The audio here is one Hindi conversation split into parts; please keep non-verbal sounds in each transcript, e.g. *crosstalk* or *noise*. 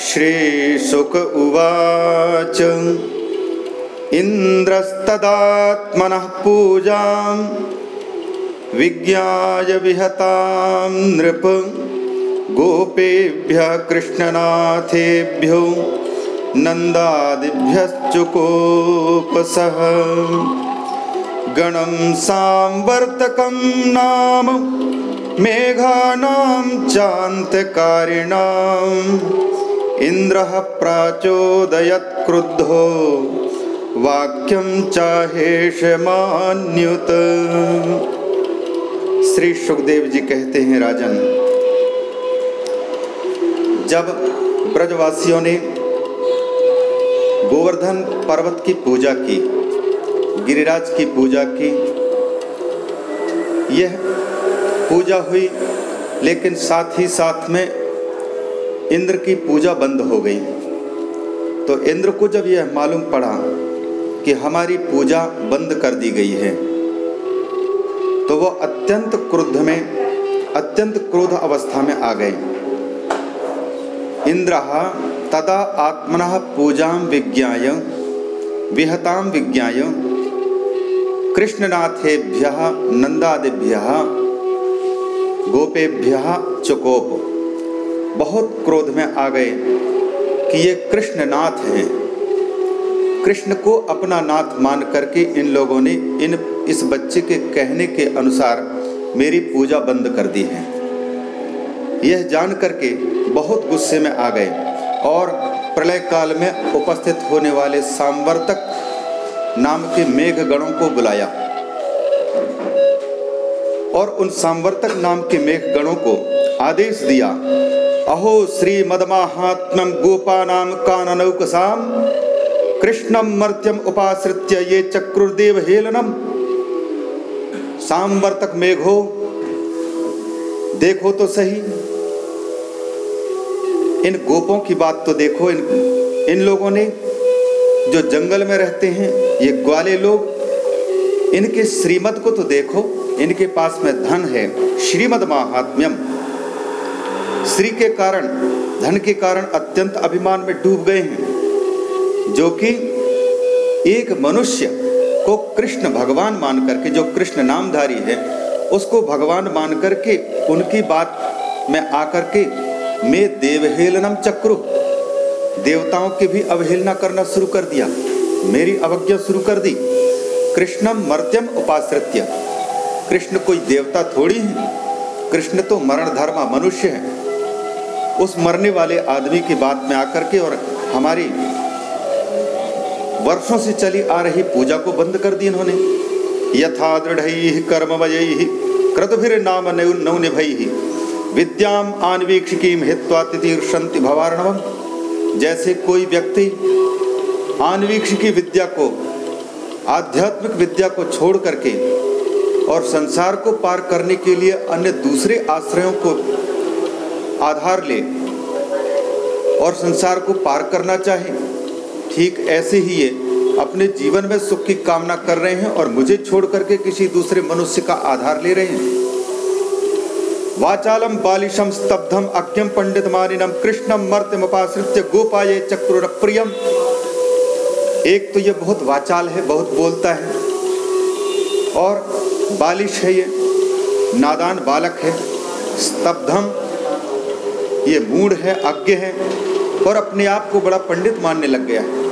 श्रीशुक उवाच। इन्द्रस्तदात्मनः पूजां विज्ञाय विहतां नृप। गोपेभ्यः कृष्णनाथेभ्यो नन्दादिभ्यश्चुकोपसः। गणं सांवर्तकं नाम मेघानां चान्तकारिणाम् इन्द्रः प्राचोदयत् क्रुद्धो। वाक्यं चाहेशमान्युत श्री सुखदेव जी कहते हैं, राजन, जब ब्रजवासियों ने गोवर्धन पर्वत की पूजा की, गिरिराज की पूजा की, यह पूजा हुई, लेकिन साथ ही साथ में इंद्र की पूजा बंद हो गई। तो इंद्र को जब यह मालूम पड़ा कि हमारी पूजा बंद कर दी गई है तो वह अत्यंत क्रुद्ध में, अत्यंत क्रोध अवस्था में आ गए। इंद्र तदा आत्मन पूजा विज्ञाय, विहतां विज्ञाय, कृष्णनाथेभ्य नंदादिभ्य गोपेभ्य चुकोप बहुत क्रोध में आ गए कि ये कृष्णनाथ हैं। कृष्ण को अपना नाथ मान करके इन लोगों ने इन, इस बच्चे के कहने के अनुसार मेरी पूजा बंद कर दी है। यह जान करके बहुत गुस्से में आ गए और प्रलय काल में उपस्थित होने वाले सांवर्तक नाम के मेघ गणों को बुलाया और उन सांवर्तक नाम के मेघ गणों को आदेश दिया अहो श्री मदमाहात्म्यम गोपा नाम काननौकसाम कृष्णम मर्त्यम उपाश्रित्य ये चक्रुर्देव हेलनम सांवर्तक मेघो, देखो तो सही। इन गोपों की बात तो देखो, इन इन लोगों ने जो जंगल में रहते हैं, ये ग्वाले लोग, इनके श्रीमद को तो देखो, इनके पास में धन है। श्रीमद महात्म्यम श्री के कारण, धन के कारण अत्यंत अभिमान में डूब गए हैं, जो कि एक मनुष्य को कृष्ण भगवान मान करके, जो कृष्ण नामधारी है, उसको भगवान मान करके उनकी बात में आकर के, मैं देवहेलनम चक्रु, देवताओं की भी अवहेलना करना शुरू कर दिया, मेरी अवज्ञा शुरू कर दी, कृष्णम मर्त्यम उपाश्रित्य, कृष्ण कोई देवता थोड़ी है, कृष्ण तो मरण धर्मा मनुष्य है उस मरने वाले आदमी की बात में आकर के और हमारी वर्षों से चली आ रही पूजा को बंद कर दी इन्होंने। यथा दृढ़ कर्ममयी क्रतुभिर नाम नौ निभई विद्याम आन्वीक्षिकी हित्वा तितीर्षंति भवारणवम। जैसे कोई व्यक्ति आन्वीक्षिकी विद्या को, आध्यात्मिक विद्या को छोड़ करके और संसार को पार करने के लिए अन्य दूसरे आश्रयों को आधार ले और संसार को पार करना चाहे। ठीक ऐसे ही ये अपने जीवन में सुख की कामना कर रहे हैं और मुझे छोड़ करके किसी दूसरे मनुष्य का आधार ले रहे हैं। वाचालम बालिशम स्तब्धम अज्ञम पंडित मानिनम कृष्णम मर्त्यम उपाश्रित्य गोपाये चक्र प्रियम। एक तो ये बहुत वाचाल है, बहुत बोलता है। और बालिश है ये, नादान बालक है, स्तब्धम ये मूड है, अज्ञ है और अपने आप को बड़ा पंडित मानने लग गया है।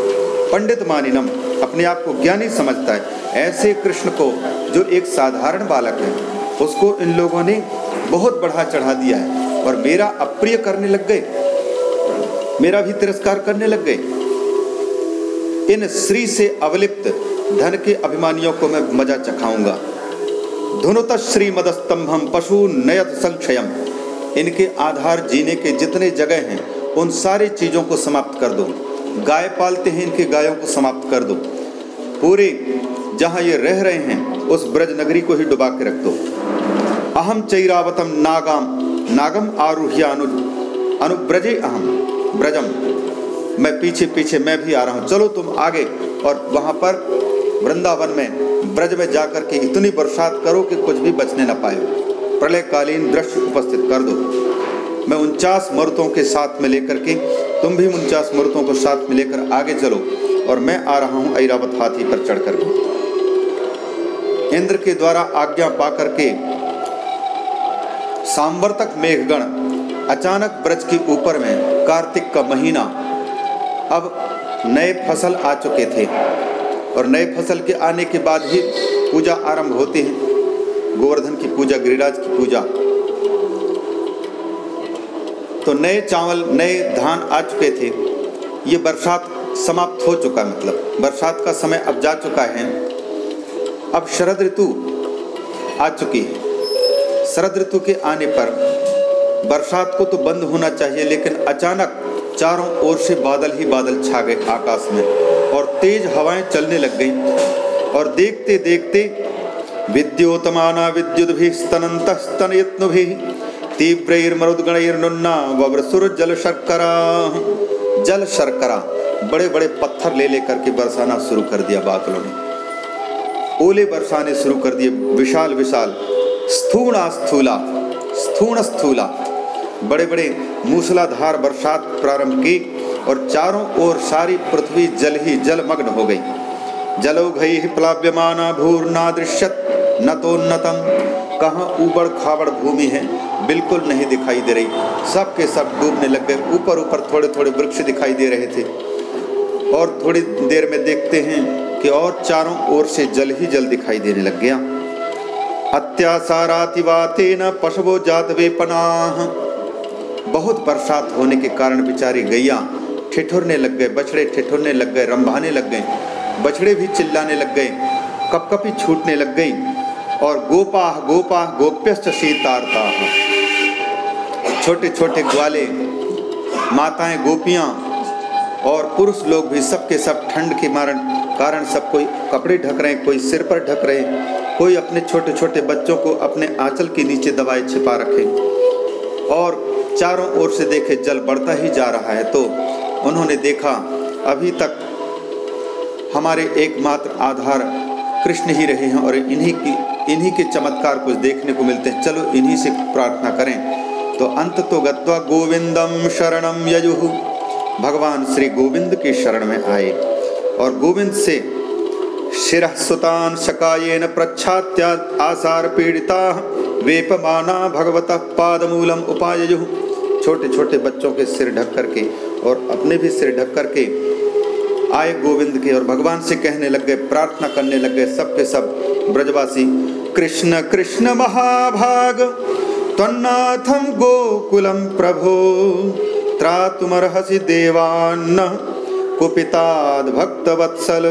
पंडित मानिनम, अपने आप को ज्ञानी समझता है। ऐसे कृष्ण को, जो एक साधारण बालक है, उसको इन लोगों ने बहुत बढ़ा चढ़ा दिया है और मेरा अप्रिय करने लग गए। मेरा भी तिरस्कार करने लग गए। इन श्री से अवलिप्त धन के अभिमानियों को मैं मज़ा चखाऊँगा। धुनुत श्री मदस्तंभम पशु नयत संक्षयम। इनके आधार जीने के जितने जगह हैं, उन सारी चीज़ों को समाप्त कर दो। गाय पालते हैं, इनके गायों को समाप्त कर दो। पूरे जहाँ ये रह रहे हैं, उस ब्रज नगरी को ही डुबा के रख दो। अहम चैरावतम नागाम, नागम आरूह्य अनु अनुब्रजे अहम, ब्रजम। मैं पीछे पीछे मैं भी आ रहा हूँ। चलो तुम आगे और वहाँ पर वृंदावन में, ब्रज में जाकर के इतनी बरसात करो कि कुछ भी बचने ना पाए। प्रलयकालीन दृश्य उपस्थित कर दो। मैं उनचास मर्दों के साथ में लेकर के, तुम भी उनचास मूर्तों को साथ में लेकर आगे चलो और मैं आ रहा हूँ ऐरावत हाथी पर चढ़ कर इंद्र के द्वारा आज्ञा पा करके सांवर्तक मेघगण अचानक ब्रज के ऊपर में कार्तिक का महीना, अब नए फ़सल आ चुके थे और नए फ़सल के आने के बाद ही पूजा आरंभ होती है। गोवर्धन पूजा, गिरिराज की पूजा। तो नए चावल, नए धान आ चुके थे। ये बरसात समाप्त हो चुका मतलब। बरसात का समय अब जा चुका है। अब शरद ऋतु आ चुकी है। शरद ऋतु के आने पर बरसात को तो बंद होना चाहिए, लेकिन अचानक चारों ओर से बादल ही बादल छा गए आकाश में। और तेज हवाएँ चलने लग गईं। और देखते देखते विद्योतमाना विद्युत भी स्तनंत स्तनयत्न भी तीव्रमरुदगणनुन्ना वव्रसुर जल शर्करा जल शर्करा बड़े बड़े पत्थर ले लेकर के बरसाना शुरू कर दिया बादलों ने। ओले बरसाने शुरू कर दिए विशाल विशाल स्थूणा स्थूला स्थूण स्थूला बड़े बड़े मूसलाधार बरसात प्रारंभ की और चारों ओर सारी पृथ्वी जल ही जलमग्न हो गई। जलो घई प्लाव्यमाना भूर्ना दृश्यत नतोन्नतम कहाँ उबड़ खाबड़ भूमि है, बिल्कुल नहीं दिखाई दे रही। सब के सब डूबने लग गए, ऊपर ऊपर थोड़े थोड़े वृक्ष दिखाई दे रहे थे। और थोड़ी देर में देखते हैं कि और चारों ओर से जल ही जल दिखाई देने लग गया। अत्यासारातिवाते न पशवो जात वे पनाह बहुत बरसात होने के कारण बेचारी गैया ठिठुरने लग गए, बछड़े ठिठुरने लग गए, रंभाने लग गए, बछड़े भी चिल्लाने लग गए, कपकपी छूटने लग गई। और गोपा गोपा गोप्यस्त सीतारता। छोटे छोटे ग्वाले, माताएँ गोपियाँ और पुरुष लोग भी सबके सब ठंड के मारण कारण सब कोई कपड़े ढक रहे हैं, कोई सिर पर ढक रहे हैं, कोई अपने छोटे छोटे बच्चों को अपने आंचल के नीचे दबाए छिपा रखे। और चारों ओर से देखे जल बढ़ता ही जा रहा है तो उन्होंने देखा, अभी तक हमारे एकमात्र आधार कृष्ण ही रहे हैं और इन्हीं की, इन्हीं के चमत्कार कुछ देखने को मिलते हैं। चलो इन्हीं से प्रार्थना करें। तो अंत तो गत्वा गोविंदम शरणम यजु। भगवान श्री गोविंद के शरण में आए और गोविंद से शिर सुतान शकायेन प्रच्छात्या आसार पीड़िता वेपमाना भगवत पादमूलम उपायु छोटे छोटे बच्चों के सिर ढक करके और अपने भी सिर ढक करके आए गोविंद के और भगवान से कहने लग गए प्रार्थना करने लग गए सबके सब ब्रजवासी, कृष्ण कृष्ण महाभाग त्वन्नाथम गोकुलम प्रभो, त्रातुमर्हसि देवान्न कुपिताद भक्त वत्सल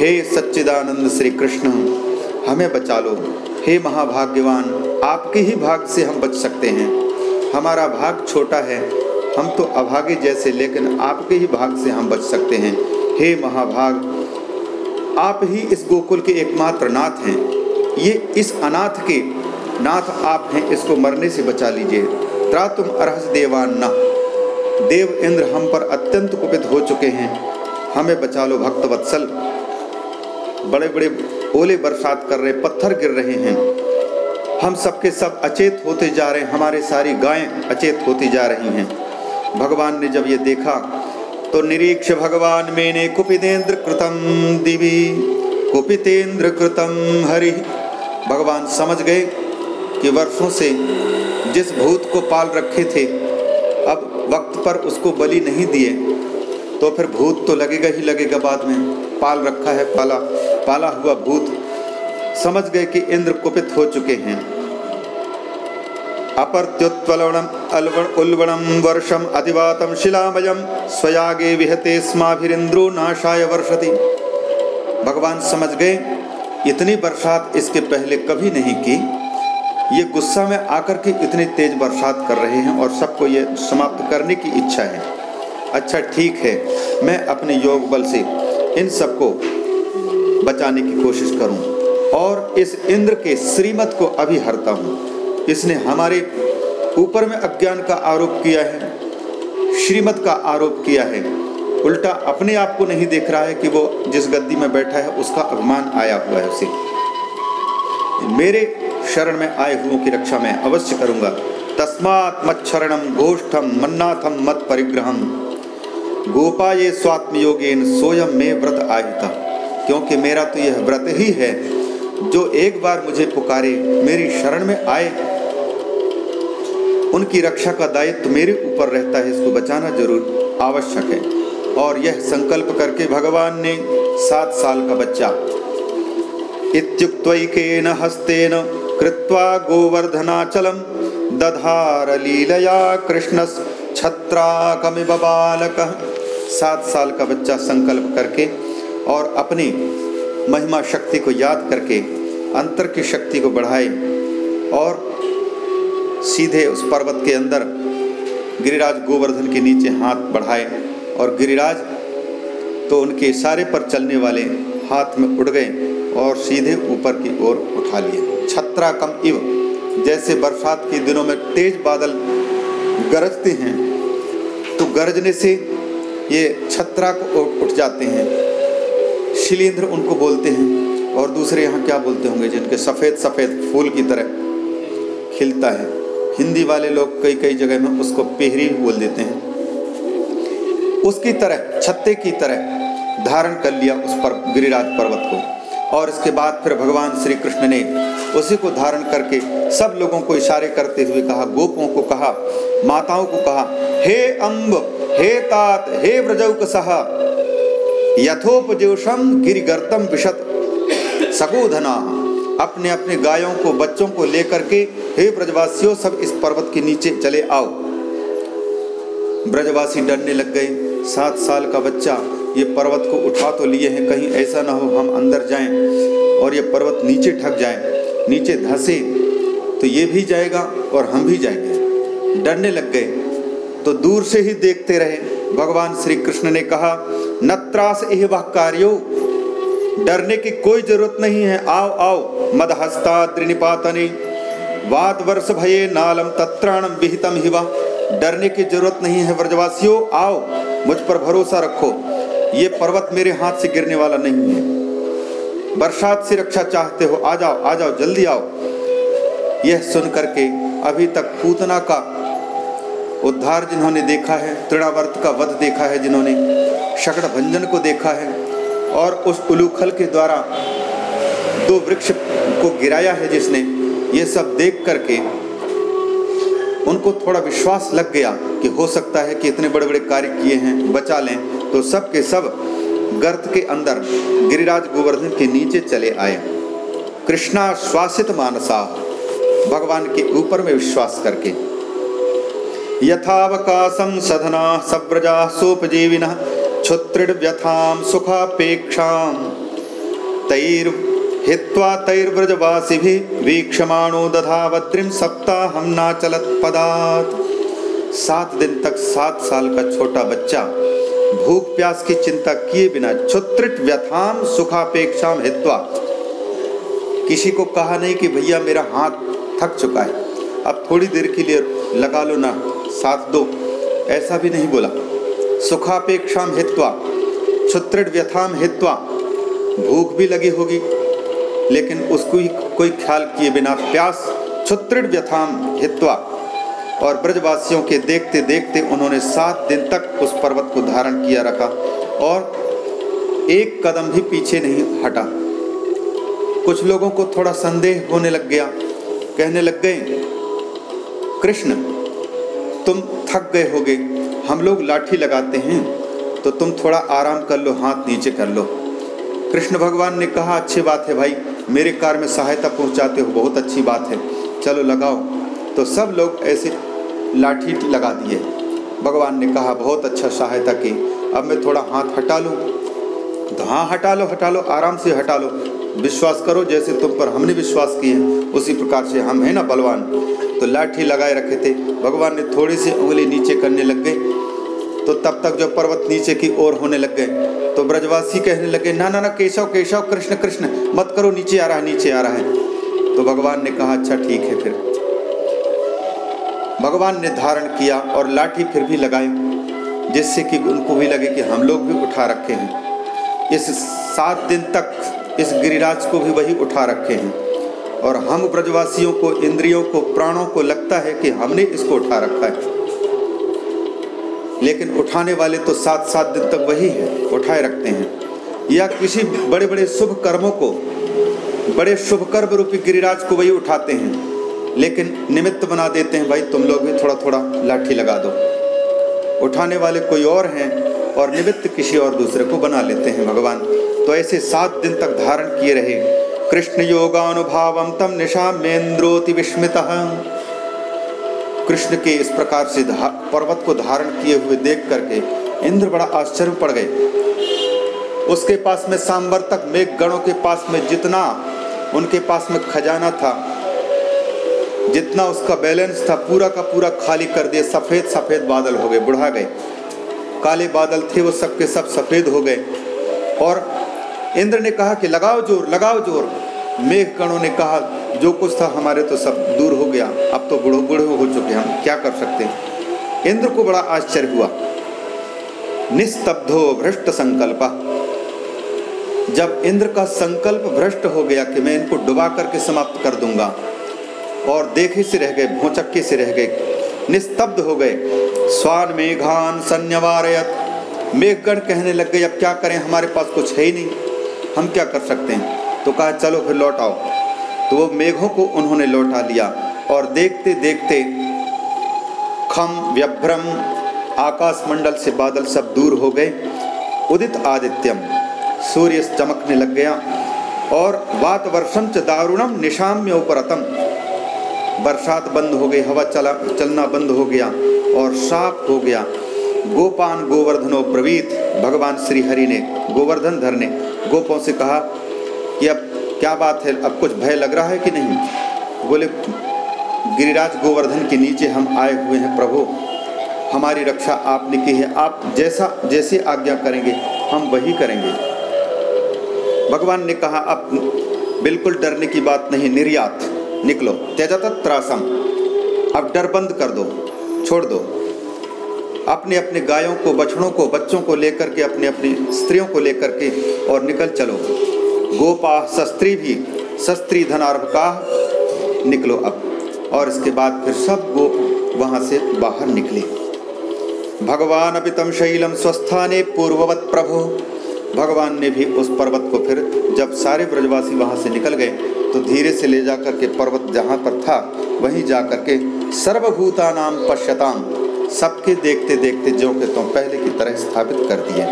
हे सच्चिदानंद श्री कृष्ण, हमें बचा लो। हे महाभाग्यवान, आपके ही भाग से हम बच सकते हैं। हमारा भाग छोटा है हम तो अभागे जैसे, लेकिन आपके ही भाग से हम बच सकते हैं। हे महाभाग, आप ही इस गोकुल के एकमात्र नाथ हैं। ये इस अनाथ के नाथ आप हैं, इसको मरने से बचा लीजिए। त्रा तुम अरहस देवान न। देव इंद्र हम पर अत्यंत कुपित हो चुके हैं। हमें बचा लो भक्त वत्सल। बड़े बड़े ओले बरसात कर रहे पत्थर गिर रहे हैं। हम सबके सब अचेत होते जा रहे हैं। हमारे सारी गायें अचेत होती जा रही हैं। भगवान ने जब ये देखा तो निरीक्ष भगवान मैंने कुपितेंद्र कृतम दिवी। कुपितेंद्र कृतम हरि। भगवान समझ गए कि वर्षों से जिस भूत को पाल रखे थे, अब वक्त पर उसको बलि नहीं दिए। तो फिर भूत तो लगेगा ही लगेगा बाद में। पाल रखा है, पाला पाला हुआ भूत। समझ गए कि इंद्र कुपित हो चुके हैं। अपर्त्युत्वलवणम अलवण वर्षम अतिवातम शिलामयम, स्वयागे विहते स्माभिरिंद्रो नाशाय वर्षति। भगवान समझ गए, इतनी बरसात इसके पहले कभी नहीं की। ये गुस्सा में आकर के इतनी तेज बरसात कर रहे हैं और सबको ये समाप्त करने की इच्छा है। अच्छा ठीक है, मैं अपने योग बल से इन सबको बचाने की कोशिश करूँ और इस इंद्र के श्रीमत को अभी हरता हूँ। इसने हमारे ऊपर में अज्ञान का आरोप किया है श्रीमत का आरोप किया है। उल्टा अपने आप को नहीं देख रहा है कि वो जिस गद्दी में बैठा है, उसका अभिमान आया हुआ है उसे। मेरे शरण में आए हुओं की रक्षा मैं अवश्य करूँगा। तस्मात् मच्छरणम गोष्ठम मन्नाथम मत परिग्रहम गोपाये स्वात्म योगेन सोयम में व्रत आहिता। क्योंकि मेरा तो यह व्रत ही है जो एक बार मुझे पुकारे, मेरी शरण में आए। उनकी रक्षा का दायित्व मेरे ऊपर रहता है, इसको बचाना ज़रूर आवश्यक है। और यह संकल्प करके भगवान ने सात साल का बच्चा इत्युक्त्वैकेन हस्तेन कृत्वा गोवर्धनाचलम दधार लीलया कृष्ण छत्राकमिव बालक। सात साल का बच्चा संकल्प करके और अपनी महिमा शक्ति को याद करके, अंतर की शक्ति को बढ़ाए और सीधे उस पर्वत के अंदर गिरिराज गोवर्धन के नीचे हाथ बढ़ाए और गिरिराज तो उनके इशारे पर चलने वाले हाथ में उड़ गए और सीधे ऊपर की ओर उठा लिए। छत्रा कम इव, जैसे बरसात के दिनों में तेज बादल गरजते हैं तो गरजने से ये छत्रा को उठ जाते हैं। शिलेंद्र उनको बोलते हैं। और दूसरे यहाँ क्या बोलते होंगे, जिनके सफ़ेद सफ़ेद फूल की तरह खिलता है। हिंदी वाले लोग कई कई जगह में उसको पेहरी बोल देते हैं। उसकी तरह, छत्ते की तरह धारण कर लिया उस पर, गिरिराज पर्वत को। और इसके बाद फिर भगवान श्री कृष्ण ने उसी को धारण करके सब लोगों को इशारे करते हुए कहा, गोपों को कहा, माताओं को कहा, हे अम्ब हे तात, हे व्रजौक सहा यथोपजोषम गिरिगर्तम विशत। सगोधना अपने अपने गायों को, बच्चों को लेकर के, हे ब्रजवासियों, सब इस पर्वत के नीचे चले आओ। ब्रजवासी डरने लग गए। सात साल का बच्चा, ये पर्वत को उठा तो लिए हैं, कहीं ऐसा ना हो हम अंदर जाएँ और ये पर्वत नीचे ठक जाए, नीचे धसे तो ये भी जाएगा और हम भी जाएँगे। डरने लग गए तो दूर से ही देखते रहे। भगवान श्री कृष्ण ने कहा नत्रास एह वह कार्यो। डरने की कोई ज़रूरत नहीं है। आओ आओ मदहस्ता द्रिनिपातने वाद वर्ष भये नालम तत्राणम विहितम हिवा डरने की ज़रूरत नहीं है व्रजवासियों। आओ, मुझ पर भरोसा रखो। ये पर्वत मेरे हाथ से गिरने वाला नहीं है। बरसात से रक्षा चाहते हो। आ जाओ आ जाओ, जल्दी आओ। यह सुन करके अभी तक पूतना का उद्धार जिन्होंने देखा है, तृणावर्त का वध देखा है जिन्होंने शकड़ भंजन को देखा है, और उस उलूखल के द्वारा दो वृक्ष को गिराया है जिसने, ये सब देख करके उनको थोड़ा विश्वास लग गया कि हो सकता है कि इतने बड़े बड़े कार्य किए हैं, बचा लें तो सब के सब गर्त के अंदर गिरिराज गोवर्धन के नीचे चले आए। कृष्णा श्वासित मानसा, भगवान के ऊपर में विश्वास करके। यथावकाशम सधना सव्रजा सोपजीविन क्षुत्रिव्यथां सुखापेक्षां तैर् हित्वा तैर्व्रजवासिभिः वीक्षमाणो दधावद्रिं सप्ताहं पदात सात दिन तक सात साल का छोटा बच्चा भूख प्यास की चिंता किए बिना क्षुत्रिट व्यथाम सुखापेक्षाम हित्वा किसी को कहा नहीं कि भैया मेरा हाथ थक चुका है। अब थोड़ी देर के लिए लगा लो ना। साथ दो। ऐसा भी नहीं बोला। सुखापेक्षा हित्वा क्षुत्रिड व्यथाम हित्वा, भूख भी लगी होगी, लेकिन उसको ही कोई ख्याल किए बिना प्यास क्षुत्रिड व्यथाम हित्वा। और ब्रजवासियों के देखते देखते उन्होंने सात दिन तक उस पर्वत को धारण किया रखा और एक कदम भी पीछे नहीं हटा। कुछ लोगों को थोड़ा संदेह होने लग गया। कहने लग गए, कृष्ण तुम थक गए होगे। हम लोग लाठी लगाते हैं तो तुम थोड़ा आराम कर लो, हाथ नीचे कर लो। कृष्ण भगवान ने कहा, अच्छी बात है भाई, मेरे कार में सहायता पहुंचाते हो, बहुत अच्छी बात है। चलो लगाओ। तो सब लोग ऐसे लाठी लगा दिए। भगवान ने कहा, बहुत अच्छा सहायता की। अब मैं थोड़ा हाथ हटा लूँ। तो हाँ हटा लो हटा लो, आराम से हटा लो। विश्वास करो, जैसे तुम पर हमने विश्वास किए उसी प्रकार से हम हैं ना बलवान। तो लाठी लगाए रखे थे। भगवान ने थोड़ी सी उंगली नीचे करने लग गए। तो तब तक जो पर्वत नीचे की ओर होने लग गए। तो ब्रजवासी कहने लगे, ना ना ना, केशव केशव, कृष्ण कृष्ण, मत करो, नीचे आ रहा है, नीचे आ रहा है। तो भगवान ने कहा अच्छा ठीक है फिर। भगवान ने धारण किया और लाठी फिर भी लगाई, जिससे कि उनको भी लगे कि हम लोग भी उठा रखे हैं। इस सात दिन तक इस गिरिराज को भी वही उठा रखे हैं। और हम ब्रजवासियों को, इंद्रियों को, प्राणों को लगता है कि हमने इसको उठा रखा है। लेकिन उठाने वाले तो सात सात दिन तक वही है, उठाए रखते हैं। या किसी बड़े बड़े शुभ कर्मों को, बड़े शुभ कर्म रूपी गिरिराज को वही उठाते हैं। लेकिन निमित्त बना देते हैं, भाई तुम लोग भी थोड़ा थोड़ा लाठी लगा दो। उठाने वाले कोई और हैं और निमित्त किसी और दूसरे को बना लेते हैं, भगवान। तो ऐसे सात दिन तक धारण किए रहे। कृष्ण योगानुभाव तम निशा मेन्द्रोति विस्मित। कृष्ण के इस प्रकार से पर्वत को धारण किए हुए देख करके इंद्र बड़ा आश्चर्य पड़ गए। उसके पास में सांबर तक मेघ गणों के पास में जितना उनके पास में खजाना था, जितना उसका बैलेंस था, पूरा का पूरा खाली कर दिए, सफ़ेद सफ़ेद बादल हो गए, बुढ़ा गए। काले बादल थे वो सब के सब सफ़ेद हो गए। और इंद्र ने कहा कि लगाओ ज़ोर लगाओ ज़ोर। मेघ कणों ने कहा, जो कुछ था हमारे तो सब दूर हो गया। अब तो बूढ़ो, बूढ़े हो चुके हम क्या कर सकते हैं? इंद्र को बड़ा आश्चर्य हुआ। निस्तब्धो भ्रष्ट संकल्प। जब इंद्र का संकल्प भ्रष्ट हो गया कि मैं इनको डुबा करके समाप्त कर दूँगा, और देखे से रह गए, भोचक्के से रह गए, निस्तब्ध हो गए, स्वान मेघान सन्यवारयत। मेघगण कहने लग गए, अब क्या करें? हमारे पास कुछ है ही नहीं। हम क्या कर सकते हैं? तो कहा, चलो फिर लौट आओ। तो वो मेघों को उन्होंने लौटा लिया और देखते देखते खम, व्यभ्रम आकाश मंडल से बादल सब दूर हो गए। उदित आदित्यम, सूर्य चमकने लग गया और वात वर्षम च दारुणम निशाम्य उपरतम। बरसात बंद हो गई, हवा चला, चलना बंद हो गया और साफ़ हो गया। गोपान गोवर्धनो प्रवीत भगवान श्री हरि ने, गोवर्धन धर ने गोपों से कहा कि अब क्या बात है, अब कुछ भय लग रहा है कि नहीं? बोले, गिरिराज गोवर्धन के नीचे हम आए हुए हैं, प्रभु। हमारी रक्षा आपने की है, आप जैसा, जैसे आज्ञा करेंगे, हम वही करेंगे। भगवान ने कहा, अब बिल्कुल डरने की बात नहीं, निर्यात। निकलो त्यजत त्रासम अब डर बंद कर दो, छोड़ दो। अपने अपने गायों को, बछड़ों को, बच्चों को लेकर के अपने अपनी स्त्रियों को लेकर के और निकल चलो। गोपा शस्त्री भी, शस्त्री धनार्भ का निकलो अब। और इसके बाद फिर सब गोप वहाँ से बाहर निकले। भगवान अपितम शैलम स्वस्थाने पूर्ववत प्रभु। भगवान ने भी उस पर्वत को फिर जब सारे ब्रजवासी वहाँ से निकल गए तो धीरे से ले जा करके पर्वत जहाँ पर था, वहीं जा करके सर्वभूता नाम पश्यताम। सबके देखते देखते जो के तुम पहले की तरह स्थापित कर दिए।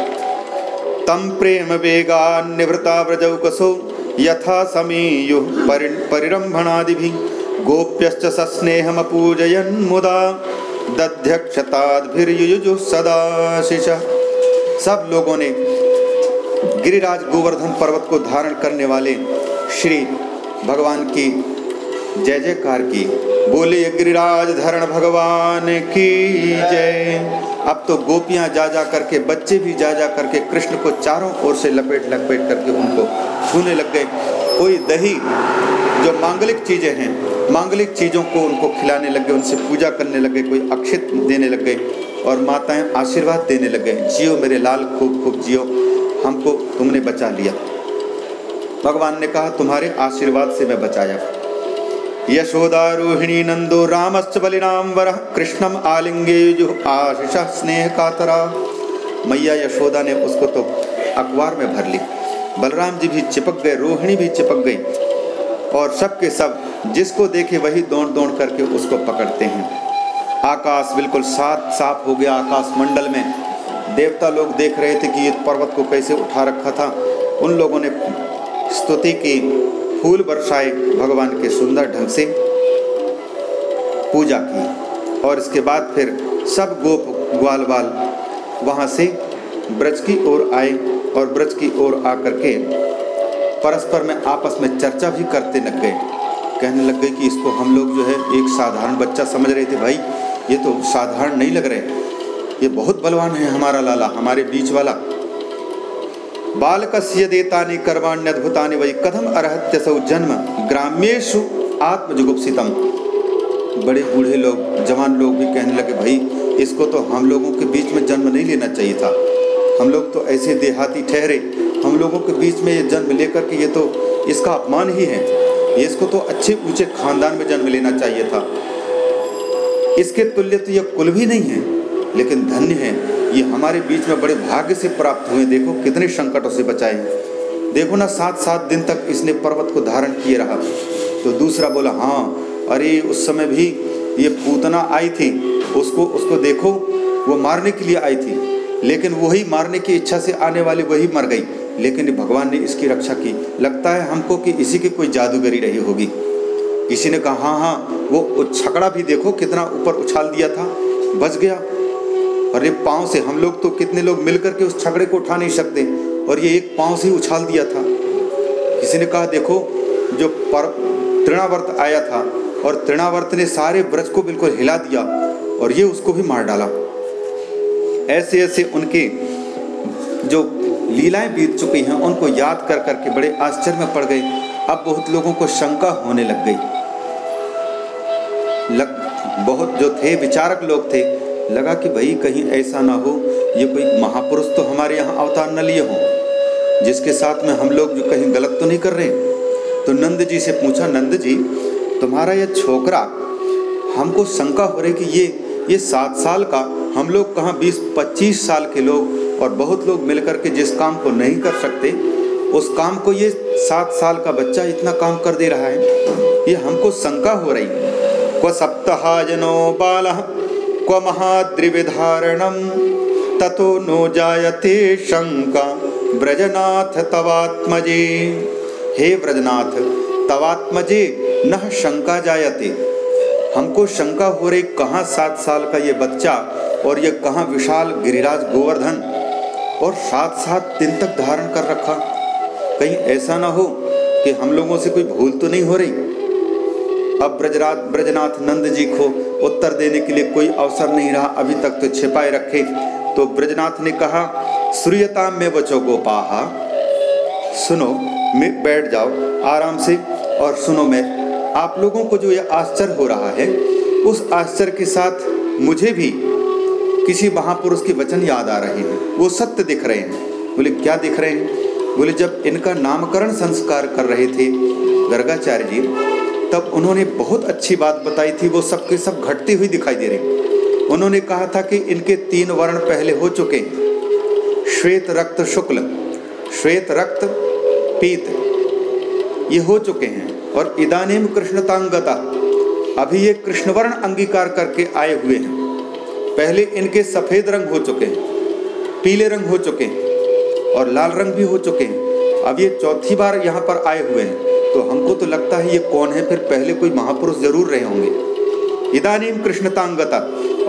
तम प्रेम वेगा निवृता व्रजौकसो यथा समीयु परिरंभणादि भी गोप्यश्च सस्नेहमपूजयन् मुदा दध्यक्षताद्भिर्युजु सदा शिष। सब लोगों ने गिरिराज गोवर्धन पर्वत को धारण करने वाले श्री भगवान की जय जयकार की। बोले गिरिराज धरण भगवान की जय। अब तो गोपियाँ जा जा करके, बच्चे भी जा जा करके कृष्ण को चारों ओर से लपेट लपेट करके उनको छूने लग गए। कोई दही, जो मांगलिक चीज़ें हैं, मांगलिक चीज़ों को उनको खिलाने लग गए, उनसे पूजा करने लगे कोई अक्षित देने लग गए और माताएँ आशीर्वाद देने लग गए। जियो मेरे लाल, खूब खूब जियो, हमको तुमने बचा लिया। भगवान ने कहा, तुम्हारे आशीर्वाद से मैं बचाया। यशोदारोहिणी नंदो रामश्च बलिराम वर कृष्णम आलिंगे जो आशीष स्नेह कातरा मैया यशोदा ने उसको तो अखबार में भर ली। बलराम जी भी चिपक गए, रोहिणी भी चिपक गई और सब के सब जिसको देखे वही दौड़ दौड़ करके उसको पकड़ते हैं। आकाश बिल्कुल साफ़ साफ़ हो गया, आकाश मंडल में। देवता लोग देख रहे थे कि ये पर्वत को कैसे उठा रखा था। उन लोगों ने स्तुति की। फूल बरसाए भगवान के सुंदर ढंग से पूजा की और इसके बाद फिर सब गोप ग्वाल बाल वहाँ से ब्रज की ओर आए और ब्रज की ओर आकर के परस्पर में आपस में चर्चा भी करते लग गए। कहने लग गए कि इसको हम लोग जो है एक साधारण बच्चा समझ रहे थे, भाई, ये तो साधारण नहीं लग रहे। ये बहुत बलवान है हमारा लाला, हमारे बीच वाला। बालकस्य देतानि कर्माण्यद्भुतानि वै कथम अर्हत्यसौ जन्म? ग्राम्येषु आत्मजुगुप्सितम। बड़े बूढ़े लोग, जवान लोग भी कहने लगे, भाई, इसको तो हम लोगों के बीच में जन्म नहीं लेना चाहिए था। हम लोग तो ऐसे देहाती ठहरे। हम लोगों के बीच में ये जन्म लेकर के ये तो इसका अपमान ही है। इसको तो अच्छे ऊँचे खानदान में जन्म लेना चाहिए था। इसके तुल्य तो यह कुल भी नहीं है, लेकिन धन्य है। ये हमारे बीच में बड़े भाग्य से प्राप्त हुए देखो, कितने संकटों से बचाए देखो ना सात सात दिन तक इसने पर्वत को धारण किए रहा। तो दूसरा बोला हाँ अरे, उस समय भी ये पूतना आई थी। उसको उसको देखो, वो मारने के लिए आई थी। लेकिन वही मारने की इच्छा से आने वाली वही मर गई। लेकिन भगवान ने इसकी रक्षा की। लगता है हमको कि इसी की कोई जादूगरी रही होगी। किसी ने कहा हाँ हाँ वो छकड़ा भी देखो, कितना ऊपर उछाल दिया था। बच गया। और ये पाँव से हम लोग तो कितने लोग मिलकर के उस छकड़े को उठा नहीं सकते। और ये एक पाँव से उछाल दिया था। किसी ने कहा देखो जो पर तृणावर्त आया था और तृणावर्त ने सारे ब्रज को बिल्कुल हिला दिया और ये उसको भी मार डाला। ऐसे ऐसे उनके जो लीलाएँ बीत चुकी हैं उनको याद कर करके बड़े आश्चर्य में पड़ गए। अब बहुत लोगों को शंका होने लग गई। लग, बहुत जो थे विचारक लोग थे लगा कि भाई कहीं ऐसा ना हो, ये कोई महापुरुष तो हमारे यहाँ अवतार न लिए हों, जिसके साथ में हम लोग जो कहीं गलत तो नहीं कर रहे तो नंद जी से पूछा, नंद जी, तुम्हारा यह छोकरा, हमको शंका हो रही कि ये ये सात साल का, हम लोग कहाँ बीस, पच्चीस साल के लोग और बहुत लोग मिलकर के जिस काम को नहीं कर सकते, उस काम को ये सात साल का बच्चा इतना काम कर दे रहा है, ये हमको शंका हो रही। क्व सप्ताहजनो बाल क्व महाद्रिविधारणम ततो नो जायते शंका ब्रजनाथ तवात्मजे। हे ब्रजनाथ तवात्मजे, न शंका जायते। हमको शंका हो रही कहाँ सात साल का ये बच्चा और ये कहाँ विशाल गिरिराज गोवर्धन और सात सात दिन तक धारण कर रखा। कहीं ऐसा ना हो कि हम लोगों से कोई भूल तो नहीं हो रही। अब ब्रजराज ब्रजनाथ नंद जी को उत्तर देने के लिए कोई अवसर नहीं रहा, अभी तक तो छिपाए रखे। तो ब्रजनाथ ने कहा, सूर्यता में बचो गोपाहा। सुनो, मैं बैठ जाओ, आराम से, और सुनो मैं। आप लोगों को जो ये आश्चर्य हो रहा है, उस आश्चर्य के साथ मुझे भी किसी महापुरुष के वचन याद आ रहे हैं। वो सत्य दिख रहे हैं। बोले, क्या दिख रहे हैं? बोले, जब इनका नामकरण संस्कार कर रहे थे, गर्गाचार्य जी तब उन्होंने बहुत अच्छी बात बताई थी, वो सबके सब घटती हुई दिखाई दे रही। उन्होंने कहा था कि इनके तीन वर्ण पहले हो चुके हैं। श्वेत रक्त शुक्ल, श्वेत रक्त पीत, ये हो चुके हैं। और इदानीम कृष्णतांगता, अभी ये कृष्णवर्ण अंगीकार करके आए हुए हैं। पहले इनके सफ़ेद रंग हो चुके हैं, पीले रंग हो चुके हैं और लाल रंग भी हो चुके हैं। अब ये चौथी बार यहाँ पर आए हुए हैं। तो हमको तो लगता है ये कौन है? फिर पहले कोई महापुरुष ज़रूर रहे होंगे। इदानीम कृष्णतांगता।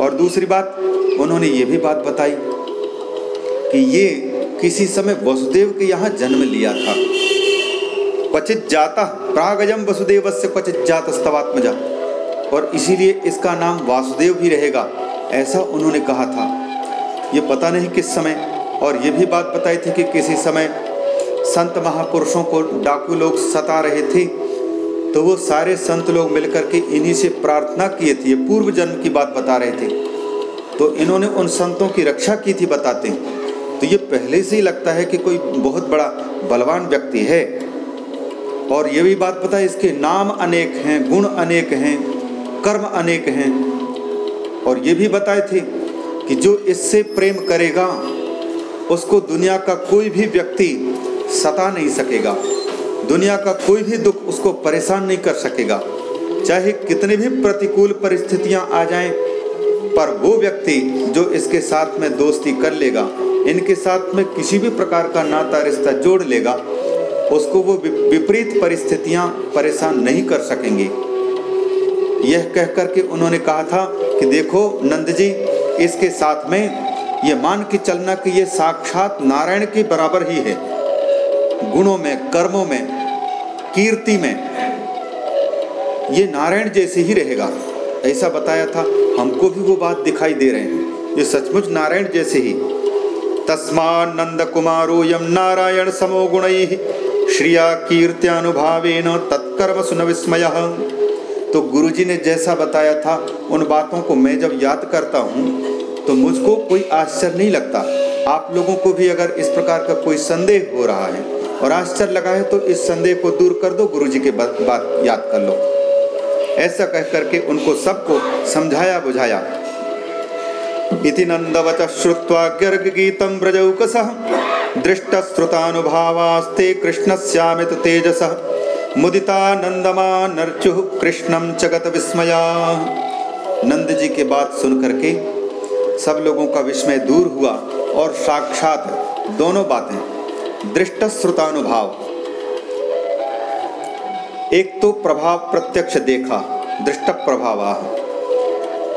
और दूसरी बात, उन्होंने ये भी बात बताई कि ये किसी समय वसुदेव के यहाँ जन्म लिया था। क्वचित जाता प्रागजम वसुदेव से क्वचित जात स्तवात्मजा। और इसीलिए इसका नाम वासुदेव भी रहेगा, ऐसा उन्होंने कहा था। ये पता नहीं किस समय, और ये भी बात बताई थी कि किसी समय संत महापुरुषों को डाकू लोग सता रहे थे तो वो सारे संत लोग मिलकर के इन्हीं से प्रार्थना किए थे। पूर्व जन्म की बात बता रहे थे। तो इन्होंने उन संतों की रक्षा की थी बताते हैं। तो ये पहले से ही लगता है कि कोई बहुत बड़ा बलवान व्यक्ति है। और ये भी बात पता है, इसके नाम अनेक हैं, गुण अनेक हैं, कर्म अनेक हैं। और ये भी बताए थे कि जो इससे प्रेम करेगा, उसको दुनिया का कोई भी व्यक्ति सता नहीं सकेगा। दुनिया का कोई भी दुख उसको परेशान नहीं कर सकेगा। चाहे कितनी भी प्रतिकूल परिस्थितियाँ आ जाएँ, पर वो व्यक्ति जो इसके साथ में दोस्ती कर लेगा, इनके साथ में किसी भी प्रकार का नाता रिश्ता जोड़ लेगा, उसको वो विपरीत परिस्थितियाँ परेशान नहीं कर सकेंगी। यह कह करके उन्होंने कहा था कि देखो नंद जी, इसके साथ में ये मान के चलना कि ये साक्षात नारायण के बराबर ही है। गुणों में, कर्मों में, कीर्ति में। ये नारायण जैसे ही रहेगा। ऐसा बताया था, हमको भी वो बात दिखाई दे रहे हैं। ये सचमुच नारायण जैसे ही। तस्मा नंद कुमारो यम नारायण समो गुण। श्रिया कीर्त्यानुभावेन तत्कर्म सुन विस्मय। तो गुरुजी ने जैसा बताया था, उन बातों को मैं जब याद करता हूँ तो मुझको कोई आश्चर्य नहीं लगता। आप लोगों को भी अगर इस प्रकार का कोई संदेह हो रहा है और आश्चर्य लगा है तो इस संदेह को दूर कर दो गुरु जी के बात, याद कर लो। ऐसा कह करके उनको सबको समझाया बुझाया। इति नंदवच श्रुत्वा गर्ग गीतम ब्रजौकसः दृष्टश्रुतानुभावास्ते कृष्णस्यामित तेजसः मुदिता नंदमा नर्चु कृष्णम जगत विस्मया। नंद जी के बात सुन करके सब लोगों का विस्मय दूर हुआ और साक्षात दोनों बातें दृष्ट श्रुतानुभाव एक तो प्रभाव प्रत्यक्ष देखा दृष्ट प्रभाव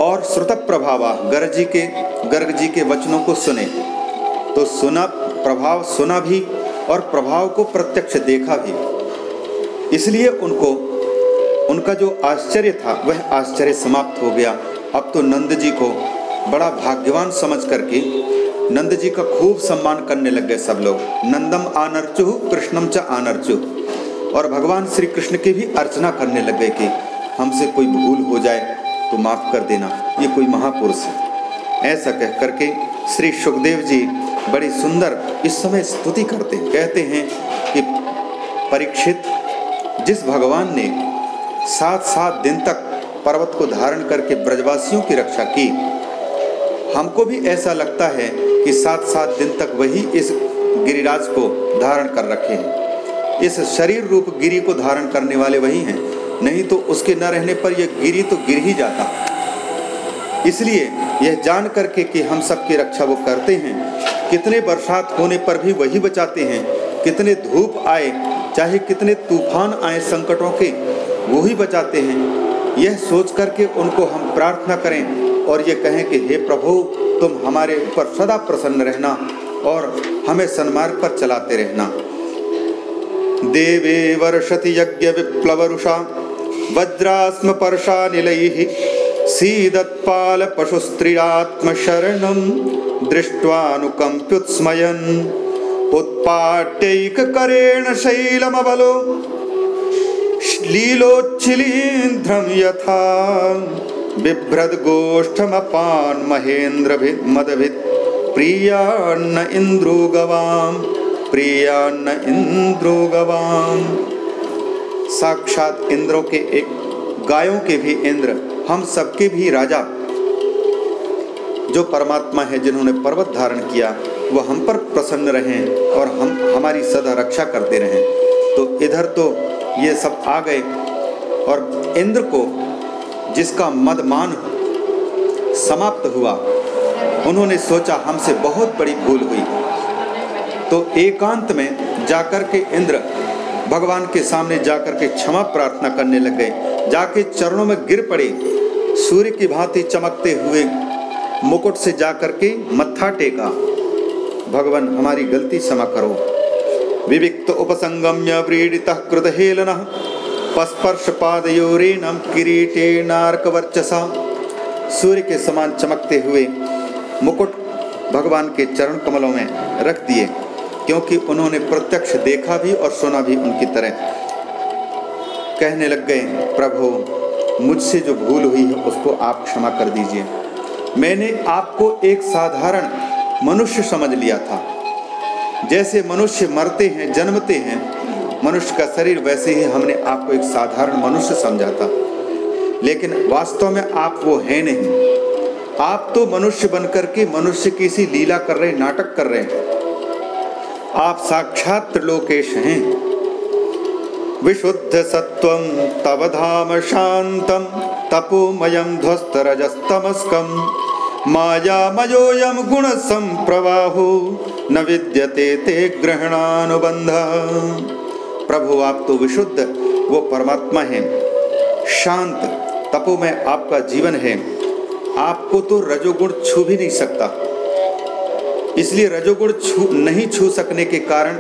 और श्रुत प्रभाव गर्ग जी के गर्ग जी के वचनों को सुने। तो सुना, प्रभाव सुना भी, और प्रभाव को प्रत्यक्ष देखा भी। इसलिए उनको, उनका जो आश्चर्य था, वह आश्चर्य समाप्त हो गया। अब तो नंद जी को बड़ा भाग्यवान समझ करके नंद जी का खूब सम्मान करने लग गए सब लोग। नंदम आनर्चु, कृष्णम च आनर्चु। और भगवान श्री कृष्ण की भी अर्चना करने लग गए कि हमसे कोई भूल हो जाए तो माफ़ कर देना, ये कोई महापुरुष है। ऐसा कह करके श्री सुखदेव जी बड़ी सुंदर इस समय स्तुति करते कहते हैं कि परीक्षित, जिस भगवान ने सात सात दिन तक पर्वत को धारण करके ब्रजवासियों की रक्षा की, हमको भी ऐसा लगता है कि सात सात दिन तक वही इस गिरिराज को धारण कर रखे हैं। इस शरीर रूप गिरी को धारण करने वाले वही हैं। नहीं तो उसके न रहने पर यह गिरी तो गिर ही जाता। इसलिए यह जान करके कि हम सबकी रक्षा वो करते हैं। कितने बरसात होने पर भी वही बचाते हैं। कितने धूप आए, चाहे कितने तूफ़ान आए संकटों के, वो ही बचाते हैं। यह सोच करके उनको हम प्रार्थना करें और ये कहें कि, हे प्रभु, तुम हमारे ऊपर सदा प्रसन्न रहना और हमें सन्मार्ग पर चलाते रहना। देवे वर्षति यज्ञ विप्लवरुषा, वज्रास्म पर्षा निलैः सीदत्पाल पशुस्त्रियात्मशरणं दृष्ट्वानुकम्प्युत्स्मयन्। उत्पाट्यैककरेण शैलमबलो लीलोच्छिलीन्ध्रं यथा। बिभ्रद गोष्ठमपान महेंद्र मदभित प्रियान्न इंद्रो प्रियान्न इंद्रो साक्षात इंद्रों के एक, गायों के भी इंद्र, हम सबके भी राजा। जो परमात्मा है, जिन्होंने पर्वत धारण किया वह हम पर प्रसन्न रहें और हम, हमारी सदा रक्षा करते रहें। तो इधर तो ये सब आ गए और इंद्र को जिसका मदमान समाप्त हुआ, उन्होंने सोचा हमसे बहुत बड़ी भूल हुई। तो एकांत में जाकर के इंद्र भगवान के सामने जाकर के क्षमा प्रार्थना करने लग गए। जाके चरणों में गिर पड़े। सूर्य की भांति चमकते हुए मुकुट से जाकर के मत्था टेका। भगवान, हमारी गलती क्षमा करो। विविक्त उपसंगम्य व्रीडित कृत हेलन पस्पर्श पादयोरेणम किरीटेनार्कवर्चसा। सूर्य के समान चमकते हुए मुकुट भगवान के चरण कमलों में रख दिए, क्योंकि उन्होंने प्रत्यक्ष देखा भी और सुना भी उनकी तरह। कहने लग गए, प्रभु, मुझसे जो भूल हुई है, उसको आप क्षमा कर दीजिए। मैंने आपको एक साधारण मनुष्य समझ लिया था। जैसे मनुष्य मरते हैं, जन्मते हैं मनुष्य का शरीर वैसे ही हमने आपको एक साधारण मनुष्य समझा था लेकिन वास्तव में आप वो हैं नहीं। आप तो मनुष्य बनकर के मनुष्य की सी लीला कर रहे, नाटक कर रहे हैं। आप साक्षात त्रिलोकेश हैं। विशुद्ध सत्व तव धाम शांतम तपोमयम ध्वस्त रजस्तमस्कम मायामयोऽयं गुणसम्प्रवाहो न विद्यते ते ग्रहणानुबंध प्रभु, आप तो विशुद्ध, वो परमात्मा है। शांत तपो में आपका जीवन है। आपको तो रजोगुण छू भी नहीं सकता। इसलिए रजोगुण छू, नहीं छू सकने के कारण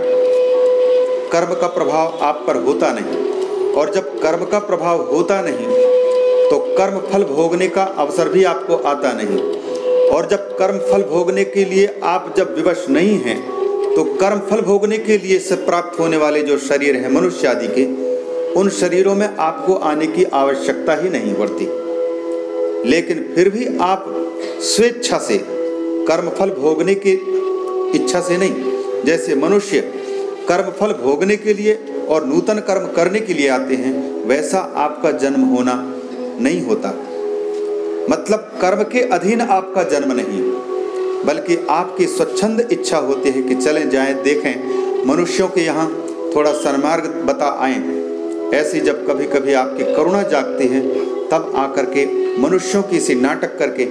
कर्म का प्रभाव आप पर होता नहीं। और जब कर्म का प्रभाव होता नहीं तो कर्म फल भोगने का अवसर भी आपको आता नहीं। और जब कर्म फल भोगने के लिए आप जब विवश नहीं हैं तो कर्म फल भोगने के लिए से प्राप्त होने वाले जो शरीर हैं, मनुष्य आदि के, उन शरीरों में आपको आने की आवश्यकता ही नहीं पड़ती। लेकिन फिर भी आप स्वेच्छा से, कर्म फल भोगने की इच्छा से नहीं, जैसे मनुष्य कर्म फल भोगने के लिए और नूतन कर्म करने के लिए आते हैं, वैसा आपका जन्म होना नहीं होता। मतलब कर्म के अधीन आपका जन्म नहीं। बल्कि आपकी स्वच्छंद इच्छा होती है कि चलें, जाएँ, देखें। मनुष्यों के यहाँ थोड़ा सन्मार्ग बता आए। ऐसी जब कभी कभी आपकी करुणा जागती है, तब आकर के मनुष्यों की सी नाटक करके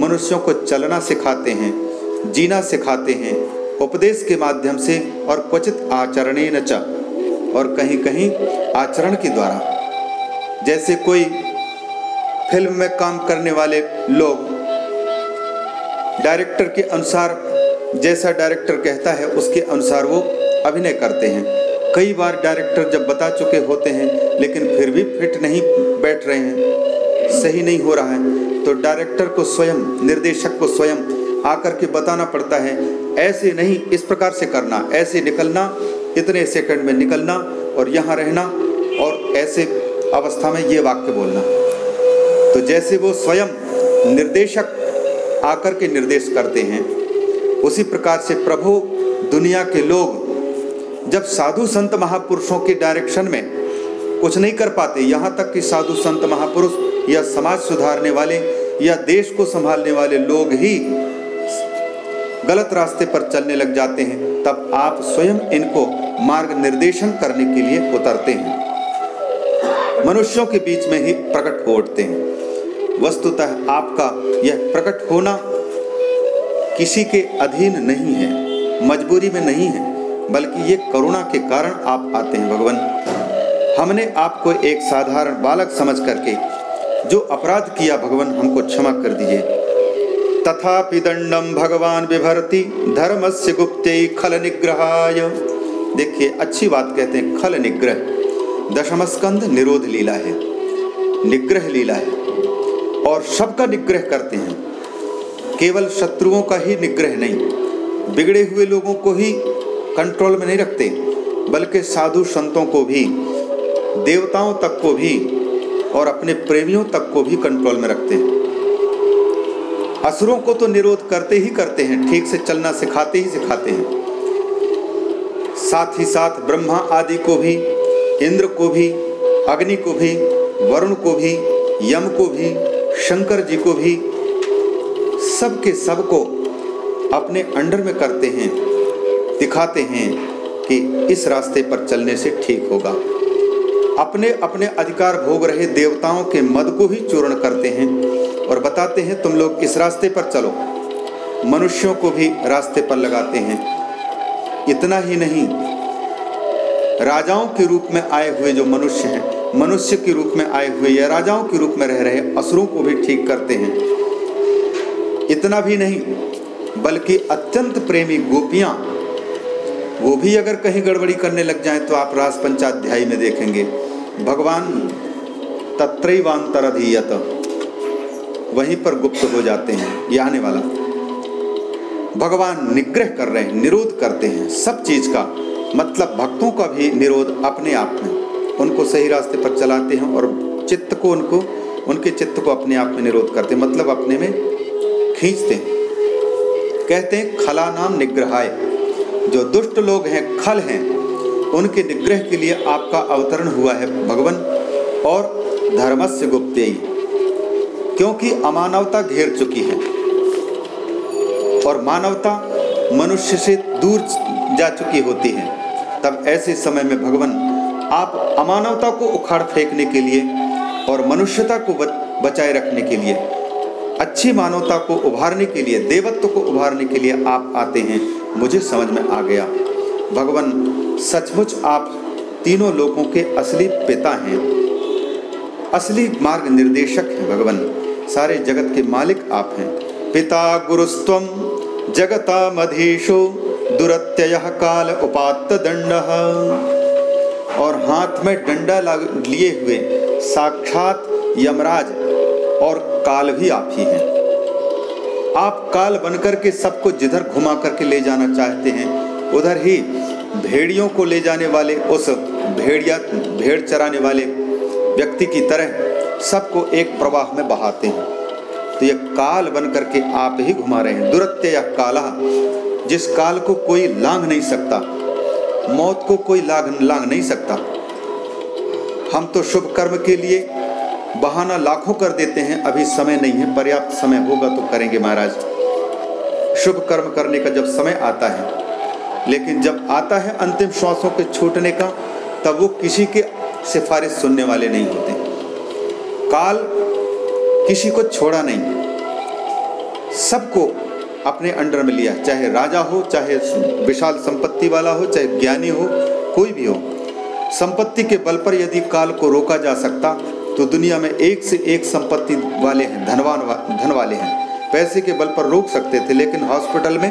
मनुष्यों को चलना सिखाते हैं, जीना सिखाते हैं, उपदेश के माध्यम से और क्वचित आचरणे न और कहीं कहीं आचरण के द्वारा। जैसे कोई फ़िल्म में काम करने वाले लोग डायरेक्टर के अनुसार जैसा डायरेक्टर कहता है, उसके अनुसार वो अभिनय करते हैं। कई बार डायरेक्टर जब बता चुके होते हैं, लेकिन फिर भी फिट नहीं बैठ रहे हैं, सही नहीं हो रहा है तो डायरेक्टर को स्वयं, निर्देशक को स्वयं आकर के बताना पड़ता है, ऐसे नहीं इस प्रकार से करना, ऐसे निकलना, इतने सेकंड में निकलना और यहाँ रहना और ऐसे अवस्था में ये वाक्य बोलना। तो जैसे वो स्वयं निर्देशक आकर के निर्देश करते हैं। उसी प्रकार से प्रभु, दुनिया के लोग जब साधु संत महापुरुषों के डायरेक्शन में कुछ नहीं कर पाते, यहाँ तक कि साधु संत महापुरुष या समाज सुधारने वाले या देश को संभालने वाले लोग ही गलत रास्ते पर चलने लग जाते हैं, तब आप स्वयं इनको मार्ग निर्देशन करने के लिए उतरते हैं। मनुष्यों के बीच में ही प्रकट हो उठते हैं। वस्तुतः आपका यह प्रकट होना किसी के अधीन नहीं है, मजबूरी में नहीं है, बल्कि ये करुणा के कारण आप आते हैं, भगवान। हमने आपको एक साधारण बालक समझ करके जो अपराध किया, भगवान, हमको क्षमा कर दीजिए। तथापि दंडम भगवान विभरती धर्म से गुप्त खल निग्रहाय। देखिए, अच्छी बात कहते हैं, खल निग्रह। दशम स्कंद निरोध लीला है, निग्रह लीला है। और सबका निग्रह करते हैं। केवल शत्रुओं का ही निग्रह नहीं, बिगड़े हुए लोगों को ही कंट्रोल में नहीं रखते, बल्कि साधु संतों को भी, देवताओं तक को भी, और अपने प्रेमियों तक को भी कंट्रोल में रखते हैं। असुरों को तो निरोध करते ही करते हैं, ठीक से चलना सिखाते ही सिखाते हैं। साथ ही साथ ब्रह्मा आदि को भी, इंद्र को भी, अग्नि को भी, वरुण को भी, यम को भी शंकर जी को भी सबके सबको अपने अंडर में करते हैं, दिखाते हैं कि इस रास्ते पर चलने से ठीक होगा। अपने अपने अधिकार भोग रहे देवताओं के मद को ही चूर्ण करते हैं और बताते हैं, तुम लोग इस रास्ते पर चलो। मनुष्यों को भी रास्ते पर लगाते हैं। इतना ही नहीं, राजाओं के रूप में आए हुए जो मनुष्य हैं मनुष्य के रूप में आए हुए या राजाओं के रूप में रह रहे असुरों को भी ठीक करते हैं। इतना भी नहीं, बल्कि अत्यंत प्रेमी गोपियाँ, वो भी अगर कहीं गड़बड़ी करने लग जाएँ तो आप रास पंचाध्याय में देखेंगे। भगवान तत्रैवांतरधीयत, वहीं पर गुप्त हो जाते हैं, ये आने वाला। भगवान निग्रह कर रहे हैं, निरोध करते हैं, सब चीज़ का मतलब भक्तों का भी निरोध अपने आप में। उनको सही रास्ते पर चलाते हैं और चित्त को उनको, उनके चित्त को अपने आप में निरोध करते हैं मतलब अपने में खींचते हैं। कहते हैं, खला नाम निग्रहाय। जो दुष्ट लोग हैं, खल हैं, उनके निग्रह के लिए आपका अवतरण हुआ है भगवान, और धर्मस्य गुप्ते क्योंकि अमानवता घेर चुकी है, और मानवता मनुष्य से दूर जा चुकी होती है, तब ऐसे समय में भगवान आप अमानवता को उखाड़ फेंकने के लिए और मनुष्यता को बचाए रखने के लिए, अच्छी मानवता को उभारने के लिए, देवत्व को उभारने के लिए आप आते हैं, मुझे समझ में आ गया। भगवान, सचमुच आप तीनों लोगों के असली पिता हैं। असली मार्ग निर्देशक हैं, भगवान। सारे जगत के मालिक आप हैं। पिता गुरुस्व जगता मधीशो दुरत्यय काल उपात दंड और हाथ में डंडा लिए हुए। साक्षात यमराज और काल भी आप ही हैं। आप काल बनकर के सबको जिधर घुमा करके ले जाना चाहते हैं, उधर ही भेड़ियों को ले जाने वाले, उस भेड़िया, भेड़ चराने वाले व्यक्ति की तरह सबको एक प्रवाह में बहाते हैं। तो ये काल बन करके आप ही घुमा रहे हैं। दुरत्य या काला, जिस काल को कोई लांग नहीं सकता मौत को कोई लाग लांग नहीं सकता। हम तो शुभ कर्म के लिए बहाना लाखों कर देते हैं, अभी समय नहीं है, पर्याप्त समय होगा तो करेंगे महाराज। शुभ कर्म करने का जब समय आता है, लेकिन जब आता है अंतिम श्वासों के छूटने का, तब वो किसी के सिफारिश सुनने वाले नहीं होते। काल किसी को छोड़ा नहीं। सबको अपने अंडर में लिया चाहे राजा हो चाहे विशाल संपत्ति वाला हो चाहे ज्ञानी हो कोई भी हो। संपत्ति के बल पर यदि काल को रोका जा सकता तो दुनिया में एक से एक संपत्ति वाले हैं धनवान वा, धन वाले हैं। पैसे के बल पर रोक सकते थे लेकिन हॉस्पिटल में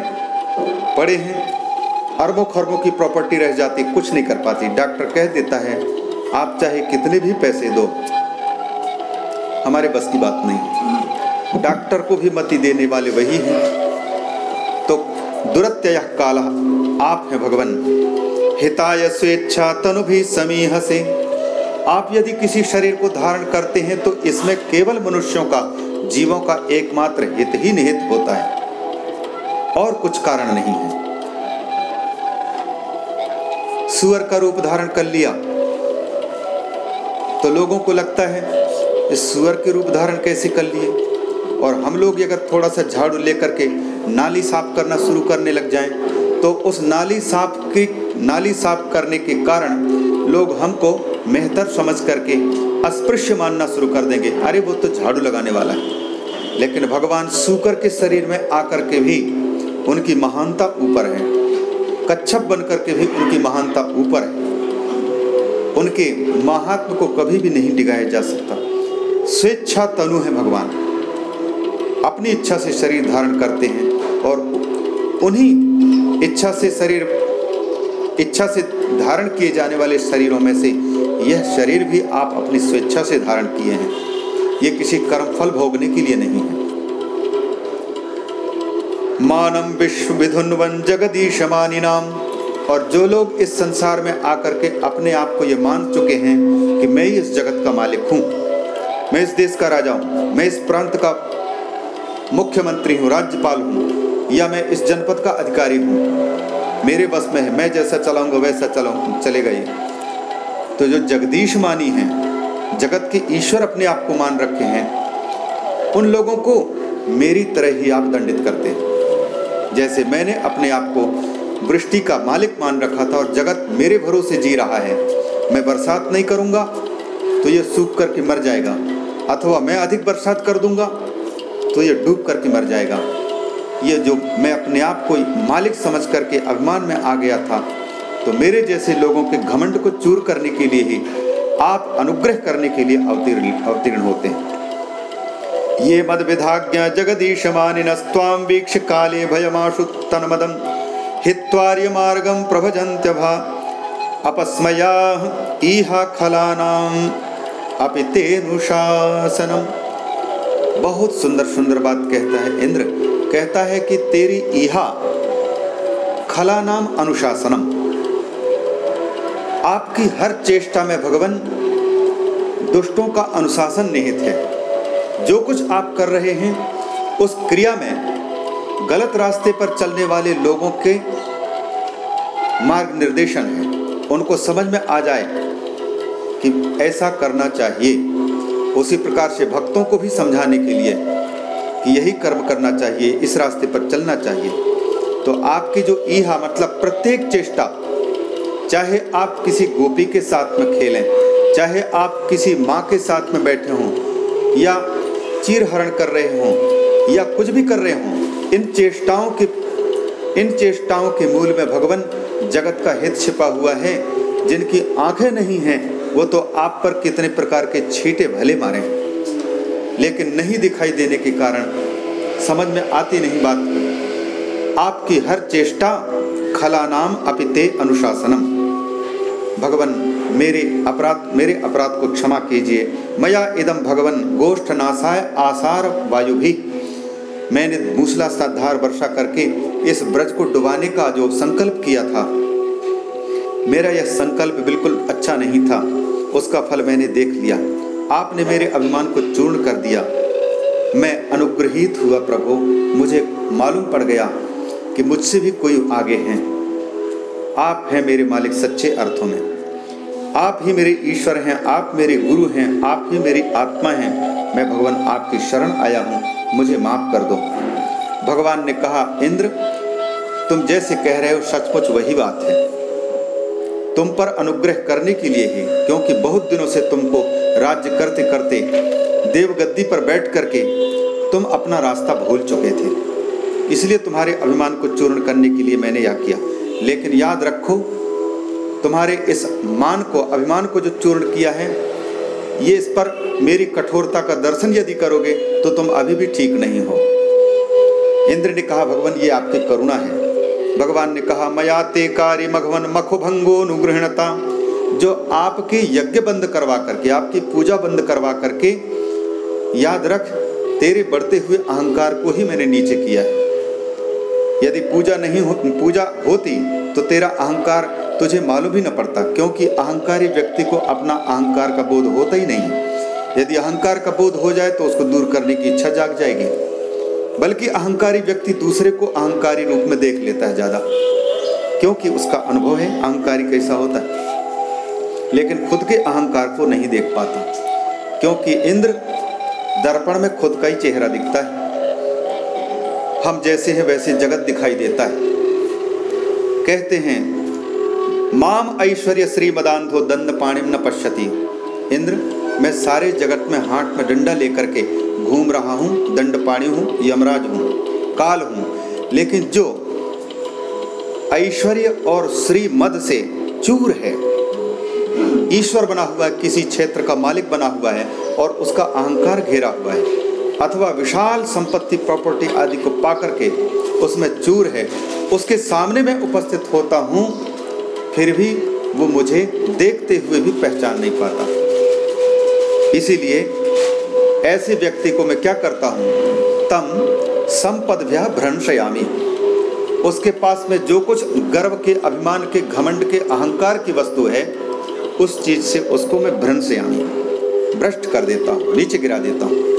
पड़े हैं। अरबों खरबों की प्रॉपर्टी रह जाती कुछ नहीं कर पाती। डॉक्टर कह देता है आप चाहे कितने भी पैसे दो हमारे बस की बात नहीं। डॉक्टर को भी मति देने वाले वही हैं। तो दुरत्य काल। आप हैं भगवान। हिताय स्वेच्छा तनु भी समीह से आप यदि किसी शरीर को धारण करते हैं तो इसमें केवल मनुष्यों का, जीवों का एकमात्र हित ही निहित होता है। और कुछ कारण नहीं है। सुअर का रूप धारण कर लिया तो लोगों को लगता है, इस सुअर के रूप धारण कैसे कर लिए? और हम लोग अगर थोड़ा सा झाड़ू लेकर के नाली साफ़ करना शुरू करने लग जाएँ तो उस नाली साफ़ की, नाली साफ़ करने के कारण लोग हमको मेहतर समझ करके अस्पृश्य मानना शुरू कर देंगे। अरे वो तो झाड़ू लगाने वाला है। लेकिन भगवान सूकर के शरीर में आकर के भी उनकी महानता ऊपर है। कच्छप बन करके भी उनकी महानता ऊपर है। उनके महात्म को कभी भी नहीं डिगाया जा सकता। स्वेच्छा तनु है भगवान। अपनी इच्छा से शरीर धारण करते हैं और उन्हीं इच्छा से शरीर, इच्छा से धारण किए जाने वाले शरीरों में से यह शरीर भी आप अपनी स्वेच्छा से धारण किए हैं। ये किसी कर्म फल भोगने के लिए नहीं है। मानम विश्व विधुन्वन जगदीश मानिनाम और जो लोग इस संसार में आकर के अपने आप को ये मान चुके हैं कि मैं ही इस जगत का मालिक हूँ, मैं इस देश का राजा हूँ, मैं इस प्रांत का मुख्यमंत्री हूँ, राज्यपाल हूँ, या मैं इस जनपद का अधिकारी हूँ। मेरे बस में है, मैं जैसा चलाऊँगा वैसा चलाऊँ चलेगा ये तो जो जगदीश मानी हैं, जगत के ईश्वर अपने आप को मान रखे हैं, उन लोगों को मेरी तरह ही आप दंडित करते हैं। जैसे मैंने अपने आप को वृष्टि का मालिक मान रखा था और जगत मेरे भरोसे जी रहा है, मैं बरसात नहीं करूँगा तो ये सूख करके मर जाएगा, अथवा मैं अधिक बरसात कर दूँगा तो ये डूब करके मर जाएगा। ये जो मैं अपने आप को मालिक समझ करके अभिमान में आ गया था तो मेरे जैसे लोगों के घमंड को चूर करने के लिए ही आप अनुग्रह करने के लिए अवतीर्ण अवतीर्ण होते हैं। ये मद विधाज्ञ जगदीश मानिनस्वाम वीक्ष काले भयमाशु तन्मदम हित्वार्य मार्गम प्रभजन्त्य भा अपस्मया इहा खलानाम अपितेनुशासनम बहुत सुंदर सुंदर बात कहता है इंद्र। कहता है कि तेरी इहा खला नाम अनुशासनम। आपकी हर चेष्टा में भगवान दुष्टों का अनुशासन निहित है। जो कुछ आप कर रहे हैं, उस क्रिया में गलत रास्ते पर चलने वाले लोगों के मार्ग निर्देशन है। उनको समझ में आ जाए कि ऐसा करना चाहिए। उसी प्रकार से भक्तों को भी समझाने के लिए कि यही कर्म करना चाहिए, इस रास्ते पर चलना चाहिए। तो आपकी जो ईहा मतलब प्रत्येक चेष्टा, चाहे आप किसी गोपी के साथ में खेलें, चाहे आप किसी माँ के साथ में बैठे हों, या चीरहरण कर रहे हों, या कुछ भी कर रहे हों, इन चेष्टाओं के, इन चेष्टाओं के मूल में भगवान जगत का हित छिपा हुआ है, जिनकी आँखें नहीं हैं वो तो आप पर कितने प्रकार के छीटे भले मारे लेकिन नहीं दिखाई देने के कारण समझ में आती नहीं बात। आपकी हर चेष्टा खला नाम अपिते अनुशासनम। भगवान, मेरे अपराध मेरे अपराध को क्षमा कीजिए। मया इदम भगवान गोष्ठ नासाय आसार वायु भी मैंने मूसला सा धार वर्षा करके इस ब्रज को डुबाने का जो संकल्प किया था मेरा यह संकल्प बिल्कुल अच्छा नहीं था। उसका फल मैंने देख लिया। आपने मेरे अभिमान को चूर्ण कर दिया। मैं अनुग्रहित हुआ, प्रभु। मुझे मालूम पड़ गया कि मुझसे भी कोई आगे हैं। आप हैं मेरे मालिक सच्चे अर्थों में। आप ही मेरे ईश्वर हैं। आप मेरे गुरु हैं। आप ही मेरी आत्मा हैं। मैं भगवान आपकी शरण आया हूँ। मुझे माफ़ कर दो। भगवान ने कहा, इंद्र, तुम जैसे कह रहे हो, सचमुच वही बात है। तुम पर अनुग्रह करने के लिए ही, क्योंकि बहुत दिनों से तुमको राज्य करते करते देवगद्दी पर बैठ करके तुम अपना रास्ता भूल चुके थे। इसलिए तुम्हारे अभिमान को चूर्ण करने के लिए मैंने यह किया। लेकिन याद रखो, तुम्हारे इस मान को, अभिमान को जो चूर्ण किया है, ये इस पर मेरी कठोरता का दर्शन यदि करोगे तो तुम अभी भी ठीक नहीं हो। इंद्र ने कहा, भगवान, ये आपकी करुणा है। भगवान ने कहा, मया ते कार्य मघवन मखुभंगो अनुग्रहणता जो आपके यज्ञ बंद करवा करके, आपकी पूजा बंद करवा करके, याद रख, तेरे बढ़ते हुए अहंकार को ही मैंने नीचे किया है। यदि पूजा नहीं हो, पूजा होती तो तेरा अहंकार तुझे मालूम ही न पड़ता, क्योंकि अहंकारी व्यक्ति को अपना अहंकार का बोध होता ही नहीं। यदि अहंकार का बोध हो जाए तो उसको दूर करने की इच्छा जाग जाएगी। बल्कि अहंकारी व्यक्ति दूसरे को अहंकारी रूप में देख लेता है ज़्यादा। क्योंकि उसका अनुभव है, अहंकारी कैसा होता है। लेकिन खुद के अहंकार को नहीं देख पाता। क्योंकि इंद्र दर्पण में खुद का ही चेहरा दिखता है। हम जैसे हैं, वैसे जगत दिखाई देता है। कहते हैं, माम ऐश्वर्य श्री मदान्धो दंड पाणिम न पश्यति। इंद्र मैं सारे जगत में हाथ में डंडा लेकर के घूम रहा हूँ दंड पाणी हूँ, यमराज हूँ, काल हूँ। लेकिन जो ऐश्वर्य और श्री मद से चूर है, ईश्वर बना हुआ है, किसी क्षेत्र का मालिक बना हुआ है और उसका अहंकार घेरा हुआ है, अथवा विशाल संपत्ति प्रॉपर्टी आदि को पा करके उसमें चूर है, उसके सामने में उपस्थित होता हूँ, फिर भी वो मुझे देखते हुए भी पहचान नहीं पाता। इसीलिए ऐसे व्यक्ति को मैं क्या करता हूँ? तम संपद भ्रंशयामी। उसके पास में जो कुछ गर्व के, अभिमान के, घमंड के, अहंकार की वस्तु है, उस चीज़ से उसको मैं भ्रंशयामी। भ्रष्ट कर देता हूँ, नीचे गिरा देता हूँ।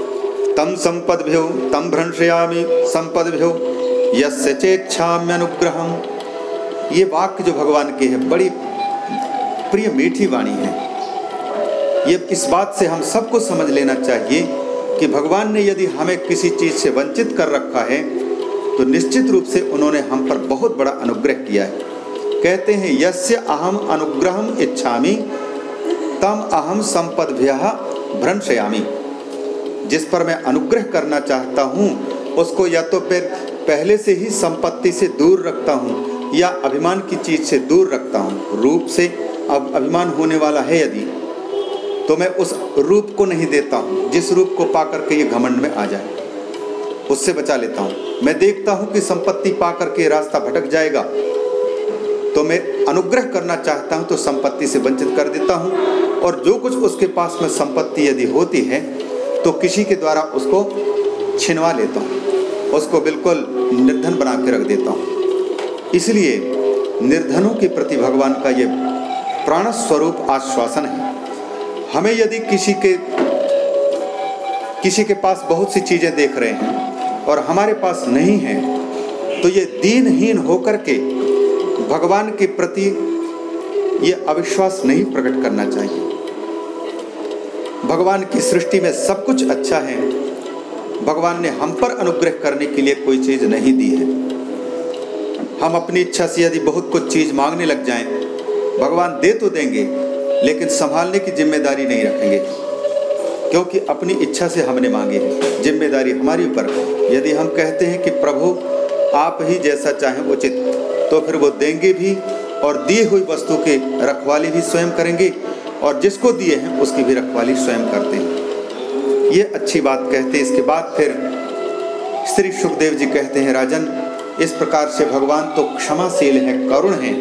तम संपद भ्यो तम भ्रंशयामी संपद भ्यो यस्य चेच्छाम्य अनुग्रहम ये वाक्य जो भगवान के है, बड़ी प्रिय मीठी वाणी है। ये इस बात से हम सबको समझ लेना चाहिए कि भगवान ने यदि हमें किसी चीज़ से वंचित कर रखा है तो निश्चित रूप से उन्होंने हम पर बहुत बड़ा अनुग्रह किया है। कहते हैं, यस्य अहम अनुग्रह इच्छामी, तम अहम संपदभ्य भ्रंशयामी। जिस पर मैं अनुग्रह करना चाहता हूँ, उसको या तो फिर पहले से ही संपत्ति से दूर रखता हूँ, या अभिमान की चीज़ से दूर रखता हूँ। रूप से अब अभिमान होने वाला है यदि तो मैं उस रूप को नहीं देता हूँ, जिस रूप को पा करके ये घमंड में आ जाए। उससे बचा लेता हूँ। मैं देखता हूँ कि संपत्ति पा करके रास्ता भटक जाएगा। तो मैं अनुग्रह करना चाहता हूँ तो संपत्ति से वंचित कर देता हूँ। और जो कुछ उसके पास में संपत्ति यदि होती है तो किसी के द्वारा उसको छिनवा लेता हूँ। उसको बिल्कुल निर्धन बना के रख देता हूँ। इसलिए निर्धनों के प्रति भगवान का ये प्राण स्वरूप आश्वासन है। हमें यदि किसी के किसी के पास बहुत सी चीज़ें देख रहे हैं और हमारे पास नहीं है तो ये दीनहीन होकर के भगवान के प्रति ये अविश्वास नहीं प्रकट करना चाहिए। भगवान की सृष्टि में सब कुछ अच्छा है। भगवान ने हम पर अनुग्रह करने के लिए कोई चीज़ नहीं दी है। हम अपनी इच्छा से यदि बहुत कुछ चीज़ मांगने लग जाएँ, भगवान दे तो देंगे लेकिन संभालने की ज़िम्मेदारी नहीं रखेंगे, क्योंकि अपनी इच्छा से हमने मांगी है। ज़िम्मेदारी हमारी ऊपर यदि हम कहते हैं कि प्रभु, आप ही जैसा चाहें उचित तो फिर वो देंगे भी और दी हुई वस्तु के रखवाली भी स्वयं करेंगे और जिसको दिए हैं उसकी भी रखवाली स्वयं करते हैं। ये अच्छी बात कहते हैं। इसके बाद फिर श्री सुखदेव जी कहते हैं, राजन, इस प्रकार से भगवान तो क्षमाशील है, करुण है।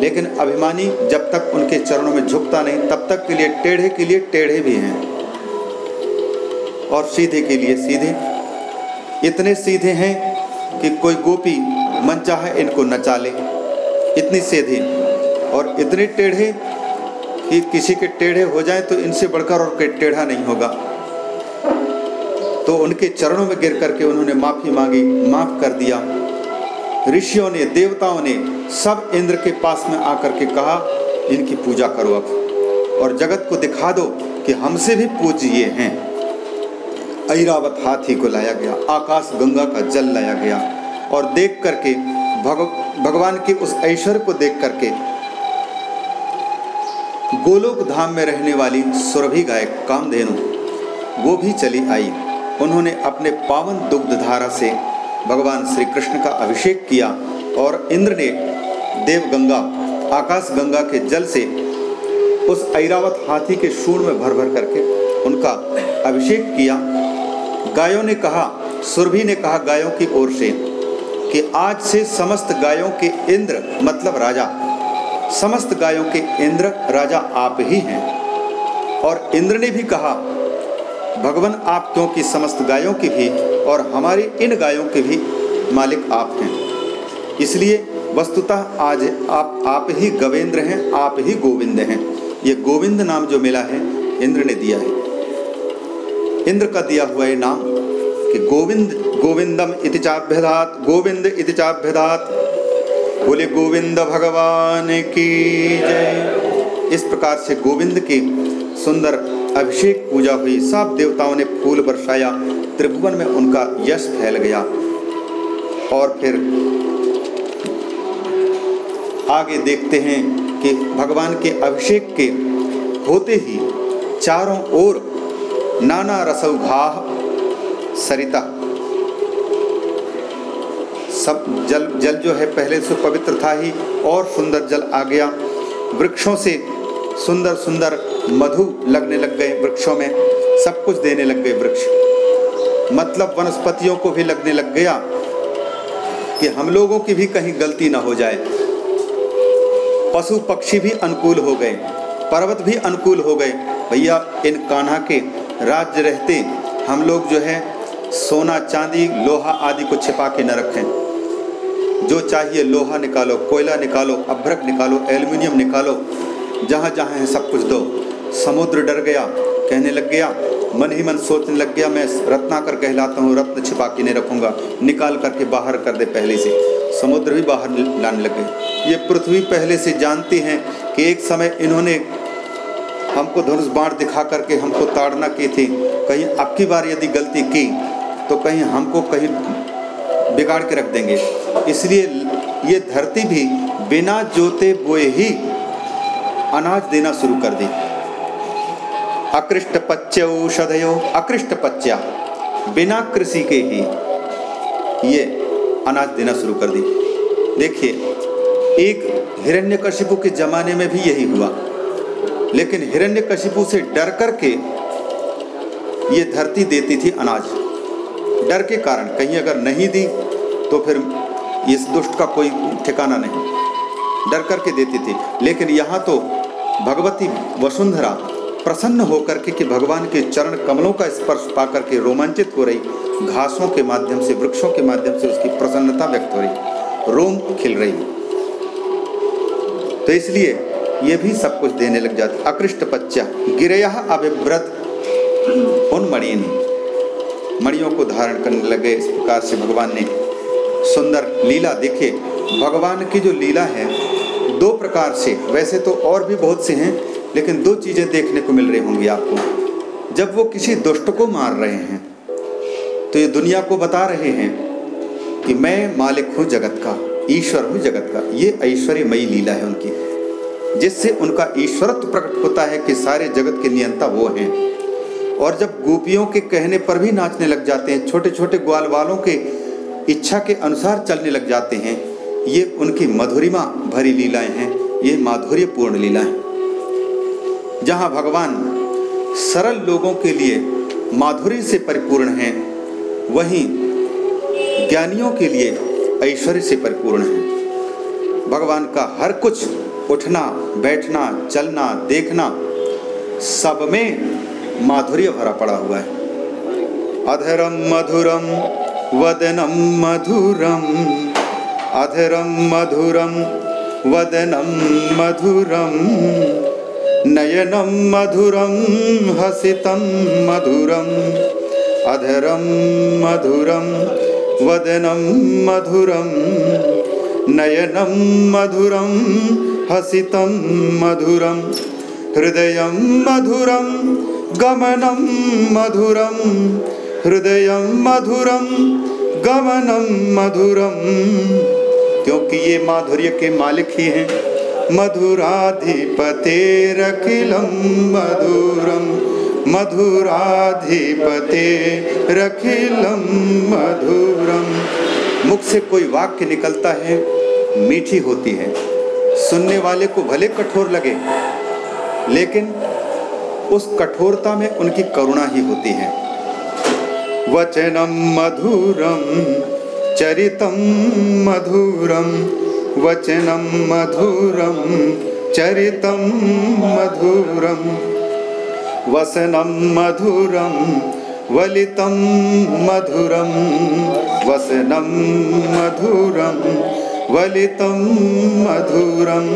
लेकिन अभिमानी जब तक उनके चरणों में झुकता नहीं, तब तक के लिए टेढ़े के लिए टेढ़े भी हैं। और सीधे के लिए सीधे। इतने सीधे हैं कि कोई गोपी मन चाहे इनको नचा ले इतनी सीधे और इतने टेढ़े कि किसी के टेढ़े हो जाए तो इनसे बढ़कर और कोई टेढ़ा नहीं होगा। तो उनके चरणों में गिर करके उन्होंने माफ़ी मांगी, माफ़ कर दिया। ऋषियों ने देवताओं ने सब इंद्र के पास में आकर के कहा इनकी पूजा करो अब और जगत को दिखा दो कि हमसे भी पूजिए हैं। ऐरावत हाथी को लाया गया आकाश गंगा का जल लाया गया और देख करके भग, भगवान के उस ऐश्वर्य को देख करके गोलोक धाम में रहने वाली सुरभि गाय कामधेनु वो भी चली आई। उन्होंने अपने पावन दुग्ध धारा से भगवान श्री कृष्ण का अभिषेक किया और इंद्र ने देव गंगा आकाश गंगा के जल से उस ऐरावत हाथी के शूर में भर भर करके उनका अभिषेक किया। गायों ने कहा, सुरभि ने कहा गायों की ओर से कि आज से समस्त गायों के इंद्र मतलब राजा, समस्त गायों के इंद्र, राजा आप ही हैं। और इंद्र ने भी कहा भगवान आप क्योंकि समस्त गायों की भी और हमारी इन गायों के भी मालिक आप हैं। इसलिए वस्तुतः आज आप आप ही गवेंद्र हैं, आप ही गोविंद हैं। ये गोविंद नाम जो मिला है, इंद्र ने दिया है। इंद्र का दिया हुआ ये नाम कि गोविंद, गोविंदम इति चाभ्यधात, गोविंद इति चाभ्यधात। बोले, गोविंद भगवान की जय। इस प्रकार से गोविंद की सुंदर अभिषेक पूजा हुई सब देवताओं ने फूल बरसाया, त्रिभुवन में उनका यश फैल गया। और फिर आगे देखते हैं कि भगवान के अभिषेक के होते ही चारों ओर नाना रसौघाह सरिता। सब जल जल जो है पहले से पवित्र था ही, और सुंदर जल आ गया। वृक्षों से सुंदर सुंदर मधु लगने लग गए वृक्षों में, सब कुछ देने लग गए वृक्ष। मतलब वनस्पतियों को भी लगने लग गया कि हम लोगों की भी कहीं गलती ना हो जाए। पशु पक्षी भी अनुकूल हो गए, पर्वत भी अनुकूल हो गए। भैया, इन कान्हा के राज्य रहते हम लोग जो है, सोना, चांदी, लोहा आदि को छिपा के न रखें। जो चाहिए लोहा निकालो, कोयला निकालो, अभ्रक निकालो, एल्युमिनियम निकालो जहाँ जहाँ है सब कुछ दो। समुद्र डर गया, कहने लग गया, मन ही मन सोचने लग गया, मैं रत्नाकर कहलाता हूँ, रत्न छिपा के नहीं रखूँगा, निकाल करके बाहर कर दे पहले से। समुद्र भी बाहर लाने लग गए। ये पृथ्वी पहले से जानती हैं कि एक समय इन्होंने हमको धनुष बाण दिखा करके हमको ताड़ना की थी। कहीं अब की बार यदि गलती की तो कहीं हमको कहीं बिगाड़ के रख देंगे। इसलिए ये धरती भी बिना जोते बोए ही अनाज देना शुरू कर दी। अकृष्ट पच्य अकृष्ट पच्या बिना कृषि के ही ये अनाज देना शुरू कर दी। देखिए, एक हिरण्यकशिपु के जमाने में भी यही हुआ। लेकिन हिरण्यकशिपु से डर करके ये धरती देती थी अनाज। डर के कारण कहीं अगर नहीं दी तो फिर इस दुष्ट का कोई ठिकाना नहीं। डर करके देती थी। लेकिन यहाँ तो भगवती वसुंधरा प्रसन्न होकर के कि भगवान के चरण कमलों का स्पर्श पाकर के रोमांचित हो रही, घासों के माध्यम से, वृक्षों के माध्यम से उसकी प्रसन्नता व्यक्त हो रही, रोम खिल रही। तो इसलिए ये भी सब कुछ देने लग जाते अकृष्ट पच्चा, गिरया अभिव्रत उन मणियन। मणियों को धारण करने लगे, इस प्रकार से भगवान ने सुंदर लीला देखे। भगवान की जो लीला है दो प्रकार से। वैसे तो और भी बहुत से हैं, लेकिन दो चीज़ें देखने को मिल रही होंगी आपको। जब वो किसी दुष्ट को मार रहे हैं तो ये दुनिया को बता रहे हैं कि मैं मालिक हूँ जगत का, ईश्वर हूँ जगत का। ये ऐश्वर्यमयी लीला है उनकी, जिससे उनका ईश्वरत्व प्रकट होता है कि सारे जगत के नियंता वो हैं। और जब गोपियों के कहने पर भी नाचने लग जाते हैं छोटे छोटे ग्वाल वालों के इच्छा के अनुसार चलने लग जाते हैं ये उनकी मधुरिमा भरी लीलाएँ हैं, ये माधुर्यपूर्ण लीलाएँ। जहाँ भगवान सरल लोगों के लिए माधुर्य से परिपूर्ण हैं, वहीं ज्ञानियों के लिए ऐश्वर्य से परिपूर्ण है। भगवान का हर कुछ, उठना, बैठना, चलना, देखना, सब में माधुर्य भरा पड़ा हुआ है। अधरम मधुरम, वदनम मधुरम अधरं मधुरं वदनं मधुरं नयनं मधुरं हसितं मधुरम् अधरं मधुरं वदनं मधुरं नयनं मधुरं हसितं मधुरं। हृदयं मधुरं गमनं मधुरं। हृदयं मधुरं गमनं मधुरम् क्योंकि ये माधुर्य के मालिक ही हैं। मधुराधिपतेरखिलं मधुरं। मधुराधिपतेरखिलं मधुरम मुख से कोई वाक्य निकलता है, मीठी होती है। सुनने वाले को भले कठोर लगे, लेकिन उस कठोरता में उनकी करुणा ही होती है। वचनम मधुरम चरितम मधुरम वचनं मधुरं, चरितं मधुरं, वसनं मधुरं, वलितं मधुरं, वसनं मधुरं, वलितं मधुरं,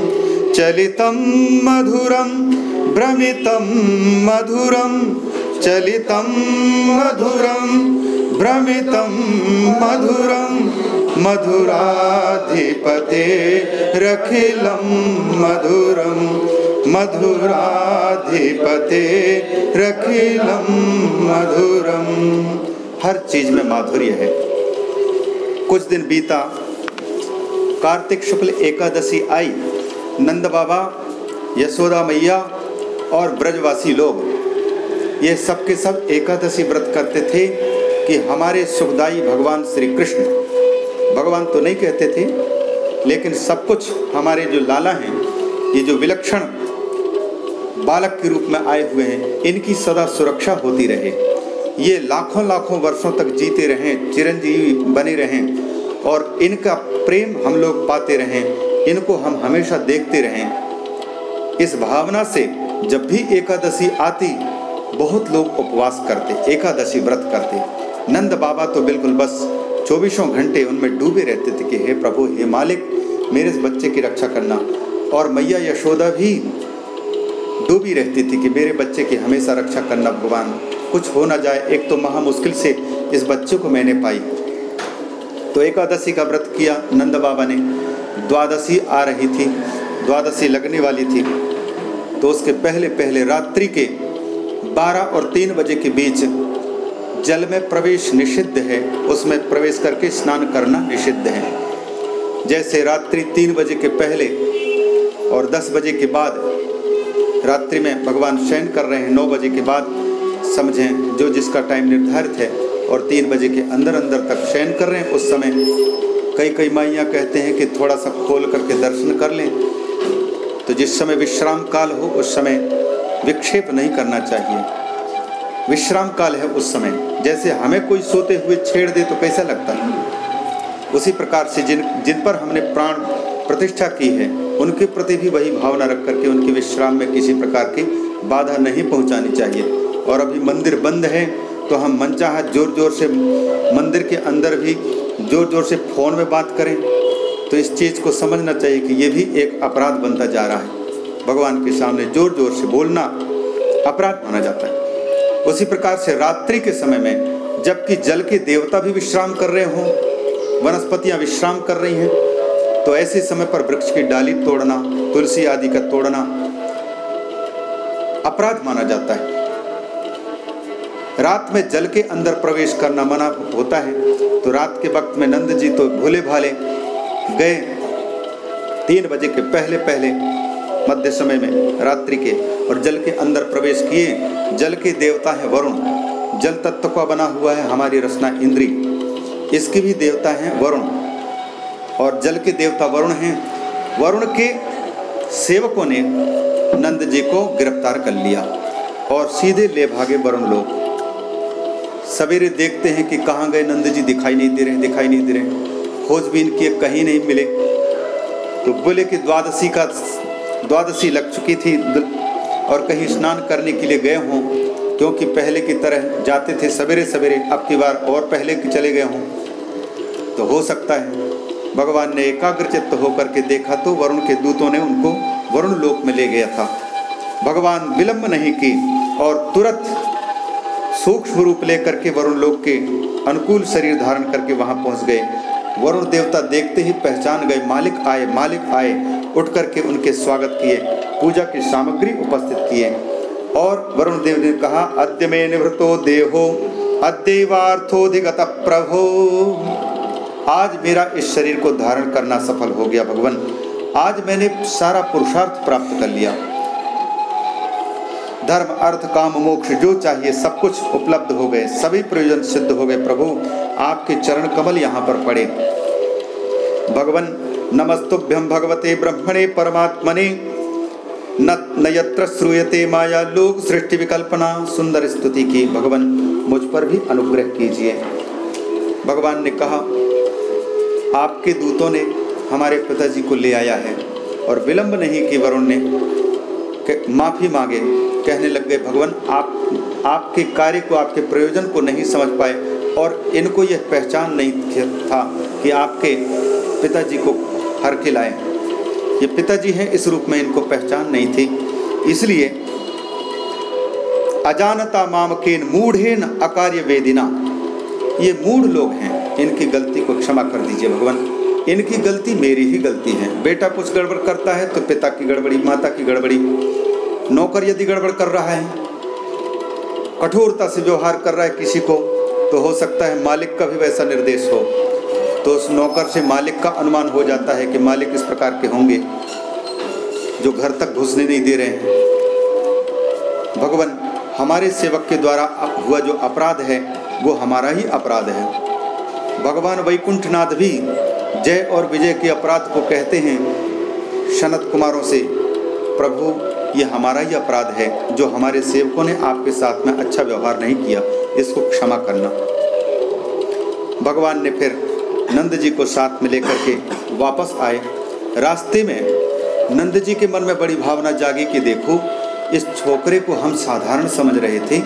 चलितं मधुरं, भ्रमितं मधुरं, चलितं मधुरं भ्रमितं मधुरं मधुराधिपते रखिलं मधुरं मधुराधिपते रखिलं मधुरम हर चीज़ में माधुर्य है। कुछ दिन बीता, कार्तिक शुक्ल एकादशी आई। नंद बाबा, यशोदा मैया और ब्रजवासी लोग, ये सब के सब एकादशी व्रत करते थे। कि हमारे सुखदाई भगवान श्री कृष्ण, भगवान तो नहीं कहते थे, लेकिन सब कुछ हमारे जो लाला हैं, ये जो विलक्षण बालक के रूप में आए हुए हैं, इनकी सदा सुरक्षा होती रहे। ये लाखों लाखों वर्षों तक जीते रहें, चिरंजीवी बने रहें, और इनका प्रेम हम लोग पाते रहें, इनको हम हमेशा देखते रहें। इस भावना से जब भी एकादशी आती, बहुत लोग उपवास करते, एकादशी व्रत करते। नंद बाबा तो बिल्कुल बस चौबीसों घंटे उनमें डूबे रहते थे कि, हे प्रभु, हे मालिक, मेरे इस बच्चे की रक्षा करना। और मैया यशोदा भी डूबी रहती थी कि, मेरे बच्चे की हमेशा रक्षा करना, भगवान। कुछ हो ना जाए, एक तो महा मुश्किल से इस बच्चे को मैंने पाई। तो एकादशी का व्रत किया, नंद बाबा ने। द्वादशी आ रही थी, द्वादशी लगने वाली थी। तो उसके पहले पहले रात्रि के 12 और 3 बजे के बीच जल में प्रवेश निषिद्ध है, उसमें प्रवेश करके स्नान करना निषिद्ध है। जैसे रात्रि तीन बजे के पहले और दस बजे के बाद, रात्रि में भगवान शयन कर रहे हैं, नौ बजे के बाद, समझें, जो जिसका टाइम निर्धारित है और तीन बजे के अंदर अंदर तक शयन कर रहे हैं, उस समय कई कई माइयाँ कहते हैं कि थोड़ा सा खोल करके दर्शन कर लें। तो जिस समय विश्राम काल हो, उस समय विक्षेप नहीं करना चाहिए। विश्राम काल है उस समय। जैसे हमें कोई सोते हुए छेड़ दे तो कैसा लगता है? उसी प्रकार से जिन जिन पर हमने प्राण प्रतिष्ठा की है, उनके प्रति भी वही भावना रख करके उनके विश्राम में किसी प्रकार की बाधा नहीं पहुंचानी चाहिए। और अभी मंदिर बंद है तो हम मनचाह ज़ोर ज़ोर से मंदिर के अंदर भी ज़ोर ज़ोर से फ़ोन में बात करें। तो इस चीज़ को समझना चाहिए कि ये भी एक अपराध बनता जा रहा है। भगवान के सामने ज़ोर ज़ोर से बोलना अपराध माना जाता है। उसी प्रकार से रात्रि के समय में, जबकि जल के देवता भी विश्राम कर रहे हों, वनस्पतियाँ विश्राम कर रही हैं तो ऐसे समय पर वृक्ष की डाली तोड़ना, तुलसी आदि का तोड़ना अपराध माना जाता है। रात में जल के अंदर प्रवेश करना मना होता है तो रात के वक्त में नंद जी तो भोले भाले गए। तीन बजे के पहले पहले मध्य समय में रात्रि के और जल के अंदर प्रवेश किए। जल के देवता है वरुण। जल तत्व का बना हुआ है हमारी रचना इंद्री। इसके भी देवता हैं वरुण। और जल के देवता वरुण हैं। वरुण के सेवकों ने नंद जी को गिरफ़्तार कर लिया और सीधे ले भागे वरुण लोग। सवेरे देखते हैं कि कहाँ गए नंद जी, दिखाई नहीं दे रहे, दिखाई नहीं दे रहे। खोजबीन किए कहीं नहीं मिले। तो बोले कि द्वादशी का द्वादशी लग चुकी थी। और कहीं स्नान करने के लिए गए हों, क्योंकि पहले की तरह जाते थे सवेरे सवेरे अब की बार और पहले की चले गए हों। तो हो सकता है, भगवान ने एकाग्रचित्त होकर के देखा तो वरुण के दूतों ने उनको वरुण लोक में ले गया था। भगवान विलंब नहीं की और तुरंत सूक्ष्म रूप लेकर के वरुण लोक के अनुकूल शरीर धारण करके वहाँ पहुँच गए। वरुण देवता देखते ही पहचान गए, मालिक आए मालिक आए उठ करके उनके स्वागत किए, पूजा की सामग्री उपस्थित किए। और वरुण देव ने कहा, अद्य में निवृतो देहो अद्यवार्थोधिगत प्रभो। आज मेरा इस शरीर को धारण करना सफल हो गया भगवान। आज मैंने सारा पुरुषार्थ प्राप्त कर लिया। धर्म, अर्थ, काम, मोक्ष, जो चाहिए सब कुछ उपलब्ध हो गए। सभी प्रयोजन सिद्ध हो गए प्रभु। आपके चरण कमल यहाँ पर पड़े। भगवान नमस्तुभ्यम भगवते ब्रह्मणे परमात्मने। न यत्र श्रूयते माया लोक सृष्टि विकल्पना। सुंदर स्तुति की भगवान मुझ पर भी अनुग्रह कीजिए। भगवान ने कहा, आपके दूतों ने हमारे पिताजी को ले आया है और विलंब नहीं कि वरुण ने माफ़ी मांगे। कहने लग गए, भगवान, आप आपके कार्य को, आपके प्रयोजन को नहीं समझ पाए और इनको यह पहचान नहीं था कि आपके पिताजी को हर के लाए। ये पिताजी हैं, इस रूप में इनको पहचान नहीं थी। इसलिए, अजानता माम के मूढ़ेन अकार्य वेदिना। ये मूढ़ लोग हैं, इनकी गलती को क्षमा कर दीजिए भगवान। इनकी गलती मेरी ही गलती है। बेटा कुछ गड़बड़ करता है तो पिता की गड़बड़ी, माता की गड़बड़ी। नौकर यदि गड़बड़ कर रहा है, कठोरता से व्यवहार कर रहा है किसी को तो हो सकता है मालिक का भी वैसा निर्देश हो। तो उस नौकर से मालिक का अनुमान हो जाता है कि मालिक इस प्रकार के होंगे, जो घर तक घुसने नहीं दे रहे हैं। भगवान, हमारे सेवक के द्वारा हुआ जो अपराध है, वो हमारा ही अपराध है। भगवान वैकुंठनाथ भी जय और विजय के अपराध को कहते हैं। सनत कुमारों से, प्रभु, ये हमारा ही अपराध है, जो हमारे सेवकों ने आपके साथ में अच्छा व्यवहार नहीं किया, इसको क्षमा करना। भगवान ने फिर नंद जी को साथ में लेकर के वापस आए। रास्ते में नंद जी के मन में बड़ी भावना जागी कि देखो, इस छोकरे को हम साधारण समझ रहे थे।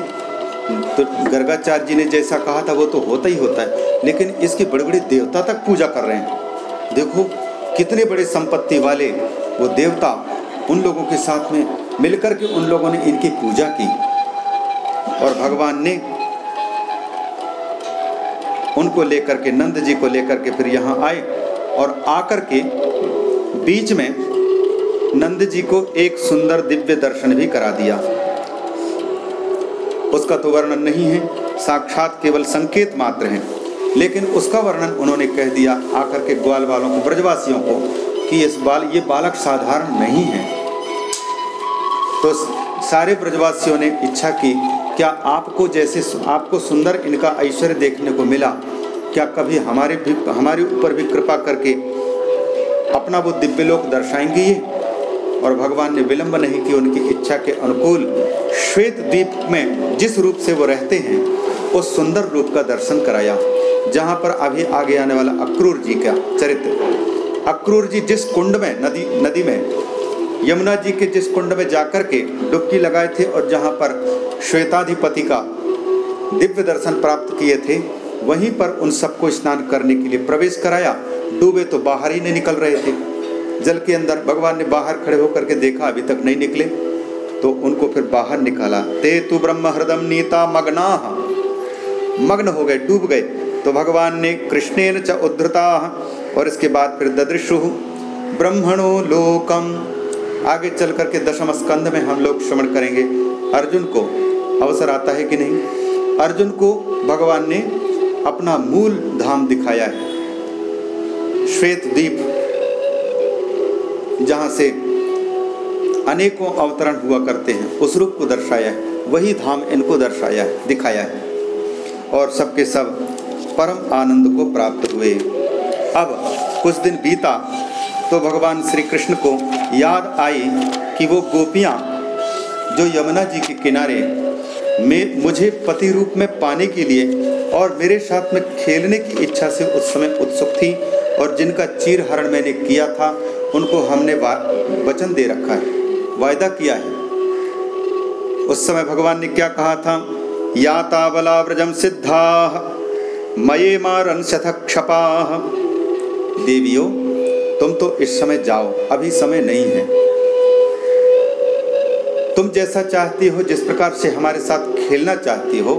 तो गर्गाचार्य जी ने जैसा कहा था, वो तो होता ही होता है, लेकिन इसकी बड़े बड़े देवता तक पूजा कर रहे हैं। देखो, कितने बड़े संपत्ति वाले वो देवता उन लोगों के साथ में मिलकर के उन लोगों ने इनकी पूजा की। और भगवान ने उनको लेकर के, नंद जी को लेकर के फिर यहाँ आए और आकर के बीच में नंद जी को एक सुंदर दिव्य दर्शन भी करा दिया। उसका तो वर्णन नहीं है, साक्षात केवल संकेत मात्र है। लेकिन उसका वर्णन उन्होंने कह दिया आकर के ग्वाल वालों को, ब्रजवासियों को, कि इस बाल, ये बालक साधारण नहीं है। तो सारे ब्रजवासियों ने इच्छा की क्या आपको जैसे आपको सुंदर इनका ऐश्वर्य देखने को मिला? क्या कभी हमारे भी, हमारे ऊपर भी कृपा करके अपना वो दिव्य लोक दर्शाएँगे ये? और भगवान ने विलंब नहीं की उनकी इच्छा के अनुकूल श्वेत द्वीप में जिस रूप से वो रहते हैं, उस सुंदर रूप का दर्शन कराया, जहाँ पर अभी आगे आने वाला अक्रूर जी का चरित्र। अक्रूर जी जिस कुंड में, नदी नदी में यमुना जी के जिस कुंड में जाकर के डुबकी लगाए थे और जहाँ पर श्वेताधिपति का दिव्य दर्शन प्राप्त किए थे, वहीं पर उन सबको स्नान करने के लिए प्रवेश कराया, डूबे तो बाहर ही नहीं निकल रहे थे। जल के अंदर भगवान ने बाहर खड़े होकर के देखा, अभी तक नहीं निकले। तो उनको फिर बाहर निकाला। ते तु ब्रह्म हृदम नीता मग्ना। मग्न हो गए, डूब गए। तो भगवान ने कृष्णेन च उद्धृता और इसके बाद फिर ददृशु। ब्रह्मणो लोकम। आगे चल करके दशम स्कंध में हम लोग श्रवण करेंगे। अर्जुन को अवसर आता है कि नहीं? अर्जुन को भगवान ने अपना मूल धाम दिखाया है। श्वेत द्वीप, जहाँ से अनेकों अवतरण हुआ करते हैं, उस रूप को दर्शाया है। वही धाम इनको दर्शाया है, दिखाया है। और सबके सब परम आनंद को प्राप्त हुए। अब कुछ दिन बीता तो भगवान श्री कृष्ण को याद आई कि वो गोपियाँ जो यमुना जी के किनारे में मुझे पति रूप में पाने के लिए और मेरे साथ में खेलने की इच्छा से उस समय उत्सुक थी और जिनका चीर हरण मैंने किया था, उनको हमने वचन दे रखा है, वायदा किया है। उस समय भगवान ने क्या कहा था? या तावला व्रजम सिद्धा, मये मारन क्षपा देवियों तुम तो इस समय जाओ, अभी समय नहीं है। तुम जैसा चाहती हो, जिस प्रकार से हमारे साथ खेलना चाहती हो,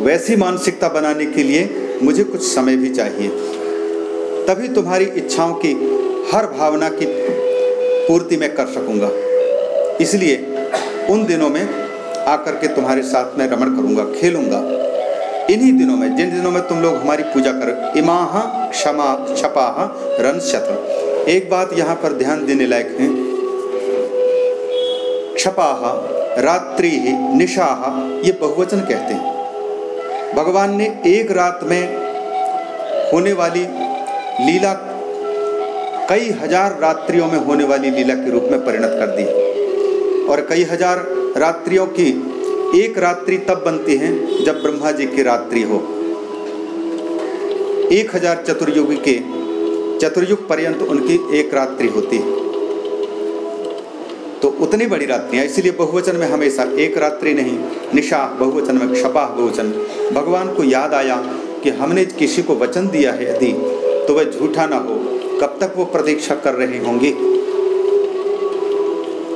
वैसी मानसिकता बनाने के लिए मुझे कुछ समय भी चाहिए। तभी तुम्हारी इच्छाओं की, हर भावना की पूर्ति मैं कर सकूँगा। इसलिए उन दिनों में आकर के तुम्हारे साथ में रमण करूँगा, खेलूँगा। इन्हीं दिनों में, जिन दिनों में तुम लोग हमारी पूजा करो, इमाह, क्षमा, छपाह रन एक बात यहाँ पर ध्यान देने लायक है। क्षपाह, रात्रि, निशाह, ये बहुवचन कहते हैं। भगवान ने एक रात में होने वाली लीला, कई हज़ार रात्रियों में होने वाली लीला के रूप में परिणत कर दी और कई हज़ार रात्रियों की एक रात्रि तब बनती है जब ब्रह्मा जी की रात्रि हो। एक हज़ार चतुर्युगी के चतुर्युग पर्यंत उनकी एक रात्रि होती है। तो उतनी बड़ी रात्रियाँ, इसलिए बहुवचन में हमेशा एक रात्रि नहीं, निशा बहुवचन में क्षपाह बहुवचन। भगवान को याद आया कि हमने किसी को वचन दिया है यदि तो वह झूठा ना हो। कब तक वो प्रतीक्षा कर रहे होंगे?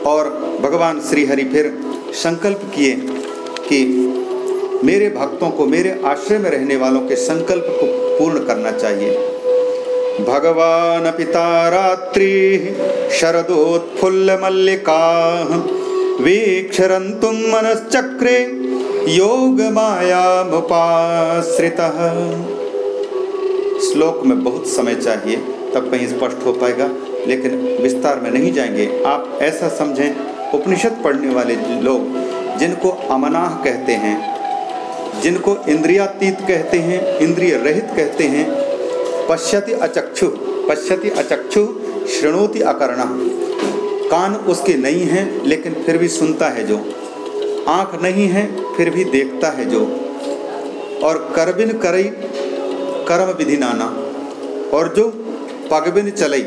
और भगवान श्री हरि फिर संकल्प किए कि मेरे भक्तों को, मेरे आश्रय में रहने वालों के संकल्प को पूर्ण करना चाहिए। भगवान पिता रात्रि, शरदोत्फुल्ल मल्लिका, वीक्षरन्तुं मनश्चक्रे, योग माया मुपाश्रित। श्लोक में बहुत समय चाहिए, तब कहीं स्पष्ट हो पाएगा, लेकिन विस्तार में नहीं जाएँगे। आप ऐसा समझें, उपनिषद पढ़ने वाले लोग जिनको अमनाह कहते हैं, जिनको इंद्रियातीत कहते हैं इंद्रिय रहित कहते हैं, पश्यति अचक्षु पश्यति अचक्षु श्रृणोति अकर्ण। कान उसके नहीं हैं, लेकिन फिर भी सुनता है जो। आँख नहीं है, फिर भी देखता है जो। और करबिन करई, कर्म विधि नाना। और जो पगबिन चलई,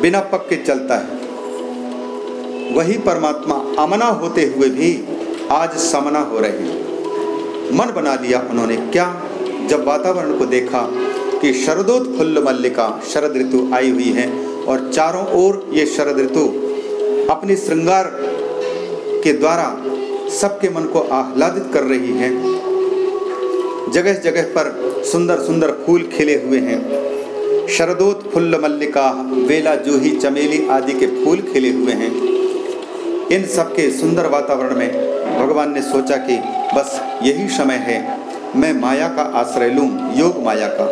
बिना पक के चलता है। वही परमात्मा अमना होते हुए भी आज समना हो रहे हैं। मन बना लिया उन्होंने क्या? जब वातावरण को देखा कि शरदोत्फुल्ल मल्लिका शरद ऋतु आई हुई है और चारों ओर ये शरद ऋतु अपने श्रृंगार के द्वारा सबके मन को आह्लादित कर रही है। जगह जगह पर सुंदर सुंदर फूल खिले हुए हैं। शरदोत्फुल्ल मल्लिका, वेला जूही, चमेली आदि के फूल खिले हुए हैं। इन सब के सुंदर वातावरण में भगवान ने सोचा कि बस यही समय है मैं माया का आश्रय लूँ योग माया का।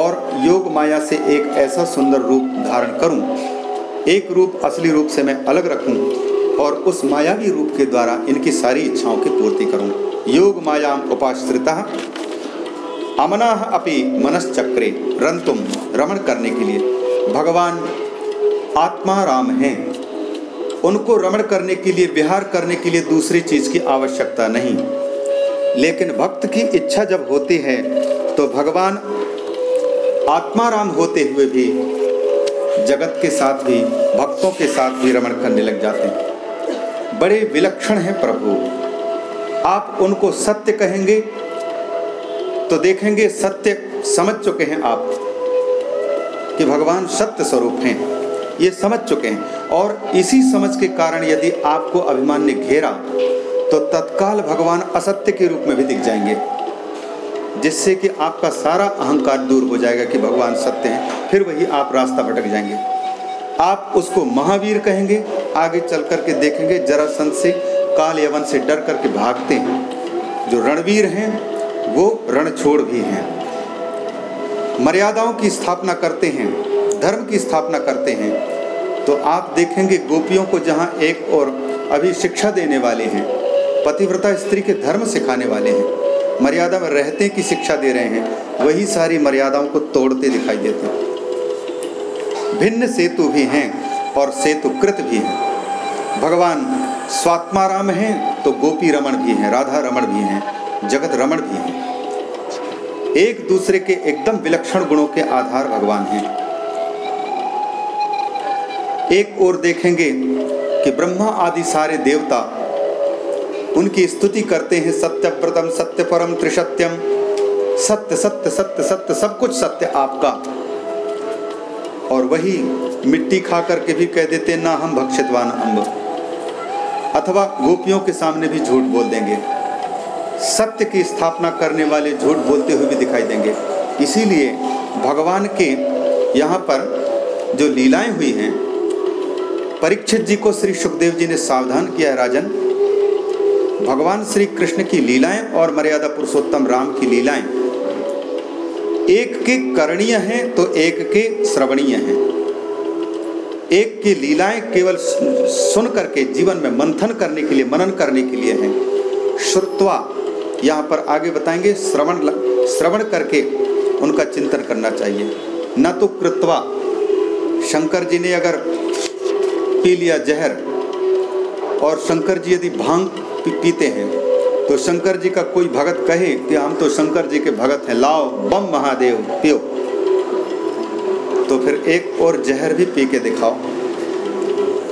और योग माया से एक ऐसा सुंदर रूप धारण करूँ, एक रूप असली रूप से मैं अलग रखूँ और उस मायावी रूप के द्वारा इनकी सारी इच्छाओं की पूर्ति करूँ। योग मायाम उपाश्रिता अमना अपि मनश्चक्रे रंतुम रमण करने के लिए। भगवान आत्मा राम हैं। उनको रमण करने के लिए, विहार करने के लिए दूसरी चीज़ की आवश्यकता नहीं। लेकिन भक्त की इच्छा जब होती है तो भगवान आत्माराम होते हुए भी, जगत के साथ भी, भक्तों के साथ भी रमण करने लग जाते हैं। बड़े विलक्षण हैं प्रभु। आप उनको सत्य कहेंगे तो देखेंगे सत्य समझ चुके हैं आप, कि भगवान सत्य स्वरूप हैं। ये समझ चुके हैं। और इसी समझ के कारण यदि आपको अभिमान ने घेरा तो तत्काल भगवान असत्य के रूप में भी दिख जाएँगे, जिससे कि आपका सारा अहंकार दूर हो जाएगा कि भगवान सत्य हैं, फिर वही आप रास्ता भटक जाएँगे। आप उसको महावीर कहेंगे, आगे चल करके देखेंगे जरासंध से, काल यवन से डर करके भागते हैं। जो रणवीर हैं, वो रण छोड़ भी हैं। मर्यादाओं की स्थापना करते हैं, धर्म की स्थापना करते हैं तो आप देखेंगे गोपियों को जहाँ एक और अभी शिक्षा देने वाले हैं, पतिव्रता स्त्री के धर्म सिखाने वाले हैं, मर्यादा में रहते की शिक्षा दे रहे हैं, वही सारी मर्यादाओं को तोड़ते दिखाई देते हैं। भिन्न सेतु भी हैं और सेतुकृत भी हैं। भगवान स्वात्मा राम हैं तो गोपी रमण भी हैं, राधा रमण भी हैं, जगत रमण भी हैं। एक दूसरे के एकदम विलक्षण गुणों के आधार भगवान हैं। एक और देखेंगे कि ब्रह्मा आदि सारे देवता उनकी स्तुति करते हैं सत्यव्रतम सत्य परम त्रिसत्यम सत्य सत्य सत्य सत्य, सब कुछ सत्य आपका। और वही मिट्टी खा करके भी कह देते, ना हम भक्षितवान अम्ब। अथवा गोपियों के सामने भी झूठ बोल देंगे। सत्य की स्थापना करने वाले झूठ बोलते हुए भी दिखाई देंगे। इसीलिए भगवान के यहाँ पर जो लीलाएँ हुई हैं परीक्षित जी को श्री सुखदेव जी ने सावधान किया राजन। भगवान श्री कृष्ण की लीलाएँ और मर्यादा पुरुषोत्तम राम की लीलाएँ। एक के करणीय हैं तो एक के श्रवणीय हैं। एक की लीलाएँ केवल सुन करके जीवन में मंथन करने के लिए, मनन करने के लिए हैं। श्रुत्वा, यहाँ पर आगे बताएँगे, श्रवण श्रवण करके उनका चिंतन करना चाहिए। न तो कृत्वा, शंकर जी ने अगर पी लिया जहर और शंकर जी यदि भाँग पीते हैं तो शंकर जी का कोई भगत कहे कि हम तो शंकर जी के भगत हैं, लाओ, बम महादेव, पियो। तो फिर एक और जहर भी पी के दिखाओ।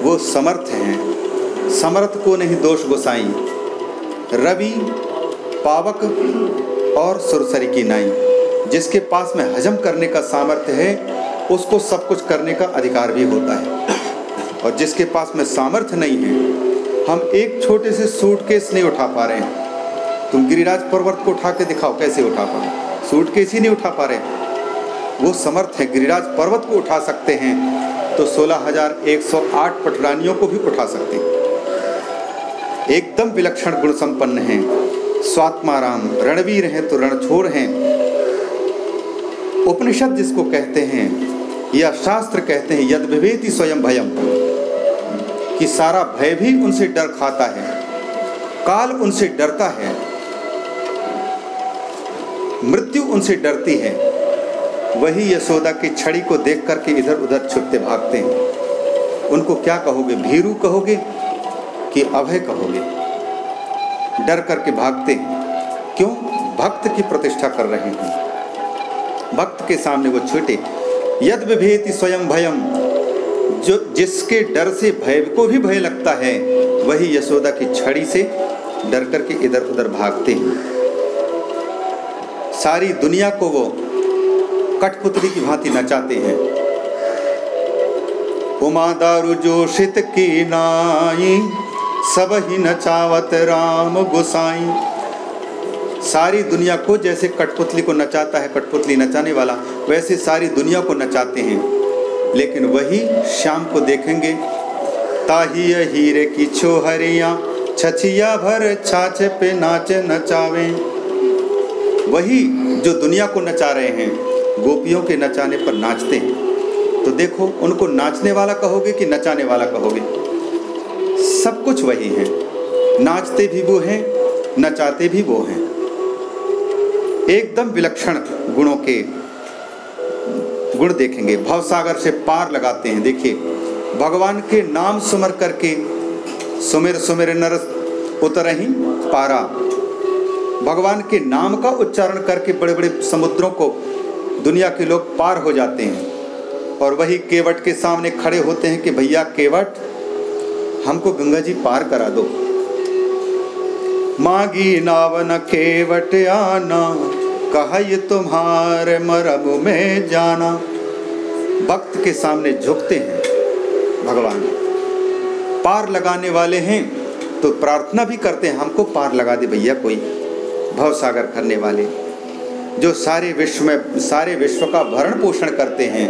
वो समर्थ हैं। समर्थ को नहीं दोष गोसाई। रवि, पावक और सुरसरी की नाई, जिसके पास में हजम करने का सामर्थ्य है, उसको सब कुछ करने का अधिकार भी होता है। और जिसके पास में सामर्थ्य नहीं है हम एक छोटे से सूटकेस नहीं उठा पा रहे हैं। तुम गिरिराज पर्वत को उठा के दिखाओ कैसे उठा पाओ सूटकेस ही नहीं उठा पा रहे वो समर्थ है गिरिराज पर्वत को उठा सकते हैं तो 16,108 पटरानियों को भी उठा सकते हैं। एकदम विलक्षण गुण संपन्न हैं। स्वात्माराम रणवीर हैं तो रणछोड़ हैं। उपनिषद जिसको कहते हैं या शास्त्र कहते हैं यद विभेति स्वयं भयम कि सारा भय भी उनसे डर खाता है, काल उनसे डरता है, मृत्यु उनसे डरती है। वही यशोदा की छड़ी को देख करके इधर उधर छुपते भागते हैं। उनको क्या कहोगे? भीरू कहोगे कि अभय कहोगे? डर करके भागते हैं। क्यों? भक्त की प्रतिष्ठा कर रहे हैं। भक्त के सामने वो छूटे यद विभेति स्वयं भयम। जो जिसके डर से भय को भी भय लगता है, वही यशोदा की छड़ी से डर करके इधर उधर भागते हैं। सारी दुनिया को वो कठपुतली की भांति नचाते हैं। उमा दारू जोशित की नाई, सब ही नचावत राम गुसाई। सारी दुनिया को जैसे कठपुतली को नचाता है, कठपुतली नचाने वाला, वैसे सारी दुनिया को नचाते हैं। लेकिन वही शाम को देखेंगे। ताही हीरे की छोहरिया, छछिया भर छाछ पे नाचे नचावे। वही जो दुनिया को नचा रहे हैं, गोपियों के नचाने पर नाचते हैं। तो देखो, उनको नाचने वाला कहोगे कि नचाने वाला कहोगे? सब कुछ वही है। नाचते भी वो हैं, नचाते भी वो हैं। एकदम विलक्षण गुणों के गुण देखेंगे। भवसागर से पार लगाते हैं। देखिए, भगवान के नाम सुमर करके सुमिर सुमिर नर उतर ही पारा। भगवान के नाम का उच्चारण करके बड़े बड़े समुद्रों को दुनिया के लोग पार हो जाते हैं। और वही केवट के सामने खड़े होते हैं कि, भैया केवट, हमको गंगा जी पार करा दो। मागी नावन केवट आना कहा ये तुम्हारे मरब में जाना। भक्त के सामने झुकते हैं भगवान। पार लगाने वाले हैं तो प्रार्थना भी करते हैं, हमको पार लगा दे भैया कोई भव सागर करने वाले। जो सारे विश्व में, सारे विश्व का भरण पोषण करते हैं,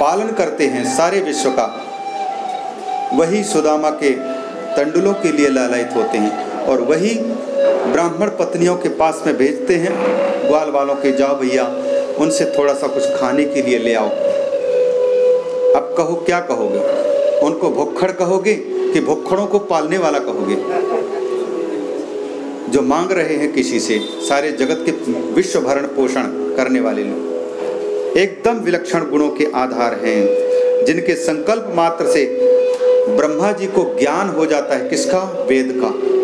पालन करते हैं सारे विश्व का, वही सुदामा के तंडुलों के लिए लालयित होते हैं और वही ब्राह्मण पत्नियों के पास में भेजते हैं। ग्वाल वालों के, जाओ भैया, उनसे थोड़ा सा कुछ खाने के लिए ले आओ। अब कहो, क्या कहोगे? उनको भुक्खड़ कहोगे कि भुक्खड़ों को पालने वाला कहोगे? जो मांग रहे हैं किसी से, सारे जगत के विश्व भरण पोषण करने वाले लोग। एकदम विलक्षण गुणों के आधार हैं। जिनके संकल्प मात्र से ब्रह्मा जी को ज्ञान हो जाता है, किसका? वेद का।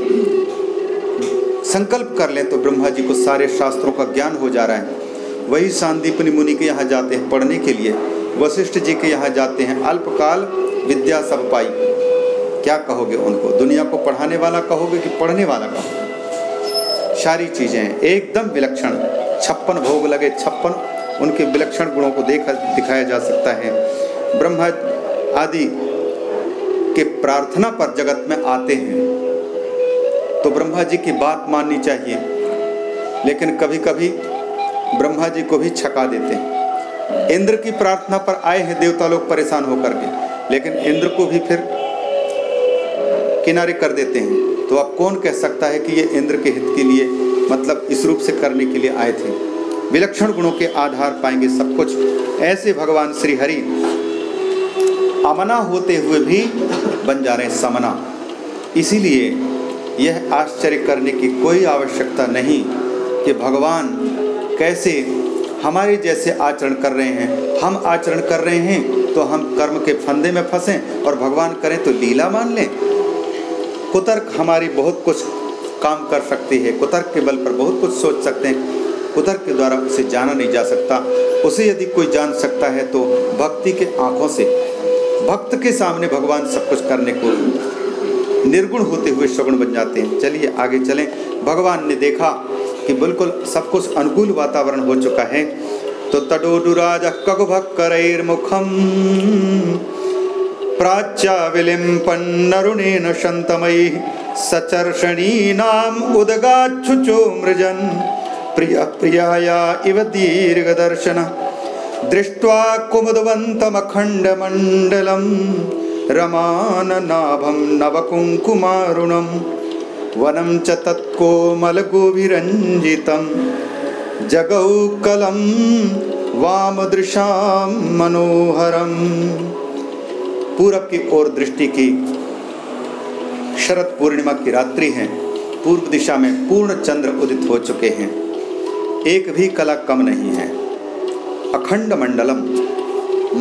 संकल्प कर लें तो ब्रह्मा जी को सारे शास्त्रों का ज्ञान हो जा रहा है। वही सांदीपनी मुनि के यहाँ जाते हैं पढ़ने के लिए। वशिष्ठ जी के यहाँ जाते हैं। अल्पकाल विद्या सब पाई। क्या कहोगे उनको? दुनिया को पढ़ाने वाला कहोगे कि पढ़ने वाला कहोगे? सारी चीज़ें एकदम विलक्षण। छप्पन भोग लगे, छप्पन उनके विलक्षण गुणों को देखा, दिखाया जा सकता है। ब्रह्मा आदि के प्रार्थना पर जगत में आते हैं। तो ब्रह्मा जी की बात माननी चाहिए। लेकिन कभी कभी ब्रह्मा जी को भी छका देते हैं। इंद्र की प्रार्थना पर आए हैं देवता लोग परेशान होकर के। लेकिन इंद्र को भी फिर किनारे कर देते हैं। तो अब कौन कह सकता है कि ये इंद्र के हित के लिए मतलब इस रूप से करने के लिए आए थे? विलक्षण गुणों के आधार पाएँगे सब कुछ। ऐसे भगवान श्री हरि अमना होते हुए भी बन जा रहे हैं समना। इसीलिए यह आश्चर्य करने की कोई आवश्यकता नहीं कि भगवान कैसे हमारे जैसे आचरण कर रहे हैं। हम आचरण कर रहे हैं तो हम कर्म के फंदे में फंसें और भगवान करें तो लीला मान लें। कुतर्क हमारी बहुत कुछ काम कर सकती है। कुतर्क के बल पर बहुत कुछ सोच सकते हैं। कुतर्क के द्वारा उसे जाना नहीं जा सकता। उसे यदि कोई जान सकता है तो भक्ति के आँखों से, भक्त के सामने भगवान सब कुछ करने को निर्गुण होते हुए श्रवण बन जाते हैं। चलिए आगे चलें। भगवान ने देखा कि बिल्कुल सब कुछ अनुकूल वातावरण हो चुका है। तो तडोडुराज मृजन्। प्रिय, प्रियाया इव दृष्ट्वा कुमुदवन्तमखण्डमण्डलं रमाननाभं नवकुङ्कुमारुणं, वनं च तत्कोमलगोभिरञ्जितं जगौकलं वामदृशां मनोहरम् पूरब की ओर दृष्टि की, शरद पूर्णिमा की रात्रि है, पूर्व दिशा में पूर्ण चंद्र उदित हो चुके हैं। एक भी कला कम नहीं है। अखंड मंडलम,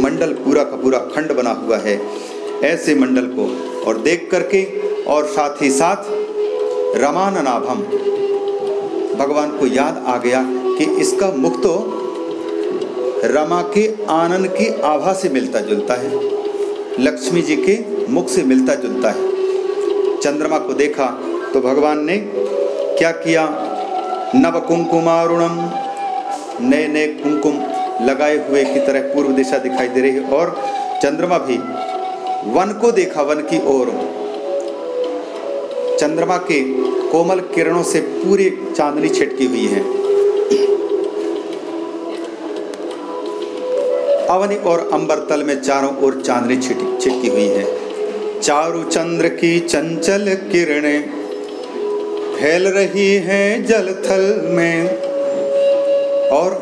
मंडल पूरा का पूरा खंड बना हुआ है। ऐसे मंडल को और देख करके और साथ ही साथ रमाननाभम। भगवान को याद आ गया कि इसका मुख तो रमा के आनंद की आभा से मिलता जुलता है, लक्ष्मी जी के मुख से मिलता जुलता है। चंद्रमा को देखा तो भगवान ने क्या किया? नव कुंकुमारुणम नए नए कुमकुम लगाए हुए की तरह पूर्व दिशा दिखाई दे रही है और चंद्रमा भी वन को देखा, वन की ओर। चंद्रमा के कोमल किरणों से पूरी चांदनी छिटकी हुई है। अवनि और अंबर तल में चारों ओर चांदनी छिटकी हुई है। चारु चंद्र की चंचल किरणें फैल रही हैं जल थल में, और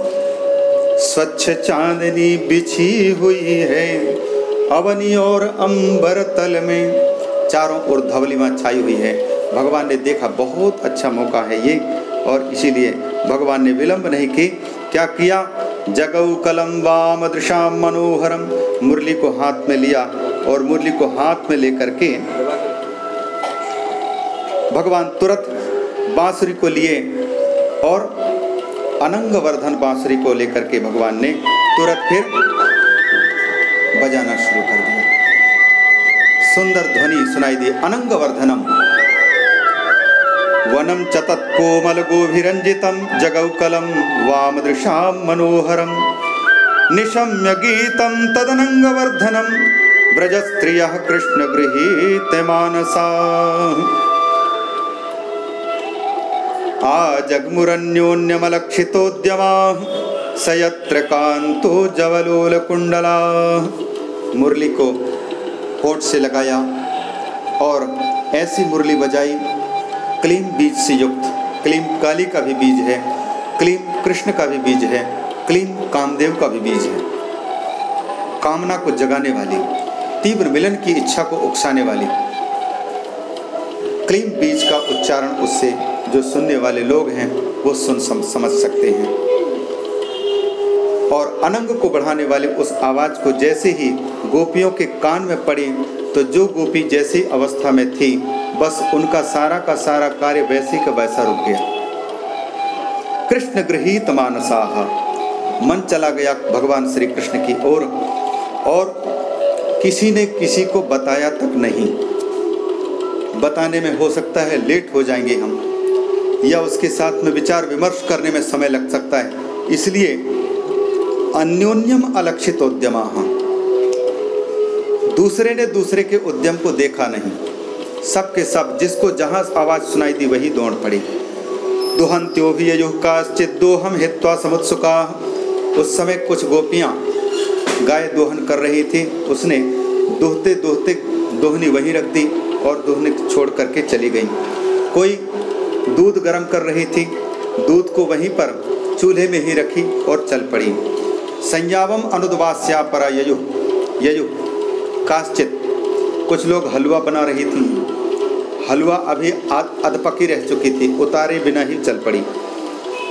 स्वच्छ चांदनी बिछी हुई है। अवनी और अंबर तल में चारों ओर धवलिमा छाई हुई है। भगवान ने देखा, बहुत अच्छा मौका है ये, और इसीलिए भगवान ने विलंब नहीं की। क्या किया? जगऊ कलम वाम दृशाम मनोहरम। मुरली को हाथ में लिया और मुरली को हाथ में लेकर के भगवान तुरंत बांसुरी को लिए और अनंग वर्धन बांसुरी को लेकर के भगवान ने तुरंत फिर बजाना शुरू कर दिया। सुंदर ध्वनि सुनाई दी अनंग वर्धनम वनम चतत कोमल गोभिरंजितम, जगौकलम वाम दृशाम मनोहरम। निशम्य गीतम तदनंग वर्धनम ब्रज स्त्रिय कृष्ण गृहीत मानसा। आजग्मुरन्योन्यमलक्षितोद्यमा स कांतो जवलोलकुंडला मुरली को होठ से लगाया और ऐसी मुरली बजाई। क्लीम बीज से युक्त क्लीम काली का भी बीज है क्लीम कृष्ण का भी बीज है क्लीम कामदेव का भी बीज है। कामना को जगाने वाली तीव्र मिलन की इच्छा को उकसाने वाली। क्लीम बीज का उच्चारण उससे जो सुनने वाले लोग हैं वो सुन सम, समझ सकते हैं। और अनंग को बढ़ाने वाले उस आवाज़ को जैसे ही गोपियों के कान में पड़ी तो जो गोपी जैसी अवस्था में थी बस उनका सारा का सारा कार्य वैसे का वैसा रुक गया। कृष्ण गृहित मानसाह। मन चला गया भगवान श्री कृष्ण की ओर और, किसी ने किसी को बताया तक नहीं। बताने में हो सकता है लेट हो जाएँगे हम या उसके साथ में विचार विमर्श करने में समय लग सकता है। इसलिए अन्योन्यम अलक्षित उद्यम दूसरे ने दूसरे के उद्यम को देखा नहीं। सब के सब जिसको जहाँ आवाज़ सुनाई दी वही दौड़ पड़ी। दुहंत्यो भी दोहम हित्वा समुत्सुका। उस समय कुछ गोपियाँ गाय दोहन कर रही थी। उसने दोहते दोहते दोहनी वहीं रख दी और दोहनी छोड़ करके चली गई। कोई दूध गर्म कर रही थी, दूध को वहीं पर चूल्हे में ही रखी और चल पड़ी। संयावम अनुदवास्या पर यजु यजु काश्चित। कुछ लोग हलवा बना रही थी। हलवा अभी अधपकी रह चुकी थी, उतारे बिना ही चल पड़ी।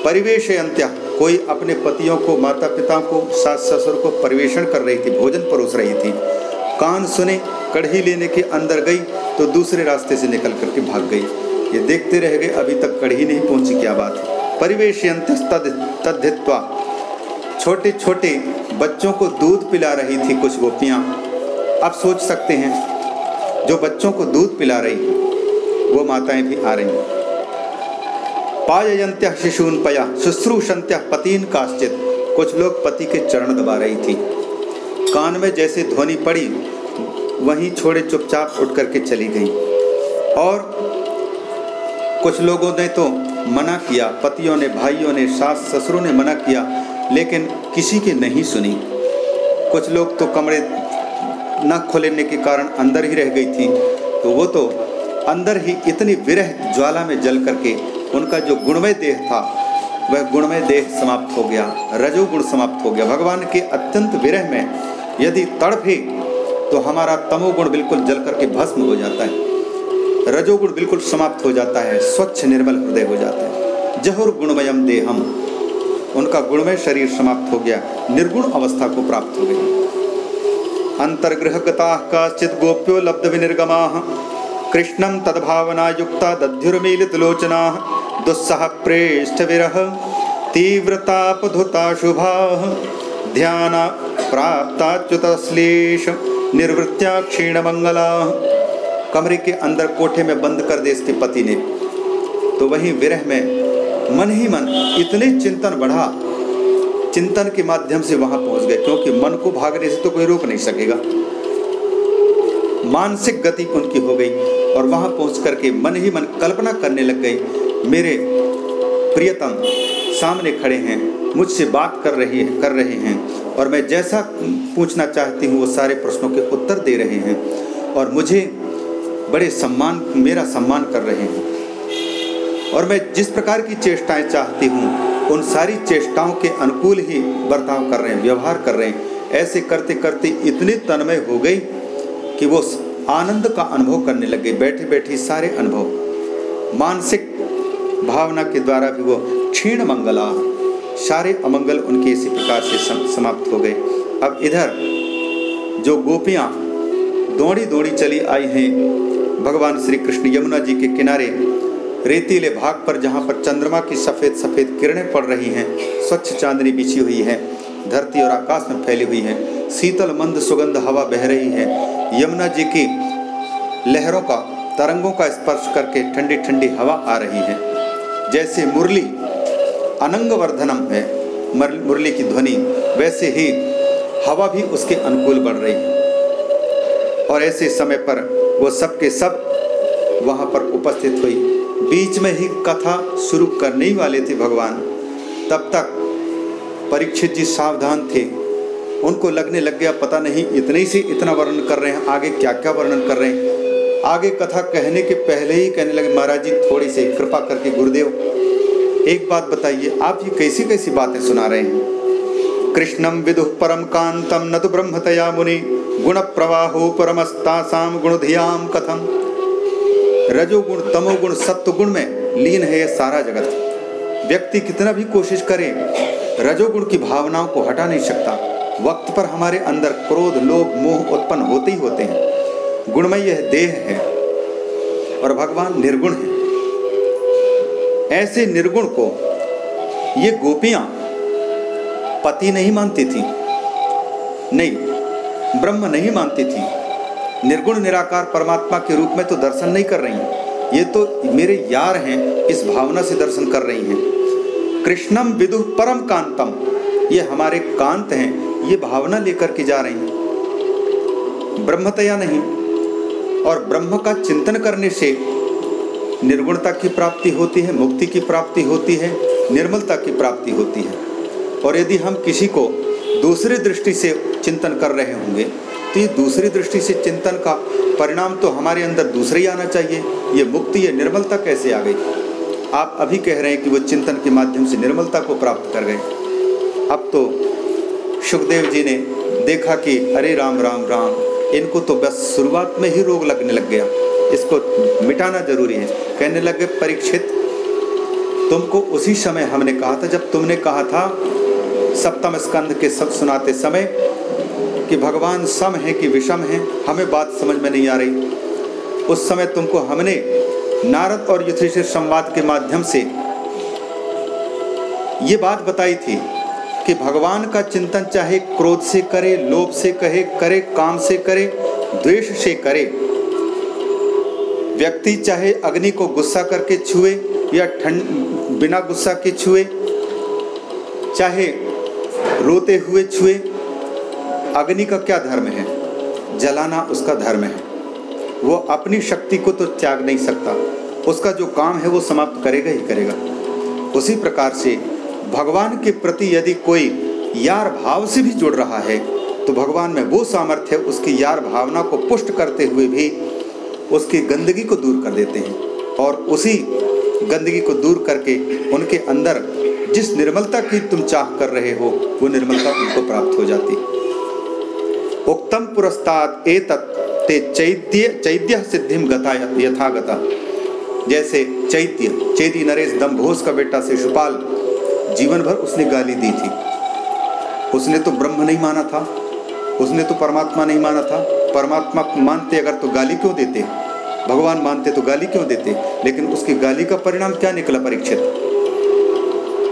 परिवेश अंत्य कोई अपने पतियों को माता पिता को सास ससुर को परिवेशन कर रही थी, भोजन परोस रही थी। कान सुने, कढ़ी लेने के अंदर गई तो दूसरे रास्ते से निकल करके भाग गई। ये देखते रह गए, अभी तक कढ़ी नहीं पहुँची, क्या बात है। परिवेश तद्धित्वा छोटे छोटे बच्चों को दूध पिला रही थी कुछ गोपियाँ। अब सोच सकते हैं, जो बच्चों को दूध पिला रही हैं, वो माताएँ भी आ रही हैं। पाययंत्य शिशून पया, शुश्रूषंत्य पतीन काश्चित, कुछ लोग पति के चरण दबा रही थी। कान में जैसे ध्वनि पड़ी, वहीं छोड़े चुपचाप उठ करके चली गई। और कुछ लोगों ने तो मना किया, पतियों ने, भाइयों ने सास ससुरों ने मना किया लेकिन किसी की नहीं सुनी। कुछ लोग तो कमरे न खोलने के कारण अंदर ही रह गई थी। तो वो तो अंदर ही इतनी विरह ज्वाला में जल करके उनका जो गुणमय देह था, वह गुणमय देह समाप्त हो गया, रजोगुण समाप्त हो गया। भगवान के अत्यंत विरह में यदि तड़फे तो हमारा तमोगुण बिल्कुल जल करके भस्म हो जाता है। रजोगुण बिल्कुल समाप्त हो जाता है, स्वच्छ निर्मल हृदय हो जाता है। जहुर गुणमयम देहम। उनका गुणमय शरीर समाप्त हो गया। निर्गुण अवस्था को प्राप्त हो गई। अंतर्ग्रहगता काश्चित गोप्यो लब्ध विनिर्गमा। कृष्णम तद्भावना युक्ता दध्युर्मीलित लोचना। दुस्सह प्रेष्ठ विरह तीव्रतापधुता शुभा ध्यान प्राप्ताच्युतश्लेष, निर्वृत्या क्षीण मंगला कमरे के अंदर कोठे में बंद कर दे इसके पति ने। तो वही विरह में मन ही मन इतने चिंतन बढ़ा, चिंतन के माध्यम से वहाँ पहुँच गए, क्योंकि मन को भागने से तो कोई रोक नहीं सकेगा। मानसिक गति उनकी हो गई और वहाँ पहुँच करके मन ही मन कल्पना करने लग गई, मेरे प्रियतम, सामने खड़े हैं, मुझसे बात कर रही है, कर रहे हैं, और मैं जैसा पूछना चाहती हूँ, वो सारे प्रश्नों के उत्तर दे रहे हैं, और मुझे बड़े सम्मान, मेरा सम्मान कर रहे हैं। और मैं जिस प्रकार की चेष्टाएँ चाहती हूँ, उन सारी चेष्टाओं के अनुकूल ही बर्ताव कर रहे हैं, व्यवहार कर रहे हैं। ऐसे करते करते इतनी तन्मय हो गई कि वो आनंद का अनुभव करने लगे बैठे बैठे सारे अनुभव। मानसिक भावना के द्वारा भी वो क्षीण मंगला। सारे अमंगल उनके इसी प्रकार से समाप्त हो गए। अब इधर जो गोपियाँ दौड़ी दौड़ी चली आई हैं, भगवान श्री कृष्ण यमुना जी के किनारे रेतीले भाग पर जहाँ पर चंद्रमा की सफ़ेद सफ़ेद किरणें पड़ रही हैं, स्वच्छ चांदनी बिछी हुई है। धरती और आकाश में फैली हुई है। शीतल, मंद, सुगंध हवा बह रही है। यमुना जी की लहरों का, तरंगों का स्पर्श करके ठंडी ठंडी हवा आ रही है। जैसे मुरली अनंग वर्धनम है मुरली की ध्वनि, वैसे ही हवा भी उसके अनुकूल बढ़ रही है। और ऐसे समय पर वो सब के सब वहाँ पर उपस्थित हुई। बीच में ही कथा शुरू करने ही वाले थे भगवान। तब तक परीक्षित जी सावधान थे। उनको लगने लग गया, पता नहीं इतने से इतना वर्णन कर रहे हैं, आगे क्या क्या वर्णन कर रहे हैं। आगे कथा कहने के पहले ही कहने लगे, महाराज जी, थोड़ी सी कृपा करके गुरुदेव, एक बात बताइए, आप ये कैसी कैसी बातें सुना रहे हैं? कृष्णम विदु परम कांतम न तो ब्रह्मतया मुनि गुण प्रवाहो परमस्तासाम गुणधियाम कथम। रजोगुण, तमोगुण, सत्वगुण में लीन है यह सारा जगत। व्यक्ति कितना भी कोशिश करे, रजोगुण की भावनाओं को हटा नहीं सकता। वक्त पर हमारे अंदर क्रोध, लोभ, मोह उत्पन्न होते ही होते हैं। गुणमय यह देह है और भगवान निर्गुण है। ऐसे निर्गुण को ये गोपियाँ पति नहीं मानती थी, नहीं, ब्रह्म नहीं मानती थी। निर्गुण, निराकार परमात्मा के रूप में तो दर्शन नहीं कर रही ये तो मेरे यार हैं, इस भावना से दर्शन कर रही हैं। कृष्णम विदु परम कांतम। ये हमारे कांत हैं, ये भावना लेकर के जा रही हैं। ब्रह्मतया नहीं, और ब्रह्म का चिंतन करने से निर्गुणता की प्राप्ति होती है, मुक्ति की प्राप्ति होती है, निर्मलता की प्राप्ति होती है। और यदि हम किसी को दूसरी दृष्टि से चिंतन कर रहे होंगे तो ये दूसरी दृष्टि से चिंतन का परिणाम तो हमारे अंदर दूसरे ही आना चाहिए। ये मुक्ति, ये निर्मलता कैसे आ गई? आप अभी कह रहे हैं कि वो चिंतन के माध्यम से निर्मलता को प्राप्त कर गए। अब तो सुखदेव जी ने देखा कि अरे राम राम राम, इनको तो बस शुरुआत में ही रोग लगने लग गया। इसको मिटाना ज़रूरी है। कहने लगे, परीक्षित, तुमको उसी समय हमने कहा था, जब तुमने कहा था, सप्तम स्कंद के सब सुनाते समय कि भगवान सम है कि विषम है, हमें बात समझ में नहीं आ रही। उस समय तुमको हमने नारद और युधिष्ठिर संवाद के माध्यम से ये बात बताई थी कि भगवान का चिंतन चाहे क्रोध से करे, लोभ से कहे, करे, काम से करे, द्वेष से करे, व्यक्ति चाहे अग्नि को गुस्सा करके छुए या ठंड, बिना गुस्सा के छुए, चाहे रोते हुए छुए अग्नि का क्या धर्म है? जलाना उसका धर्म है। वो अपनी शक्ति को तो त्याग नहीं सकता। उसका जो काम है वो समाप्त करेगा ही करेगा। उसी प्रकार से भगवान के प्रति यदि कोई यार भाव से भी जुड़ रहा है तो भगवान में वो सामर्थ्य उसकी यार भावना को पुष्ट करते हुए भी उसकी गंदगी को दूर कर देते हैं। और उसी गंदगी को दूर करके उनके अंदर जिस निर्मलता की तुम चाह कर रहे हो, वो निर्मलता उनको प्राप्त हो जाती। उक्तम पुरस्ताद ते चैत्य चैत्य सिद्धिम गता जैसे चैत्य, चैती नरेश दम्भोज का बेटा शिशुपाल जीवन भर उसने गाली दी थी। उसने तो ब्रह्म नहीं माना था। उसने तो परमात्मा नहीं माना था। परमात्मा मानते अगर तो गाली क्यों देते? भगवान मानते तो गाली क्यों देते? लेकिन उसकी गाली का परिणाम क्या निकला परीक्षित?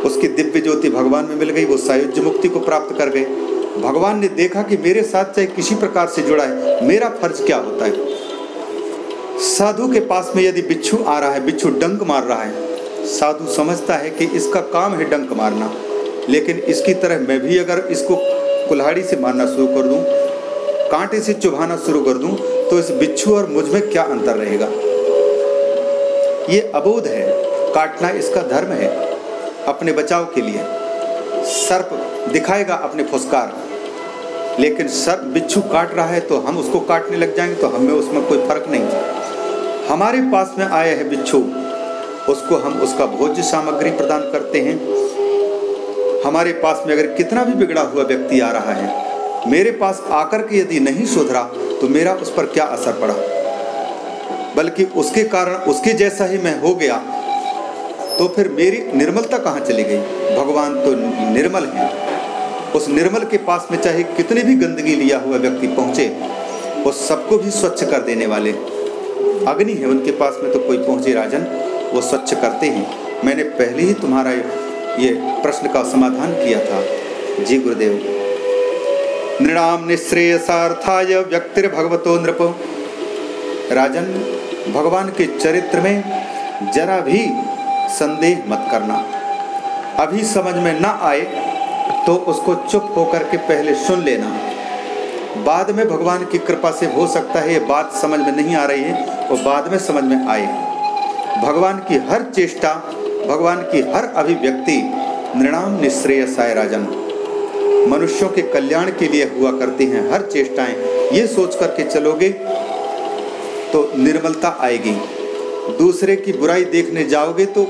उसकी दिव्य ज्योति भगवान में मिल गई, वो सायुज्य मुक्ति को प्राप्त कर गए। भगवान ने देखा कि मेरे साथ चाहे किसी प्रकार से जुड़ा है, मेरा फ़र्ज़ क्या होता है? साधु के पास में यदि बिच्छू आ रहा है, बिच्छू डंक मार रहा है, साधु समझता है कि इसका काम है डंक मारना। लेकिन इसकी तरह मैं भी अगर इसको कुल्हाड़ी से मारना शुरू कर दूँ, कांटे से चुभाना शुरू कर दूँ तो इस बिच्छू और मुझमें क्या अंतर रहेगा? ये अबोध है, काटना इसका धर्म है, अपने बचाव के लिए। सर्प दिखाएगा अपने फुसकार। लेकिन सर, बिच्छू काट रहा है तो हम उसको काटने लग जाएँगे तो हमें उसमें कोई फ़र्क नहीं। हमारे पास में आया है बिच्छू। उसको हम उसका भोज्य सामग्री प्रदान करते हैं। हमारे पास में अगर कितना भी बिगड़ा हुआ व्यक्ति आ रहा है, मेरे पास आकर के यदि नहीं सुधरा तो मेरा उस पर क्या असर पड़ा? बल्कि उसके कारण उसके जैसा ही मैं हो गया तो फिर मेरी निर्मलता कहाँ चली गई? भगवान तो निर्मल है। उस निर्मल के पास में चाहे कितनी भी गंदगी लिया हुआ व्यक्ति पहुँचे, वो सबको भी स्वच्छ कर देने वाले। अग्नि है उनके पास में तो कोई पहुँचे राजन, वो स्वच्छ करते हैं। मैंने पहले ही तुम्हारा ये प्रश्न का समाधान किया था। जी गुरुदेव। नृणाम निश्रेयसार्थाय व्यक्तिर भगवतो नृप। राजन, भगवान के चरित्र में जरा भी संदेह मत करना। अभी समझ में ना आए तो उसको चुप होकर के पहले सुन लेना। बाद में भगवान की कृपा से हो सकता है ये बात समझ में नहीं आ रही है वो बाद में समझ में आए भगवान की हर चेष्टा, भगवान की हर अभिव्यक्ति नृणाम निश्रेयसाय राजन। मनुष्यों के कल्याण के लिए हुआ करती हैं हर चेष्टाएँ। ये सोच करके चलोगे तो निर्मलता आएगी। दूसरे की बुराई देखने जाओगे तो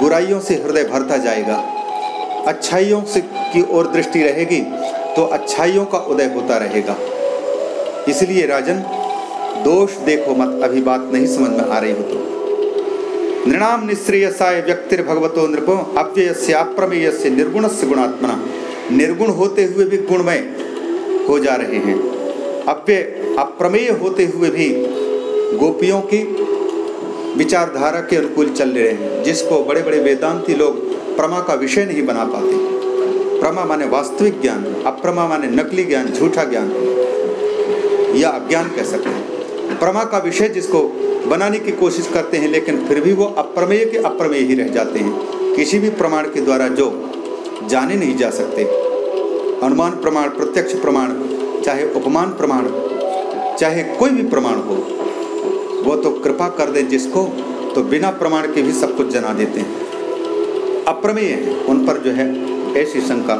बुराइयों से हृदय भरता जाएगा। अच्छाइयों से की ओर दृष्टि रहेगी तो अच्छाइयों का उदय होता रहेगा। इसलिए राजन, दोष देखो मत, अभी बात नहीं समझ में आ रही हो तो नृणाम निश्रेयसाय व्यक्तिर भगवतो नृपो अव्यय अप्रमेय से निर्गुण से गुणात्मना। निर्गुण होते हुए भी गुणमय हो जा रहे हैं। अव्यय, अप्रमेय होते हुए भी गोपियों की विचारधारा के अनुकूल चल रहे हैं। जिसको बड़े बड़े वेदांती लोग प्रमा का विषय नहीं बना पाते। प्रमा माने वास्तविक ज्ञान, अप्रमा माने नकली ज्ञान, झूठा ज्ञान। या अज्ञान कह सकते हैं। प्रमा का विषय जिसको बनाने की कोशिश करते हैं, लेकिन फिर भी वो अप्रमेय के अप्रमेय ही रह जाते हैं। किसी भी प्रमाण के द्वारा जो जाने नहीं जा सकते। अनुमान प्रमाण, प्रत्यक्ष प्रमाण, चाहे उपमान प्रमाण, चाहे कोई भी प्रमाण हो, वो तो कृपा कर दे जिसको तो बिना प्रमाण के भी सब कुछ जना देते हैं। अप्रमेय है उन पर जो है ऐसी शंका।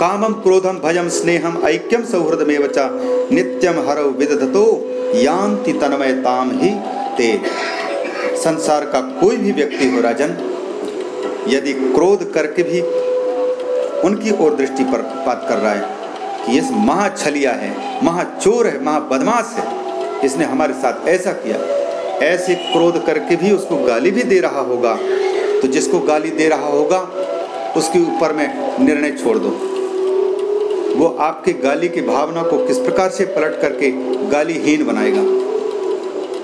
कामम क्रोधम भयम स्नेहम ऐक्यम सौहृद में बचा नित्यम हर विदधतो यान्ति तन्मयताम ही ते। संसार का कोई भी व्यक्ति हो राजन, यदि क्रोध करके भी उनकी ओर दृष्टि पर बात कर रहा है कि ये महाछलिया है, महाचोर है, महाबदमाश है, इसने हमारे साथ ऐसा किया। ऐसे क्रोध करके भी उसको गाली भी दे रहा होगा। तो जिसको गाली दे रहा होगा, उसके ऊपर में निर्णय छोड़ दो। वो आपके गाली की भावना को किस प्रकार से पलट करके गालीहीन बनाएगा?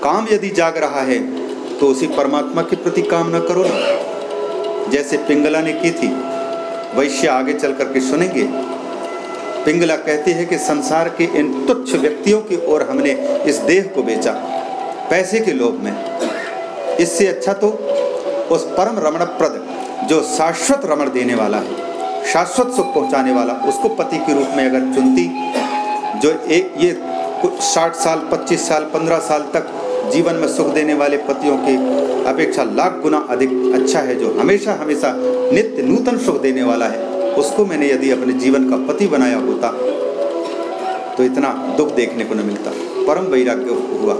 काम यदि जाग रहा है तो उसी परमात्मा के प्रति काम न करो ना। जैसे पिंगला ने की थी, वैश्य आगे चल करके सुनेंगे। पिंगला कहती है कि संसार के इन तुच्छ व्यक्तियों की ओर हमने इस देह को बेचा, पैसे के लोभ में। इससे अच्छा तो उस परम रमण प्रद जो शाश्वत रमण देने वाला है, शाश्वत सुख पहुँचाने वाला, उसको पति के रूप में अगर चुनती, जो एक ये कुछ साठ साल, पच्चीस साल, पंद्रह साल तक जीवन में सुख देने वाले पतियों की अपेक्षा लाख गुना अधिक अच्छा है, जो हमेशा हमेशा नित्य नूतन सुख देने वाला है, उसको मैंने यदि अपने जीवन का पति बनाया होता तो इतना दुख देखने को न मिलता। परम वैराग्य हुआ।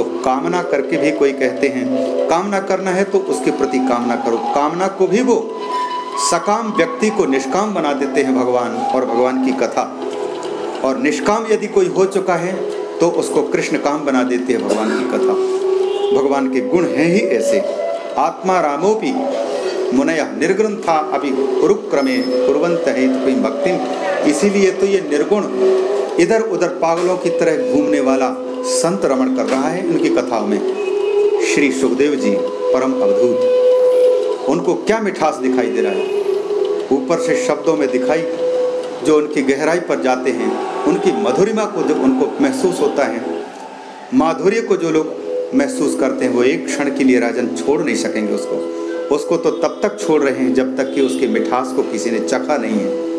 तो कामना करके भी कोई कहते हैं, कामना करना है तो उसके प्रति कामना करो। कामना को भी वो सकाम व्यक्ति को निष्काम बना देते हैं भगवान और भगवान की कथा। और निष्काम यदि कोई हो चुका है तो उसको कृष्ण काम बना देते हैं भगवान की कथा। भगवान के गुण हैं ही ऐसे। आत्मा रामो रामोपी, मुनय निर्ग्रंथा अभी उरुक्रमे कुरंत है कोई भक्ति। इसीलिए तो ये निर्गुण इधर उधर पागलों की तरह घूमने वाला संत रमण कर रहा है उनकी कथाओं में। श्री सुखदेव जी, परम अवधूत। उनको क्या मिठास दिखाई दे रहा है? ऊपर से शब्दों में दिखाई जो उनकी गहराई पर जाते हैं, उनकी मधुरिमा को जो उनको महसूस होता है। माधुर्य को जो लोग महसूस करते हैं, वो एक क्षण के लिए राजन छोड़ नहीं सकेंगे उसको। उसको तो तब तक छोड़ रहे हैं जब तक कि उसके मिठास को किसी ने चखा नहीं है।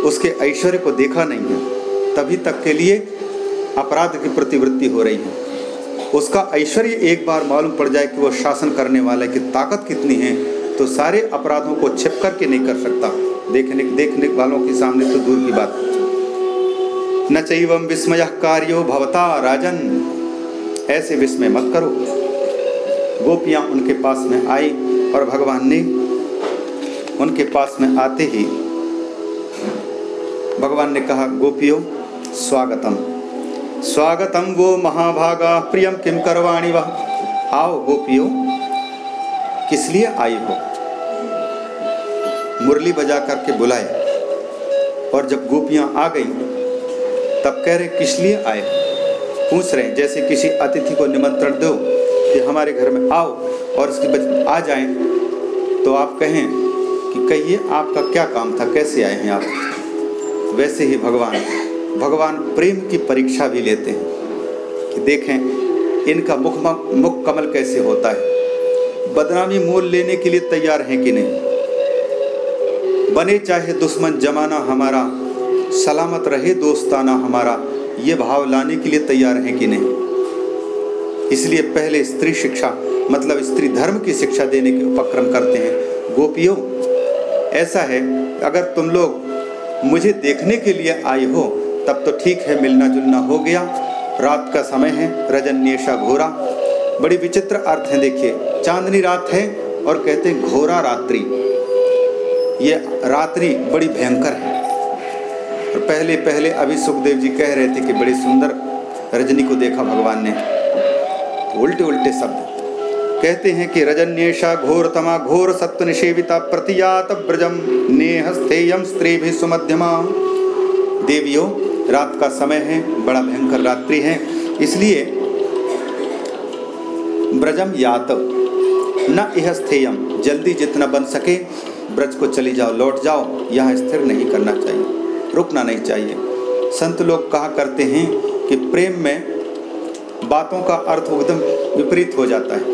उसके ऐश्वर्य को देखा नहीं है। तभी तक के लिए अपराध की प्रतिवृत्ति हो रही है। उसका ऐश्वर्य एक बार मालूम पड़ जाए कि वो शासन करने वाला की ताकत कितनी है तो सारे अपराधों को छिप करके नहीं कर सकता। देखने देखने वालों के सामने तो दूर की बात। न चैवम विस्मय कार्यो भवता राजन। ऐसे विस्मय मत करो। गोपियाँ उनके पास में आई और भगवान ने उनके पास में आते ही भगवान ने कहा, गोपियों, स्वागतम। स्वागतम वो महाभागा। प्रियम किम करवाणी वह आओ गोपियों, किस लिए आई हो? मुरली बजा करके बुलाए। और जब गोपियाँ आ गई, तब कह रहे, किस लिए आए पूछ रहे, जैसे किसी अतिथि को निमंत्रण दो कि हमारे घर में आओ और इसके आ जाएँ तो आप कहें कि कहिए, आपका क्या काम था? कैसे आए हैं आप? वैसे ही भगवान। भगवान प्रेम की परीक्षा भी लेते हैं कि देखें, इनका मुख मुख कमल कैसे होता है? बदनामी मोल लेने के लिए तैयार हैं कि नहीं? बने चाहे दुश्मन जमाना हमारा, सलामत रहे दोस्ताना हमारा, ये भाव लाने के लिए तैयार हैं कि नहीं? इसलिए पहले स्त्री शिक्षा मतलब स्त्री धर्म की शिक्षा देने के उपक्रम करते हैं। गोपियों, ऐसा है, अगर तुम लोग मुझे देखने के लिए आई हो तब तो ठीक है, मिलना जुलना हो गया। रात का समय है रजन्येशा घोरा। बड़ी विचित्र अर्थ है, देखिए। चांदनी रात है और कहते हैं घोरा रात्रि। ये रात्रि बड़ी भयंकर है। और पहले पहले अभी सुखदेव जी कह रहे थे कि बड़ी सुंदर रजनी को देखा भगवान ने। उल्टे उल्टे शब्द। कहते हैं कि रजन्येशा घोर तमा घोर सत्व निषेविता प्रतियात ब्रजम नेहस्थेयम स्त्री भी सुमध्यमा। देवियों रात का समय है, बड़ा भयंकर रात्रि है। इसलिए ब्रजम यात। न यह स्थेयम जल्दी जितना बन सके, ब्रज को चली जाओ, लौट जाओ, यहाँ स्थिर नहीं करना चाहिए, रुकना नहीं चाहिए। संत लोग कहा करते हैं कि प्रेम में बातों का अर्थ एकदम विपरीत हो जाता है।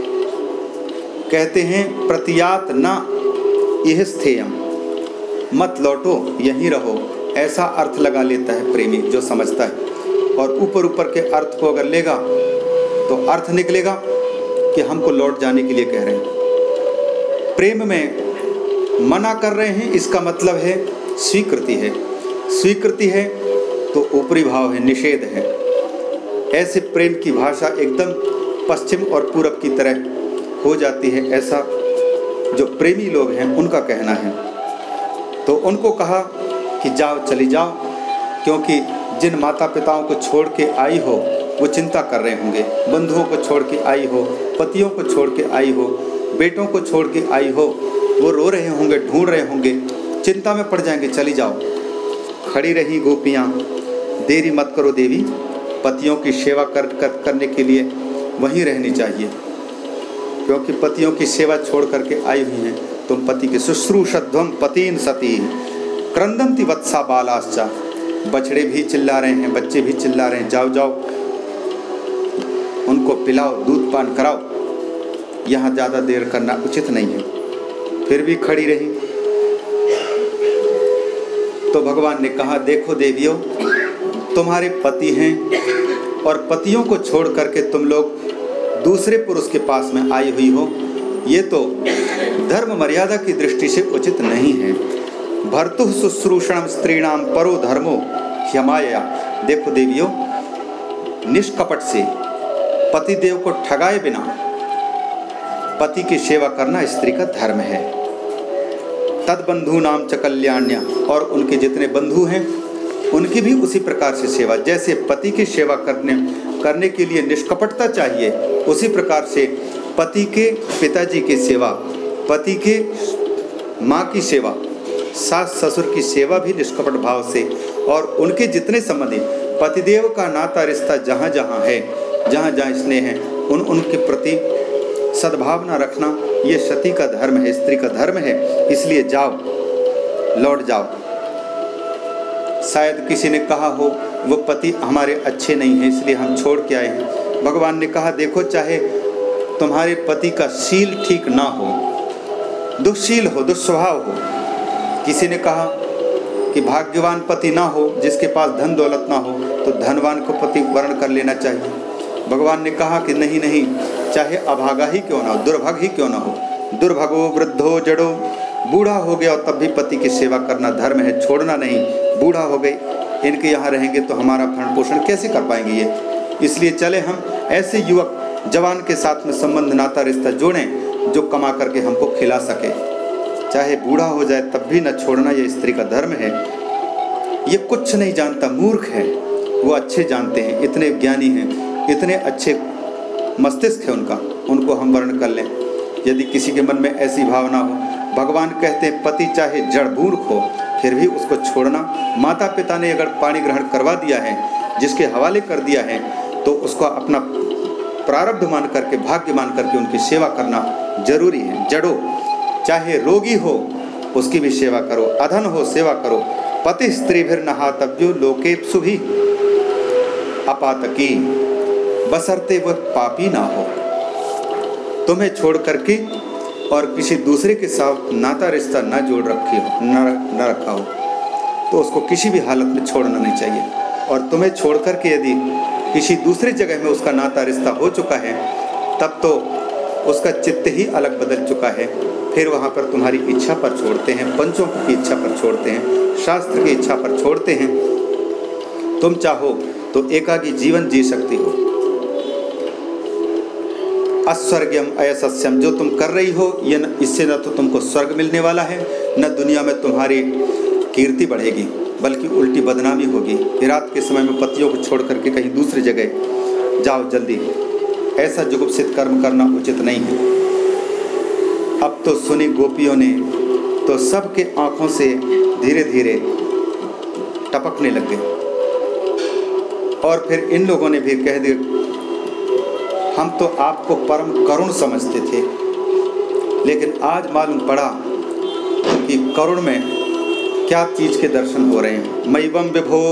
कहते हैं, प्रतियात न यह स्थेयम मत लौटो, यहीं रहो। ऐसा अर्थ लगा लेता है प्रेमी जो समझता है। और ऊपर ऊपर के अर्थ को अगर लेगा तो अर्थ निकलेगा कि हमको लौट जाने के लिए कह रहे हैं। प्रेम में मना कर रहे हैं, इसका मतलब है स्वीकृति है। स्वीकृति है तो ऊपरी भाव है, निषेध है। ऐसे प्रेम की भाषा एकदम पश्चिम और पूरब की तरह हो जाती है। ऐसा जो प्रेमी लोग हैं, उनका कहना है। तो उनको कहा कि जाओ चली जाओ क्योंकि जिन माता पिताओं को छोड़ के आई हो वो चिंता कर रहे होंगे। बंधुओं को छोड़ के आई हो पतियों को छोड़ के आई हो बेटों को छोड़ के आई हो वो रो रहे होंगे ढूंढ रहे होंगे चिंता में पड़ जाएँगे चली जाओ। खड़ी रही गोपियाँ देरी मत करो देवी पतियों की सेवा कर, कर करने के लिए वहीं रहनी चाहिए। क्योंकि पतियों की सेवा छोड़ करके आई हुई हैं तुम पति के शुश्रूषध्वम पतिन सती। क्रंदंती वत्सा बालाश्चा। बछड़े भी चिल्ला रहे हैं, बच्चे भी चिल्ला रहे हैं। जाओ जाओ। उनको पिलाओ, दूध पान कराओ। यहाँ ज़्यादा देर करना उचित नहीं है। फिर भी खड़ी रही। तो भगवान ने कहा, देखो देवियों, तुम्हारे पति हैं और पतियों को छोड़ करके तुम लोग दूसरे पुरुष के पास में आई हुई हो। ये तो धर्म मर्यादा की दृष्टि से उचित नहीं है। भर्तु शुश्रूषण स्त्रीणाम परो धर्मो क्षमाया देखो देवियों, निष्कपट से पति देव को ठगाए बिना पति की सेवा करना स्त्री का धर्म है। तद बंधु नाम च कल्याण्य और उनके जितने बंधु हैं, उनकी भी उसी प्रकार से सेवा। जैसे पति की सेवा करने करने के लिए निष्कपटता चाहिए, उसी प्रकार से पति के पिताजी की सेवा, पति के माँ की सेवा सास ससुर की सेवा भी निष्कपट भाव से और उनके जितने संबंधी पतिदेव का नाता रिश्ता जहाँ जहाँ है, जहाँ जहाँ स्नेह है, उन उनके प्रति सद्भावना रखना, ये सती का धर्म है, स्त्री का धर्म है, इसलिए जाओ, लौट जाओ। शायद किसी ने कहा हो, वो पति हमारे अच्छे नहीं हैं, इसलिए हम छोड़ के आए हैं। भगवान ने कहा, देखो, चाहे तुम्हारे पति का शील ठीक ना हो, दुशील हो, दुस्वभाव हो किसी ने कहा कि भाग्यवान पति ना हो, जिसके पास धन दौलत ना हो तो धनवान को पति वर्ण कर लेना चाहिए। भगवान ने कहा कि नहीं नहीं, चाहे अभागा ही क्यों ना हो, दुर्भग ही क्यों ना हो, दुर्भगो वृद्धो जड़ो, बूढ़ा हो गया और तब भी पति की सेवा करना धर्म है, छोड़ना नहीं, बूढ़ा हो गई इनके यहाँ रहेंगे तो हमारा भरण पोषण कैसे कर पाएँगे ये? इसलिए चले हम, ऐसे युवक जवान के साथ में संबंध नाता रिश्ता जोड़ें, जो कमा करके हमको खिला सके। चाहे बूढ़ा हो जाए, तब भी न छोड़ना यह स्त्री का धर्म है। ये कुछ नहीं जानता, मूर्ख है। वो अच्छे जानते हैं, इतने ज्ञानी हैं, इतने अच्छे मस्तिष्क है उनका। उनको हम वर्ण कर लें। यदि किसी के मन में ऐसी भावना हो, भगवान कहते हैं, पति चाहे जड़बूर हो, फिर भी उसको छोड़ना। माता पिता ने अगर पानी ग्रहण करवा दिया है, जिसके हवाले कर दिया है तो उसको अपना प्रारब्ध मान करके, भाग्य मान करके उनकी सेवा करना ज़रूरी है। जड़ो चाहे रोगी हो, उसकी भी सेवा करो, अधन हो, सेवा करो। पति स्त्री फिर नहातव्यो लोके सुभी अपातकी बसरते वह पापी ना हो। तुम्हें छोड़ करके और किसी दूसरे के साथ नाता रिश्ता न जोड़ रखी हो, न न रखा हो तो उसको किसी भी हालत में छोड़ना नहीं चाहिए। और तुम्हें छोड़ करके यदि किसी दूसरे जगह में उसका नाता रिश्ता हो चुका है, तब तो उसका चित्त ही अलग बदल चुका है। फिर वहाँ पर तुम्हारी इच्छा पर छोड़ते हैं, पंचों की इच्छा पर छोड़ते हैं, शास्त्र की इच्छा पर छोड़ते हैं। तुम चाहो तो एकाकी जीवन जी सकती हो। अस्वर्गम अयसस्यम जो तुम कर रही हो, ये न इससे न तो तुमको स्वर्ग मिलने वाला है, न दुनिया में तुम्हारी कीर्ति बढ़ेगी, बल्कि उल्टी बदनामी होगी। रात के समय में पतियों को छोड़ करके कहीं दूसरी जगह जाओ जल्दी। ऐसा जुगुप्सित कर्म करना उचित नहीं है। अब तो सुनी गोपियों ने तो सबके आँखों से धीरे धीरे टपकने लग गए। और फिर इन लोगों ने भी कह दिया, हम तो आपको परम करुण समझते थे, लेकिन आज मालूम पड़ा कि करुण में क्या चीज़ के दर्शन हो रहे हैं। मैवम विभो,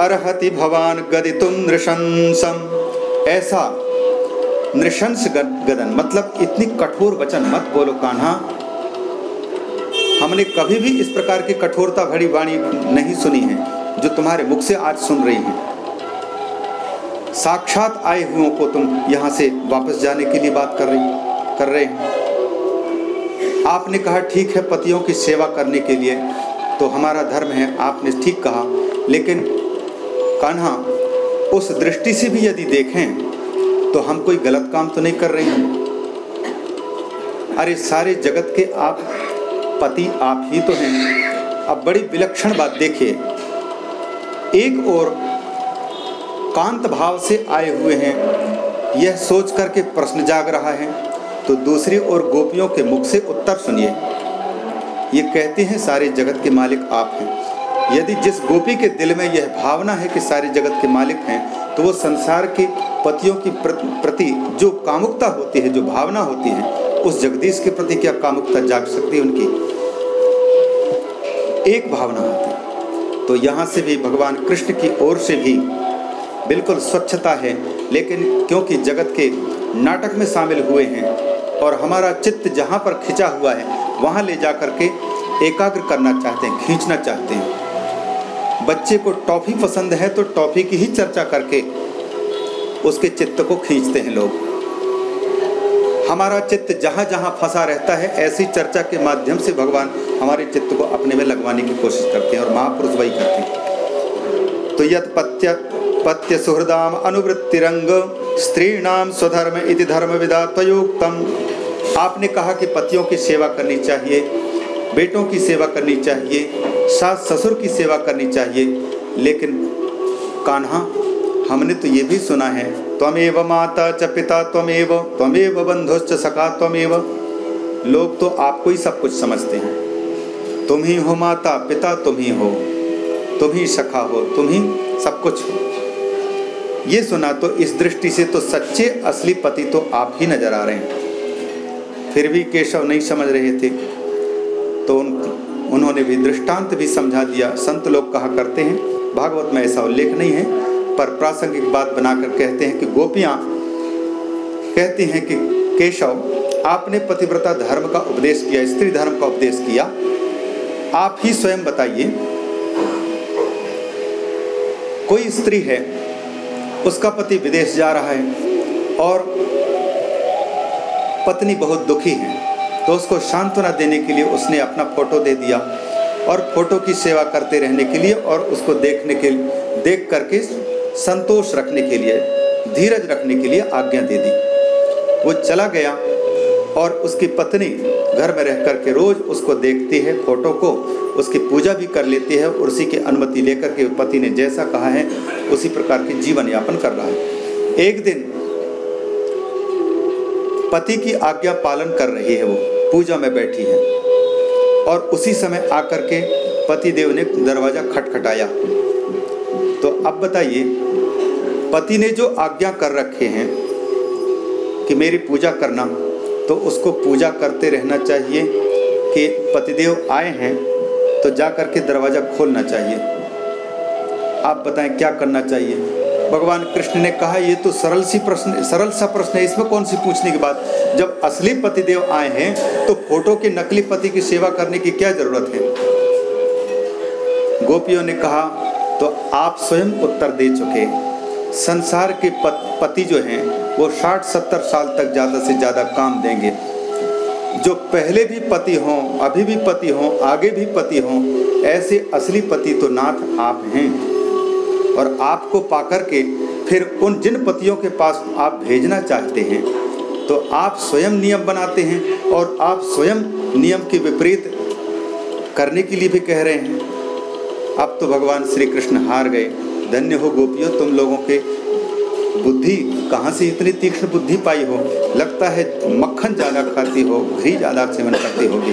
अरहति भवान गदितुम नृशंसम। ऐसा नृशंस गदन मतलब इतनी कठोर वचन मत बोलो कान्हा। हमने कभी भी इस प्रकार की कठोरता भरी वाणी नहीं सुनी है, जो तुम्हारे मुख से आज सुन रही है। साक्षात आए हुओं को तुम यहाँ से वापस जाने के लिए बात कर रही कर रहे हैं। आपने कहा, ठीक है, पतियों की सेवा करने के लिए। तो हमारा धर्म है, आपने ठीक कहा। लेकिन कान्हा उस दृष्टि से भी यदि देखें तो हम कोई गलत काम तो नहीं कर रहे हैं। अरे, सारे जगत के आप पति आप ही तो हैं। अब बड़ी विलक्षण बात देखिए। एक और कांत भाव से आए हुए हैं, यह सोच करके प्रश्न जाग रहा है तो दूसरी ओर गोपियों के मुख से उत्तर सुनिए। ये कहते हैं, सारे जगत के मालिक आप हैं। यदि जिस गोपी के दिल में यह भावना है कि सारे जगत के मालिक हैं तो वो संसार के पतियों की प्रति जो कामुकता होती है, जो भावना होती है, उस जगदीश के प्रति क्या कामुकता जाग सकती है उनकी? एक भावना होती है। तो यहाँ से भी भगवान कृष्ण की ओर से भी बिल्कुल स्वच्छता है, लेकिन क्योंकि जगत के नाटक में शामिल हुए हैं और हमारा चित्त जहाँ पर खिंचा हुआ है, वहाँ ले जा कर के एकाग्र करना चाहते हैं, खींचना चाहते हैं। बच्चे को टॉफ़ी पसंद है तो टॉफ़ी की ही चर्चा करके उसके चित्त को खींचते हैं लोग। हमारा चित्त जहाँ जहाँ फंसा रहता है, ऐसी चर्चा के माध्यम से भगवान हमारे चित्त को अपने में लगवाने की कोशिश करते हैं और महापुरुष वही करते हैं। तो यद पत्य पत्य सुहृदाम अनुवृत्तिरंग स्त्रीणाम स्वधर्म इति धर्म विदा तयोक्तम आपने कहा कि पतियों की सेवा करनी चाहिए, बेटों की सेवा करनी चाहिए सास ससुर की सेवा करनी चाहिए। लेकिन कान्हा, हमने तो ये भी सुना है, त्वमेव माता च पिता त्वमेव त्वमेव बंधुश्च सखा त्वमेव। लोग तो आपको ही सब कुछ समझते हैं। तुम ही हो माता, पिता तुम ही हो, तुम ही सखा हो, तुम ही सब कुछ हो। ये सुना तो इस दृष्टि से तो सच्चे असली पति तो आप ही नज़र आ रहे हैं। फिर भी केशव नहीं समझ रहे थे तो उन उन्होंने भी दृष्टांत भी समझा दिया। संत लोग कहा करते हैं, भागवत में ऐसा उल्लेख नहीं है, पर प्रासंगिक बात बनाकर कहते हैं कि गोपियाँ कहती हैं कि, केशव, आपने पतिव्रता धर्म का उपदेश किया, स्त्री धर्म का उपदेश किया। आप ही स्वयं बताइए, कोई स्त्री है, उसका पति विदेश जा रहा है और पत्नी बहुत दुखी है। तो उसको सांत्वना देने के लिए उसने अपना फ़ोटो दे दिया और फ़ोटो की सेवा करते रहने के लिए और उसको देखने के देख करके संतोष रखने के लिए, धीरज रखने के लिए आज्ञा दे दी। वो चला गया और उसकी पत्नी घर में रह करके रोज उसको देखती है, फ़ोटो को उसकी पूजा भी कर लेती है और उसी की अनुमति लेकर के पति ने जैसा कहा है, उसी प्रकार के जीवन यापन कर रहा है। एक दिन पति की आज्ञा पालन कर रही है वो। पूजा में बैठी है। और उसी समय आकर के पति देव ने दरवाज़ा खटखटाया। तो अब बताइए, पति ने जो आज्ञा कर रखे हैं कि मेरी पूजा करना तो उसको पूजा करते रहना चाहिए कि पतिदेव आए हैं तो जा कर के दरवाज़ा खोलना चाहिए। आप बताएँ क्या करना चाहिए? भगवान कृष्ण ने कहा, ये तो सरल सी प्रश्न, सरल सा प्रश्न है, इसमें कौन सी पूछने की बात? जब असली पतिदेव आए हैं तो फ़ोटो के नकली पति की सेवा करने की क्या ज़रूरत है? गोपियों ने कहा तो आप स्वयं उत्तर दे चुके। संसार के पति जो हैं, वो साठ, सत्तर साल तक ज़्यादा से ज़्यादा काम देंगे। जो पहले भी पति हों, अभी भी पति हों, आगे भी पति हों, ऐसे असली पति तो नाथ आप हैं। और आपको पाकर के फिर उन जिन पतियों के पास आप भेजना चाहते हैं तो आप स्वयं नियम बनाते हैं और आप स्वयं नियम के विपरीत करने के लिए भी कह रहे हैं। अब तो भगवान श्री कृष्ण हार गए। धन्य हो गोपियों, तुम लोगों के बुद्धि कहाँ से इतनी तीक्ष्ण बुद्धि पाई हो? लगता है मक्खन ज़्यादा खाती हो, घी ज़्यादा सेवन करती होगी।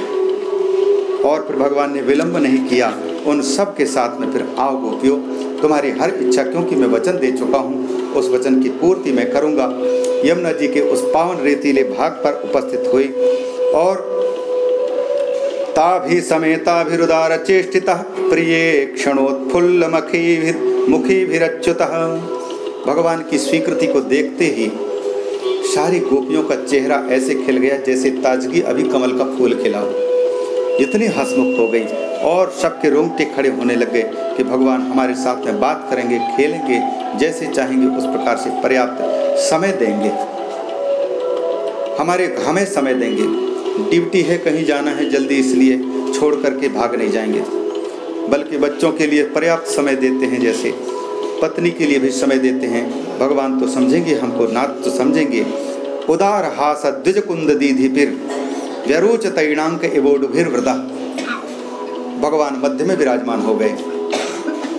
और फिर भगवान ने विलंब नहीं किया। उन सब के साथ में फिर आओ गोपियों तुम्हारी हर इच्छा क्योंकि मैं वचन दे चुका हूँ, उस वचन की पूर्ति मैं करूँगा। यमुना जी के उस पावन रेतीले भाग पर उपस्थित हुई और ताभि समेताभिरुदार चेष्टित, प्रिय क्षणोत्फुल्ल मुखी मुखीभिरच्युतः। भगवान की स्वीकृति को देखते ही सारी गोपियों का चेहरा ऐसे खिल गया जैसे ताजगी अभी कमल का फूल खिला हो। इतनी हंसमुख हो गई और सबके रोंगटे खड़े होने लग गए कि भगवान हमारे साथ में बात करेंगे, खेलेंगे, जैसे चाहेंगे उस प्रकार से पर्याप्त समय देंगे। हमारे हमें समय देंगे। ड्यूटी है कहीं जाना है जल्दी, इसलिए छोड़ करके भाग नहीं जाएँगे। बल्कि बच्चों के लिए पर्याप्त समय देते हैं जैसे। पत्नी के लिए भी समय देते हैं। भगवान तो समझेंगे, हमको नाथ तो समझेंगे। उदार हास द्विज कुंद दीधि फिर। व्यरोच तैणांक एवोडुभिर वृदा भगवान मध्य में विराजमान हो गए।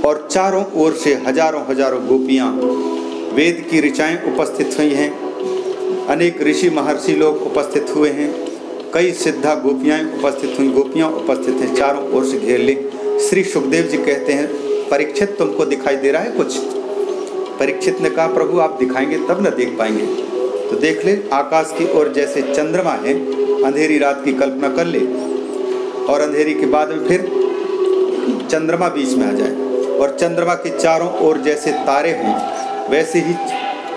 और चारों ओर से हज़ारों हज़ारों गोपियाँ, वेद की ऋचाएँ उपस्थित हुई हैं। अनेक ऋषि महर्षि लोग उपस्थित हुए हैं। कई सिद्धा गोपियाँ उपस्थित हुई, गोपियाँ उपस्थित हैं। चारों ओर से घेर ले। श्री सुखदेव जी कहते हैं, परीक्षित तुमको दिखाई दे रहा है कुछ? परीक्षित ने कहा, प्रभु, आप दिखाएँगे तब न देख पाएँगे। तो देख ले, आकाश की ओर जैसे चंद्रमा है अंधेरी रात की कल्पना कर ले और अंधेरी के बाद में फिर चंद्रमा बीच में आ जाए। और चंद्रमा के चारों ओर जैसे तारे हों, वैसे ही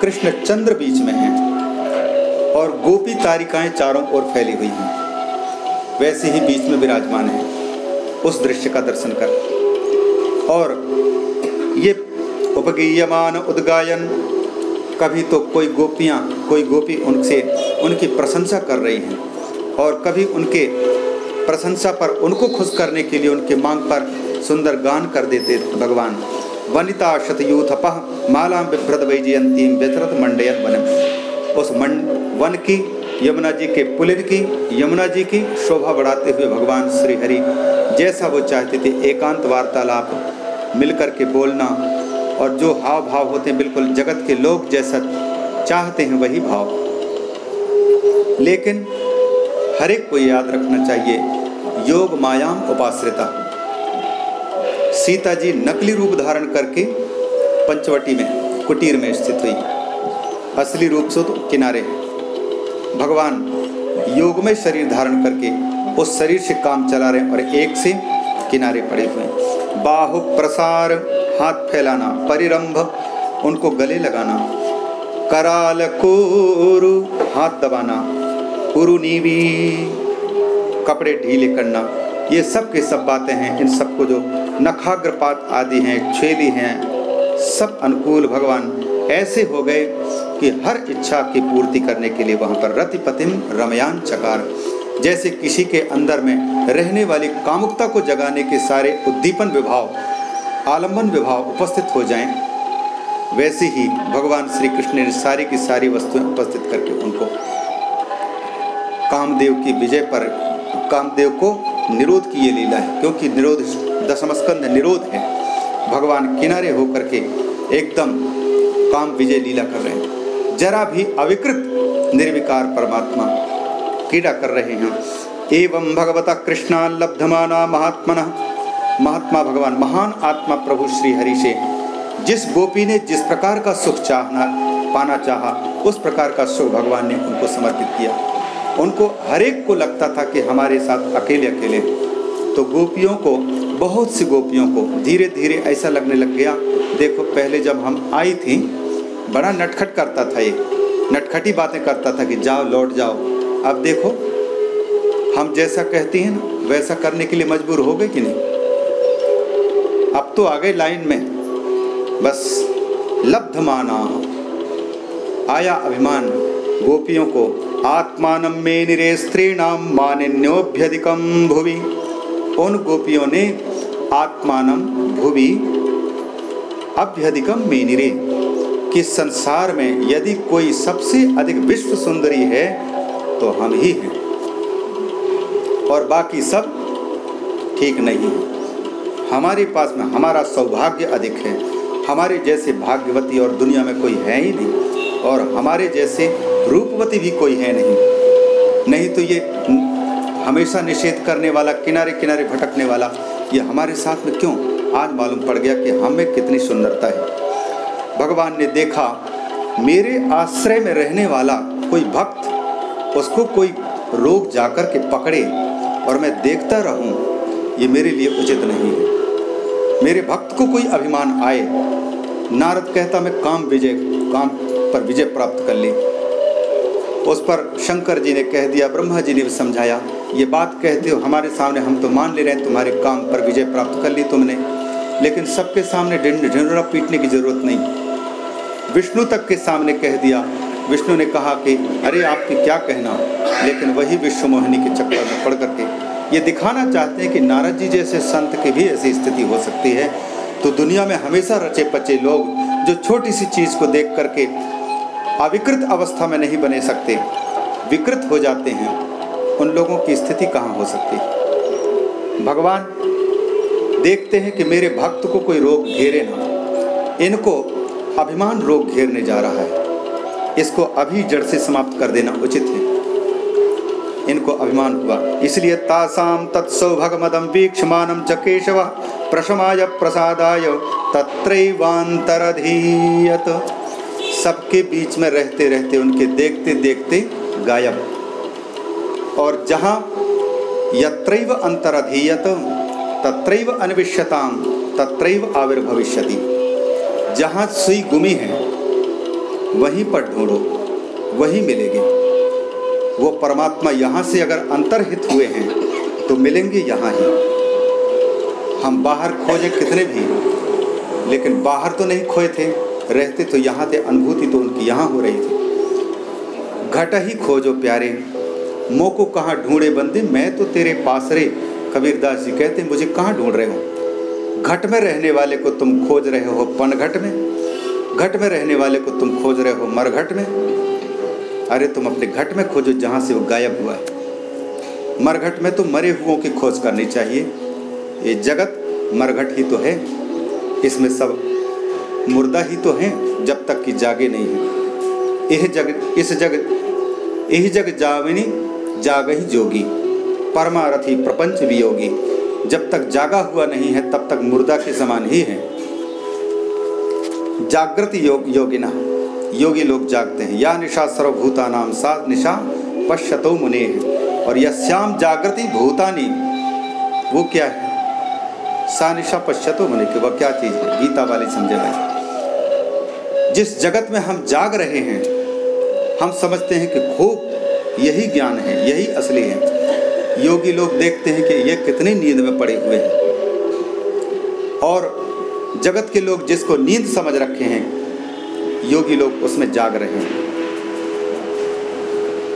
कृष्ण चंद्र बीच में हैं और गोपी तारिकाएँ चारों ओर फैली हुई हैं। वैसे ही बीच में विराजमान है। उस दृश्य का दर्शन कर। और ये उपगीयमान उद्गायन, कभी तो कोई गोपियाँ, कोई गोपी उनसे, उनकी प्रशंसा कर रही हैं। और कभी उनके प्रशंसा पर उनको खुश करने के लिए उनके मांग पर सुंदर गान कर देते भगवान। वनिता शतयूथपह माला बिभ्रत वैजयंती व्यथरत मंडयन वन। उस मन वन की, यमुना जी के पुलिन की, यमुना जी की शोभा बढ़ाते हुए भगवान श्री हरि जैसा वो चाहते थे एकांत वार्तालाप, मिलकर के बोलना और जो हाव भाव होते हैं बिल्कुल जगत के लोग जैसा चाहते हैं वही भाव। लेकिन हर एक को याद रखना चाहिए। योग मायाम उपाश्रिता। सीता जी नकली रूप धारण करके पंचवटी में, कुटीर में स्थित हुई। असली रूप से तो किनारे भगवान योग में शरीर धारण करके उस शरीर से काम चला रहे और एक से किनारे पड़े हुए बाहु प्रसार, हाथ फैलाना, परिरंभ, उनको गले लगाना, कराल कोरु, हाथ दबाना उरुनीवी कपड़े ढीले करना, ये सब के सब बातें हैं, इन सबको जो नखाग्रपात आदि हैं छेली हैं, सब अनुकूल भगवान ऐसे हो गए कि हर इच्छा की पूर्ति करने के लिए वहाँ पर रतिपतिम रमयान चकार, जैसे किसी के अंदर में रहने वाली कामुकता को जगाने के सारे उद्दीपन विभाव आलंबन विभाव उपस्थित हो जाएँ, वैसे ही भगवान श्री कृष्ण ने सारी की सारी वस्तुएँ उपस्थित करके उनको कामदेव की विजय पर कामदेव को निरोध की ये लीला है, क्योंकि निरोध दशमस्कंद निरोध है। भगवान किनारे होकर के एकदम काम विजय लीला कर रहे हैं। जरा भी अविकृत निर्विकार परमात्मा क्रीड़ा कर रहे हैं। एवं भगवता कृष्णा लब्धमाना महात्मन। महात्मा भगवान, महान आत्मा प्रभु श्री हरि से जिस गोपी ने जिस प्रकार का सुख चाहना, पाना चाहा, उस प्रकार का सुख भगवान ने उनको समर्पित किया। उनको हर एक को लगता था कि हमारे साथ अकेले अकेले तो गोपियों को, बहुत सी गोपियों को धीरे धीरे ऐसा लगने लग गया। देखो, पहले जब हम आई थी, बड़ा नटखट करता था ये। नटखटी बातें करता था कि जाओ, लौट जाओ। अब देखो, हम जैसा कहती हैं ना, वैसा करने के लिए मजबूर हो गए कि नहीं? अब तो आ गए लाइन में। बस लब्ध माना आया अभिमान। गोपियों को आत्मान मे निरे स्त्रीणाम मानिन्योभ्यधिकम भुवि। उन गोपियों ने आत्मान भुवि अभ्यधिकम मेनिरे कि संसार में यदि कोई सबसे अधिक विश्व सुंदरी है तो हम ही हैं। और बाकी सब ठीक नहीं है। हमारे पास में हमारा सौभाग्य अधिक है। हमारे जैसे भाग्यवती और दुनिया में कोई है ही नहीं। और हमारे जैसे रूपवती भी कोई है नहीं। नहीं तो ये हमेशा निषेध करने वाला किनारे किनारे भटकने वाला, ये हमारे साथ में क्यों? आज मालूम पड़ गया कि हम कितनी सुंदरता है। भगवान ने देखा, मेरे आश्रय में रहने वाला कोई भक्त, उसको कोई रोग जाकर के पकड़े और मैं देखता रहूँ, ये मेरे लिए उचित नहीं है। मेरे भक्त को कोई अभिमान आए, नारद कहता, मैं काम विजय, काम पर विजय प्राप्त कर ली। उस पर शंकर जी ने कह दिया ब्रह्मा जी ने भी समझाया, ये बात कहते हो, हमारे सामने हम तो मान ले रहे हैं, तुम्हारे काम पर विजय प्राप्त कर ली तुमने, लेकिन सबके सामने ढिंडोरा पीटने की ज़रूरत नहीं। विष्णु तक के सामने कह दिया, विष्णु ने कहा कि, अरे, आपके क्या कहना? लेकिन वही विश्व मोहिनी के चक्कर में पड़ करके, ये दिखाना चाहते हैं कि नारद जी जैसे संत की भी ऐसी स्थिति हो सकती है तो दुनिया में हमेशा रचे पचे लोग, जो छोटी सी चीज़ को देख करके अविकृत अवस्था में नहीं बने सकते। विकृत हो जाते हैं। उन लोगों की स्थिति कहाँ हो सकती? है भगवान, देखते हैं कि मेरे भक्त को कोई रोग घेरे ना। इनको अभिमान रोग घेरने जा रहा है। इसको अभी जड़ से समाप्त कर देना उचित है। इनको अभिमान हुआ। इसलिए तासाम तत्सौभगमदम वीक्षमानम च केशव प्रशमाय प्रसादाय तत्रैवांतरधीयत सबके बीच में रहते रहते उनके देखते देखते गायब। और जहाँ यत्रैव अंतरधीयत, तत्रैव अन्विष्यताम तत्रैव आविर्भविष्यति। जहाँ सुई गुमी है, वहीं पर ढूंढो, वहीं मिलेगी। वो परमात्मा यहाँ से अगर अंतरहित हुए हैं तो मिलेंगे यहाँ ही। हम बाहर खोजे कितने भी, लेकिन बाहर तो नहीं खोए थे। रहते तो यहाँ थे, अनुभूति तो उनकी यहाँ हो रही थी। घट ही खोजो प्यारे मो को कहाँ ढूंढे बंदे, मैं तो तेरे पास रे कबीरदास जी कहते मुझे कहाँ ढूंढ रहे हो? घट में रहने वाले को तुम खोज रहे हो पन घट में? घट में रहने वाले को तुम खोज रहे हो मर घट में? अरे तुम अपने घट में खोजो जहाँ से वो गायब हुआ है। मरघट में तो मरे हुओं की खोज करनी चाहिए। ये जगत मरघट ही तो है। इसमें सब मुर्दा ही तो हैं, जब तक कि जागे नहीं है। यह जग, इस जग, यही जग जाविनी जाग ही जोगी। परमारथी प्रपंच वियोगी जब तक जागा हुआ नहीं है, तब तक मुर्दा के समान ही है। जागृत योग, योगिना। योगी लोग जागते हैं। या निशा सर्वभूता नाम सा निशा पश्यतो मुने और यह श्याम जागृति भूतानी। वो क्या है? सा निशा पश्यतो मुने की वह क्या चीज़ है? गीता वाली समझे भाई जिस जगत में हम जाग रहे हैं, हम समझते हैं कि खूब यही ज्ञान है, यही असली है। योगी लोग देखते हैं कि ये कितनी नींद में पड़े हुए हैं। और जगत के लोग जिसको नींद समझ रखे हैं, योगी लोग उसमें जाग रहे हैं।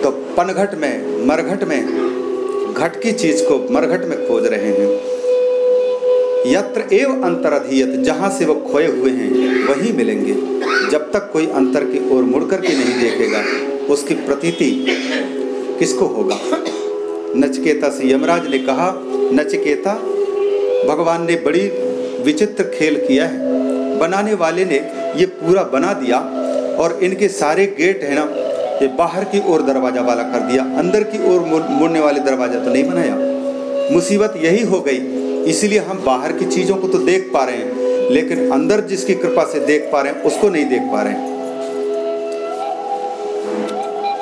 तो पनघट में, मरघट में, घट की चीज़ को मरघट में खोज रहे हैं। यत्र एव अंतरधीयत जहाँ से वो खोए हुए हैं, वही मिलेंगे। जब तक कोई अंतर की ओर मुड़ करके नहीं देखेगा, उसकी प्रतीति किसको होगा? नचकेता से यमराज ने कहा, नचकेता, भगवान ने बड़ी विचित्र खेल किया है। बनाने वाले ने ये पूरा बना दिया और इनके सारे गेट है ना, ये बाहर की ओर दरवाज़ा वाला कर दिया। अंदर की ओर मुड़ने वाले दरवाज़ा तो नहीं बनाया। मुसीबत यही हो गई इसीलिए हम बाहर की चीज़ों को तो देख पा रहे हैं, लेकिन अंदर जिसकी कृपा से देख पा रहे हैं, उसको नहीं देख पा रहे हैं।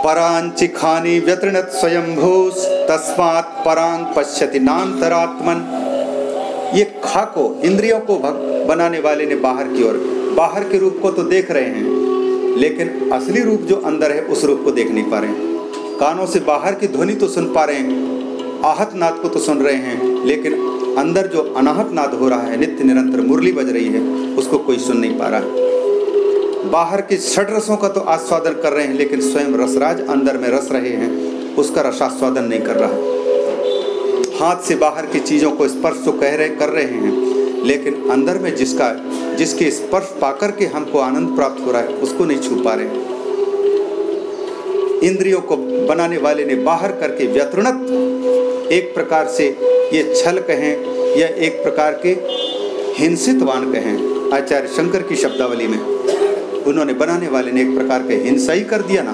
परांचि खानी व्यतृणत स्वयंभूस, तस्मात् परांग पश्यति नान्तरात्मन। ये खा को, इंद्रियों को भक्त बनाने वाले ने बाहर की ओर, बाहर के रूप को तो देख रहे हैं, लेकिन असली रूप जो अंदर है, उस रूप को देख नहीं पा रहे हैं। कानों से बाहर की ध्वनि तो सुन पा रहे हैं आहत नाद को तो सुन रहे हैं, लेकिन अंदर जो अनाहत नाद हो रहा है, नित्य निरंतर मुरली बज रही है, उसको कोई सुन नहीं पा रहा। है बाहर के षट रसों का तो आस्वादन कर रहे हैं, लेकिन स्वयं रसराज अंदर में रस रहे हैं, उसका रसास्वादन नहीं कर रहा। हाथ से बाहर की चीज़ों को स्पर्श तो कह रहे, कर रहे हैं, लेकिन अंदर में जिसका, जिसके स्पर्श पाकर के हमको आनंद प्राप्त हो रहा है, उसको नहीं छू पा रहे। इंद्रियों को बनाने वाले ने बाहर करके व्यतृणत। एक प्रकार से ये छल कहें या एक प्रकार के हिंसितवान कहें, आचार्य शंकर की शब्दावली में। उन्होंने बनाने वाले ने एक प्रकार के हिंसा ही कर दिया ना।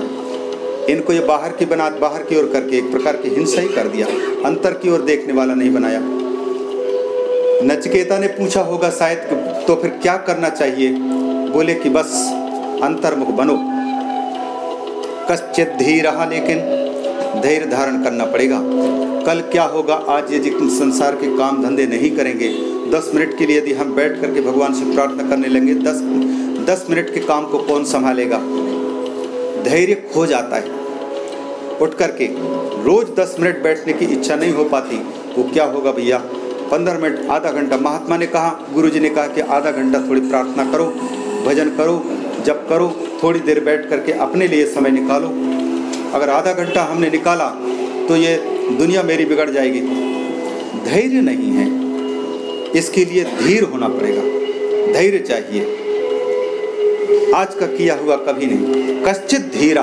इनको ये बाहर की बना, बाहर की ओर करके एक प्रकार की हिंसा ही कर दिया। अंतर की ओर देखने वाला नहीं बनाया। नचकेता ने पूछा होगा शायद तो फिर क्या करना चाहिए? बोले कि, बस, अंतर्मुख बनो। कश्चित धीर लेकिन धैर्य धारण करना पड़ेगा। कल क्या होगा? आज यदि संसार के काम धंधे नहीं करेंगे। दस मिनट के लिए यदि हम बैठ करके भगवान से प्रार्थना करने लेंगे, दस दस मिनट के काम को कौन संभालेगा? धैर्य खो जाता है। उठ करके रोज दस मिनट बैठने की इच्छा नहीं हो पाती। वो क्या होगा भैया? पंद्रह मिनट, आधा घंटा। महात्मा ने कहा गुरु जी ने कहा कि आधा घंटा थोड़ी प्रार्थना करो, भजन करो जब करो, थोड़ी देर बैठ करके अपने लिए समय निकालो। अगर आधा घंटा हमने निकाला तो ये दुनिया मेरी बिगड़ जाएगी। धैर्य नहीं है। इसके लिए धीर होना पड़ेगा। धैर्य चाहिए। आज का किया हुआ कभी नहीं। कश्चित धीरा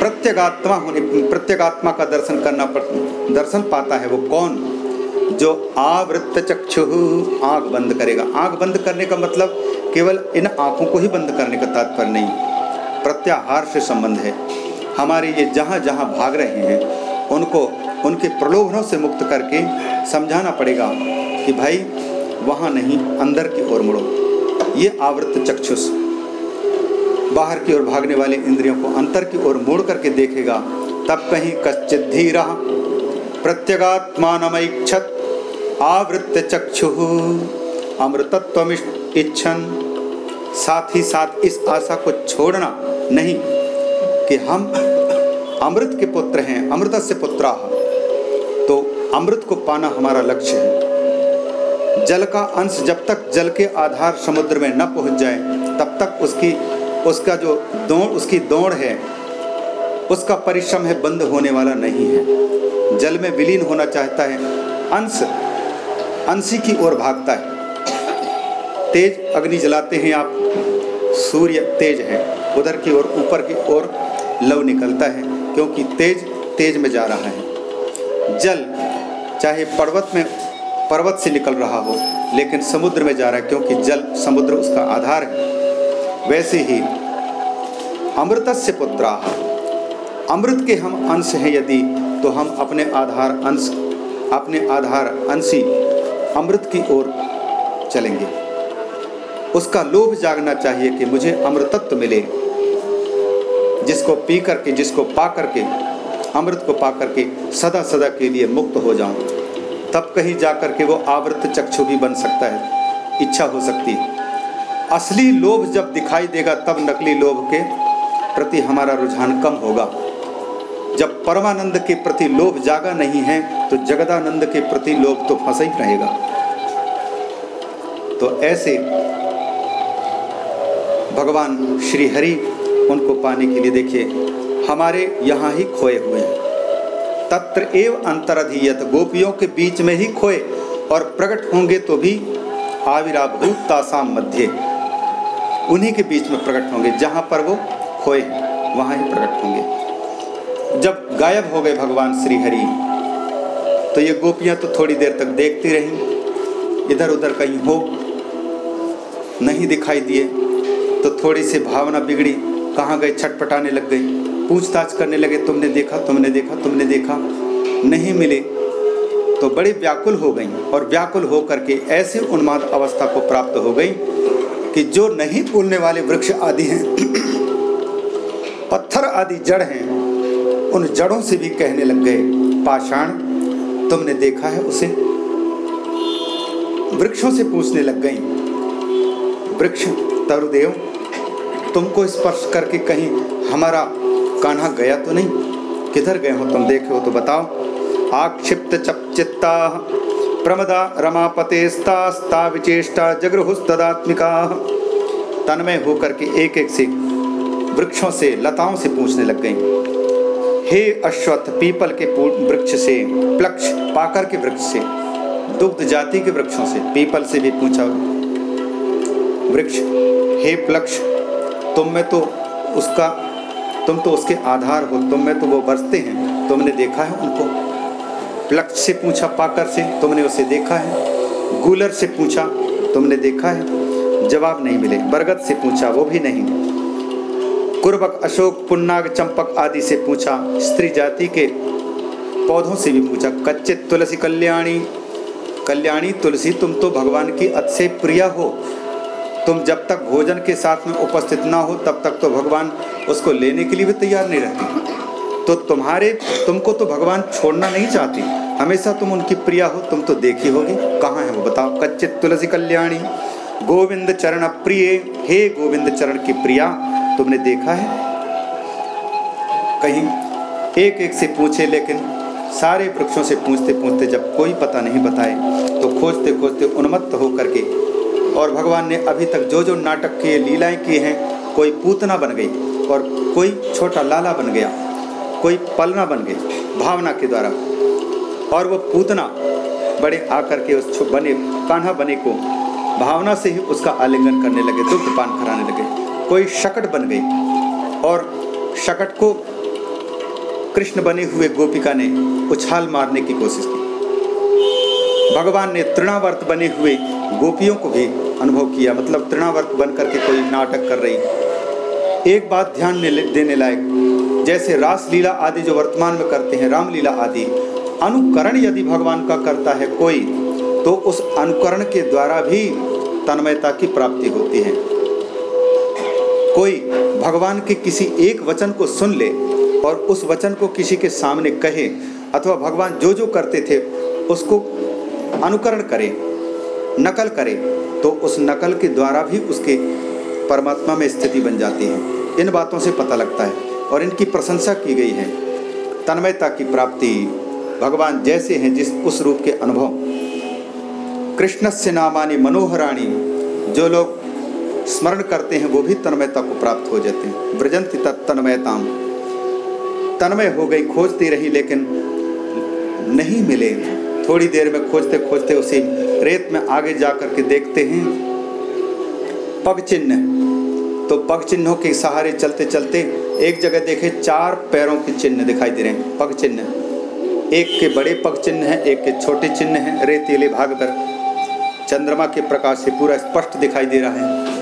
प्रत्यगात्मा होने, प्रत्यगात्मा का दर्शन करना पड़, दर्शन पाता है वो कौन? जो आवृत्त चक्षु आँख बंद करेगा। आँख बंद करने का मतलब केवल इन आँखों को ही बंद करने का तात्पर्य नहीं, प्रत्याहार से संबंध है। हमारे ये जहाँ जहाँ भाग रहे हैं, उनको, उनके प्रलोभनों से मुक्त करके समझाना पड़ेगा कि भाई, वहाँ नहीं, अंदर की ओर मुड़ो। ये आवृत्त चक्षुष बाहर की ओर भागने वाले इंद्रियों को अंतर की ओर मोड़ करके देखेगा, तब कहीं कश्चित धीरा प्रत्यगात्मानमैक्षत आवृत्त चक्षु अमृतत्व इच्छन साथ ही साथ इस आशा को छोड़ना नहीं कि हम अमृत के पुत्र हैं अमृत से पुत्रा। तो अमृत को पाना हमारा लक्ष्य है। जल का अंश जब तक जल के आधार समुद्र में न पहुँच जाए, तब तक उसकी, उसका जो दौड़, उसकी दौड़ है, उसका परिश्रम है, बंद होने वाला नहीं है। जल में विलीन होना चाहता है। अंश अंशी की ओर भागता है। तेज अग्नि जलाते हैं आप। सूर्य तेज है। उधर की ओर, ऊपर की ओर लव निकलता है, क्योंकि तेज तेज में जा रहा है। जल, चाहे पर्वत में, पर्वत से निकल रहा हो, लेकिन समुद्र में जा रहा है, क्योंकि जल, समुद्र उसका आधार है। वैसे ही अमृत से पुत्रा, अमृत के हम अंश हैं यदि तो हम अपने आधार अंश, अपने आधार अंशी अमृत की ओर चलेंगे। उसका लोभ जागना चाहिए कि मुझे अमृतत्व मिले, जिसको पी करके, जिसको पा करके, अमृत को पा करके सदा सदा के लिए मुक्त हो जाऊँ। तब कहीं जा करके वो आवृत चक्षु भी बन सकता है, इच्छा हो सकती है। असली लोभ जब दिखाई देगा, तब नकली लोभ के प्रति हमारा रुझान कम होगा। जब परमानंद के प्रति लोभ जागा नहीं है तो जगदानंद के प्रति लोभ तो फंसा ही रहेगा। तो ऐसे भगवान श्री हरि उनको पाने के लिए देखिए, हमारे यहाँ ही खोए हुए हैं। तत्र एव अंतरधीयत, गोपियों के बीच में ही खोए और प्रकट होंगे तो भी आविराभूत तासाम मध्य। उन्हीं के बीच में प्रकट होंगे, जहाँ पर वो खोए वहाँ ही प्रकट होंगे। जब गायब हो गए भगवान श्री हरि तो ये गोपियाँ तो थोड़ी देर तक देखती रहीं इधर उधर कहीं हो नहीं दिखाई दिए तो थोड़ी सी भावना बिगड़ी, कहाँ गए, छटपटाने लग गई, पूछताछ करने लगे, तुमने देखा तुमने देखा तुमने देखा, नहीं मिले तो बड़ी व्याकुल हो गई, और व्याकुल हो करके ऐसे उन्माद अवस्था को प्राप्त हो गई, कि जो नहीं फूलने वाले वृक्ष आदि हैं, *clears throat* पत्थर आदि जड़ हैं उन जड़ों से भी कहने लग गए, पाषाण, तुमने देखा है उसे? वृक्षों से पूछने लग गई, वृक्ष, तरुदेव, तुमको स्पर्श करके कहीं हमारा कान्हा गया तो नहीं? किधर गए हो तुम? देखे हो तो बताओ। आक्षिप्त चप चित्ता प्रमदा रमापतेस्तास्ता विचेष्टा, जगृहुस्तदात्मिका। तन्मय होकर के एक एक से वृक्षों से, लताओं से पूछने लग गई हे अश्वत्थ पीपल के वृक्ष से, प्लक्ष पाकर के वृक्ष से, दुग्ध जाति के वृक्षों से, पीपल से भी पूछा वृक्ष, हे प्लक्ष, तुम में तो उसका, तुम तो उसके आधार हो, तुम में तो वो बरसते हैं, तुमने देखा है उनको? प्लक्ष से पूछा, पाकर से, तुमने उसे देखा है? गूलर से पूछा, तुमने देखा है? जवाब नहीं मिले, बरगद से पूछा, वो भी नहीं। कुर्बक, अशोक, पुन्नाग, चंपक आदि से पूछा। स्त्री जाति के पौधों से भी पूछा। कच्चे तुलसी कल्याणी कल्याणी तुलसी, तुम तो भगवान की अति प्रिया हो। तुम जब तक भोजन के साथ में उपस्थित ना हो, तब तक तो भगवान उसको लेने के लिए भी तैयार नहीं रहते। तो तुम्हारे, तुमको तो भगवान छोड़ना नहीं चाहती। हमेशा तुम उनकी प्रिया हो, तुम तो देखी होगी। कहाँ है वो बताओ। कच्चे तुलसी कल्याणी, गोविंद चरण प्रिय, हे गोविंद चरण की प्रिया तुमने देखा है? कहीं एक एक से पूछे, लेकिन सारे वृक्षों से पूछते पूछते जब कोई पता नहीं बताए तो खोजते खोजते उन्मत्त होकर के, और भगवान ने अभी तक जो जो नाटक किए, लीलाएँ की हैं, कोई पूतना बन गई, और कोई छोटा लाला बन गया, कोई पलना बन गई, भावना के द्वारा। और वो पूतना बड़े आकर के उस बने, कान्हा बने को भावना से ही उसका आलिंगन करने लगे, दुग्ध पान कराने लगे। कोई शकट बन गई। और शकट को कृष्ण बने हुए गोपिका ने उछाल मारने की कोशिश की। भगवान ने तृणावर्त बने हुए गोपियों को भी अनुभव किया। मतलब तृणावर्त बन करके कोई नाटक कर रही। एक बात ध्यान देने लायक, जैसे रासलीला आदि जो वर्तमान में करते हैं, रामलीला आदि, अनुकरण यदि भगवान का करता है कोई तो उस अनुकरण के द्वारा भी तन्मयता की प्राप्ति होती है। कोई भगवान के किसी एक वचन को सुन ले और उस वचन को किसी के सामने कहे अथवा भगवान जो जो करते थे, उसको अनुकरण करे, नकल करे तो उस नकल के द्वारा भी उसके परमात्मा में स्थिति बन जाती है। इन बातों से पता लगता है और इनकी प्रशंसा की गई है। तन्मयता की प्राप्ति भगवान जैसे हैं जिस उस रूप के अनुभव। कृष्ण से नामानी मनोहराणी, जो लोग स्मरण करते हैं, वो भी तन्मयता को प्राप्त हो जाते हैं। ब्रजंती तन्मयताम। तन्मय हो गई, खोजती रही, लेकिन नहीं मिले। थोड़ी देर में खोजते खोजते उसी रेत में आगे जा कर के देखते हैं पग चिन्ह तो पग चिन्हों के सहारे चलते चलते एक जगह देखे, चार पैरों के चिन्ह दिखाई दे रहे हैं पग चिन्ह एक के बड़े पग चिन्ह हैं, एक के छोटे चिन्ह हैं, रेतीले भाग पर चंद्रमा के प्रकाश से पूरा स्पष्ट दिखाई दे रहा है।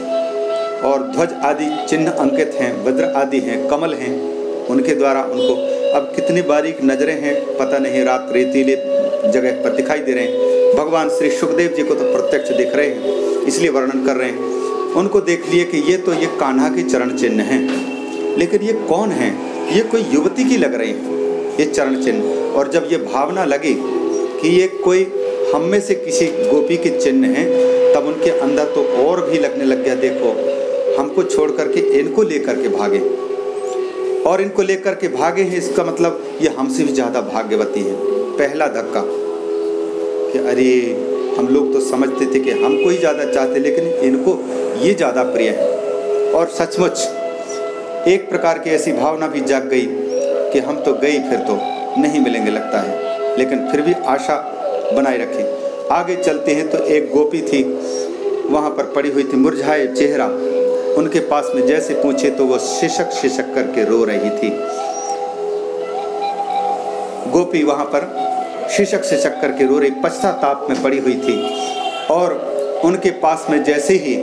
और ध्वज आदि चिन्ह अंकित हैं, वज्र आदि हैं, कमल हैं, उनके द्वारा उनको अब कितनी बारीक नज़रें हैं, पता नहीं रात रेतीले जगह पर दिखाई दे रहे हैं। भगवान श्री सुखदेव जी को तो प्रत्यक्ष दिख रहे हैं, इसलिए वर्णन कर रहे हैं। उनको देख लिए कि ये तो ये कान्हा के चरण चिन्ह हैं। लेकिन ये कौन है? ये कोई युवती की लग रही है, ये चरण चिन्ह। और जब ये भावना लगी कि ये कोई हम में से किसी गोपी के चिन्ह हैं, तब उनके अंदर तो और भी लगने लग गया, देखो। हमको छोड़ करके इनको लेकर के भागे। और इनको लेकर के भागे हैं, इसका मतलब ये हमसे भी ज़्यादा भाग्यवती हैं। पहला धक्का कि अरे, हम लोग तो समझते थे कि हमको ही ज़्यादा चाहते, लेकिन इनको ये ज़्यादा प्रिय है। और सचमुच, एक प्रकार की ऐसी भावना भी जाग गई कि हम तो गई फिर तो नहीं मिलेंगे लगता है, लेकिन फिर भी आशा बनाए रखी। आगे चलते हैं तो एक गोपी थी, वहाँ पर पड़ी हुई थी मुरझाए चेहरा। उनके पास में जैसे पूछे तो वो शिशक शिशक करके रो रही थी। गोपी वहाँ पर शिशक शिशक करके रो रही, पश्चाताप में पड़ी हुई थी और उनके पास में जैसे ही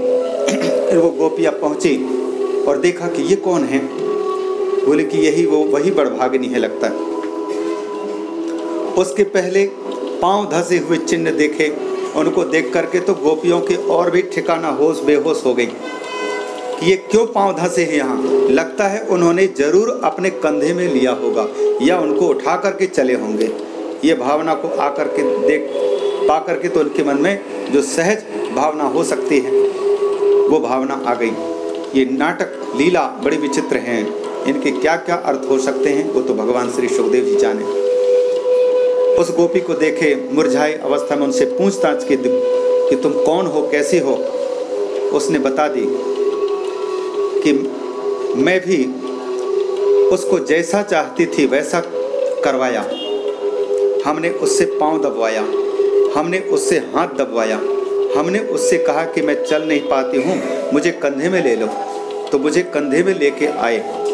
वो गोपियाँ पहुँची और देखा कि ये कौन है, बोले कि यही वो, वही बड़भागिनी है लगता है। उसके पहले पाँव धसे हुए चिन्ह देखे, उनको देख करके तो गोपियों के और भी ठिकाना होश बेहोश हो गई। कि ये क्यों पाँव धंसे हैं यहाँ? लगता है उन्होंने ज़रूर अपने कंधे में लिया होगा या उनको उठा करके चले होंगे। ये भावना को आकर के देख, पा करके तो उनके मन में जो सहज भावना हो सकती है, वो भावना आ गई। ये नाटक, लीला बड़ी विचित्र हैं। इनके क्या क्या अर्थ हो सकते हैं, वो तो भगवान श्री सुखदेव जी जाने। उस गोपी को देखे मुरझाई अवस्था में उनसे पूछताछ की कि तुम कौन हो, कैसे हो? उसने बता दी कि मैं भी उसको जैसा चाहती थी वैसा करवाया। हमने उससे पाँव दबवाया। हमने उससे हाथ दबवाया। हमने उससे कहा कि मैं चल नहीं पाती हूँ, मुझे कंधे में ले लो। तो मुझे कंधे में लेके आए।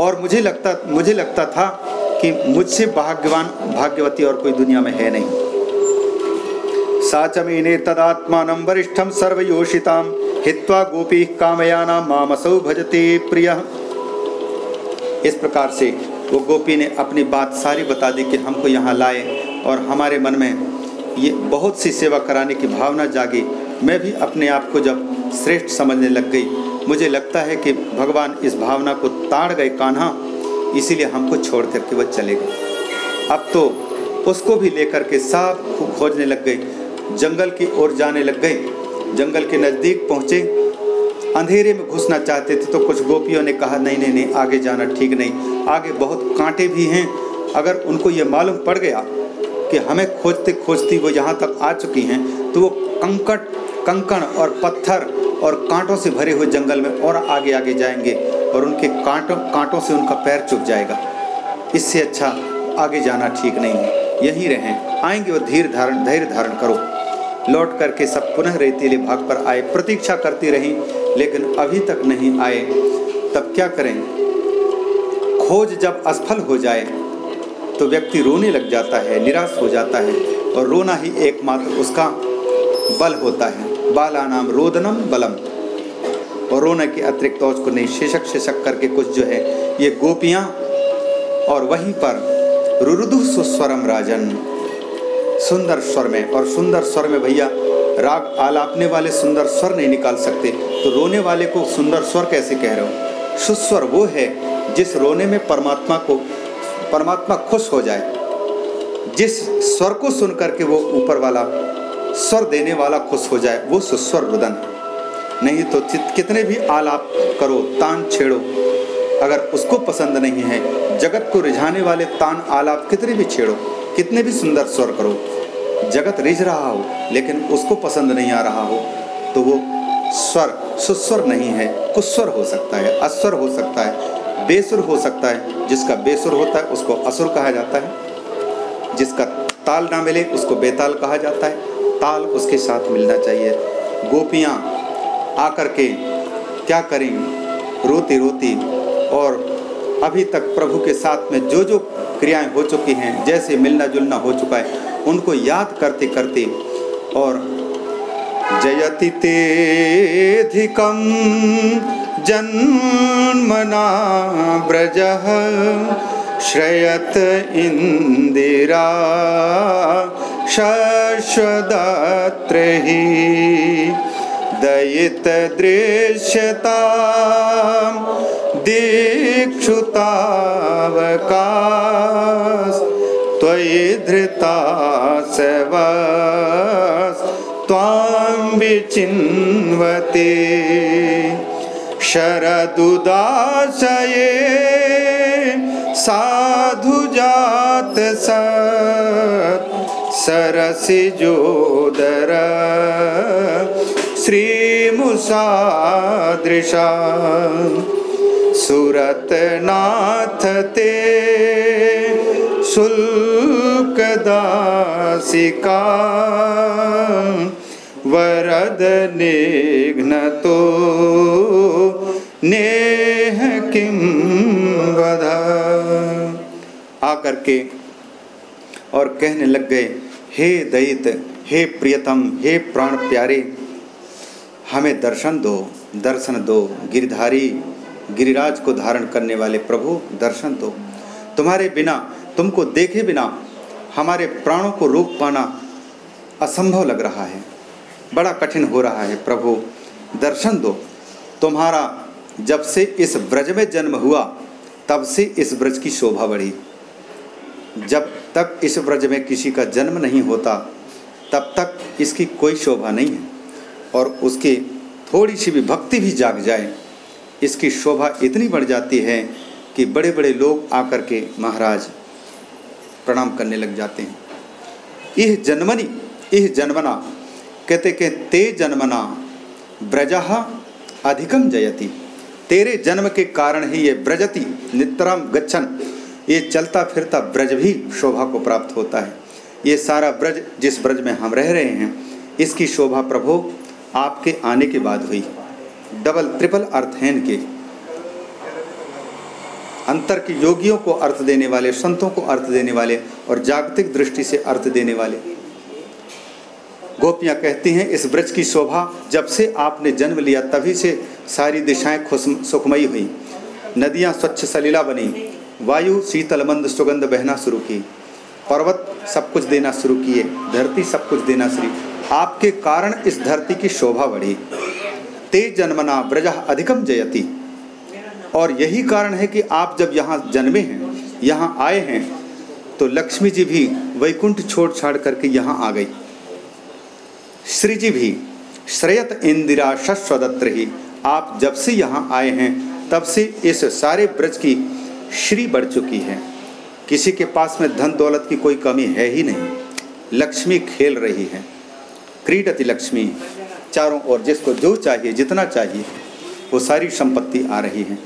और मुझे लगता मुझे लगता था कि मुझसे भाग्यवान, भाग्यवती और कोई दुनिया में है नहीं। साचमीने तदात्मान वरिष्ठम सर्वयोषिताम। हित्वा गोपी कामयाना मामसौ भजते प्रिय। इस प्रकार से वो गोपी ने अपनी बात सारी बता दी कि हमको यहाँ लाए और हमारे मन में ये बहुत सी सेवा कराने की भावना जागी। मैं भी अपने आप को जब श्रेष्ठ समझने लग गई, मुझे लगता है कि भगवान इस भावना को ताड़ गए कान्हा, इसीलिए हमको छोड़ करके वह चले गए। अब तो उसको भी लेकर के सब खोजने लग गई, जंगल की ओर जाने लग गई। जंगल के नज़दीक पहुँचे। अंधेरे में घुसना चाहते थे तो कुछ गोपियों ने कहा, नहीं नहीं नहीं, आगे जाना ठीक नहीं। आगे बहुत कांटे भी हैं। अगर उनको ये मालूम पड़ गया कि हमें खोजते खोजती वो यहाँ तक आ चुकी हैं तो वो कंकट, कंकण और पत्थर और कांटों से भरे हुए जंगल में और आगे आगे जाएँगे और उनके कांटों कांटों से उनका पैर चुप जाएगा। इससे अच्छा आगे जाना ठीक नहीं है। यहीं रहें। आएँगे वो धीर धारण, धैर्य धारण करो। लौट करके सब पुनः रेतीले भाग पर आए, प्रतीक्षा करती रही, लेकिन अभी तक नहीं आए। तब क्या करें? खोज जब असफल हो जाए तो व्यक्ति रोने लग जाता है, निराश हो जाता है, और रोना ही एकमात्र उसका बल होता है। बाला नाम रोदनम बलम। और रोने के अतिरिक्त तो उसको नहीं, शेषक शेषक करके कुछ जो है, ये गोपियाँ और वहीं पर रुरुदु सुस्वरम राजन। सुंदर स्वर में, और सुंदर स्वर में भैया, राग आलापने वाले सुंदर स्वर नहीं निकाल सकते। तो रोने वाले को सुंदर स्वर कैसे कह रहे हो? सुस्वर वो है, जिस रोने में परमात्मा को, परमात्मा खुश हो जाए। जिस स्वर को सुन करके वो ऊपर वाला, स्वर देने वाला खुश हो जाए, वो सुस्वर रुदन नहीं तो कितने भी आलाप करो, तान छेड़ो, अगर उसको पसंद नहीं है, जगत को रिझाने वाले तान आलाप कितने भी छेड़ो। कितने भी सुंदर स्वर करो, जगत रिझ रहा हो, लेकिन उसको पसंद नहीं आ रहा हो तो वो स्वर, सुस्वर नहीं है, कुस्वर हो सकता है, अस्वर हो सकता है, बेसुर हो सकता है। जिसका बेसुर होता है, उसको असुर कहा जाता है। जिसका ताल ना मिले, उसको बेताल कहा जाता है। ताल उसके साथ मिलना चाहिए। गोपियाँ आकर के क्या करें? रोती रोती और अभी तक प्रभु के साथ में जो जो क्रियाएँ हो चुकी हैं, जैसे मिलना जुलना हो चुका है, उनको याद करते करते और जयति तेधिकम जन्मना व्रजः श्रयत इन्दिरा शश्वदत्र दृश्यता दयितदृश्यता दीक्षुतावकाश त्वयि धृता त्वां विचिन्वते। शरदुदासये साधुजात सत् सरसिजोदर श्रीमुसादृशा सुरतनाथ ते शुल्कदासिका वरद निघ्नतो नेह किम वध। आकर के और कहने लग गए, हे दैत हे प्रियतम, हे प्राण प्यारे, हमें दर्शन दो दर्शन दो, गिरधारी गिरिराज को धारण करने वाले प्रभु, दर्शन दो। तुम्हारे बिना, तुमको देखे बिना, हमारे प्राणों को रोक पाना असंभव लग रहा है। बड़ा कठिन हो रहा है प्रभु, दर्शन दो। तुम्हारा, जब से इस ब्रज में जन्म हुआ, तब से इस ब्रज की शोभा बढ़ी। जब तक इस ब्रज में किसी का जन्म नहीं होता, तब तक इसकी कोई शोभा नहीं है, और उसकी थोड़ी सी भी भक्ति भी जाग जाए इसकी शोभा इतनी बढ़ जाती है कि बड़े बड़े लोग आकर के महाराज प्रणाम करने लग जाते हैं। यह जन्मनी यह जन्मना, कहते कि ते जन्मना, ब्रज अधिकम जयति। तेरे जन्म के कारण ही ये ब्रजति नितरम गच्छन, ये चलता फिरता ब्रज भी शोभा को प्राप्त होता है। ये सारा ब्रज जिस ब्रज में हम रह रहे हैं, इसकी शोभा प्रभु आपके आने के बाद हुई। डबल ट्रिपल अर्थहीन के। अंतर के योगियों को अर्थ देने वाले, संतों को अर्थ देने वाले और जागतिक दृष्टि से अर्थ देने वाले। गोपियाँ कहती हैं, इस ब्रज की शोभा जब से आपने जन्म लिया तभी से सारी दिशाएँ सुखमयी हुई। नदियाँ स्वच्छ सलीला बनी, वायु शीतल मंद सुगंध बहना शुरू की। पर्वत सब कुछ देना शुरू किए, धरती सब कुछ देना शुरू आपके कारण इस धरती की शोभा बढ़ी। तेज जन्मना ब्रज अधिकम जयती। और यही कारण है कि आप जब यहाँ जन्मे हैं, यहाँ आए हैं तो लक्ष्मी जी भी वैकुंठ छोड़ छाड़ करके यहाँ आ गई। श्री जी भी श्रेयत इंदिरा शस्वदत्र ही आप जब से यहाँ आए हैं, तब से इस सारे ब्रज की श्री बढ़ चुकी है। किसी के पास में धन दौलत की कोई कमी है ही नहीं। लक्ष्मी खेल रही है। क्रीडति लक्ष्मी चारों ओर जिसको जो चाहिए, जितना चाहिए, वो सारी संपत्ति आ रही है।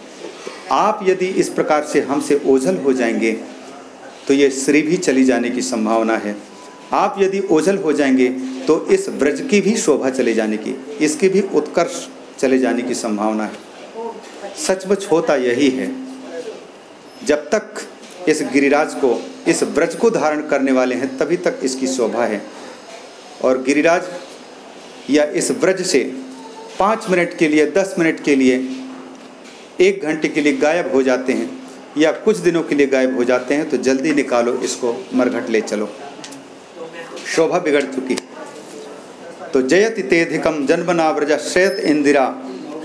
आप यदि इस प्रकार से हमसे ओझल हो जाएँगे तो ये श्री भी चली जाने की संभावना है। आप यदि ओझल हो जाएँगे तो इस ब्रज की भी शोभा चले जाने की, इसकी भी उत्कर्ष चले जाने की संभावना है। सचमुच होता यही है, जब तक इस गिरिराज को, इस ब्रज को धारण करने वाले हैं, तभी तक इसकी शोभा है। और गिरिराज या इस व्रज से पाँच मिनट के लिए, दस मिनट के लिए, एक घंटे के लिए गायब हो जाते हैं या कुछ दिनों के लिए गायब हो जाते हैं तो जल्दी निकालो इसको, मरघट ले चलो। शोभा बिगड़ चुकी। तो जयति तेधिकम जन्मना व्रज श्रेत इंदिरा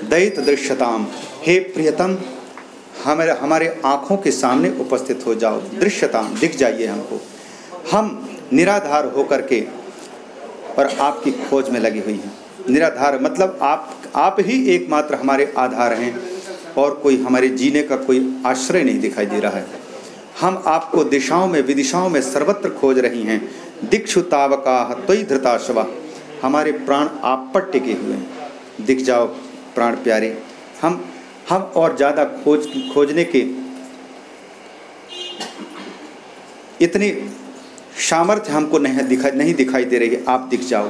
दैत दृश्यताम। हे प्रियतम, हमारे हमारे आँखों के सामने उपस्थित हो जाओ, दृश्यताम, दिख जाइए हमको। हम निराधार होकर के और आपकी खोज में लगी हुई हैं। निराधार मतलब आप आप ही एकमात्र हमारे आधार हैं और कोई हमारे जीने का कोई आश्रय नहीं दिखाई दे रहा है। हम आपको दिशाओं में, विदिशाओं में सर्वत्र खोज रही हैं। दीक्षु तावका त्वयि धृताशवा हमारे प्राण आप पर टिके हुए हैं। दिख जाओ प्राण प्यारे। हम हम और ज़्यादा खोज, खोजने के इतनी सामर्थ्य हमको नहीं दिखाई नहीं दिखाई दे रही आप दिख जाओ।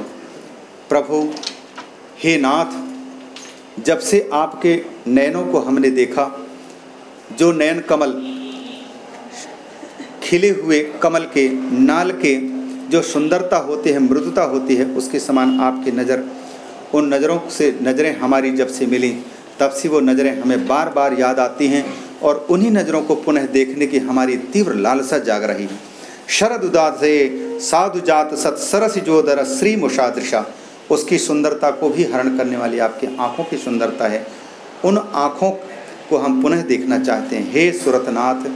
प्रभु, हे नाथ, जब से आपके नयनों को हमने देखा, जो नयन कमल खिले हुए कमल के नाल के जो सुंदरता होती है, मृदुता होती है, उसके समान आपकी नज़र, उन नज़रों से नज़रें हमारी जब से मिली, तब से वो नज़रें हमें बार बार याद आती हैं और उन्हीं नज़रों को पुनः देखने की हमारी तीव्र लालसा जाग रही है। शरद उदासे साधु जात सत सरस जोदर श्री मुषादृशा उसकी सुंदरता को भी हरण करने वाली आपकी आँखों की सुंदरता है। उन आँखों को हम पुनः देखना चाहते हैं। हे सुरतनाथ,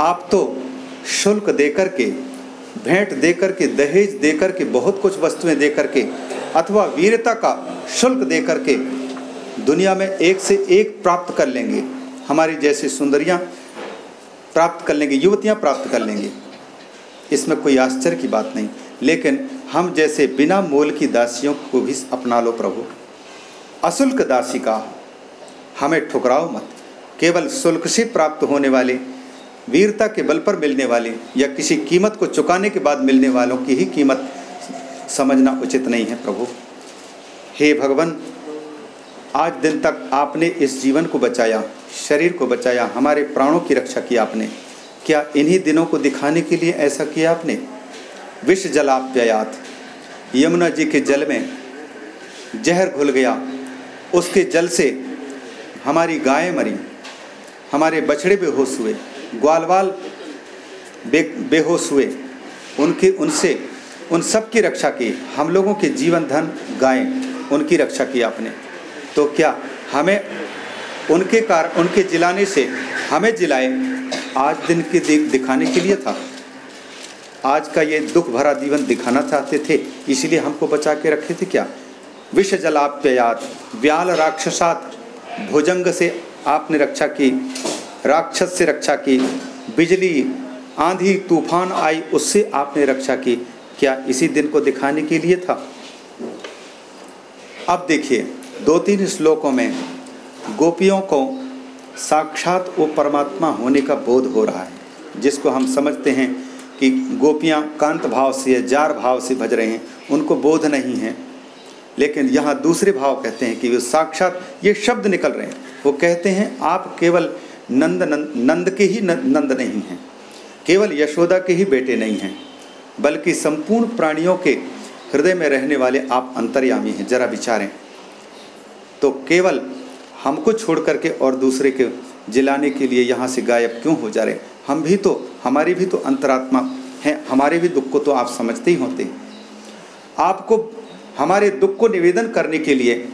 आप तो शुल्क देकर के, भेंट देकर के, दहेज देकर के, बहुत कुछ वस्तुएँ देकर के, अथवा वीरता का शुल्क देकर के दुनिया में एक से एक प्राप्त कर लेंगे। हमारी जैसी सुंदरियाँ प्राप्त कर लेंगे, युवतियाँ प्राप्त कर लेंगे। इसमें कोई आश्चर्य की बात नहीं। लेकिन हम जैसे बिना मोल की दासियों को भी अपना लो प्रभु। अशुल्क दासी का हमें ठुकराओ मत। केवल शुल्क से प्राप्त होने वाले, वीरता के बल पर मिलने वाले या किसी कीमत को चुकाने के बाद मिलने वालों की ही कीमत समझना उचित नहीं है प्रभु। हे भगवान, आज दिन तक आपने इस जीवन को बचाया। शरीर को बचाया, हमारे प्राणों की रक्षा की आपने। क्या इन्हीं दिनों को दिखाने के लिए ऐसा किया आपने? विष जलाप्ययात। यमुना जी के जल में जहर घुल गया। उसके जल से हमारी गायें मरी। हमारे बछड़े बेहोश हुए। ग्वालवाल बे, बेहोश हुए। उनके, उनसे, उन सब की रक्षा की। हम लोगों के जीवन धन, गायें, उनकी रक्षा की आपने। तो क्या हमें उनके कारण उनके जिलाने से हमें जिलाए आज दिन के दिखाने के लिए था। आज का ये दुख भरा जीवन दिखाना चाहते थे, इसलिए हमको बचा के रखे थे क्या? विष जलाप्ययात व्याल राक्षसात, भुजंग से आपने रक्षा की, राक्षस से रक्षा की, बिजली, आंधी, तूफ़ान आई, उससे आपने रक्षा की, क्या इसी दिन को दिखाने के लिए था? अब देखिए दो तीन श्लोकों में गोपियों को साक्षात वो परमात्मा होने का बोध हो रहा है, जिसको हम समझते हैं कि गोपियाँ कांत भाव से या जार भाव से भज रहे हैं, उनको बोध नहीं है। लेकिन यहाँ दूसरे भाव कहते हैं कि वे साक्षात ये शब्द निकल रहे हैं। वो कहते हैं, आप केवल नंद नंद नंद के ही नंद नहीं हैं। केवल यशोदा के ही बेटे नहीं हैं, बल्कि संपूर्ण प्राणियों के हृदय में रहने वाले आप अंतर्यामी हैं। जरा विचारें। तो केवल हमको छोड़ करके और दूसरे के जिलाने के लिए यहाँ से गायब क्यों हो जा रहे हम भी तो हमारी भी तो अंतरात्मा है, हमारे भी दुख को तो आप समझते ही होते आपको, हमारे दुख को निवेदन करने के लिए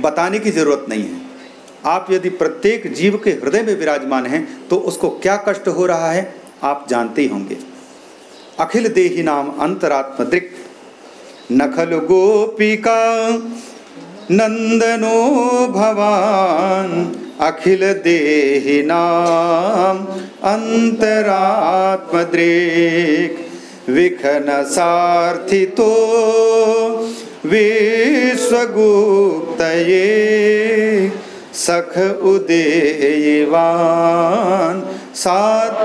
बताने की ज़रूरत नहीं है। आप यदि प्रत्येक जीव के हृदय में विराजमान हैं तो उसको क्या कष्ट हो रहा है, आप जानते ही होंगे। अखिल देही नाम अंतरात्म दृक् नखल गोपिका नंदनो भवान अखिल देहिनाम अंतरात्मद्रेक विखन सार्थितो विश्वगुप्त सख उदेवान सात्वतांकुले।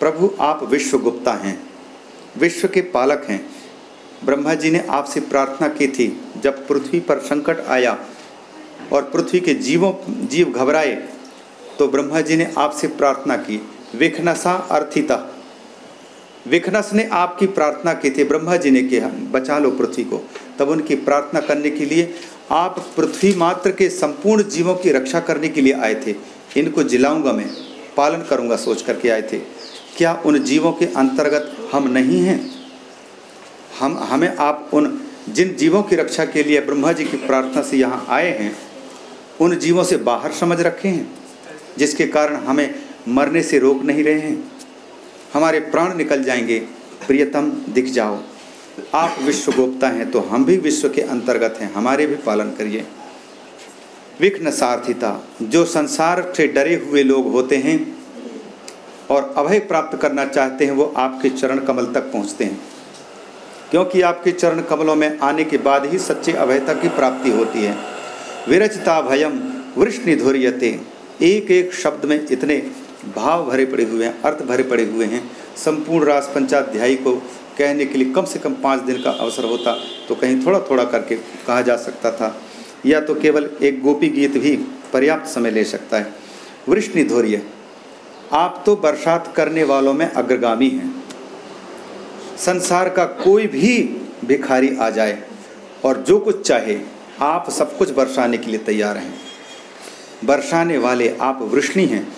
प्रभु, आप विश्वगुप्ता हैं, विश्व के पालक हैं। ब्रह्मा जी ने आपसे प्रार्थना की थी, जब पृथ्वी पर संकट आया और पृथ्वी के जीवों, जीव घबराए तो ब्रह्मा जी ने आपसे प्रार्थना की, विघ्नसा अर्थिता। विघ्नस ने आपकी प्रार्थना की थी ब्रह्मा जी ने किया बचा लो पृथ्वी को। तब उनकी प्रार्थना करने के लिए आप पृथ्वी मात्र के संपूर्ण जीवों की रक्षा करने के लिए आए थे। इनको जिलाऊँगा मैं, पालन करूँगा सोच करके आए थे। क्या उन जीवों के अंतर्गत हम नहीं हैं? हम, हमें आप उन, जिन जीवों की रक्षा के लिए ब्रह्मा जी की प्रार्थना से यहाँ आए हैं, उन जीवों से बाहर समझ रखे हैं, जिसके कारण हमें मरने से रोक नहीं रहे हैं। हमारे प्राण निकल जाएँगे। प्रियतम, दिख जाओ। आप विश्व गोप्ता हैं तो हम भी विश्व के अंतर्गत हैं। हमारे भी पालन करिए। विघ्न सार्थिता, जो संसार से डरे हुए लोग होते हैं और अभय प्राप्त करना चाहते हैं, वो आपके चरण कमल तक पहुँचते हैं। क्योंकि आपके चरण कमलों में आने के बाद ही सच्चे अभयता की प्राप्ति होती है। विरचिता भयम वृष्णिधुर्यते एक एक शब्द में इतने भाव भरे पड़े हुए हैं, अर्थ भरे पड़े हुए हैं। संपूर्ण रास पंचाध्यायी को कहने के लिए कम से कम पाँच दिन का अवसर होता तो कहीं थोड़ा थोड़ा करके कहा जा सकता था। या तो केवल एक गोपी गीत भी पर्याप्त समय ले सकता है। वृष्णिधौर्य आप तो बरसात करने वालों में अग्रगामी हैं। संसार का कोई भी भिखारी आ जाए और जो कुछ चाहे, आप सब कुछ बरसाने के लिए तैयार हैं। बरसाने वाले आप वृष्णि हैं।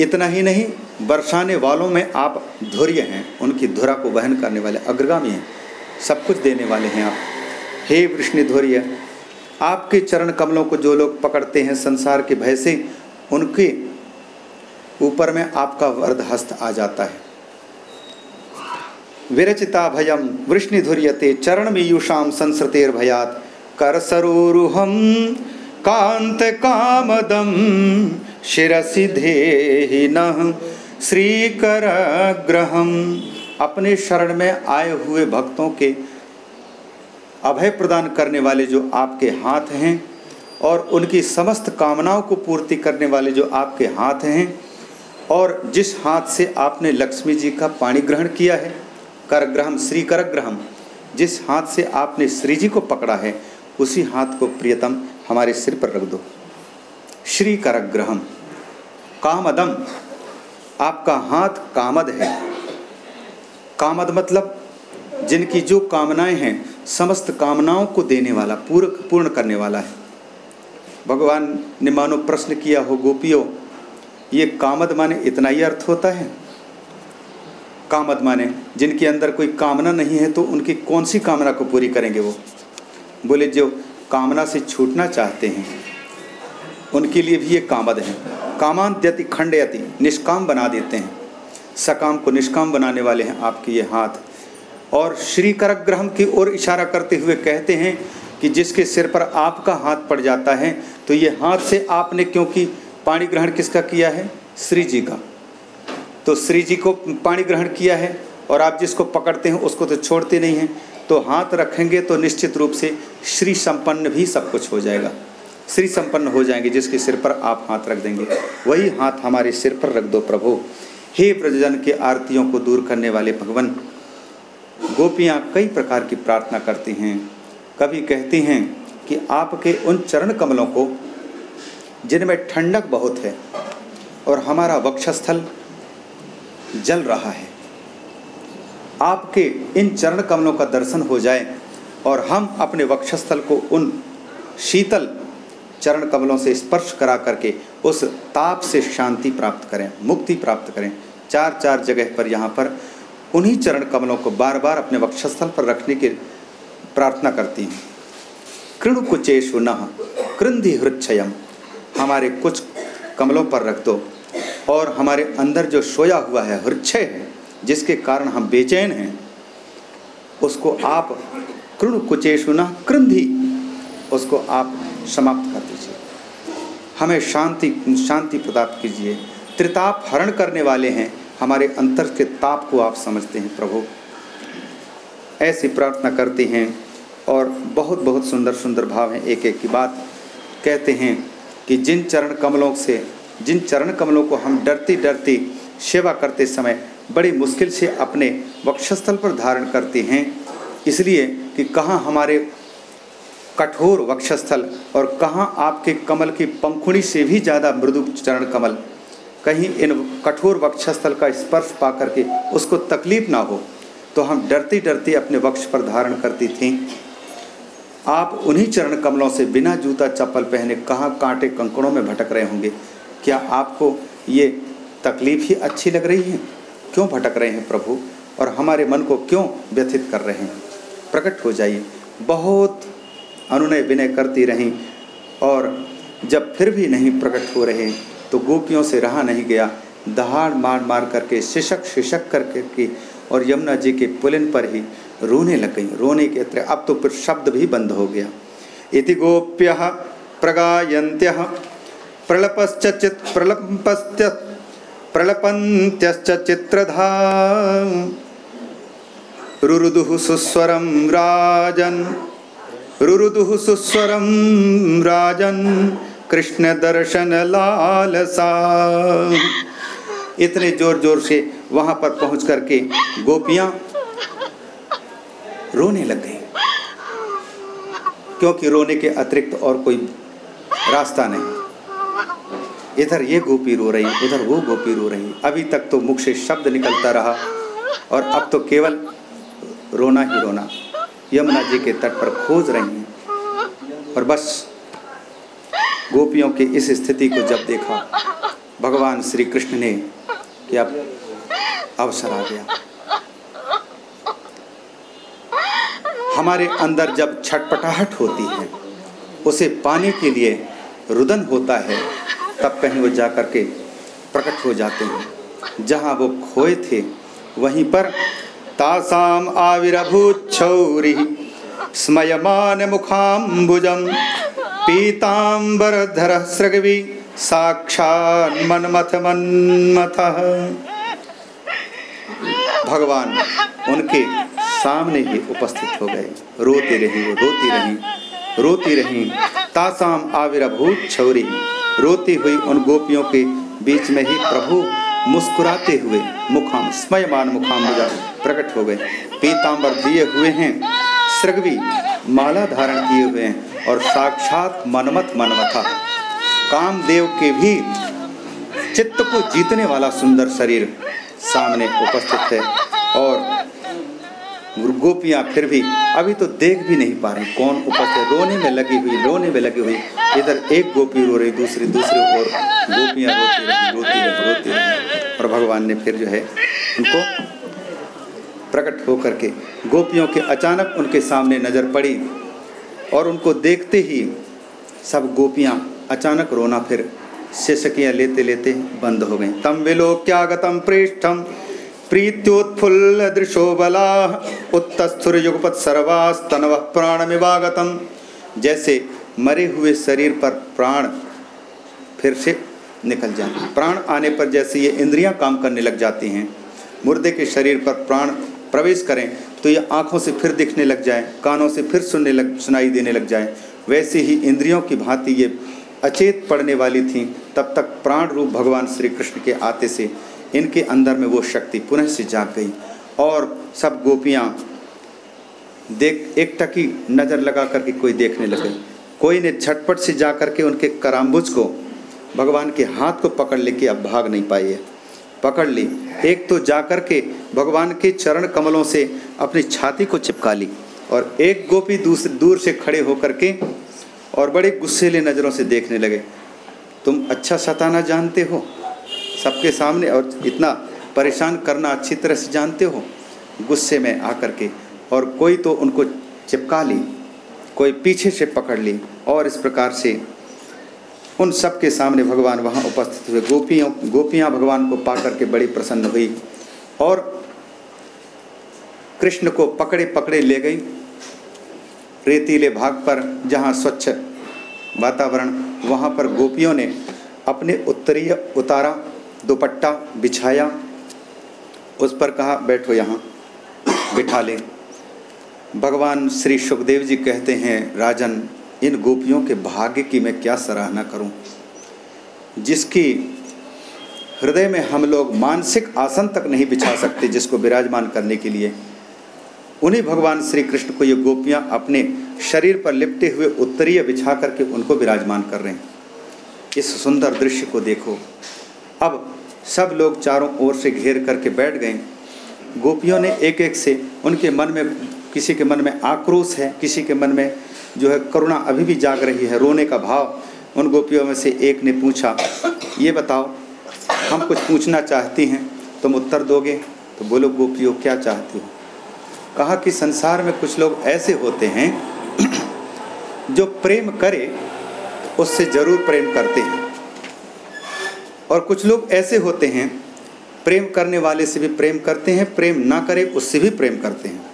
इतना ही नहीं, बरसाने वालों में आप धुर्य हैं। उनकी धुरा को वहन करने वाले अग्रगामी हैं। सब कुछ देने वाले हैं आप। हे वृष्णि धुर्य, आपके चरण कमलों को जो लोग पकड़ते हैं संसार के भय से, उनके ऊपर में आपका वर्द हस्त आ जाता है। विरचिता भयम वृष्णिधुर्यते चरण में युषाम संसृतेर भयात कर सरोरुहम कांत कामदम शिरसि न श्रीकर ग्रहम अपने शरण में आए हुए भक्तों के अभय प्रदान करने वाले जो आपके हाथ हैं और उनकी समस्त कामनाओं को पूर्ति करने वाले जो आपके हाथ हैं और जिस हाथ से आपने लक्ष्मी जी का पाणी ग्रहण किया है करग्रहम श्री करग्रहम जिस हाथ से आपने श्री जी को पकड़ा है, उसी हाथ को प्रियतम हमारे सिर पर रख दो। श्री करग्रहम कामदम, आपका हाथ कामद है। कामद मतलब जिनकी जो कामनाएँ हैं, समस्त कामनाओं को देने वाला पूर्ण पूर्ण करने वाला है। भगवान ने मानो प्रश्न किया हो, गोपियों, ये कामद माने इतना ही अर्थ होता है? कामद माने। जिनके अंदर कोई कामना नहीं है तो उनकी कौन सी कामना को पूरी करेंगे वो? बोले, जो कामना से छूटना चाहते हैं, उनके लिए भी ये कामद हैं। कामांत्यति खंडयति, निष्काम बना देते हैं। सकाम को निष्काम बनाने वाले हैं आपके ये हाथ। और श्री करक करग्रहम की ओर इशारा करते हुए कहते हैं कि जिसके सिर पर आपका हाथ पड़ जाता है तो ये हाथ से आपने क्योंकि पाणी ग्रहण किसका किया है? श्री जी का। तो श्री जी को पाणी ग्रहण किया है और आप जिसको पकड़ते हैं उसको तो छोड़ते नहीं हैं। तो हाथ रखेंगे तो निश्चित रूप से श्री संपन्न भी सब कुछ हो जाएगा। श्री संपन्न हो जाएँगे जिसके सिर पर आप हाथ रख देंगे। वही हाथ हमारे सिर पर रख दो प्रभु। हे प्रजन के आरतियों को दूर करने वाले भगवान, गोपियाँ कई प्रकार की प्रार्थना करती हैं। कभी कहती हैं कि आपके उन चरण कमलों को, जिनमें ठंडक बहुत है, और हमारा वक्षस्थल जल रहा है। आपके इन चरण कमलों का दर्शन हो जाए और हम अपने वक्षस्थल को उन शीतल चरण कमलों से स्पर्श करा करके उस ताप से शांति प्राप्त करें, मुक्ति प्राप्त करें। चार चार जगह पर यहाँ पर उन्हीं चरण कमलों को बार बार अपने वक्षस्थल पर रखने की प्रार्थना करती हैं। कृण कुचेशु न कृंधि हृक्षयम हमारे कुछ कमलों पर रख दो। और हमारे अंदर जो सोया हुआ है हृक्षय है, जिसके कारण हम बेचैन हैं, उसको आप कृण कुचेशु न क्रंधी उसको आप समाप्त कर दीजिए। हमें शांति शांति प्रदान कीजिए। त्रिताप हरण करने वाले हैं, हमारे अंतर के ताप को आप समझते हैं, प्रभु। ऐसी प्रार्थना करते हैं और बहुत बहुत सुंदर सुंदर भाव हैं एक एक की बात कहते हैं कि जिन चरण कमलों से जिन चरण कमलों को हम डरती डरती सेवा करते समय बड़ी मुश्किल से अपने वक्षस्थल पर धारण करते हैं, इसलिए कि कहाँ हमारे कठोर वक्षस्थल और कहाँ आपके कमल की पंखुड़ी से भी ज़्यादा मृदु चरण कमल, कहीं इन कठोर वक्षस्थल का स्पर्श पा करके उसको तकलीफ़ ना हो तो हम डरती डरती अपने वक्ष पर धारण करती थी। आप उन्हीं चरण कमलों से बिना जूता चप्पल पहने कहाँ कांटे कंकड़ों में भटक रहे होंगे। क्या आपको ये तकलीफ़ ही अच्छी लग रही है? क्यों भटक रहे हैं प्रभु? और हमारे मन को क्यों व्यथित कर रहे हैं? प्रकट हो जाइए। बहुत अनुनय विनय करती रहीं और जब फिर भी नहीं प्रकट हो रहे तो गोपियों से रहा नहीं गया। दहाड़ मार मार करके, शिशक शिशक करके की और यमुना जी के पुलिन पर ही रोने लग गई। रोने के अत्र अब तो फिर शब्द भी बंद हो गया। इति गोप्य प्रगायंत्य प्रलपश्च चित प्रलपश्च प्रलपन्त्यश्च चित्रधा सुस्वरं राजन्। रुरुदुः सुस्वरं राजन्। लालसा इतने ज़ोर ज़ोर से वहाँ पर पहुँच करके गोपियाँ रोने लग गई। क्योंकि रोने के अतिरिक्त और कोई रास्ता नहीं। इधर ये गोपी रो रही, उधर वो गोपी रो रही। अभी तक तो मुख से शब्द निकलता रहा और अब तो केवल रोना ही रोना। यमुना जी के तट पर खोज रही हैं और बस गोपियों की इस स्थिति को जब देखा, भगवान श्री कृष्ण ने कि अब अवसर आ गया। हमारे अंदर जब छटपटाहट होती है, उसे पाने के लिए रुदन होता है तब कहीं वो जा कर के प्रकट हो जाते हैं। जहाँ वो खोए थे, वहीं पर तासाम आविर्भूत छौरी, स्मयमान मुखाम्बुजम पीताम्बरधर सृगवी साक्षात मनमथ मनमथ। भगवान उनके सामने ही उपस्थित हो गए। रोती रही वो, रोती रही। रोती रही। तासाम आविर्भूत छौरी रोती हुई उन गोपियों के बीच में ही प्रभु मुस्कुराते हुए मुखाम, स्मयमान मुखाम प्रकट हो गए। पीताम्बर दिए हुए हैं, सृगवी माला धारण किए हुए हैं और साक्षात मनमत मनमथा। कामदेव के भी चित्त को जीतने वाला सुंदर शरीर सामने उपस्थित है और गोपियाँ फिर भी अभी तो देख भी नहीं पा रही। कौन ऊपर से रोने में लगी हुई, रोने में लगी हुई। इधर एक गोपी रो रही, दूसरी दूसरी ओर गोपियाँ रोती रही रोती रही रोती रही। और भगवान ने फिर जो है उनको प्रकट होकर के गोपियों के अचानक उनके सामने नज़र पड़ी और उनको देखते ही सब गोपियाँ अचानक रोना फिर शेषकियाँ लेते लेते बंद हो गई। तम विलोक्यागतम पृष्ठम प्रीत्योत्फुल्ल दृशो बला उत्तस्थुरयुगपत सर्वास्तनव प्राणमिवागतम। जैसे मरे हुए शरीर पर प्राण फिर से निकल जाए। प्राण आने पर जैसे ये इंद्रियाँ काम करने लग जाती हैं, मुर्दे के शरीर पर प्राण प्रवेश करें तो ये आँखों से फिर दिखने लग जाए, कानों से फिर सुनने लग, सुनाई देने लग जाए। वैसे ही इंद्रियों की भांति ये अचेत पड़ने वाली थी, तब तक प्राण रूप भगवान श्री कृष्ण के आते से इनके अंदर में वो शक्ति पुनः से जाग गई और सब गोपियाँ देख, एक टकी नज़र लगा करके कोई देखने लगे। कोई ने झटपट से जा करके उनके कराम्बुज को, भगवान के हाथ को पकड़ लेके अब भाग नहीं पाई है। पकड़ ली। एक तो जा कर के भगवान के चरण कमलों से अपनी छाती को चिपका ली और एक गोपी दूसरे दूर से खड़े होकर के और बड़े गुस्सेले नज़रों से देखने लगे। तुम अच्छा सताना जानते हो? सबके सामने और इतना परेशान करना अच्छी तरह से जानते हो? गुस्से में आकर के। और कोई तो उनको चिपका ली, कोई पीछे से पकड़ ली और इस प्रकार से उन सब के सामने भगवान वहाँ उपस्थित हुए। गोपियों, गोपियाँ भगवान को पा करके बड़ी प्रसन्न हुई और कृष्ण को पकड़े पकड़े ले गई। रेतीले भाग पर जहाँ स्वच्छ वातावरण, वहाँ पर गोपियों ने अपने उत्तरीय उतारा दुपट्टा बिछाया, उस पर कहा, बैठो यहाँ, बिठा ले। भगवान श्री सुखदेव जी कहते हैं, राजन, इन गोपियों के भाग्य की मैं क्या सराहना करूँ? जिसकी हृदय में हम लोग मानसिक आसन तक नहीं बिछा सकते, जिसको विराजमान करने के लिए। उन्हीं भगवान श्री कृष्ण को ये गोपियाँ अपने शरीर पर लिपटे हुए उत्तरीय बिछा करके उनको विराजमान कर रहे हैं। इस सुंदर दृश्य को देखो। अब सब लोग चारों ओर से घेर करके बैठ गए। गोपियों ने एक एक से उनके मन में, किसी के मन में आक्रोश है, किसी के मन में जो है करुणा अभी भी जाग रही है, रोने का भाव। उन गोपियों में से एक ने पूछा, ये बताओ, हम कुछ पूछना चाहती हैं, तुम उत्तर दोगे? तो बोलो, गोपियों, क्या चाहती हो? कहा कि, संसार में कुछ लोग ऐसे होते हैं, जो प्रेम करे, उससे ज़रूर प्रेम करते हैं। और कुछ लोग ऐसे होते हैं, प्रेम करने वाले से भी प्रेम करते हैं, प्रेम ना करे उससे भी प्रेम करते हैं।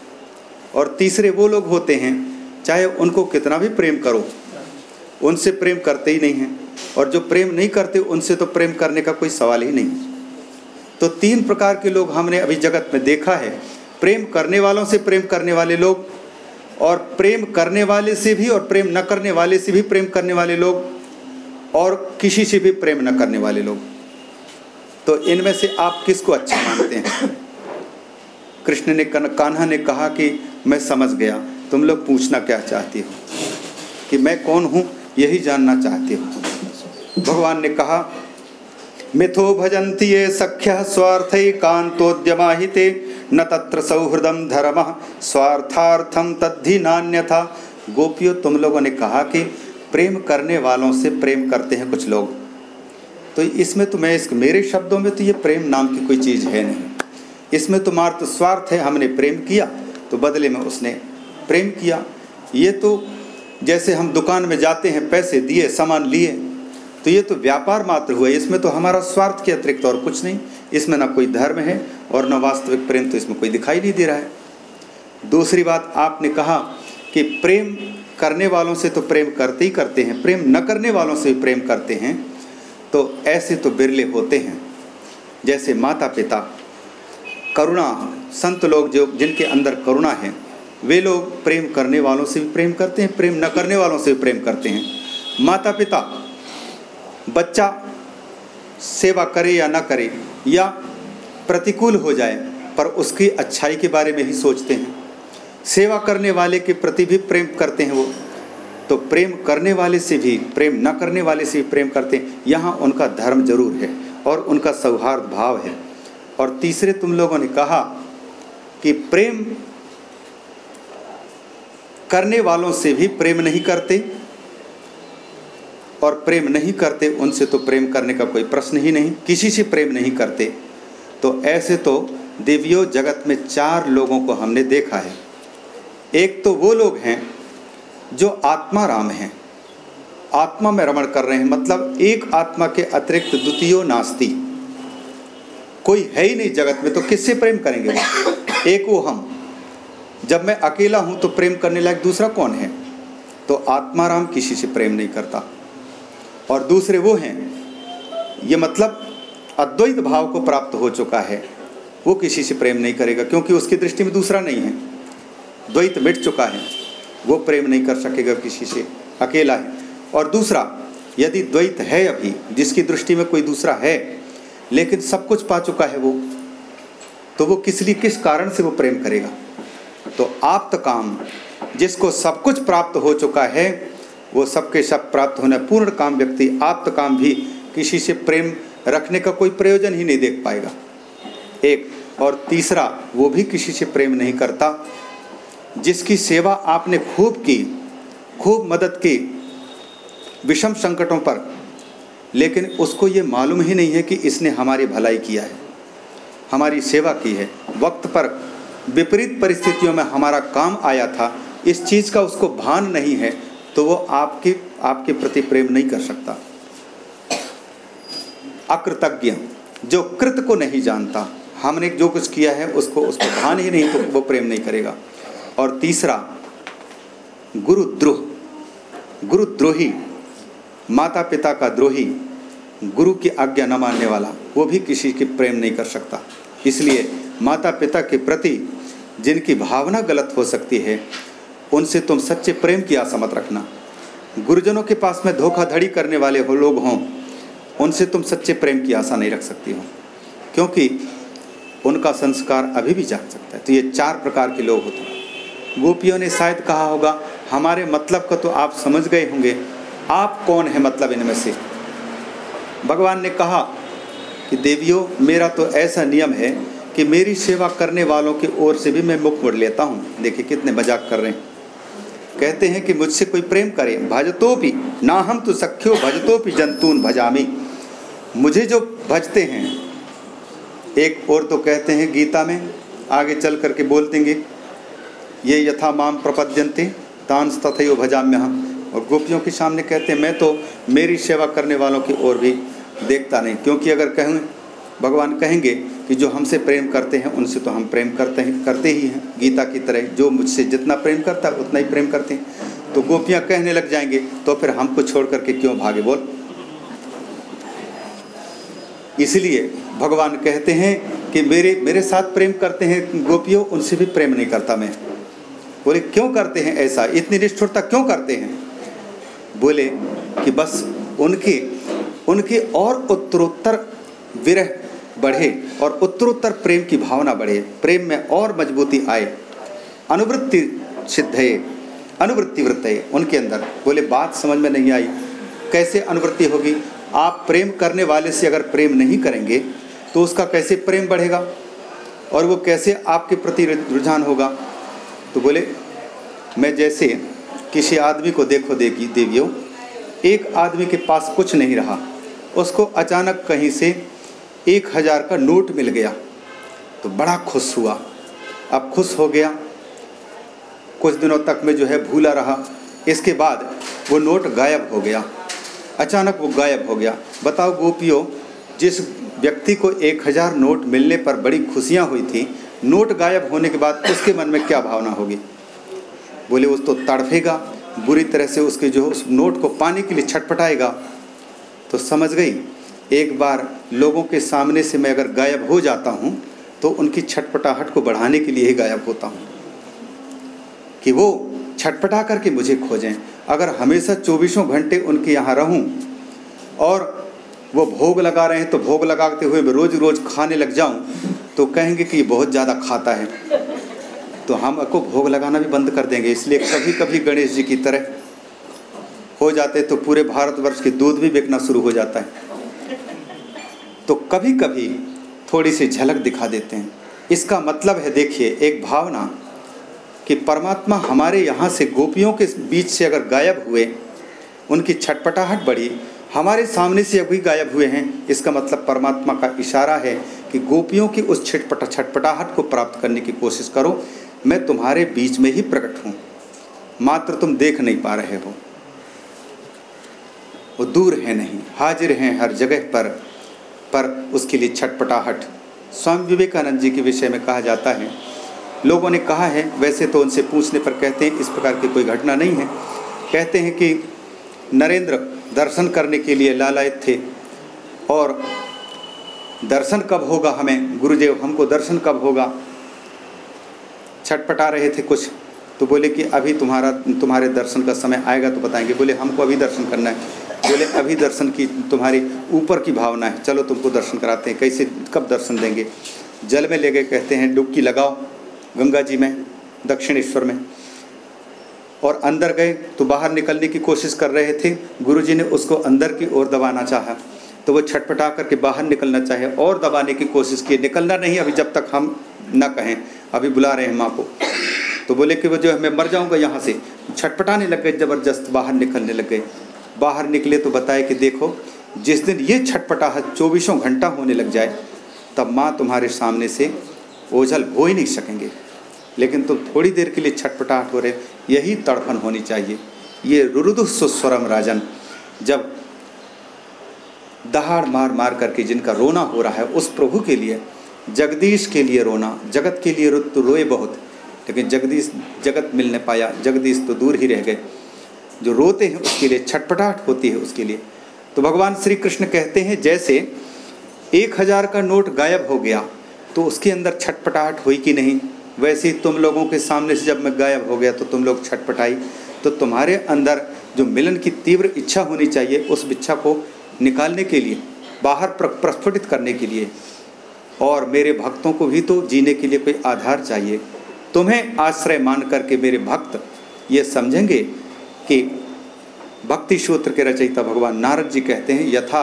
और तीसरे वो लोग होते हैं, चाहे उनको कितना भी प्रेम करो, उनसे प्रेम करते ही नहीं हैं। और जो प्रेम नहीं करते, उनसे तो प्रेम करने का कोई सवाल ही नहीं। तो तीन प्रकार के लोग हमने अभी जगत में देखा है। प्रेम करने वालों से प्रेम करने वाले लोग और प्रेम करने वाले से भी और प्रेम न करने वाले से भी प्रेम करने वाले लोग और किसी से भी प्रेम न करने वाले लोग। तो इनमें से आप किसको अच्छा मानते हैं? कृष्ण ने कान्हा ने कहा कि मैं समझ गया, तुम लोग पूछना क्या चाहती हो? कि मैं कौन हूँ? यही जानना चाहती हो। भगवान ने कहा, मिथो भजन्ति ये सख्य स्वार्थ कांतोद्यमाहिते न तत्र सौहृदम धर्म स्वार्थार्थम तद्धि नान्य था गोपियों, तुम लोगों ने कहा कि प्रेम करने वालों से प्रेम करते हैं कुछ लोग। तो इसमें तो मैं इस मेरे शब्दों में तो ये प्रेम नाम की कोई चीज़ है नहीं। इसमें तुम्हारा तो स्वार्थ है, हमने प्रेम किया तो बदले में उसने प्रेम किया। ये तो जैसे हम दुकान में जाते हैं, पैसे दिए, सामान लिए तो ये तो व्यापार मात्र हुआ। इसमें तो हमारा स्वार्थ के अतिरिक्त और कुछ नहीं। इसमें ना कोई धर्म है और न वास्तविक प्रेम तो इसमें कोई दिखाई नहीं दे रहा है। दूसरी बात, आपने कहा कि प्रेम करने वालों से तो प्रेम करते ही करते हैं, प्रेम न करने वालों से भी प्रेम करते हैं तो ऐसे तो बिरले होते हैं, जैसे माता पिता करुणा, संत लोग जो, जिनके अंदर करुणा है, वे लोग प्रेम करने वालों से भी प्रेम करते हैं, प्रेम न करने वालों से भी प्रेम करते हैं। माता पिता बच्चा सेवा करे या ना करे, या प्रतिकूल हो जाए, पर उसकी अच्छाई के बारे में ही सोचते हैं। सेवा करने वाले के प्रति भी प्रेम करते हैं वो। तो प्रेम करने वाले से भी, प्रेम न करने वाले से भी प्रेम करते हैं। यहाँ उनका धर्म ज़रूर है और उनका सौहार्द भाव है। और तीसरे तुम लोगों ने कहा कि प्रेम करने वालों से भी प्रेम नहीं करते और प्रेम नहीं करते, उनसे तो प्रेम करने का कोई प्रश्न ही नहीं। किसी से प्रेम नहीं करते। तो ऐसे तो देवियों जगत में चार लोगों को हमने देखा है। एक तो वो लोग हैं जो आत्मा राम हैं। आत्मा में रमण कर रहे हैं मतलब एक आत्मा के अतिरिक्त द्वितीय नास्ती। कोई है ही नहीं जगत में तो किससे प्रेम करेंगे एक वो हम। जब मैं अकेला हूँ तो प्रेम करने लायक दूसरा कौन है? तो आत्मा राम किसी से प्रेम नहीं करता। और दूसरे वो हैं, ये मतलब अद्वैत भाव को प्राप्त हो चुका है, वो किसी से प्रेम नहीं करेगा, क्योंकि उसकी दृष्टि में दूसरा नहीं है। द्वैत मिट चुका है। वो प्रेम नहीं कर सकेगा किसी से, अकेला है। और दूसरा, यदि द्वैत है अभी, जिसकी दृष्टि में कोई दूसरा है, लेकिन सब कुछ पा चुका है वो तो वो किस लिए किस कारण से वो प्रेम करेगा? तो आप्त काम, जिसको सब कुछ प्राप्त हो चुका है, वो सबके सब प्राप्त होने पूर्ण काम व्यक्ति, आप्त काम भी किसी से प्रेम रखने का कोई प्रयोजन ही नहीं देख पाएगा। एक, और तीसरा, वो भी किसी से प्रेम नहीं करता जिसकी सेवा आपने खूब की, खूब मदद की विषम संकटों पर। लेकिन उसको ये मालूम ही नहीं है कि इसने हमारी भलाई किया है, हमारी सेवा की है। वक्त पर विपरीत परिस्थितियों में हमारा काम आया था, इस चीज़ का उसको भान नहीं है तो वो आपके आपके प्रति प्रेम नहीं कर सकता। अकृतज्ञ, जो कृत को नहीं जानता, हमने जो कुछ किया है, उसको उसको भान ही नहीं तो वो प्रेम नहीं करेगा। और तीसरा, गुरुद्रोह। गुरुद्रोही माता पिता का द्रोही, गुरु की आज्ञा न मानने वाला, वो भी किसी की प्रेम नहीं कर सकता। इसलिए माता पिता के प्रति जिनकी भावना गलत हो सकती है, उनसे तुम सच्चे प्रेम की आशा मत रखना। गुरुजनों के पास में धोखाधड़ी करने वाले हो लोग हों, उनसे तुम सच्चे प्रेम की आशा नहीं रख सकती हो, क्योंकि उनका संस्कार अभी भी जाग सकता है। तो ये चार प्रकार के लोग होते हैं। गोपियों ने शायद कहा होगा, हमारे मतलब का तो आप समझ गए होंगे। आप कौन है मतलब इनमें से? भगवान ने कहा कि, देवियों, मेरा तो ऐसा नियम है कि मेरी सेवा करने वालों की ओर से भी मैं मुख मोड़ लेता हूँ। देखिए कितने मज़ाक कर रहे हैं। कहते हैं कि, मुझसे कोई प्रेम करे, भजतो भी ना हम तो सख्यो, भजतो भी जंतून भजामी। मुझे जो भजते हैं, एक और तो कहते हैं गीता में, आगे चल करके बोल देंगे। ये यथा माम प्रपद्यंते तांस तथयो भजाम्य। और गोपियों के सामने कहते हैं, मैं तो मेरी सेवा करने वालों की ओर भी देखता नहीं। क्योंकि अगर कहें, भगवान कहेंगे कि जो हमसे प्रेम करते हैं, उनसे तो हम प्रेम करते हैं, करते ही हैं। गीता की तरह जो मुझसे जितना प्रेम करता है, उतना ही प्रेम करते हैं। तो गोपियाँ कहने लग जाएँगे तो फिर हमको छोड़ करके क्यों भागे? बोल। इसलिए भगवान कहते हैं कि मेरे मेरे साथ प्रेम करते हैं गोपियों, उनसे भी प्रेम नहीं करता मैं। बोले, क्यों करते हैं ऐसा? इतनी निष्ठुरता क्यों करते हैं? बोले कि, बस उनके उनके और उत्तरोत्तर विरह बढ़े और उत्तरोत्तर प्रेम की भावना बढ़े। प्रेम में और मजबूती आए। अनुवृत्ति सिद्ध है, अनुवृत्ति वृत्त है उनके अंदर। बोले, बात समझ में नहीं आई। कैसे अनुवृत्ति होगी? आप प्रेम करने वाले से अगर प्रेम नहीं करेंगे तो उसका कैसे प्रेम बढ़ेगा? और वो कैसे आपके प्रति रुझान होगा? तो बोले, मैं जैसे किसी आदमी को देखो देगी देवियों एक आदमी के पास कुछ नहीं रहा। उसको अचानक कहीं से एक हज़ार का नोट मिल गया। तो बड़ा खुश हुआ। अब खुश हो गया। कुछ दिनों तक में जो है भूला रहा। इसके बाद वो नोट गायब हो गया। अचानक वो गायब हो गया। बताओ गोपियों, जिस व्यक्ति को एक हज़ार नोट मिलने पर बड़ी खुशियाँ हुई थी नोट गायब होने के बाद उसके मन में क्या भावना होगी? बोले, उस तो तड़फेगा, बुरी तरह से उसके जो उस नोट को पाने के लिए छटपटाएगा। तो समझ गई, एक बार लोगों के सामने से मैं अगर गायब हो जाता हूँ तो उनकी छटपटाहट को बढ़ाने के लिए ही गायब होता हूँ। कि वो छटपटा करके मुझे खोजें। अगर हमेशा चौबीसों घंटे उनके यहाँ रहूँ, और वो भोग लगा रहे हैं तो भोग लगाते हुए मैं रोज़ रोज़ खाने लग जाऊँ तो कहेंगे कि ये बहुत ज़्यादा खाता है। तो हम को भोग लगाना भी बंद कर देंगे, इसलिए कभी कभी गणेश जी की तरह हो जाते तो पूरे भारतवर्ष की दूध भी बिकना शुरू हो जाता है। तो कभी कभी थोड़ी सी झलक दिखा देते हैं। इसका मतलब है, देखिए, एक भावना कि परमात्मा हमारे यहाँ से गोपियों के बीच से अगर गायब हुए, उनकी छटपटाहट बढ़ी हमारे सामने से अभी गायब हुए हैं। इसका मतलब परमात्मा का इशारा है कि गोपियों की उस छटपटा छटपटाहट को प्राप्त करने की कोशिश करो। मैं तुम्हारे बीच में ही प्रकट हूँ। मात्र तुम देख नहीं पा रहे हो। वो दूर है नहीं, हाजिर हैं हर जगह पर। पर उसके लिए छटपटाहट, स्वामी विवेकानंद जी के विषय में कहा जाता है। लोगों ने कहा है, वैसे तो उनसे पूछने पर कहते हैं, इस प्रकार की कोई घटना नहीं है। कहते हैं कि नरेंद्र दर्शन करने के लिए लालायत थे। और दर्शन कब होगा हमें? गुरुदेव, हमको दर्शन कब होगा? छटपटा रहे थे कुछ। तो बोले कि अभी तुम्हारा, तुम्हारे दर्शन का समय आएगा तो बताएँगे। बोले, हमको अभी दर्शन करना है। बोले, अभी दर्शन की तुम्हारी ऊपर की भावना है। चलो तुमको दर्शन कराते हैं। कैसे, कब दर्शन देंगे? जल में ले गए, कहते हैं, डुबकी लगाओ। गंगा जी में, दक्षिणेश्वर में। और अंदर गए तो बाहर निकलने की कोशिश कर रहे थे। गुरुजी ने उसको अंदर की ओर दबाना चाहा। तो वो छटपटा करके बाहर निकलना चाहे और दबाने की कोशिश की निकलना नहीं, अभी जब तक हम न कहें। अभी बुला रहे हैं माँ को। तो बोले कि वो जो है, मैं मर जाऊँगा यहाँ से। छटपटाने लग गए, ज़बरदस्त बाहर निकलने लग गए। बाहर निकले तो बताए कि देखो, जिस दिन ये छटपटाहट चौबीसों घंटा होने लग जाए, तब माँ तुम्हारे सामने से ओझल हो ही नहीं सकेंगे। लेकिन तुम थोड़ी देर के लिए छटपटाहट हो रहे यही तड़फन होनी चाहिए। ये रुरुदु सुस्वरम राजन, जब दहाड़ मार मार करके जिनका रोना हो रहा है, उस प्रभु के लिए, जगदीश के लिए रोना, जगत के लिए तो रोए बहुत, लेकिन जगदीश, जगत मिलने पाया, जगदीश तो दूर ही रह गए। जो रोते हैं, उसके लिए छटपटाहट होती है उसके लिए। तो भगवान श्री कृष्ण कहते हैं, जैसे एक हज़ार का नोट गायब हो गया तो उसके अंदर छटपटाहट हुई कि नहीं? वैसे ही तुम लोगों के सामने से जब मैं गायब हो गया तो तुम लोग छटपटाई। तो तुम्हारे अंदर जो मिलन की तीव्र इच्छा होनी चाहिए, उस इच्छा को निकालने के लिए, बाहर प्रस्फुटित करने के लिए, और मेरे भक्तों को भी तो जीने के लिए कोई आधार चाहिए। तुम्हें आश्रय मान करके मेरे भक्त ये समझेंगे कि भक्ति सूत्र के रचयिता भगवान नारद जी कहते हैं, यथा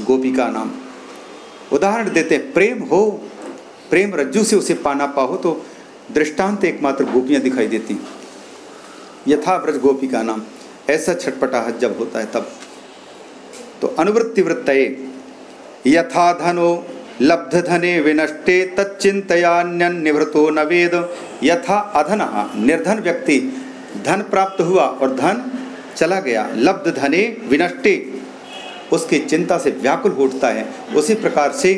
गोपिका नाम। उदाहरण देते हैं, प्रेम हो, प्रेम रज्जू से उसे पाना पाहो तो दृष्टांत एकमात्र गोपियाँ दिखाई देती यथा व्रज गोपिका नाम, ऐसा छटपटाहट जब होता है तब। तो अनुवृत्ति वृत्त यथा धनो, लब्ध धने विनष्टे तच्चिंतयान्यन निवृतो न वेद। यथा अधन, निर्धन व्यक्ति, धन प्राप्त हुआ और धन चला गया। लब्ध धने विनष्टे, उसकी चिंता से व्याकुल उठता है। उसी प्रकार से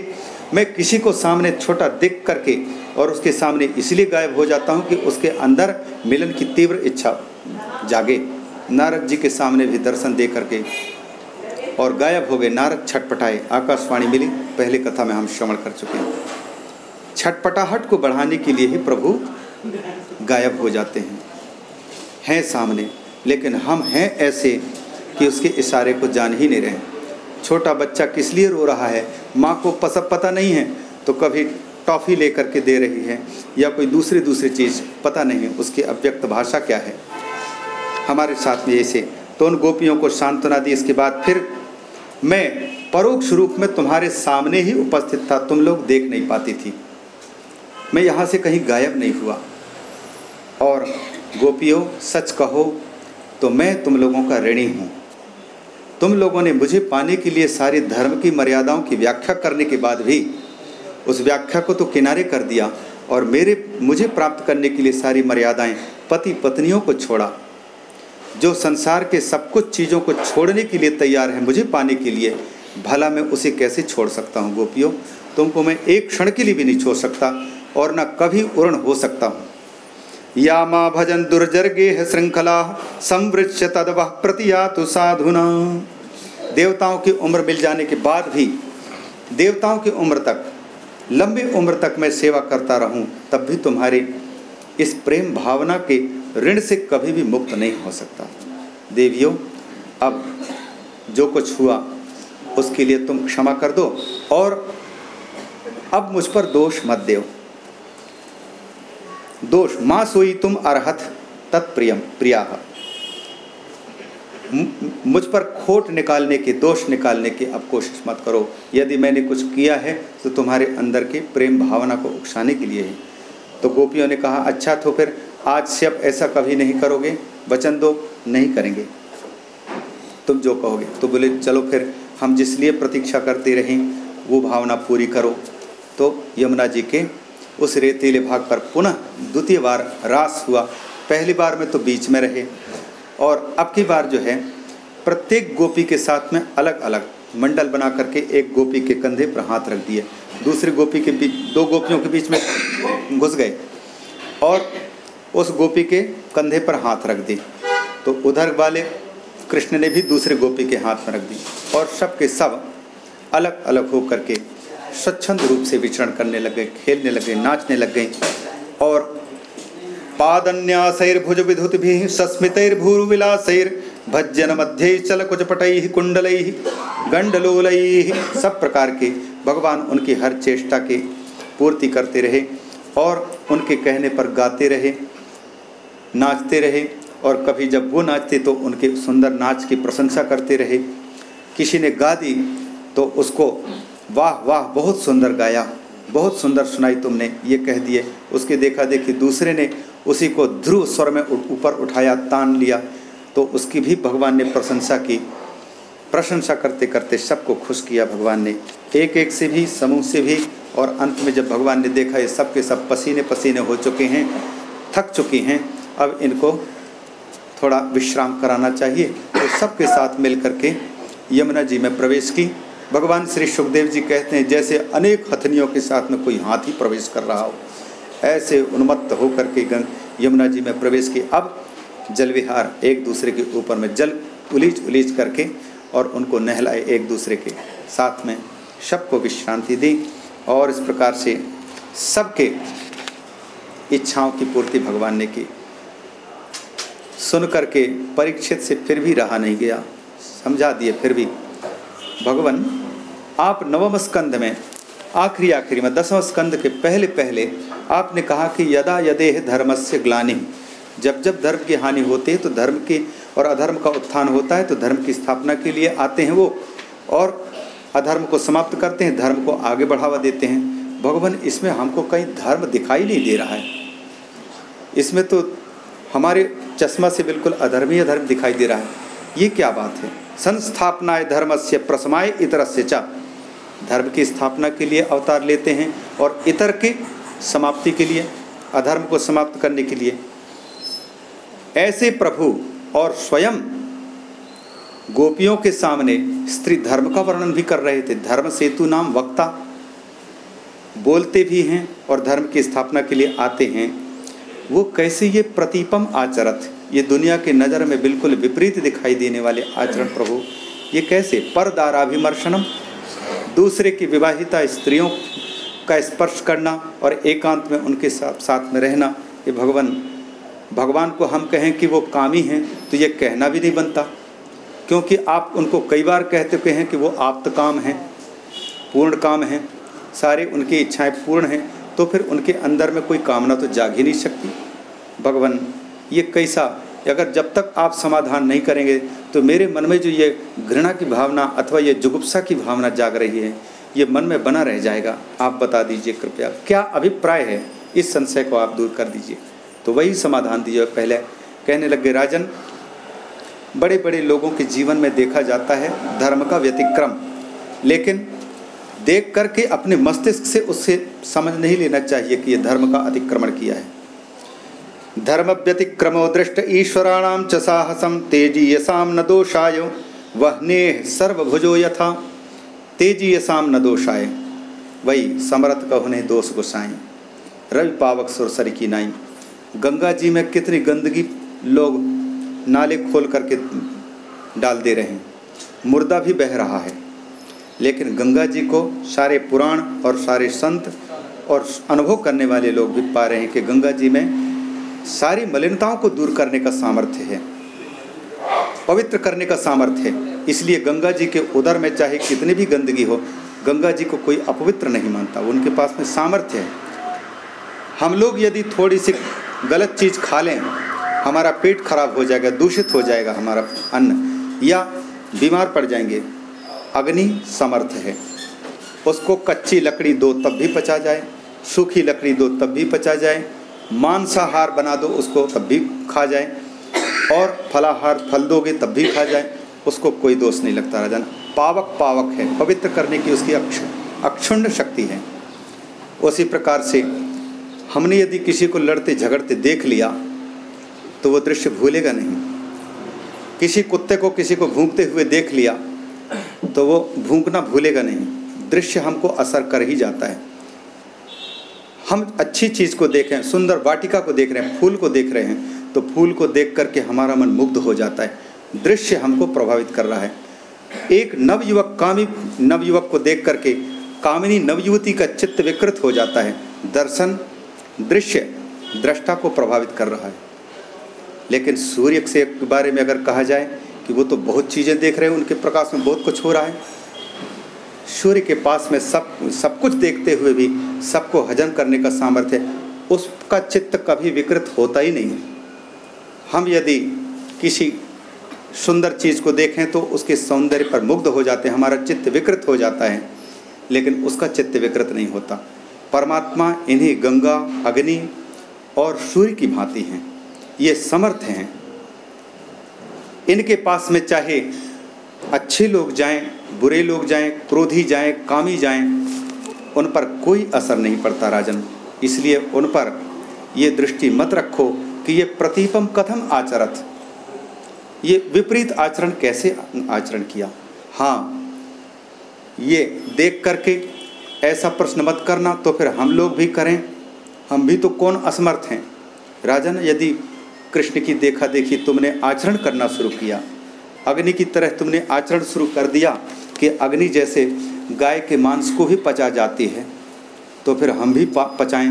मैं किसी को सामने छोटा दिख करके और उसके सामने इसलिए गायब हो जाता हूँ कि उसके अंदर मिलन की तीव्र इच्छा जागे। नारद जी के सामने भी दर्शन दे करके और गायब हो गए। नारद छटपटाए। आकाशवाणी मिली। पहले कथा में हम श्रवण कर चुके हैं। छटपटाहट को बढ़ाने के लिए ही प्रभु गायब हो जाते हैं। हैं सामने, लेकिन हम हैं ऐसे कि उसके इशारे को जान ही नहीं रहे। छोटा बच्चा किस लिए रो रहा है? माँ को पसब पता नहीं है। तो कभी टॉफ़ी लेकर के दे रही है या कोई दूसरी दूसरी चीज़, पता नहीं, उसकी अव्यक्त भाषा क्या है। हमारे साथ में ऐसे तो उन गोपियों को सांत्वना दी, इसके बाद फिर मैं परोक्ष रूप में तुम्हारे सामने ही उपस्थित था, तुम लोग देख नहीं पाती थी। मैं यहाँ से कहीं गायब नहीं हुआ। और गोपियों, सच कहो तो मैं तुम लोगों का ऋणी हूँ। तुम लोगों ने मुझे पाने के लिए सारे धर्म की मर्यादाओं की व्याख्या करने के बाद भी उस व्याख्या को तो किनारे कर दिया और मेरे, मुझे प्राप्त करने के लिए सारी मर्यादाएँ पति पत्नियों को छोड़ा, जो संसार के सब कुछ चीज़ों को छोड़ने के लिए तैयार है मुझे पाने के लिए। भला मैं उसे कैसे छोड़ सकता हूँ गोपियों? तुमको मैं एक क्षण के लिए भी नहीं छोड़ सकता और न कभी उर्ण हो सकता हूँ। या माँ भजन दुर्जर्गे है श्रृंखला संवृक्ष तद वह प्रतिया तो साधुना। देवताओं की उम्र मिल जाने के बाद भी, देवताओं की उम्र तक लंबी उम्र तक मैं सेवा करता रहूँ, तब भी तुम्हारी इस प्रेम भावना के ऋण से कभी भी मुक्त नहीं हो सकता। देवियों, अब जो कुछ हुआ, उसके लिए तुम क्षमा कर दो और अब मुझ पर दोष मत दो दोष, माँ सोई तुम अरहत, तत्प्रियम, प्रिया। मुझ पर खोट निकालने की, दोष निकालने की अब कोशिश मत करो। यदि मैंने कुछ किया है तो तुम्हारे अंदर की प्रेम भावना को उकसाने के लिए है। तो गोपियों ने कहा अच्छा तो फिर आज से अब ऐसा कभी नहीं करोगे, वचन दो नहीं करेंगे। तुम जो कहोगे। तो बोले, चलो फिर, हम जिसलिए प्रतीक्षा करते रहें, वो भावना पूरी करो। तो यमुना जी के उस रेतीले भाग पर पुनः द्वितीय बार रास हुआ। पहली बार में तो बीच में रहे। और अब की बार जो है, प्रत्येक गोपी के साथ में अलग अलग मंडल बना करके एक गोपी के कंधे पर हाथ रख दिए। दूसरी गोपी के बीच, दो गोपियों के बीच में घुस गए और उस गोपी के कंधे पर हाथ रख दी तो उधर वाले कृष्ण ने भी दूसरे गोपी के हाथ में रख दी और सब के सब अलग अलग हो करके स्वच्छंद रूप से विचरण करने लग गए खेलने लग गए नाचने लग गए और पादन्यासैर्भुज विधुतिभिः सस्मितैर्भूर्विलासैर् भज्जन मध्य चल कुचपटैः कुंडलैः गंडलोलैः सब प्रकार के भगवान उनकी हर चेष्टा की पूर्ति करते रहे और उनके कहने पर गाते रहे, नाचते रहे और कभी जब वो नाचते तो उनके सुंदर नाच की प्रशंसा करते रहे। किसी ने गा दी तो उसको, वाह वाह, बहुत सुंदर गाया, बहुत सुंदर सुनाई तुमने, ये कह दिए। उसके देखा देखी दूसरे ने उसी को ध्रुव स्वर में ऊपर उठाया, तान लिया। तो उसकी भी भगवान ने प्रशंसा की। प्रशंसा करते करते सबको खुश किया भगवान ने। एक एक से भी, समूह से भी, और अंत में जब भगवान ने देखा, ये सब के सब पसीने पसीने हो चुके हैं, थक चुकी हैं, अब इनको थोड़ा विश्राम कराना चाहिए। तो सबके साथ मिल करके यमुना जी में प्रवेश की। भगवान श्री सुखदेव जी कहते हैं, जैसे अनेक हथनियों के साथ में कोई हाथी प्रवेश कर रहा हो। ऐसे उन्मत्त होकर के गंग यमुना जी में प्रवेश किए। अब जल विहार एक दूसरे के ऊपर में जल उलीच उलीच करके और उनको नहलाए एक दूसरे के साथ में। सबको विश्रांति दी और इस प्रकार से सबके इच्छाओं की पूर्ति भगवान ने की। सुन करके परीक्षित से फिर भी रहा नहीं गया। समझा दिए फिर भी, भगवान, आप नवम स्कंद में आखिरी आखिरी में दसवें स्कंद के पहले पहले आपने कहा कि यदा यदेह धर्म से ग्लानि। जब जब धर्म की हानि होती है तो धर्म की और अधर्म का उत्थान होता है तो धर्म की स्थापना के लिए आते हैं वो और अधर्म को समाप्त करते हैं, धर्म को आगे बढ़ावा देते हैं। भगवान, इसमें हमको कहीं धर्म दिखाई नहीं दे रहा है। इसमें तो हमारे चश्मा से बिल्कुल अधर्मीय धर्म दिखाई दे रहा है। ये क्या बात है? संस्थापनाए धर्म से प्रसमाए इतर से चा। धर्म की स्थापना के लिए अवतार लेते हैं और इतर की समाप्ति के लिए, अधर्म को समाप्त करने के लिए। ऐसे प्रभु और स्वयं गोपियों के सामने स्त्री धर्म का वर्णन भी कर रहे थे। धर्म सेतु नाम वक्ता बोलते भी हैं और धर्म की स्थापना के लिए आते हैं। वो कैसे ये प्रतिपम आचरत? ये दुनिया के नज़र में बिल्कुल विपरीत दिखाई देने वाले आचरण प्रभु। ये कैसे? परदाराभिमर्शनम दूसरे की विवाहिता स्त्रियों का स्पर्श करना और एकांत में उनके साथ साथ में रहना, ये भगवान भगवान को हम कहें कि वो कामी हैं तो ये कहना भी नहीं बनता। क्योंकि आप उनको कई बार कहते हैं कि वो आप्त काम हैं, पूर्ण काम हैं, सारे उनकी इच्छाएँ पूर्ण हैं तो फिर उनके अंदर में कोई कामना तो जाग ही नहीं सकती। भगवान, ये कैसा अगर जब तक आप समाधान नहीं करेंगे तो मेरे मन में जो ये घृणा की भावना अथवा ये जुगुप्सा की भावना जाग रही है, ये मन में बना रह जाएगा। आप बता दीजिए कृपया। क्या अभिप्राय है? इस संशय को आप दूर कर दीजिए। तो वही समाधान दीजिए। पहले कहने लगे, राजन बड़े बड़े लोगों के जीवन में देखा जाता है धर्म का व्यतिक्रम। लेकिन देख करके अपने मस्तिष्क से उससे समझ नहीं लेना चाहिए कि यह धर्म का अतिक्रमण किया है। धर्म व्यतिक्रमो दृष्ट ईश्वराणाम च साहसम तेजीयसाम न दोषाय वहने सर्वभुजो यथा। तेजीयसाम न दोषाय। वही समरथ कहुने दोष गुसाई। रवि पावक सुरसरी की नाई। गंगा जी में कितनी गंदगी लोग नाले खोल करके डाल दे रहे हैं। मुर्दा भी बह रहा है। लेकिन गंगा जी को सारे पुराण और सारे संत और अनुभव करने वाले लोग भी पा रहे हैं कि गंगा जी में सारी मलिनताओं को दूर करने का सामर्थ्य है, पवित्र करने का सामर्थ्य है। इसलिए गंगा जी के उदर में चाहे कितनी भी गंदगी हो, गंगा जी को कोई अपवित्र नहीं मानता। उनके पास में सामर्थ्य है। हम लोग यदि थोड़ी सी गलत चीज़ खा लें, हमारा पेट खराब हो जाएगा, दूषित हो जाएगा हमारा अन्न, या बीमार पड़ जाएँगे, अग्नि समर्थ है। उसको कच्ची लकड़ी दो तब भी पचा जाए, सूखी लकड़ी दो तब भी पचा जाए मांसाहार बना दो, उसको तब भी खा जाए। और फलाहार फल दोगे, तब भी खा जाए। उसको कोई दोष नहीं लगता राजन। पावक पावक है, पवित्र करने की उसकी अक्ष, अक्षुण्ण शक्ति है। उसी प्रकार से हमने यदि किसी को लड़ते झगड़ते देख लिया तो वो दृश्य भूलेगा नहीं। किसी कुत्ते को किसी को भूखते हुए देख लिया तो वो भूखना भूलेगा नहीं। दृश्य हमको असर कर ही जाता है। हम अच्छी चीज़ को देख रहे हैं, सुंदर वाटिका को देख रहे हैं, फूल को देख रहे हैं तो फूल को देख करके हमारा मन मुग्ध हो जाता है। दृश्य हमको प्रभावित कर रहा है। एक नवयुवक कामी नवयुवक को देख करके कामिनी नवयुवती का चित्त विकृत हो जाता है। दर्शन, दृश्य, दृष्टा को प्रभावित कर रहा है। लेकिन सूर्य से बारे में अगर कहा जाए कि वो तो बहुत चीज़ें देख रहे हैं, उनके प्रकाश में बहुत कुछ हो रहा है। सूर्य के पास में सब सब कुछ देखते हुए भी सबको हजम करने का सामर्थ्य उसका चित्त कभी विकृत होता ही नहीं हम यदि किसी सुंदर चीज़ को देखें तो उसके सौंदर्य पर मुग्ध हो जाते हैं, हमारा चित्त विकृत हो जाता है, लेकिन उसका चित्त विकृत नहीं होता। परमात्मा इन्हीं गंगा, अग्नि और सूर्य की भांति हैं। ये समर्थ हैं। इनके पास में चाहे अच्छे लोग जाएँ बुरे लोग जाएँ, क्रोधी जाएँ, कामी जाएँ, उन पर कोई असर नहीं पड़ता राजन। इसलिए उन पर ये दृष्टि मत रखो कि ये प्रतिपम कथम आचरत। ये विपरीत आचरण कैसे आचरण किया? हाँ ये देख करके ऐसा प्रश्न मत करना तो फिर हम लोग भी करें। हम भी तो कौन असमर्थ हैं? राजन, यदि कृष्ण की देखा देखी तुमने आचरण करना शुरू किया, अग्नि की तरह तुमने आचरण शुरू कर दिया कि अग्नि जैसे गाय के मांस को भी पचा जाती है तो फिर हम भी पचाएँ।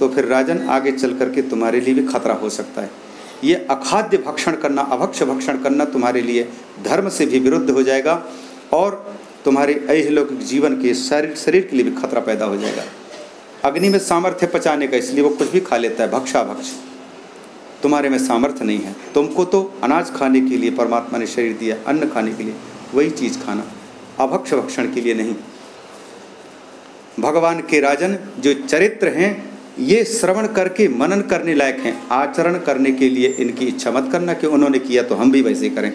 तो फिर राजन आगे चल करके तुम्हारे लिए भी खतरा हो सकता है। ये अखाद्य भक्षण करना अभक्ष भक्षण करना तुम्हारे लिए धर्म से भी विरुद्ध हो जाएगा और तुम्हारे अहलौकिक जीवन के शरीर शरीर के लिए भी खतरा पैदा हो जाएगा। अग्नि में सामर्थ्य पचाने का इसलिए वो कुछ भी खा लेता है, भक्षा भक्ष तुम्हारे में सामर्थ्य नहीं है। तुमको तो अनाज खाने के लिए, परमात्मा ने शरीर दिया, अन्न खाने के लिए, वही चीज़ खाना। अभक्ष भक्षण के लिए नहीं। भगवान के राजन जो चरित्र हैं, ये श्रवण करके मनन करने लायक हैं। आचरण करने के लिए इनकी इच्छा मत करना कि उन्होंने किया तो हम भी वैसे करें।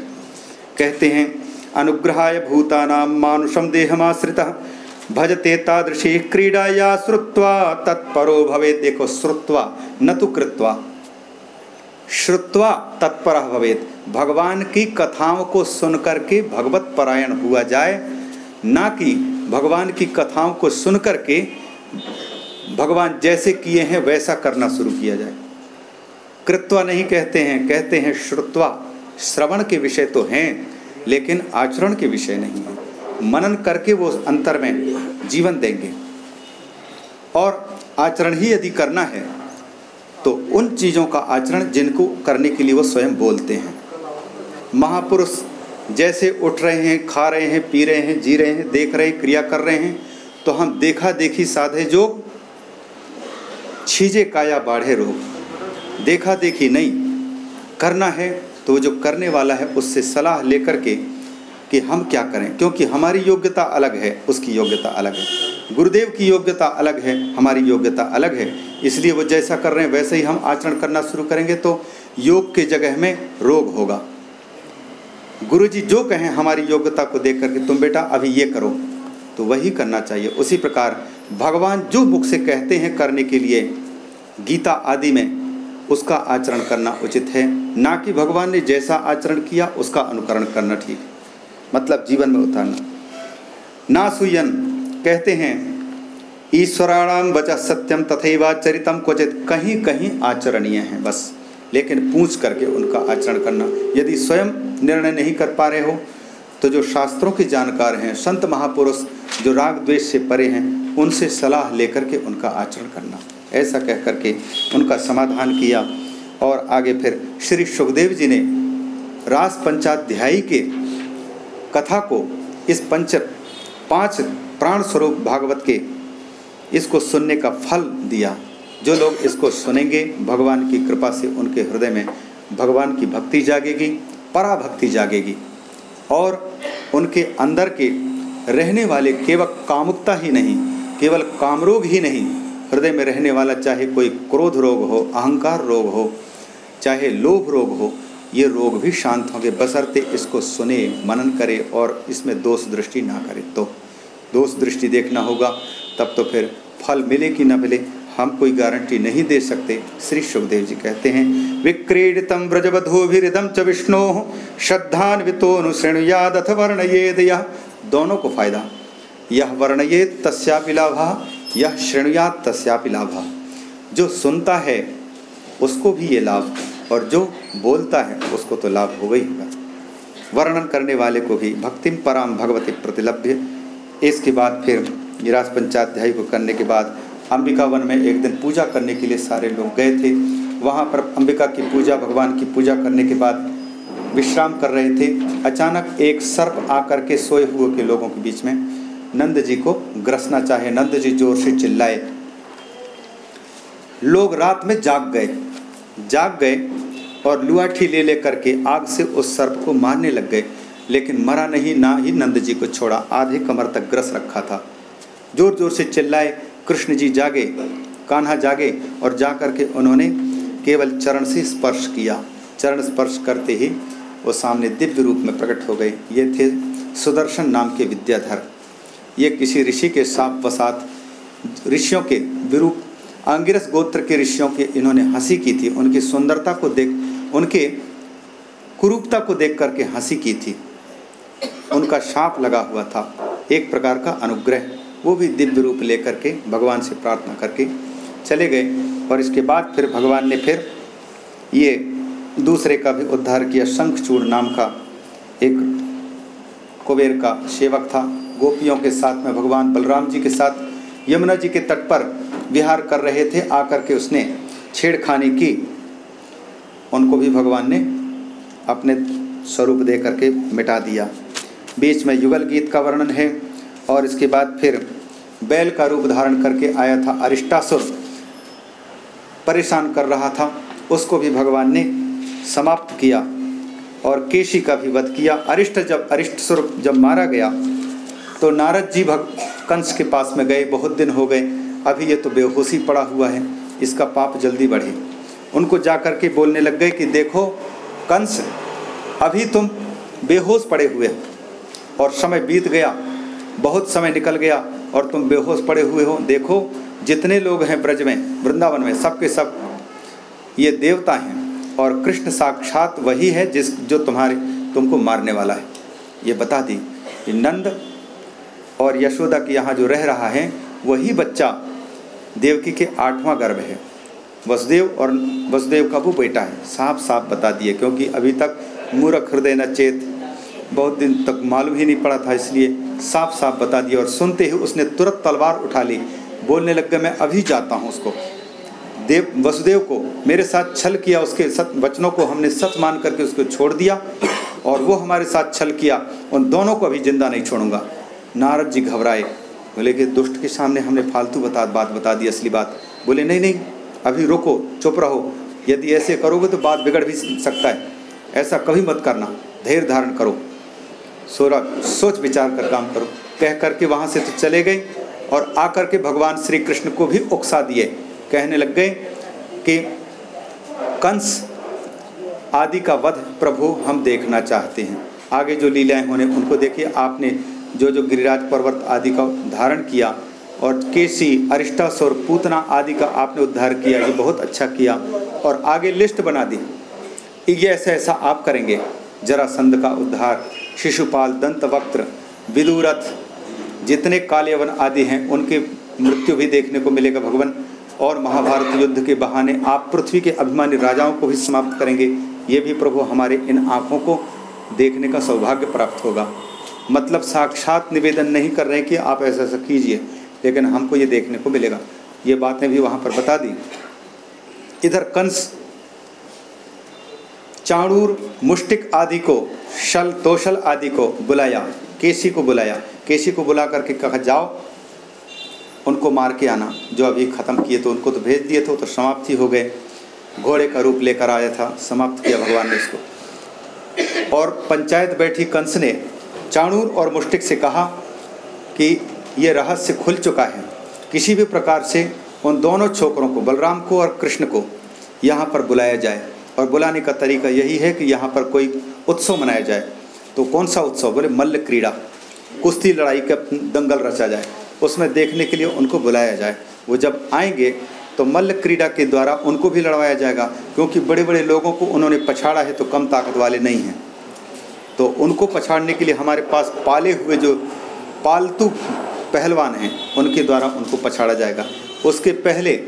कहते हैं, अनुग्रहाय भूतानां मानुषम देहमाश्रित, भजते तादृशी क्रीडा या श्रुत्वा, तत्परो भवे देखो, श्रुत्वा, न तो कृत्वा। श्रुत्वा तत्पर भवेत। भगवान की कथाओं को सुन करके भगवत परायण हुआ जाए, ना कि भगवान की कथाओं को सुन करके भगवान जैसे किए हैं वैसा करना शुरू किया जाए। कृत्वा नहीं कहते हैं कहते हैं श्रुत्वा। श्रवण के विषय तो हैं, लेकिन आचरण के विषय नहीं है। मनन करके वो अंतर में जीवन देंगे। और आचरण ही यदि करना है तो उन चीज़ों का आचरण जिनको करने के लिए वो स्वयं बोलते हैं। महापुरुष जैसे उठ रहे हैं, खा रहे हैं, पी रहे हैं, जी रहे हैं, देख रहे हैं, क्रिया कर रहे हैं तो हम देखा देखी साधे जो छीजे काया बाढ़े रोग। देखा देखी नहीं, करना है तो जो करने वाला है उससे सलाह लेकर के कि हम क्या करें, क्योंकि हमारी योग्यता अलग है, उसकी योग्यता अलग है। गुरुदेव की योग्यता अलग है, हमारी योग्यता अलग है। इसलिए वो जैसा कर रहे हैं, वैसे ही हम आचरण करना शुरू करेंगे तो योग के जगह में रोग होगा। गुरु जी जो कहें हमारी योग्यता को देख करके, तुम बेटा अभी ये करो। तो वही करना चाहिए। उसी प्रकार भगवान जो मुख से कहते हैं करने के लिए, गीता आदि में उसका आचरण करना उचित है। ना कि भगवान ने जैसा आचरण किया, उसका अनुकरण करना ठीक। मतलब जीवन में उतारना। ना सुयन कहते हैं ईश्वराणाम वचा सत्यम तथैवा चरितम क्वचित कहीं कहीं आचरणीय है। बस। लेकिन पूछ करके उनका आचरण करना, यदि स्वयं निर्णय नहीं कर पा रहे हो तो जो शास्त्रों के जानकार हैं, संत महापुरुष जो राग द्वेष से परे हैं, उनसे सलाह लेकर के उनका आचरण करना। ऐसा कह करके उनका समाधान किया और आगे फिर श्री सुखदेव जी ने रास पंचाध्यायी के कथा को इस पंच पाँच प्राण स्वरूप भागवत के इसको सुनने का फल दिया। जो लोग इसको सुनेंगे, भगवान की कृपा से उनके हृदय में भगवान की भक्ति जागेगी, पराभक्ति जागेगी और उनके अंदर के रहने वाले केवल कामुकता ही नहीं, केवल कामरोग ही नहीं, हृदय में रहने वाला चाहे कोई क्रोध रोग हो, अहंकार रोग हो, चाहे लोभ रोग हो, ये रोग भी शांत होंगे, बसरते इसको सुने, मनन करे और इसमें दोष दृष्टि ना करे। तो दोष दृष्टि देखना होगा, तब तो फिर फल मिले कि न मिले, हम कोई गारंटी नहीं दे सकते, श्री सुखदेव जी कहते हैं। विक्रीडितम व्रजवधूभिदम च विष्णु श्रद्धान्वितोनुशृणुयाद अथ वर्णयेद यह दोनों को फ़ायदा। यह वर्णयेद तस्यापि लाभा यह श्रेणुयात तस्यापि लाभा। जो सुनता है, उसको भी ये लाभ, और जो बोलता है, उसको तो लाभ होगा ही होगा। वर्णन करने वाले को भी भक्तिम पराम भगवती प्रतिलभ्य। इसके बाद फिर निराश पंचाध्याय को करने के बाद अंबिका वन में एक दिन पूजा करने के लिए सारे लोग गए थे। वहाँ पर अंबिका की पूजा, भगवान की पूजा करने के बाद विश्राम कर रहे थे। अचानक एक सर्प आकर के सोए हुए के लोगों के बीच में नंद जी को ग्रसना चाहे, नंद जी ज़ोर से चिल्लाए। लोग रात में जाग गए। जाग गए और लुआठी ले लेकर के आग से उस सर्प को मारने लग गए। लेकिन मरा नहीं, ना ही नंद जी को छोड़ा, आधे कमर तक ग्रस रखा था। ज़ोर ज़ोर से चिल्लाए, कृष्ण जी जागे, कान्हा जागे। और जा कर के उन्होंने केवल चरण से स्पर्श किया। चरण स्पर्श करते ही वो सामने दिव्य रूप में प्रकट हो गए। ये थे सुदर्शन नाम के विद्याधर। ये किसी ऋषि के साप वसात ऋषियों के विरूप, अंगिरस गोत्र के ऋषियों के इन्होंने हँसी की थी। उनकी सुंदरता को देख, उनके कुरूपता को देख करके हँसी की थी। उनका शाप लगा हुआ था। एक प्रकार का अनुग्रह। वो भी दिव्य रूप लेकर के भगवान से प्रार्थना करके चले गए और इसके बाद फिर भगवान ने फिर ये दूसरे का भी उद्धार किया। शंखचूड़ नाम का एक कुबेर का सेवक था। गोपियों के साथ में भगवान बलराम जी के साथ यमुना जी के तट पर विहार कर रहे थे। आकर के उसने छेड़खानी की। उनको भी भगवान ने अपने स्वरूप दे करके मिटा दिया। बीच में युगल गीत का वर्णन है और इसके बाद फिर बैल का रूप धारण करके आया था अरिष्टासुर। परेशान कर रहा था। उसको भी भगवान ने समाप्त किया और केशी का भी वध किया। अरिष्ट जब अरिष्ट सुर जब मारा गया तो नारद जी भग कंस के पास में गए। बहुत दिन हो गए। अभी ये तो बेहोशी पड़ा हुआ है। इसका पाप जल्दी बढ़े। उनको जा कर के बोलने लग गए कि देखो, कंस, अभी तुम बेहोश पड़े हुए हो। और समय बीत गया, बहुत समय निकल गया और तुम बेहोश पड़े हुए हो। देखो, जितने लोग हैं ब्रज में, वृंदावन में सब के सब ये देवता हैं और कृष्ण साक्षात वही है जिस, जो तुम्हारे, तुमको मारने वाला है। ये बता दी कि नंद और यशोदा के यहाँ जो रह रहा है, वही बच्चा देवकी के आठवां गर्भ है। वसुदेव और वसुदेव का वो बेटा है। साफ़ साफ़ बता दिए, क्योंकि अभी तक मूर्ख हृदय न चेत बहुत दिन तक मालूम ही नहीं पड़ा था, इसलिए साफ़ साफ़ बता दिया और सुनते ही उसने तुरंत तलवार उठा ली। बोलने लग गया, मैं अभी जाता हूँ उसको। देव, वसुदेव को मेरे साथ छल किया, उसके सत, वचनों को हमने सच मान करके उसको छोड़ दिया और वो हमारे साथ छल किया। उन दोनों को अभी ज़िंदा नहीं छोड़ूँगा। नारद जी घबराए। बोले कि दुष्ट के सामने हमने फालतू बता, बात बता दी, असली बात। बोले, नहीं नहीं, अभी रुको, चुप रहो। यदि ऐसे करोगे तो बात बिगड़ भी सकता है। ऐसा कभी मत करना। धैर्य धारण करो। सोरा, सोच विचार कर काम करो। कह करके वहाँ से तो चले गए और आकर के भगवान श्री कृष्ण को भी उकसा दिए। कहने लग गए कि कंस आदि का वध प्रभु हम देखना चाहते हैं। आगे जो लीलाएँ होने, उनको देखिए। आपने जो जो गिरिराज पर्वत आदि का धारण किया और केसी अरिष्टासुर पूतना आदि का आपने उद्धार किया, ये बहुत अच्छा किया और आगे लिस्ट बना दी। ये ऐसा ऐसा आप करेंगे। जरासंध का उद्धार शिशुपाल दंत वक्त्र विदुरथ, जितने कालेवन आदि हैं, उनके मृत्यु भी देखने को मिलेगा भगवान। और महाभारत युद्ध के बहाने आप पृथ्वी के अभिमानी राजाओं को भी समाप्त करेंगे। ये भी प्रभु हमारे इन आँखों को देखने का सौभाग्य प्राप्त होगा। मतलब साक्षात निवेदन नहीं कर रहे कि आप ऐसा ऐसा कीजिए, लेकिन हमको ये देखने को मिलेगा। ये बातें भी वहाँ पर बता दी। इधर कंस चाणूर मुष्टिक आदि को, शल, तोशल आदि को बुलाया। केसी को बुलाया। केसी को बुला करके कहा, जाओ। उनको मार के आना। जो अभी ख़त्म किए तो उनको तो भेज दिए थे तो समाप्ति हो गए। घोड़े का रूप लेकर आया था, समाप्त किया भगवान ने इसको। और पंचायत बैठी कंस ने चाणूर और मुष्टिक से कहा कि ये रहस्य खुल चुका है। किसी भी प्रकार से उन दोनों छोकरों को, बलराम को और कृष्ण को, यहाँ पर बुलाया जाए। और बुलाने का तरीका यही है कि यहाँ पर कोई उत्सव मनाया जाए। तो कौन सा उत्सव? बोले, मल्ल क्रीड़ा। कुश्ती लड़ाई का दंगल रचा जाए। उसमें देखने के लिए उनको बुलाया जाए। वो जब आएँगे तो मल्ल क्रीड़ा के द्वारा उनको भी लड़वाया जाएगा, क्योंकि बड़े बड़े लोगों को उन्होंने पछाड़ा है तो कम ताकत वाले नहीं हैं। तो उनको पछाड़ने के लिए हमारे पास पाले हुए जो पालतू पहलवान हैं, उनके द्वारा उनको पछाड़ा जाएगा। उसके पहले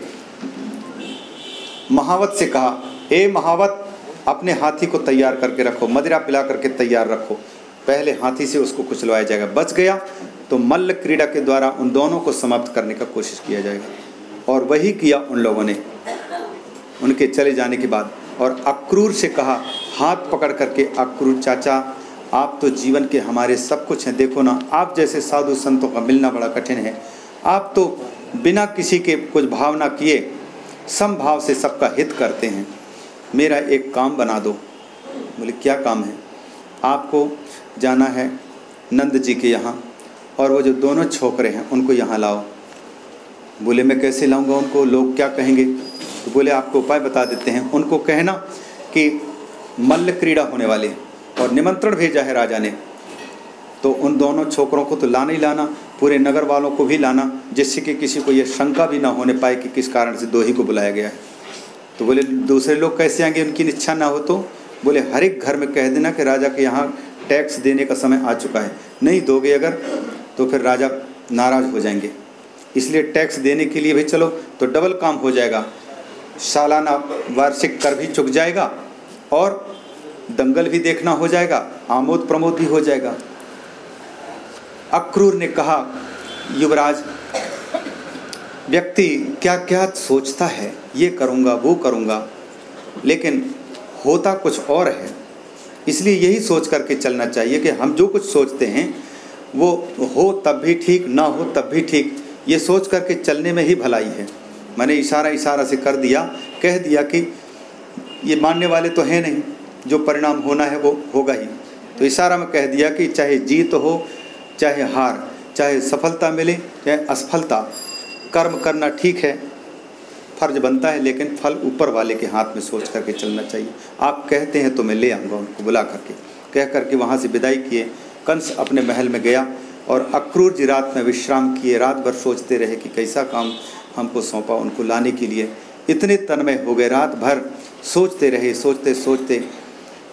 महावत से कहा ए महावत, अपने हाथी को तैयार करके रखो, मदिरा पिला करके तैयार रखो। पहले हाथी से उसको कुचलवाया जाएगा। बच गया तो मल्ल क्रीड़ा के द्वारा उन दोनों को समाप्त करने का कोशिश किया जाएगा। और वही किया उन लोगों ने, उनके चले जाने के बाद। और अक्रूर से कहा, हाथ पकड़ करके, अक्रूर चाचा, आप तो जीवन के हमारे सब कुछ हैं। देखो ना, आप जैसे साधु संतों का मिलना बड़ा कठिन है। आप तो बिना किसी के कुछ भावना किए, समभाव से सबका हित करते हैं। मेरा एक काम बना दो। बोले, क्या काम है? आपको जाना है नंद जी के यहाँ और वो जो दोनों छोकरे हैं, उनको यहाँ लाओ। बोले, मैं कैसे लाऊँगा उनको? लोग क्या कहेंगे? तो बोले, आपको उपाय बता देते हैं। उनको कहना कि मल्ल क्रीड़ा होने वाले और निमंत्रण भेजा है राजा ने। तो उन दोनों छोकरों को तो लाना ही लाना, पूरे नगर वालों को भी लाना, जिससे कि किसी को ये शंका भी ना होने पाए कि किस कारण से दो ही को बुलाया गया है। तो बोले, दूसरे लोग कैसे आएँगे? उनकी इच्छा ना हो तो? बोले, हर एक घर में कह देना कि राजा के यहाँ टैक्स देने का समय आ चुका है। नहीं दोगे अगर तो फिर राजा नाराज़ हो जाएँगे। इसलिए टैक्स देने के लिए भी चलो तो डबल काम हो जाएगा। सालाना वार्षिक कर भी चुक जाएगा और दंगल भी देखना हो जाएगा, आमोद प्रमोद भी हो जाएगा। अक्रूर ने कहा, युवराज, व्यक्ति क्या क्या सोचता है? ये करूँगा, वो करूँगा। लेकिन होता कुछ और है। इसलिए यही सोच करके चलना चाहिए कि हम जो कुछ सोचते हैं, वो हो तब भी ठीक, ना हो तब भी ठीक। ये सोच करके चलने में ही भलाई है। मैंने इशारा इशारा से कर दिया, कह दिया कि ये मानने वाले तो हैं नहीं, जो परिणाम होना है वो होगा ही। तो इशारा में कह दिया कि चाहे जीत हो, चाहे हार, चाहे सफलता मिले, चाहे असफलता, कर्म करना ठीक है फ़र्ज़ बनता है, लेकिन फल ऊपर वाले के हाथ में सोच करके चलना चाहिए। आप कहते हैं तो मैं ले आऊँगा उनको बुला करके। कह करके वहाँ से विदाई किए। कंस अपने महल में गया और अक्रूर जी रात में विश्राम किए। रात भर सोचते रहे कि कैसा काम हमको सौंपा उनको लाने के लिए। इतने तन्मय हो गए रात भर। सोचते रहे, सोचते सोचते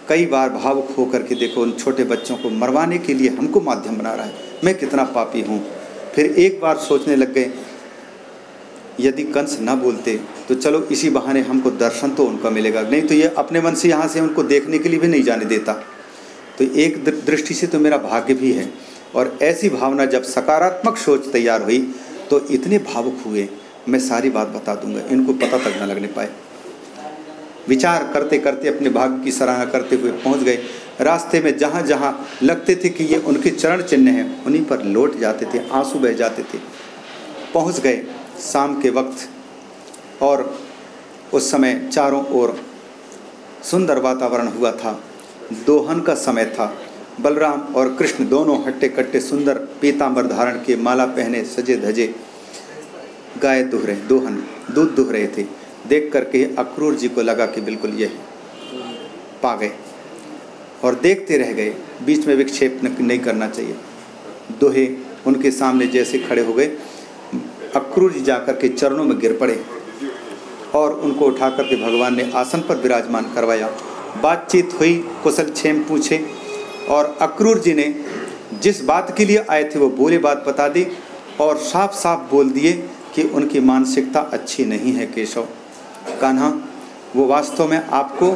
कई बार भावुक होकर के देखो उन छोटे बच्चों को मरवाने के लिए हमको माध्यम बना रहा है। मैं कितना पापी हूँ। फिर एक बार सोचने लग गए यदि कंस न बोलते तो चलो इसी बहाने हमको दर्शन तो उनका मिलेगा। नहीं तो ये अपने मन से यहाँ से उनको देखने के लिए भी नहीं जाने देता। तो एक दृष्टि से तो मेरा भाग्य भी है। और ऐसी भावना जब सकारात्मक सोच तैयार हुई तो इतने भावुक हुए, मैं सारी बात बता दूँगा। इनको पता तक न लगने पाए। विचार करते करते अपने भाग्य की सराहना करते हुए पहुँच गए। रास्ते में जहाँ जहाँ लगते थे कि ये उनके चरण चिन्ह हैं, उन्हीं पर लौट जाते थे, आँसू बह जाते थे। पहुँच गए। शाम के वक्त और उस समय चारों ओर सुंदर वातावरण हुआ था। दोहन का समय था। बलराम और कृष्ण दोनों हट्टे कट्टे सुंदर पीताम्बर धारण के माला पहने सजे धजे गाय दुह रहे, दोहन, दूध दुह रहे थे। देख करके अक्रूर जी को लगा कि बिल्कुल यह पा गए और देखते रह गए। बीच में विक्षेप नहीं करना चाहिए। दोहे उनके सामने जैसे खड़े हो गए। अक्रूर जी जाकर के चरणों में गिर पड़े और उनको उठा करके भगवान ने आसन पर विराजमान करवाया। बातचीत हुई, कुशल छेम पूछे और अक्रूर जी ने जिस बात के लिए आए थे वो बोले बात बता दी और साफ़ साफ़ बोल दिए कि उनकी मानसिकता अच्छी नहीं है केशव। कान्हा, वो वास्तव में आपको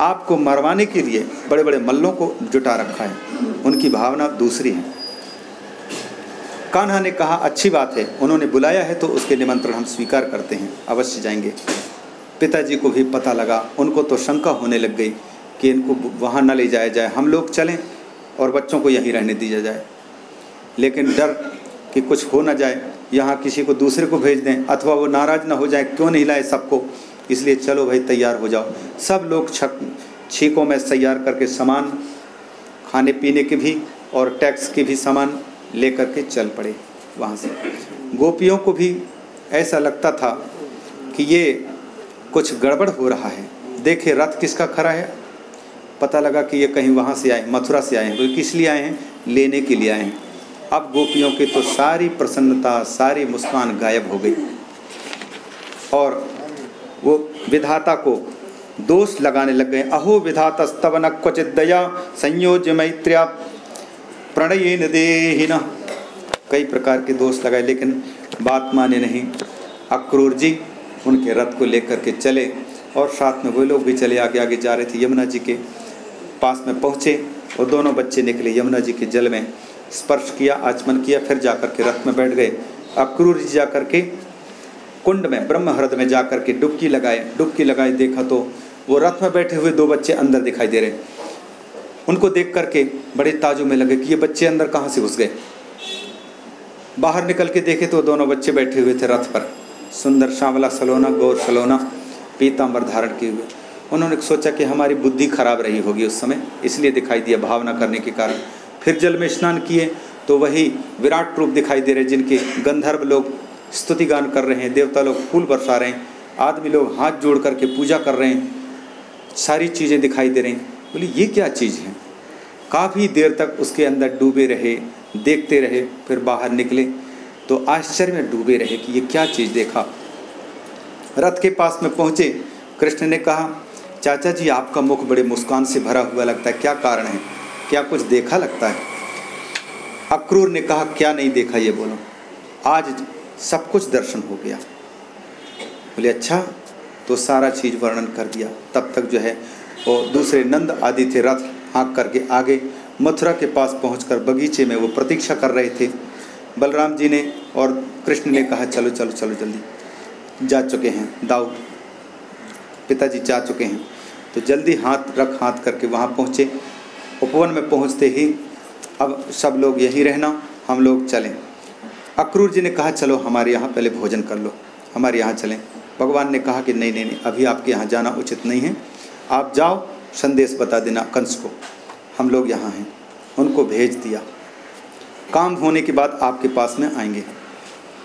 आपको मरवाने के लिए बड़े बड़े मल्लों को जुटा रखा है। उनकी भावना दूसरी है। कान्हा ने कहा, अच्छी बात है, उन्होंने बुलाया है तो उसके निमंत्रण हम स्वीकार करते हैं, अवश्य जाएँगे। पिताजी को भी पता लगा, उनको तो शंका होने लग गई कि इनको वहाँ न ले जाया जाए, हम लोग चलें और बच्चों को यहीं रहने दिया जाए। लेकिन डर कि कुछ हो ना जाए, यहाँ किसी को दूसरे को भेज दें, अथवा वो नाराज़ ना हो जाए, क्यों नहीं लाए सबको? इसलिए चलो भाई, तैयार हो जाओ। सब लोग छक, छीकों में तैयार करके सामान खाने पीने के भी और टैक्स के भी सामान लेकर के चल पड़े वहाँ से। गोपियों को भी ऐसा लगता था कि ये कुछ गड़बड़ हो रहा है। देखे, रथ किसका खड़ा है? पता लगा कि ये कहीं वहाँ से आए, मथुरा से आए हैं। तो किस लिए आए हैं? लेने के लिए आए हैं। अब गोपियों की तो सारी प्रसन्नता, सारी मुस्कान गायब हो गई। और वो विधाता को दोष लगाने लग गए। अहो विधाता स्तवन क्वचित दया, संयोज्य मैत्र्या प्रणय देहिन कई प्रकार के दोष लगाए, लेकिन बात माने नहीं। अक्रूर जी उनके रथ को लेकर के चले और साथ में वो लोग भी चले आगे आगे जा रहे थे यमुना जी के पास में पहुँचे और दोनों बच्चे निकले यमुना जी के जल में, स्पर्श किया, आचमन किया, फिर जाकर के रथ में बैठ गए। अक्रूर जी जाकर के कुंड में ब्रह्म हृद में जाकर के डुबकी लगाए। डुबकी लगाए देखा तो वो रथ में बैठे हुए दो बच्चे अंदर दिखाई दे रहे। उनको देख करके बड़े ताजु में लगे कि ये बच्चे अंदर कहाँ से घुस गए। बाहर निकल के देखे तो दोनों बच्चे बैठे हुए थे रथ पर। सुंदर श्यामला सलोना, गौर सलोना पीताम्बर धारण किए हुए। उन्होंने सोचा कि हमारी बुद्धि खराब रही होगी उस समय, इसलिए दिखाई दिया भावना करने के कारण। फिर जल में स्नान किए तो वही विराट रूप दिखाई दे रहे जिनके गंधर्व लोग स्तुति गान कर रहे हैं, देवता लोग फूल बरसा रहे हैं, आदमी लोग हाथ जोड़ करके पूजा कर रहे हैं, सारी चीज़ें दिखाई दे रही बोले, ये क्या चीज़ है? काफ़ी देर तक उसके अंदर डूबे रहे, देखते रहे, फिर बाहर निकले। तो आश्चर्य में डूबे रहे कि ये क्या चीज़ देखा। रथ के पास में पहुँचे, कृष्ण ने कहा, चाचा जी, आपका मुख बड़े मुस्कान से भरा हुआ लगता है। क्या कारण है? क्या कुछ देखा लगता है? अक्रूर ने कहा, क्या नहीं देखा ये बोलो। आज सब कुछ दर्शन हो गया। बोले अच्छा तो सारा चीज़ वर्णन कर दिया। तब तक जो है वो दूसरे नंद आदि थे रथ हाँक करके आगे मथुरा के पास पहुंचकर बगीचे में वो प्रतीक्षा कर रहे थे। बलराम जी ने और कृष्ण ने कहा, चलो चलो चलो, जल्दी जा चुके हैं, दाऊ। पिताजी जा चुके हैं। तो जल्दी हाथ रख, हाथ करके वहाँ पहुँचे। उपवन में पहुँचते ही अब सब लोग यहीं रहना, हम लोग चलें। अक्रूर जी ने कहा, चलो, हमारे यहाँ पहले भोजन कर लो, हमारे यहाँ चलें। भगवान ने कहा कि, नहीं नहीं नहीं, अभी आपके यहाँ जाना उचित नहीं है। आप जाओ संदेश बता देना कंस को। हम लोग यहाँ हैं। उनको भेज दिया। काम होने के बाद आपके पास में आएँगे।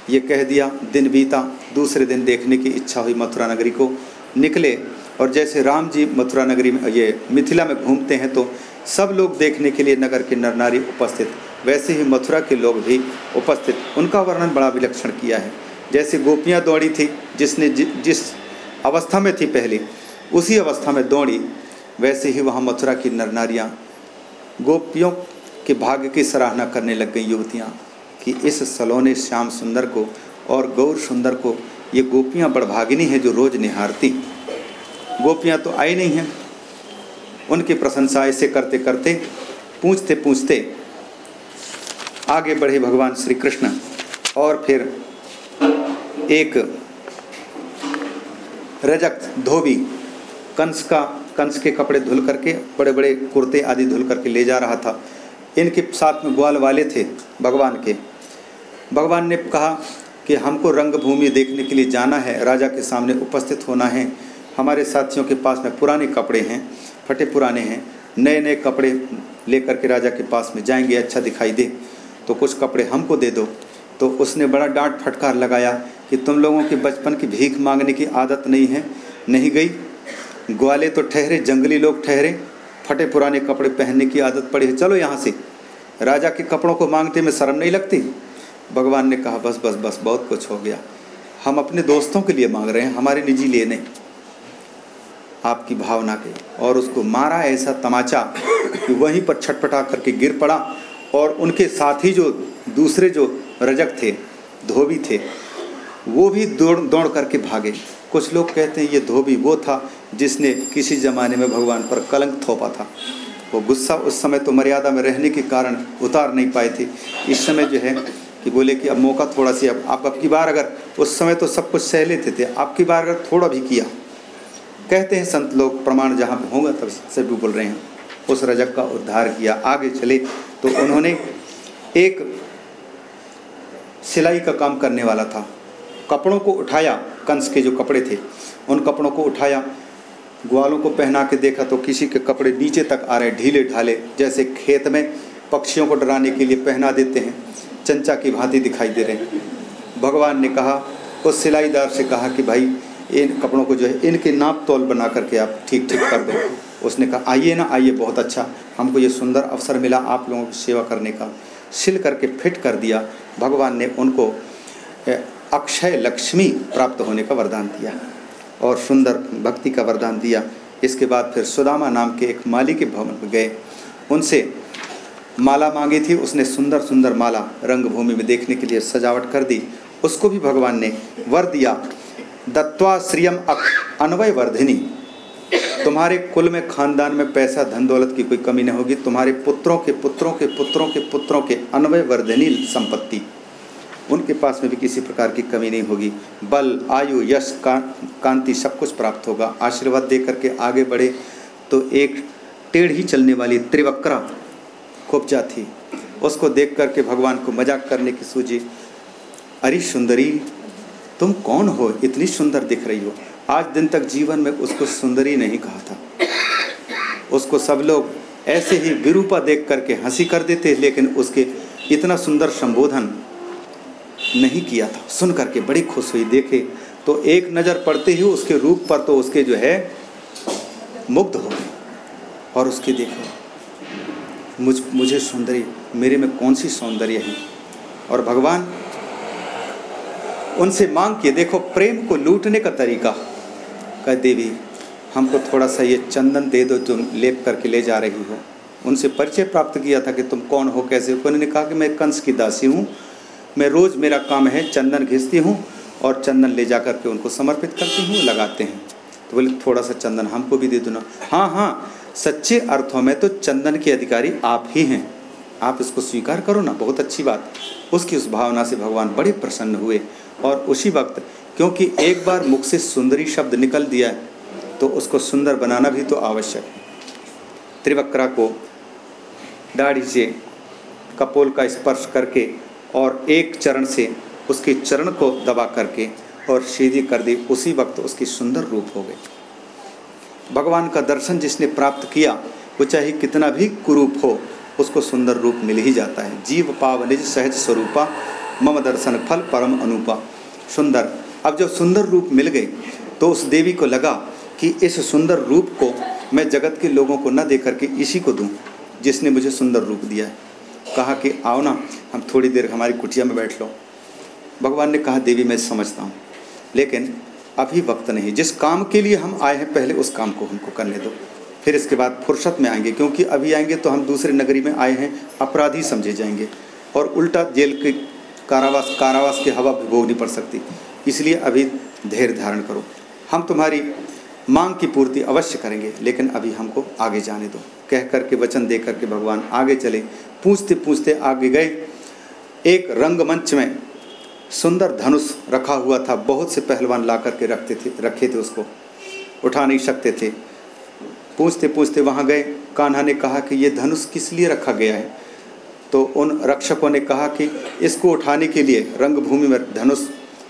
ये कह दिया दिन बीता दूसरे दिन देखने की इच्छा हुई मथुरा नगरी को। निकले और जैसे राम जी मथुरा नगरी में ये मिथिला में घूमते हैं तो सब लोग देखने के लिए नगर के नर नारी उपस्थित। वैसे ही मथुरा के लोग भी उपस्थित। उनका वर्णन बड़ा विलक्षण किया है। जैसे गोपियाँ दौड़ी थी जिसने जि, जिस अवस्था में थी पहले उसी अवस्था में दौड़ी। वैसे ही वहाँ मथुरा की नरनारियाँ गोपियों के भाग्य की सराहना करने लग गई युवतियाँ कि इस सलोने श्याम सुंदर को और गौर सुंदर को ये गोपियाँ बड़भागिनी हैं जो रोज़ निहारती। गोपियाँ तो आई नहीं हैं। उनकी प्रशंसा ऐसे करते करते, पूछते पूछते आगे बढ़े भगवान श्री कृष्ण और फिर एक रजक धोबी कंस का, कंस के कपड़े धुल करके बड़े बड़े कुर्ते आदि धुल करके ले जा रहा था। इनके साथ में ग्वाल वाले थे भगवान के। भगवान ने कहा कि हमको रंगभूमि देखने के लिए जाना है, राजा के सामने उपस्थित होना है। हमारे साथियों के पास में पुराने कपड़े हैं, फटे पुराने हैं। नए नए कपड़े लेकर के राजा के पास में जाएँगे अच्छा दिखाई दे। तो कुछ कपड़े हमको दे दो। तो उसने बड़ा डांट फटकार लगाया कि तुम लोगों के बचपन की भीख मांगने की आदत नहीं है, नहीं गई। ग्वाले तो ठहरे, जंगली लोग ठहरे, फटे पुराने कपड़े पहनने की आदत पड़ी है। चलो यहाँ से। राजा के कपड़ों को मांगते में शर्म नहीं लगती? भगवान ने कहा, बस बस बस, बहुत कुछ हो गया। हम अपने दोस्तों के लिए मांग रहे हैं, हमारे निजी लिए नहीं। आपकी भावना के। और उसको मारा ऐसा तमाचा कि वहीं पर छटपटा करके गिर पड़ा और उनके साथी जो, दूसरे जो रजक थे, धोबी थे, वो भी दौड़ दौड़ करके भागे। कुछ लोग कहते हैं, ये धोबी वो था जिसने किसी ज़माने में भगवान पर कलंक थोपा था। वो गुस्सा उस समय तो मर्यादा में रहने के कारण उतार नहीं पाए थे। इस समय जो है कि बोले कि अब मौका थोड़ा सी, अब आप अब की बार अगर उस समय तो सब कुछ सह लेते थे अब की बार अगर थोड़ा भी किया। कहते हैं संत लोग, प्रमाण जहाँ पे होगा तब से भी बोल रहे हैं, उस रजक का उद्धार किया, आगे चले। तो उन्होंने एक सिलाई का काम करने वाला था। कपड़ों को उठाया, कंस के जो कपड़े थे, उन कपड़ों को उठाया। ग्वालों को पहना के देखा तो किसी के कपड़े नीचे तक आ रहे, ढीले ढाले, जैसे खेत में पक्षियों को डराने के लिए पहना देते हैं। चंचा की भांति दिखाई दे रहे। हैं भगवान ने कहा, उस सिलाईदार से कहा कि भाई, इन कपड़ों को जो है, इनके नाप तोल बना करके आप ठीक ठीक कर दो। उसने कहा, आइए ना, आइए, बहुत अच्छा। हमको ये सुंदर अवसर मिला आप लोगों की सेवा करने का। सिल करके फिट कर दिया। भगवान ने उनको अक्षय लक्ष्मी प्राप्त होने का वरदान दिया और सुंदर भक्ति का वरदान दिया। इसके बाद फिर सुदामा नाम के एक माली के भवन में गए। उनसे माला मांगी थी। उसने सुंदर सुंदर माला रंगभूमि में देखने के लिए सजावट कर दी। उसको भी भगवान ने वर दिया दत्वा श्रियम अनवय वर्धिनी तुम्हारे कुल में खानदान में पैसा धन दौलत की कोई कमी नहीं होगी। तुम्हारे पुत्रों के पुत्रों के पुत्रों के पुत्रों के अनवय वर्धनी संपत्ति। उनके पास में भी किसी प्रकार की कमी नहीं होगी। बल आयु यश का, कांति सब कुछ प्राप्त होगा। आशीर्वाद दे करके आगे बढ़े तो एक टेढ़ी चलने वाली त्रिवक्रा कुब्जा थी उसको देख करके भगवान को मज़ाक करने की सूझी। अरे सुंदरी तुम कौन हो? इतनी सुंदर दिख रही हो। आज दिन तक जीवन में उसको सुंदरी नहीं कहा था। उसको सब लोग ऐसे ही विरूपा देख करके हँसी कर देते लेकिन उसके इतना सुंदर संबोधन नहीं किया था। सुन करके बड़ी खुश हुई। देखे तो एक नज़र पड़ते ही उसके रूप पर तो उसके जो है, मुग्ध हो गए और उसके देखो, मुझ, मुझे सौंदर्य, मेरे में कौन सी सौंदर्य है? और भगवान उनसे मांग किए, देखो, प्रेम को लूटने का तरीका। कह, देवी, हमको थोड़ा सा ये चंदन दे दो जो लेप करके ले जा रही हो। उनसे परिचय प्राप्त किया था कि तुम कौन हो, कैसे हो? उन्होंने कहा कि मैं कंस की दासी हूँ। मैं रोज़ मेरा काम है चंदन घिसती हूँ और चंदन ले जा कर के उनको समर्पित करती हूँ, लगाते हैं। तो बोले थोड़ा सा चंदन हमको भी दे दो ना हाँ हाँ सच्चे अर्थों में तो चंदन के अधिकारी आप ही हैं। आप इसको स्वीकार करो ना, बहुत अच्छी बात। उसकी उस भावना से भगवान बड़े प्रसन्न हुए और उसी वक्त, क्योंकि एक बार मुख से सुंदरी शब्द निकल दिया है तो उसको सुंदर बनाना भी तो आवश्यक है। त्रिवक्रा को दाढ़ी से कपोल का स्पर्श करके और एक चरण से उसके चरण को दबा करके और सीधी कर दी। उसी वक्त उसकी सुंदर रूप हो गई। भगवान का दर्शन जिसने प्राप्त किया, वो चाहे कितना भी कुरूप हो, उसको सुंदर रूप मिल ही जाता है। जीव पाव निज सहज स्वरूपा, मम दर्शन फल परम अनुपा। सुंदर, अब जब सुंदर रूप मिल गई तो उस देवी को लगा कि इस सुंदर रूप को मैं जगत के लोगों को न दे करके इसी को दूँ, जिसने मुझे सुंदर रूप दिया है। कहा कि, आओ ना, हम थोड़ी देर हमारी कुटिया में बैठ लो। भगवान ने कहा, देवी, मैं समझता हूँ, लेकिन अभी वक्त नहीं। जिस काम के लिए हम आए हैं, पहले उस काम को हमको करने दो। फिर इसके बाद फुर्सत में आएँगे, क्योंकि अभी आएँगे तो हम दूसरे नगरी में आए हैं, अपराधी समझे जाएँगे। और उल्टा जेल के कारावास कारावास की हवा भी भोगनी पड़ सकती। इसलिए अभी धैर्य धारण करो। हम तुम्हारी मांग की पूर्ति अवश्य करेंगे, लेकिन अभी हमको आगे जाने दो। कह कर के वचन दे करके भगवान आगे चले। पूछते पूछते आगे गए। एक रंगमंच में सुंदर धनुष रखा हुआ था। बहुत से पहलवान ला करके रखते थे, रखे थे उसको। उठा नहीं सकते थे। पूछते पूछते वहाँ गए। कान्हा ने कहा कि ये धनुष किस लिए रखा गया है? तो उन रक्षकों ने कहा कि इसको उठाने के लिए रंगभूमि में धनुष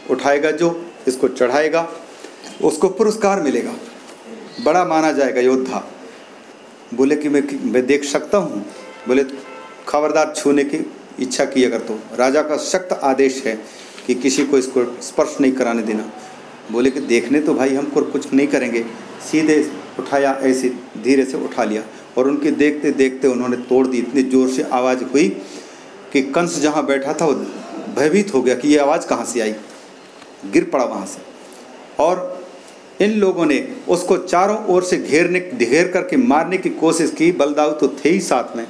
उठाएगा जो, इसको चढ़ाएगा। उसको पुरस्कार मिलेगा। बड़ा माना जाएगा योद्धा। बोले कि मैं मैं देख सकता हूँ। बोले, खबरदार छूने की इच्छा की अगर तो। राजा का सख्त आदेश है कि किसी को इसको स्पर्श नहीं कराने देना। बोले कि देखने तो भाई हमको कुछ नहीं करेंगे। सीधे उठाया, ऐसे धीरे से उठा लिया। और उनके देखते देखते उन्होंने तोड़ दी। इतनी ज़ोर से आवाज़ हुई कि कंस जहाँ बैठा था, वो भयभीत हो गया कि ये आवाज़ कहाँ से आई? गिर पड़ा वहाँ से। और इन लोगों ने उसको चारों ओर से घेरने, घेर करके मारने की कोशिश की। बलदाऊ तो थे ही साथ में।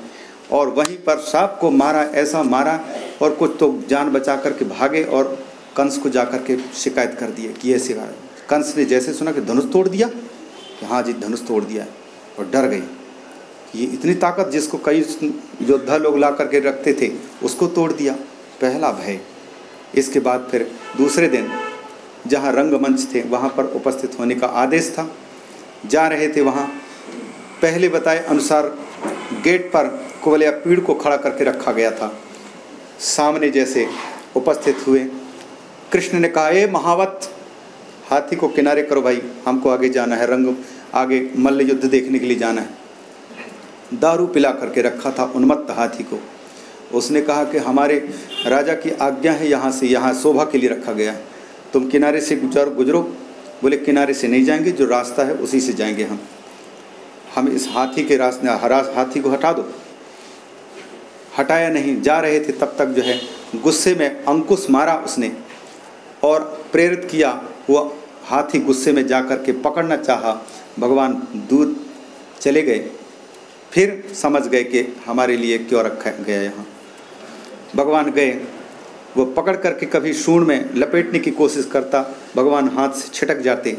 और वहीं पर सांप को मारा, ऐसा मारा और कुछ तो जान बचा करके भागे और कंस को जा कर के शिकायत कर दिए कि ऐसे कंस ने जैसे सुना कि धनुष तोड़ दिया, कि हाँ जी, धनुष तोड़ दिया और डर गई। ये इतनी ताकत जिसको कई योद्धा लोग ला करके रखते थे, उसको तोड़ दिया। पहला भय। इसके बाद फिर दूसरे दिन जहाँ रंगमंच थे, वहाँ पर उपस्थित होने का आदेश था। जा रहे थे वहाँ। पहले बताए अनुसार गेट पर कुवलिया पीड़ को खड़ा करके रखा गया था। सामने जैसे उपस्थित हुए। कृष्ण ने कहा, ए महावत, हाथी को किनारे करो भाई। हमको आगे जाना है। रंग, आगे मल्ल युद्ध देखने के लिए जाना है। दारू पिला करके रखा था उन्मत्त हाथी को। उसने कहा कि, हमारे राजा की आज्ञा है यहाँ से, यहाँ शोभा के लिए रखा गया है। तुम किनारे से गुजर गुजरो, बोले, किनारे से नहीं जाएँगे, जो रास्ता है उसी से जाएँगे हम। हम इस हाथी के रास्ते हरा हाथी को हटा दो। हटाया नहीं, जा रहे थे तब तक जो है, गुस्से में अंकुश मारा उसने और प्रेरित किया। वो हाथी गुस्से में जा कर के पकड़ना चाहा। भगवान दूर चले गए। फिर समझ गए कि हमारे लिए क्यों रखा गया यहाँ। भगवान गए। वो पकड़ करके कभी सूढ़ में लपेटने की कोशिश करता, भगवान हाथ से छिटक जाते,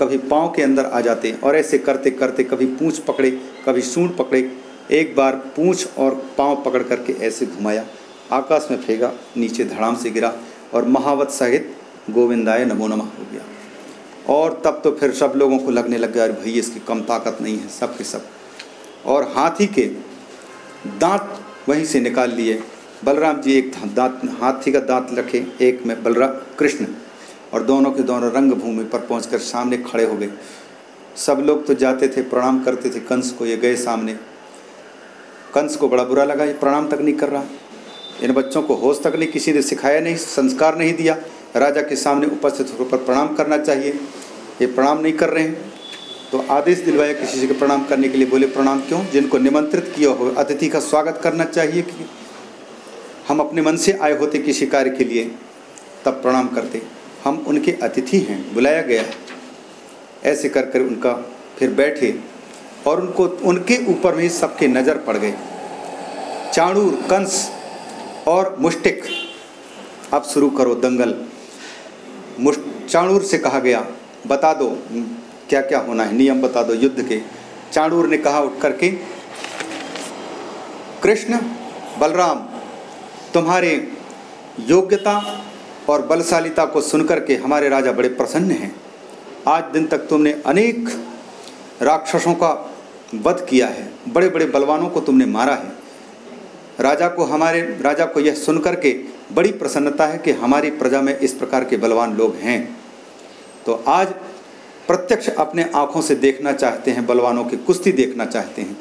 कभी पाँव के अंदर आ जाते और ऐसे करते करते कभी पूँछ पकड़े, कभी सूढ़ पकड़े, एक बार पूँछ और पाँव पकड़ करके ऐसे घुमाया, आकाश में फेंका, नीचे धड़ाम से गिरा और महावत सहित गोविंदाय नमो नमः हो गया। और तब तो फिर सब लोगों को लगने लग गया, अरे भाई, इसकी कम ताकत नहीं है, सब के सब। और हाथी के दांत वहीं से निकाल लिए बलराम जी एक दांत, हाथी का दांत रखे, एक में बलराम कृष्ण, और दोनों के दोनों रंग भूमि पर पहुंचकर सामने खड़े हो गए। सब लोग तो जाते थे, प्रणाम करते थे, कंस को ये गए सामने। कंस को बड़ा बुरा लगा, ये प्रणाम तक नहीं कर रहा। इन बच्चों को होश तक नहीं, किसी ने सिखाया नहीं, संस्कार नहीं दिया। राजा के सामने उपस्थित होकर प्रणाम करना चाहिए। ये प्रणाम नहीं कर रहे हैं। तो आदेश दिलवाया किसी से प्रणाम करने के लिए, बोले, प्रणाम क्यों? जिनको निमंत्रित किया हो, अतिथि का स्वागत करना चाहिए कि हम अपने मन से आए होते किसी कार्य के लिए, तब प्रणाम करते। हम उनके अतिथि हैं, बुलाया गया। ऐसे कर कर उनका फिर बैठे और उनको, उनके ऊपर में सबके नज़र पड़ गई चाणूर, कंस और मुष्टिक। अब शुरू करो दंगल। चाणूर से कहा गया, बता दो क्या क्या होना है? नियम बता दो युद्ध के। चाणूर ने कहा उठ करके कृष्ण, बलराम तुम्हारे योग्यता और बलशालिता को सुनकर के हमारे राजा बड़े प्रसन्न हैं। आज दिन तक तुमने अनेक राक्षसों का वध किया है बड़े बड़े बलवानों को तुमने मारा है। राजा को हमारे, राजा को यह सुनकर के बड़ी प्रसन्नता है कि हमारी प्रजा में इस प्रकार के बलवान लोग हैं। तो आज प्रत्यक्ष अपने आँखों से देखना चाहते हैं, बलवानों की कुश्ती देखना चाहते हैं।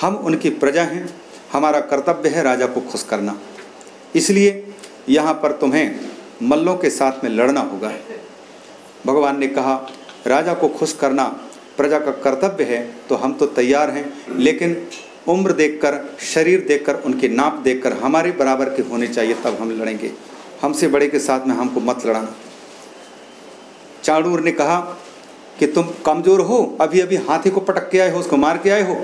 हम उनकी प्रजा हैं, हमारा कर्तव्य है राजा को खुश करना। इसलिए यहाँ पर तुम्हें मल्लों के साथ में लड़ना होगा। भगवान ने कहा, राजा को खुश करना प्रजा का कर्तव्य है तो हम तो तैयार हैं, लेकिन उम्र देखकर, शरीर देखकर, उनके नाप देखकर हमारे बराबर के होने चाहिए, तब हम लड़ेंगे। हमसे बड़े के साथ में हमको मत लड़ाना। चाणूर ने कहा कि तुम कमज़ोर हो अभी अभी हाथी को पटक के आए हो, उसको मार के आए हो।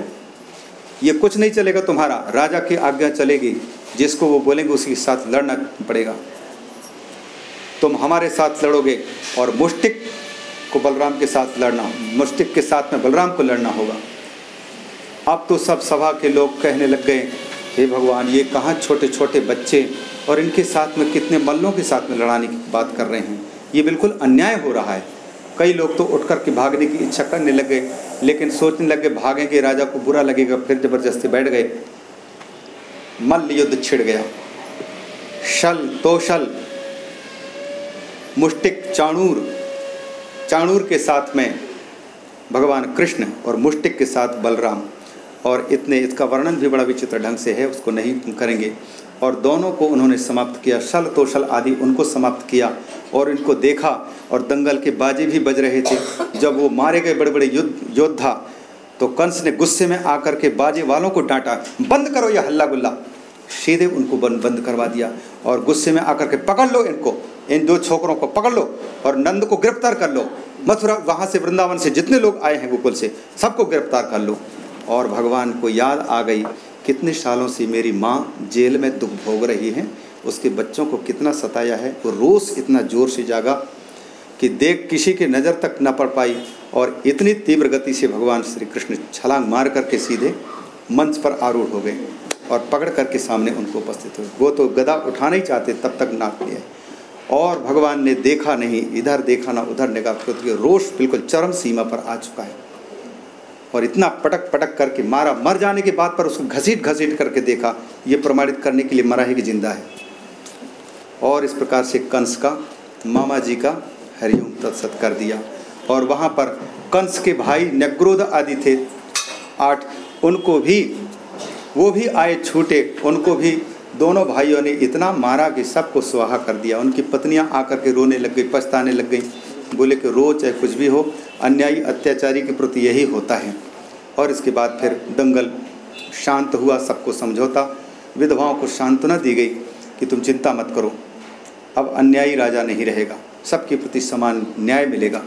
ये कुछ नहीं चलेगा तुम्हारा, राजा की आज्ञा चलेगी। जिसको वो बोलेंगे उसके साथ लड़ना पड़ेगा। तुम हमारे साथ लड़ोगे और मुष्टिक को बलराम के साथ लड़ना मुष्टिक के साथ में बलराम को लड़ना होगा। अब तो सब सभा के लोग कहने लग गए, हे भगवान, ये कहाँ छोटे छोटे बच्चे और इनके साथ में कितने मल्लों के साथ में लड़ाने की बात कर रहे हैं? ये बिल्कुल अन्याय हो रहा है। कई लोग तो उठ कर के भागने की इच्छा करने लगे लेकिन सोचने लगे भागेंगे, राजा को बुरा लगेगा, फिर ज़बरदस्ती बैठ गए। मल्ल युद्ध छिड़ गया। शल तोशल मुष्टिक चाणूर चाणूर के साथ में भगवान कृष्ण और मुष्टिक के साथ बलराम। और इतने, इसका वर्णन भी बड़ा विचित्र ढंग से है, उसको नहीं करेंगे। और दोनों को उन्होंने समाप्त किया। शल तोशल आदि उनको समाप्त किया और इनको देखा और दंगल के बाजे भी बज रहे थे। जब वो मारे गए बड़े बड़े युद्ध, योद्धा तो कंस ने गुस्से में आकर के बाजे वालों को डांटा, बंद करो यह हल्ला गुल्ला सीधे उनको बंद बंद करवा दिया और गुस्से में आकर के पकड़ लो इनको। इन दो छोकरों को पकड़ लो और नंद को गिरफ़्तार कर लो। मथुरा, वहाँ से वृंदावन से जितने लोग आए हैं गोकुल से, सबको गिरफ़्तार कर लो। और भगवान को याद आ गई, कितने सालों से मेरी माँ जेल में दुख भोग रही है। उसके बच्चों को कितना सताया है, वो रोज़ इतना ज़ोर से जागा। कि देख किसी की नज़र तक न पड़ पाई और इतनी तीव्र गति से भगवान श्री कृष्ण छलांग मार करके सीधे मंच पर आरूढ़ हो गए और पकड़ करके सामने उनको उपस्थित हुए। वो तो गदा उठाना ही चाहते, तब तक नाक लिया और भगवान ने देखा नहीं, इधर देखा ना उधर निगाह रोष बिल्कुल चरम सीमा पर आ चुका है। और इतना पटक पटक करके मारा, मर जाने के बाद पर उसको घसीट घसीट करके देखा, ये प्रमाणित करने के लिए मरा ही कि ज़िंदा है। और इस प्रकार से कंस का, मामा जी का तत्सत कर दिया। और वहाँ पर कंस के भाई नग्रोध आदि थे। आठ, उनको भी, वो भी आए छूटे। उनको भी दोनों भाइयों ने इतना मारा कि सबको सुहा कर दिया। उनकी पत्नियाँ आकर के रोने लग गई, पछताने लग गई। बोले कि रो चाहे कुछ भी हो, अन्यायी अत्याचारी के प्रति यही होता है। और इसके बाद फिर दंगल शांत हुआ, सबको समझौता। विधवाओं को सांत्वना दी गई कि तुम चिंता मत करो, अब अन्यायी राजा नहीं रहेगा। सबके प्रति समान न्याय मिलेगा।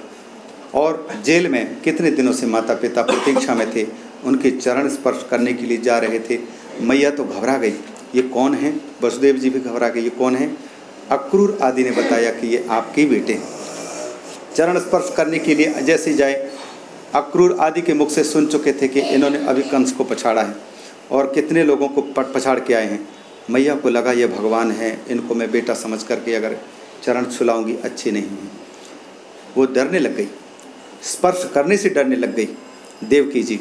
और जेल में कितने दिनों से माता पिता प्रतीक्षा में थे, उनके चरण स्पर्श करने के लिए जा रहे थे, मैया तो घबरा गई। ये कौन है? वसुदेव जी भी घबरा गए। ये कौन है? अक्रूर आदि ने बताया कि ये आपके बेटे हैं। चरण स्पर्श करने के लिए जैसे जाए, अक्रूर आदि के मुख से सुन चुके थे कि इन्होंने अभी कंस को पछाड़ा है और कितने लोगों को पट पछाड़ के आए हैं। मैया को लगा, ये भगवान है, इनको मैं बेटा समझ करके अगर चरण छुलाऊँगी अच्छी नहीं है। वो डरने लग गई। स्पर्श करने से डरने लग गई देवकी जी।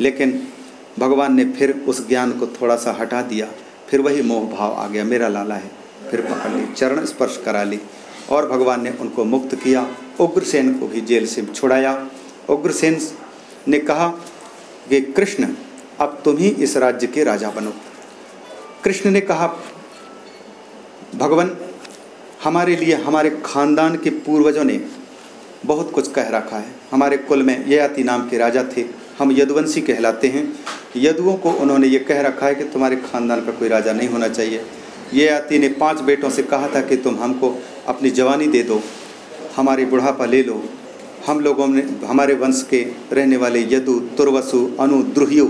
लेकिन भगवान ने फिर उस ज्ञान को थोड़ा सा हटा दिया। फिर वही मोह भाव आ गया, मेरा लाला है। फिर पकड़ ली, चरण स्पर्श करा ली। और भगवान ने उनको मुक्त किया। उग्रसेन को भी जेल से छुड़ाया। उग्रसेन ने कहा कि कृष्ण, अब तुम ही इस राज्य के राजा बनो। कृष्ण ने कहा, भगवान हमारे लिए, हमारे खानदान के पूर्वजों ने बहुत कुछ कह रखा है। हमारे कुल में ययाति नाम के राजा थे। हम यदुवंशी कहलाते हैं। यदुओं को उन्होंने ये कह रखा है कि तुम्हारे खानदान का कोई राजा नहीं होना चाहिए। ययाति ने पाँच बेटों से कहा था कि तुम हमको अपनी जवानी दे दो, हमारी बुढ़ापा ले लो। हम लोगों ने, हमारे वंश के रहने वाले यदु, तुर्वसु, अनु, द्रुह्यु,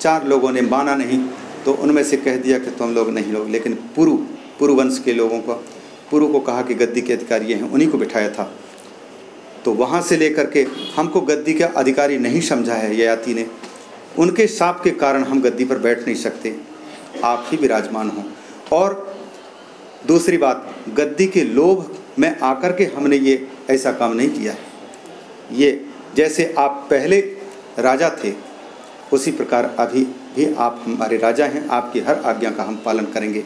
चार लोगों ने माना नहीं तो उनमें से कह दिया कि तुम लोग नहीं लोग, लेकिन पुरु पुरु वंश के लोगों को पुरु को कहा कि गद्दी के अधिकारी हैं, उन्हीं को बिठाया था। तो वहाँ से लेकर के हमको गद्दी का अधिकारी नहीं समझा है, ययाति ने। उनके साप के कारण हम गद्दी पर बैठ नहीं सकते। आप ही विराजमान हों। और दूसरी बात, गद्दी के लोभ में आकर के हमने ये ऐसा काम नहीं किया ये जैसे आप पहले राजा थे, उसी प्रकार अभी भी आप हमारे राजा हैं। आपकी हर आज्ञा का हम पालन करेंगे।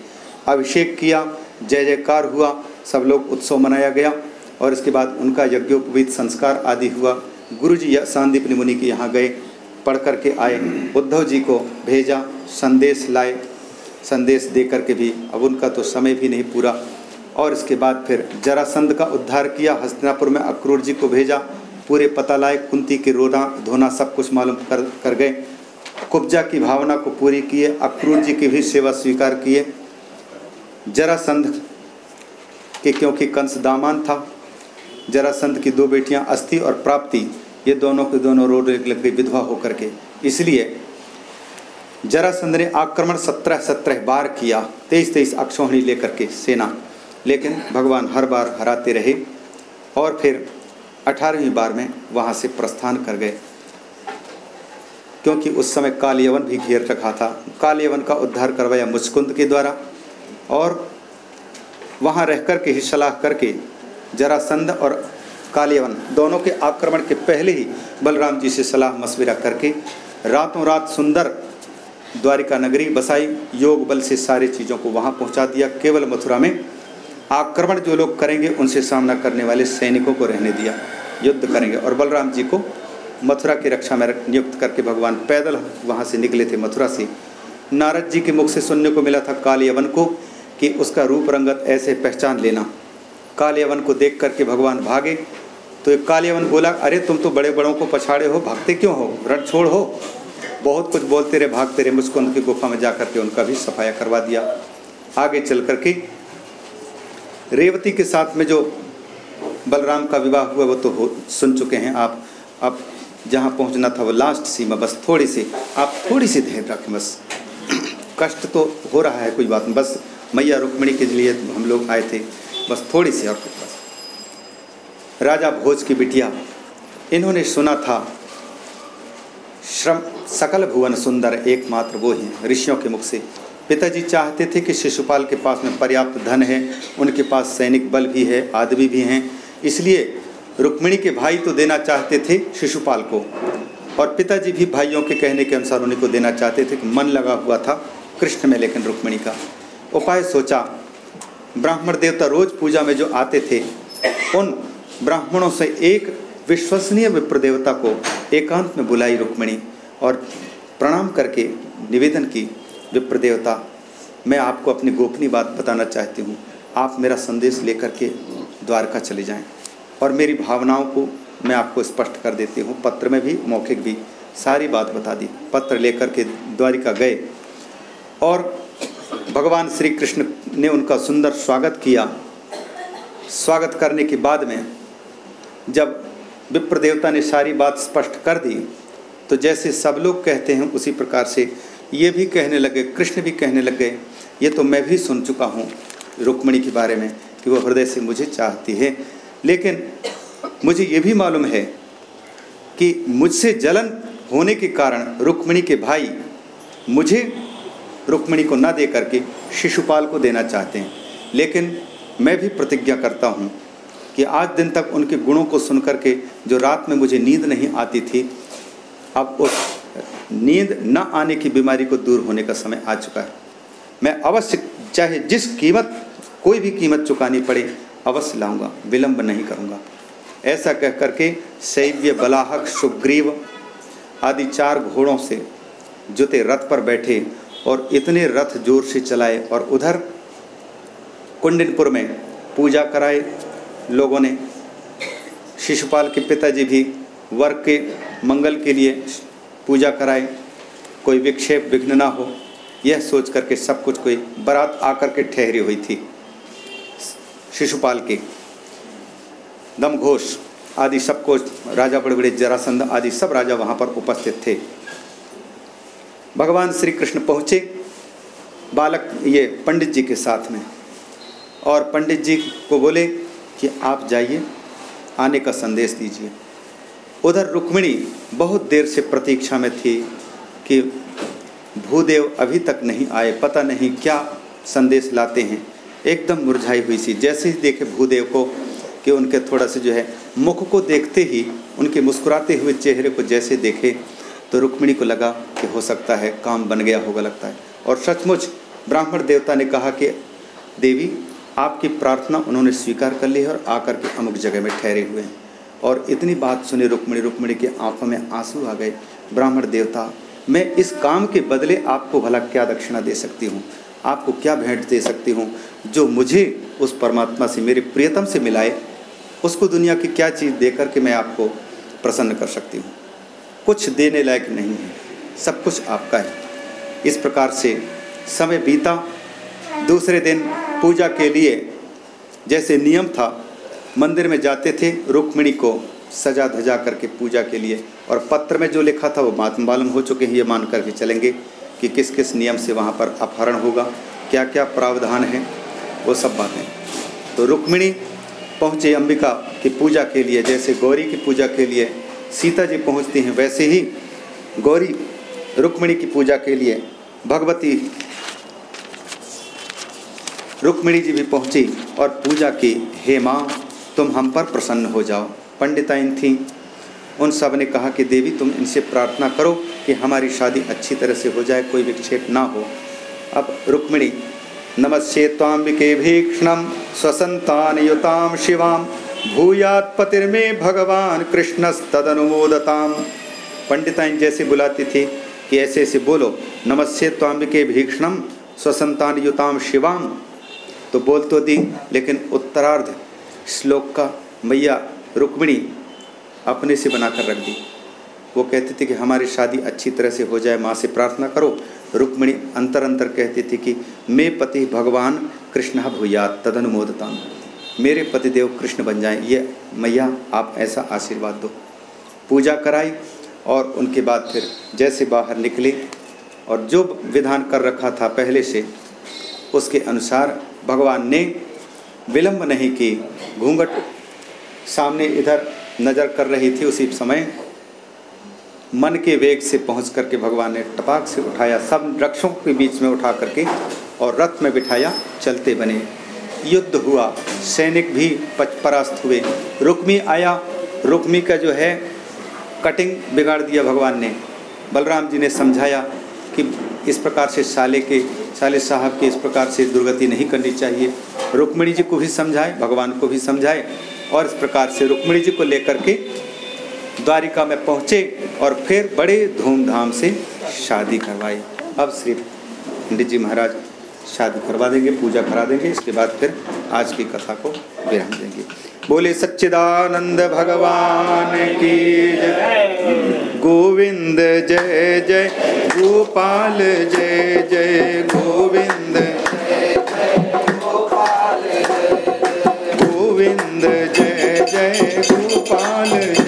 अभिषेक किया जय जयकार हुआ, सब लोग उत्सव मनाया गया और इसके बाद उनका यज्ञोपवीत संस्कार आदि हुआ। गुरु जी सांदीप मुनि के यहाँ गए पढ़ कर के आए, उद्धव जी को भेजा, संदेश लाए। संदेश दे करके भी, अब उनका तो समय भी नहीं पूरा। और इसके बाद फिर जरासंध का उद्धार किया, हस्तिनापुर में अक्रूर जी को भेजा। पूरे पता लाए, कुंती के रोना धोना सब कुछ मालूम कर कर गए। कुब्जा की भावना को पूरी किए, अक्रूर जी की भी सेवा स्वीकार किए। जरासंध के क्योंकि कंस दामान था, जरासंध की दो बेटियाँ अस्थि और प्राप्ति, ये दोनों के दोनों रोड लग गई विधवा होकर के। इसलिए जरासंध ने आक्रमण सत्रह सत्रह बार किया तेईस तेईस अक्षोहिणी लेकर के सेना। लेकिन भगवान हर बार हराते रहे और फिर अठारहवीं बार में वहाँ से प्रस्थान कर गए। क्योंकि उस समय कालियवन भी घेर रखा था। कालियवन का उद्धार करवाया मुचकुंद के द्वारा। और वहाँ रह कर के ही सलाह करके जरासंध और कालियवन दोनों के आक्रमण के पहले ही बलराम जी से सलाह मशविरा करके रातों रात सुंदर द्वारिका नगरी बसाई, योग बल से सारी चीज़ों को वहाँ पहुँचा दिया। केवल मथुरा में आक्रमण जो लोग करेंगे, उनसे सामना करने वाले सैनिकों को रहने दिया, युद्ध करेंगे और बलराम जी को मथुरा की रक्षा में नियुक्त करके भगवान पैदल वहाँ से निकले थे मथुरा से। नारद जी के मुख से सुनने को मिला था, कालियवन को कि उसका रूप रंगत ऐसे पहचान लेना। कालेवन को देख करके भगवान भागे तो एक कालेवन बोला, अरे, तुम तो बड़े बड़ों को पछाड़े हो, भागते क्यों हो? रण छोड़ हो? बहुत कुछ बोलते रहे, भागते रहे, मुझको उनकी गुफा में जा करके उनका भी सफाया करवा दिया। आगे चल करके रेवती के साथ में जो बलराम का विवाह हुआ, वो तो हो, सुन चुके हैं आप। अब जहाँ पहुँचना था वो लास्ट सीमा, बस थोड़ी सी, आप थोड़ी सी धैर्य रखें, बस। *clears throat* कष्ट तो हो रहा है, कोई बात नहीं, बस मैया रुक्मिणी के लिए हम लोग आए थे, बस थोड़ी सी और बस राजा भोज की बिटिया, इन्होंने सुना था, श्रम, सकल भुवन सुंदर एकमात्र वो हैं, ऋषियों के मुख से। पिताजी चाहते थे कि शिशुपाल के पास में पर्याप्त धन है, उनके पास सैनिक बल भी है, आदमी भी हैं, इसलिए रुक्मिणी के भाई तो देना चाहते थे शिशुपाल को, और पिताजी भी भाइयों के कहने के अनुसार उन्हीं को देना चाहते थे कि मन लगा हुआ था कृष्ण में लेकिन रुक्मिणी का। उपाय सोचा। ब्राह्मण देवता रोज पूजा में जो आते थे, उन ब्राह्मणों से एक विश्वसनीय विप्र देवता को एकांत में बुलाई रुक्मिणी और प्रणाम करके निवेदन की, विप्र देवता, मैं आपको अपनी गोपनीय बात बताना चाहती हूँ। आप मेरा संदेश लेकर के द्वारका चले जाएँ और मेरी भावनाओं को मैं आपको स्पष्ट कर देती हूँ। पत्र में भी, मौखिक भी सारी बात बता दी। पत्र लेकर के द्वारिका गए और भगवान श्री कृष्ण ने उनका सुंदर स्वागत किया। स्वागत करने के बाद में जब विप्र देवता ने सारी बात स्पष्ट कर दी तो जैसे सब लोग कहते हैं उसी प्रकार से ये भी कहने लगे, कृष्ण भी कहने लग गए ये तो मैं भी सुन चुका हूँ रुक्मणी के बारे में कि वो हृदय से मुझे चाहती है। लेकिन मुझे ये भी मालूम है कि मुझसे जलन होने के कारण रुक्मणी के भाई मुझे रुक्मणी को न दे करके शिशुपाल को देना चाहते हैं। लेकिन मैं भी प्रतिज्ञा करता हूँ कि आज दिन तक उनके गुणों को सुन करके जो रात में मुझे नींद नहीं आती थी, अब उस नींद न आने की बीमारी को दूर होने का समय आ चुका है। मैं अवश्य चाहे जिस कीमत, कोई भी कीमत चुकानी पड़े, अवश्य लाऊँगा, विलंब नहीं करूँगा। ऐसा कह करके शैव्य बलाहक, सुग्रीव आदि चार घोड़ों से जुते रथ पर बैठे और इतने रथ ज़ोर से चलाए और उधर कुंडिनपुर में पूजा कराए लोगों ने शिशुपाल के पिताजी भी वर्ग के मंगल के लिए पूजा कराए कोई विक्षेप विघ्न ना हो, यह सोच करके सब कुछ कोई बारात आकर के ठहरी हुई थी। शिशुपाल के दमघोष आदि सबको राजा बड़े बड़े जरासंध आदि सब राजा वहाँ पर उपस्थित थे। भगवान श्री कृष्ण पहुँचे, बालक ये पंडित जी के साथ में। और पंडित जी को बोले कि आप जाइए, आने का संदेश दीजिए। उधर रुक्मिणी बहुत देर से प्रतीक्षा में थी कि भूदेव अभी तक नहीं आए, पता नहीं क्या संदेश लाते हैं। एकदम मुरझाई हुई सी। जैसे ही देखे भूदेव को कि उनके थोड़ा सा जो है मुख को देखते ही, उनके मुस्कुराते हुए चेहरे को जैसे देखे तो रुक्मिणी को लगा कि हो सकता है काम बन गया होगा लगता है। और सचमुच ब्राह्मण देवता ने कहा कि, देवी, आपकी प्रार्थना उन्होंने स्वीकार कर ली है और आकर के अमुक जगह में ठहरे हुए हैं। और इतनी बात सुनी रुक्मिणी रुक्मिणी के आँखों में आँसू आ गए। ब्राह्मण देवता, मैं इस काम के बदले आपको भला क्या दक्षिणा दे सकती हूँ? आपको क्या भेंट दे सकती हूँ? जो मुझे उस परमात्मा से, मेरे प्रियतम से मिलाए, उसको दुनिया की क्या चीज़ दे करके मैं आपको प्रसन्न कर सकती हूँ? कुछ देने लायक नहीं है। सब कुछ आपका है। इस प्रकार से समय बीता। दूसरे दिन पूजा के लिए जैसे नियम था, मंदिर में जाते थे, रुक्मिणी को सजा धजा करके पूजा के लिए। और पत्र में जो लिखा था, वो मालूम हो चुके हैं, ये मान करके चलेंगे कि किस किस नियम से वहाँ पर अपहरण होगा क्या क्या प्रावधान है, वो सब बातें। तो रुक्मिणी पहुँचे अंबिका की पूजा के लिए, जैसे गौरी की पूजा के लिए सीता जी पहुँचती हैं, वैसे ही गौरी रुक्मिणी की पूजा के लिए भगवती रुक्मिणी जी भी पहुँची और पूजा की, हे माँ, तुम हम पर प्रसन्न हो जाओ। पंडिताइन थी। उन सबने कहा कि, देवी, तुम इनसे प्रार्थना करो कि हमारी शादी अच्छी तरह से हो जाए, कोई विक्षेप ना हो। अब रुक्मिणी नमस्े ताम्बिके भीक्षण स्वसंतान युताम शिवाम। भूयात पतिर्मे भगवान कृष्णस्तदनुमोदताम। पंडिताइन जैसे बुलाती थी कि ऐसे ऐसे बोलो नमस्े ताम्बिके भीक्षणम स्वसंतान युताम शिवाम तो बोल तो दी, लेकिन उत्तरार्ध श्लोक का मैया रुक्मिणी अपने से बनाकर रख दी। वो कहती थी कि हमारी शादी अच्छी तरह से हो जाए, माँ से प्रार्थना करो। रुक्मिणी अंतर अंतर कहती थी कि, मैं पति भगवान कृष्ण भूया तदनुमोदता मेरे पतिदेव कृष्ण बन जाएँ। ये मैया, आप ऐसा आशीर्वाद दो। पूजा कराई और उनके बाद फिर जैसे बाहर निकले और जो विधान कर रखा था पहले से, उसके अनुसार भगवान ने विलंब नहीं की। घूंघट सामने इधर नज़र कर रही थी उसी समय। मन के वेग से पहुँच करके भगवान ने टपाक से उठाया। सब वृक्षों के बीच में उठा करके और रथ में बिठाया, चलते बने। युद्ध हुआ। सैनिक भी परास्त हुए। रुक्मी आया। रुक्मी का जो है, कटिंग बिगाड़ दिया भगवान ने। बलराम जी ने समझाया कि इस प्रकार से साले के, साले साहब के इस प्रकार से दुर्गति नहीं करनी चाहिए। रुक्मिणी जी को भी समझाए, भगवान को भी समझाए और इस प्रकार से रुक्मिणी जी को लेकर के द्वारिका में पहुँचे और फिर बड़े धूमधाम से शादी करवाई। अब श्री पंडित जी महाराज शादी करवा देंगे, पूजा करा देंगे, इसके बाद फिर आज की कथा को विराम देंगे। बोले, सच्चिदानंद भगवान की जय। गोविंद जय जय, गोपाल जय जय, गोविंद। गोविंद जय जय, गोपाल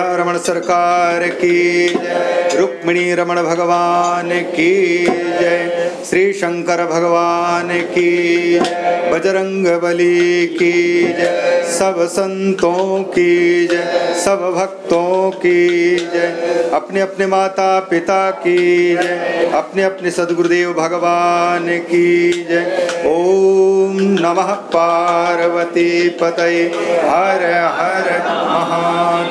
रमण सरकार की जय। रुक्मिणी रमण भगवान की जय। श्री शंकर भगवान की बजरंग बली की जय। सब संतों की जय। सब भक्तों की जय। अपने अपने माता पिता की जय। अपने अपने सदगुरुदेव भगवान की जय। ओम नमः पार्वती पतये। हर हर महा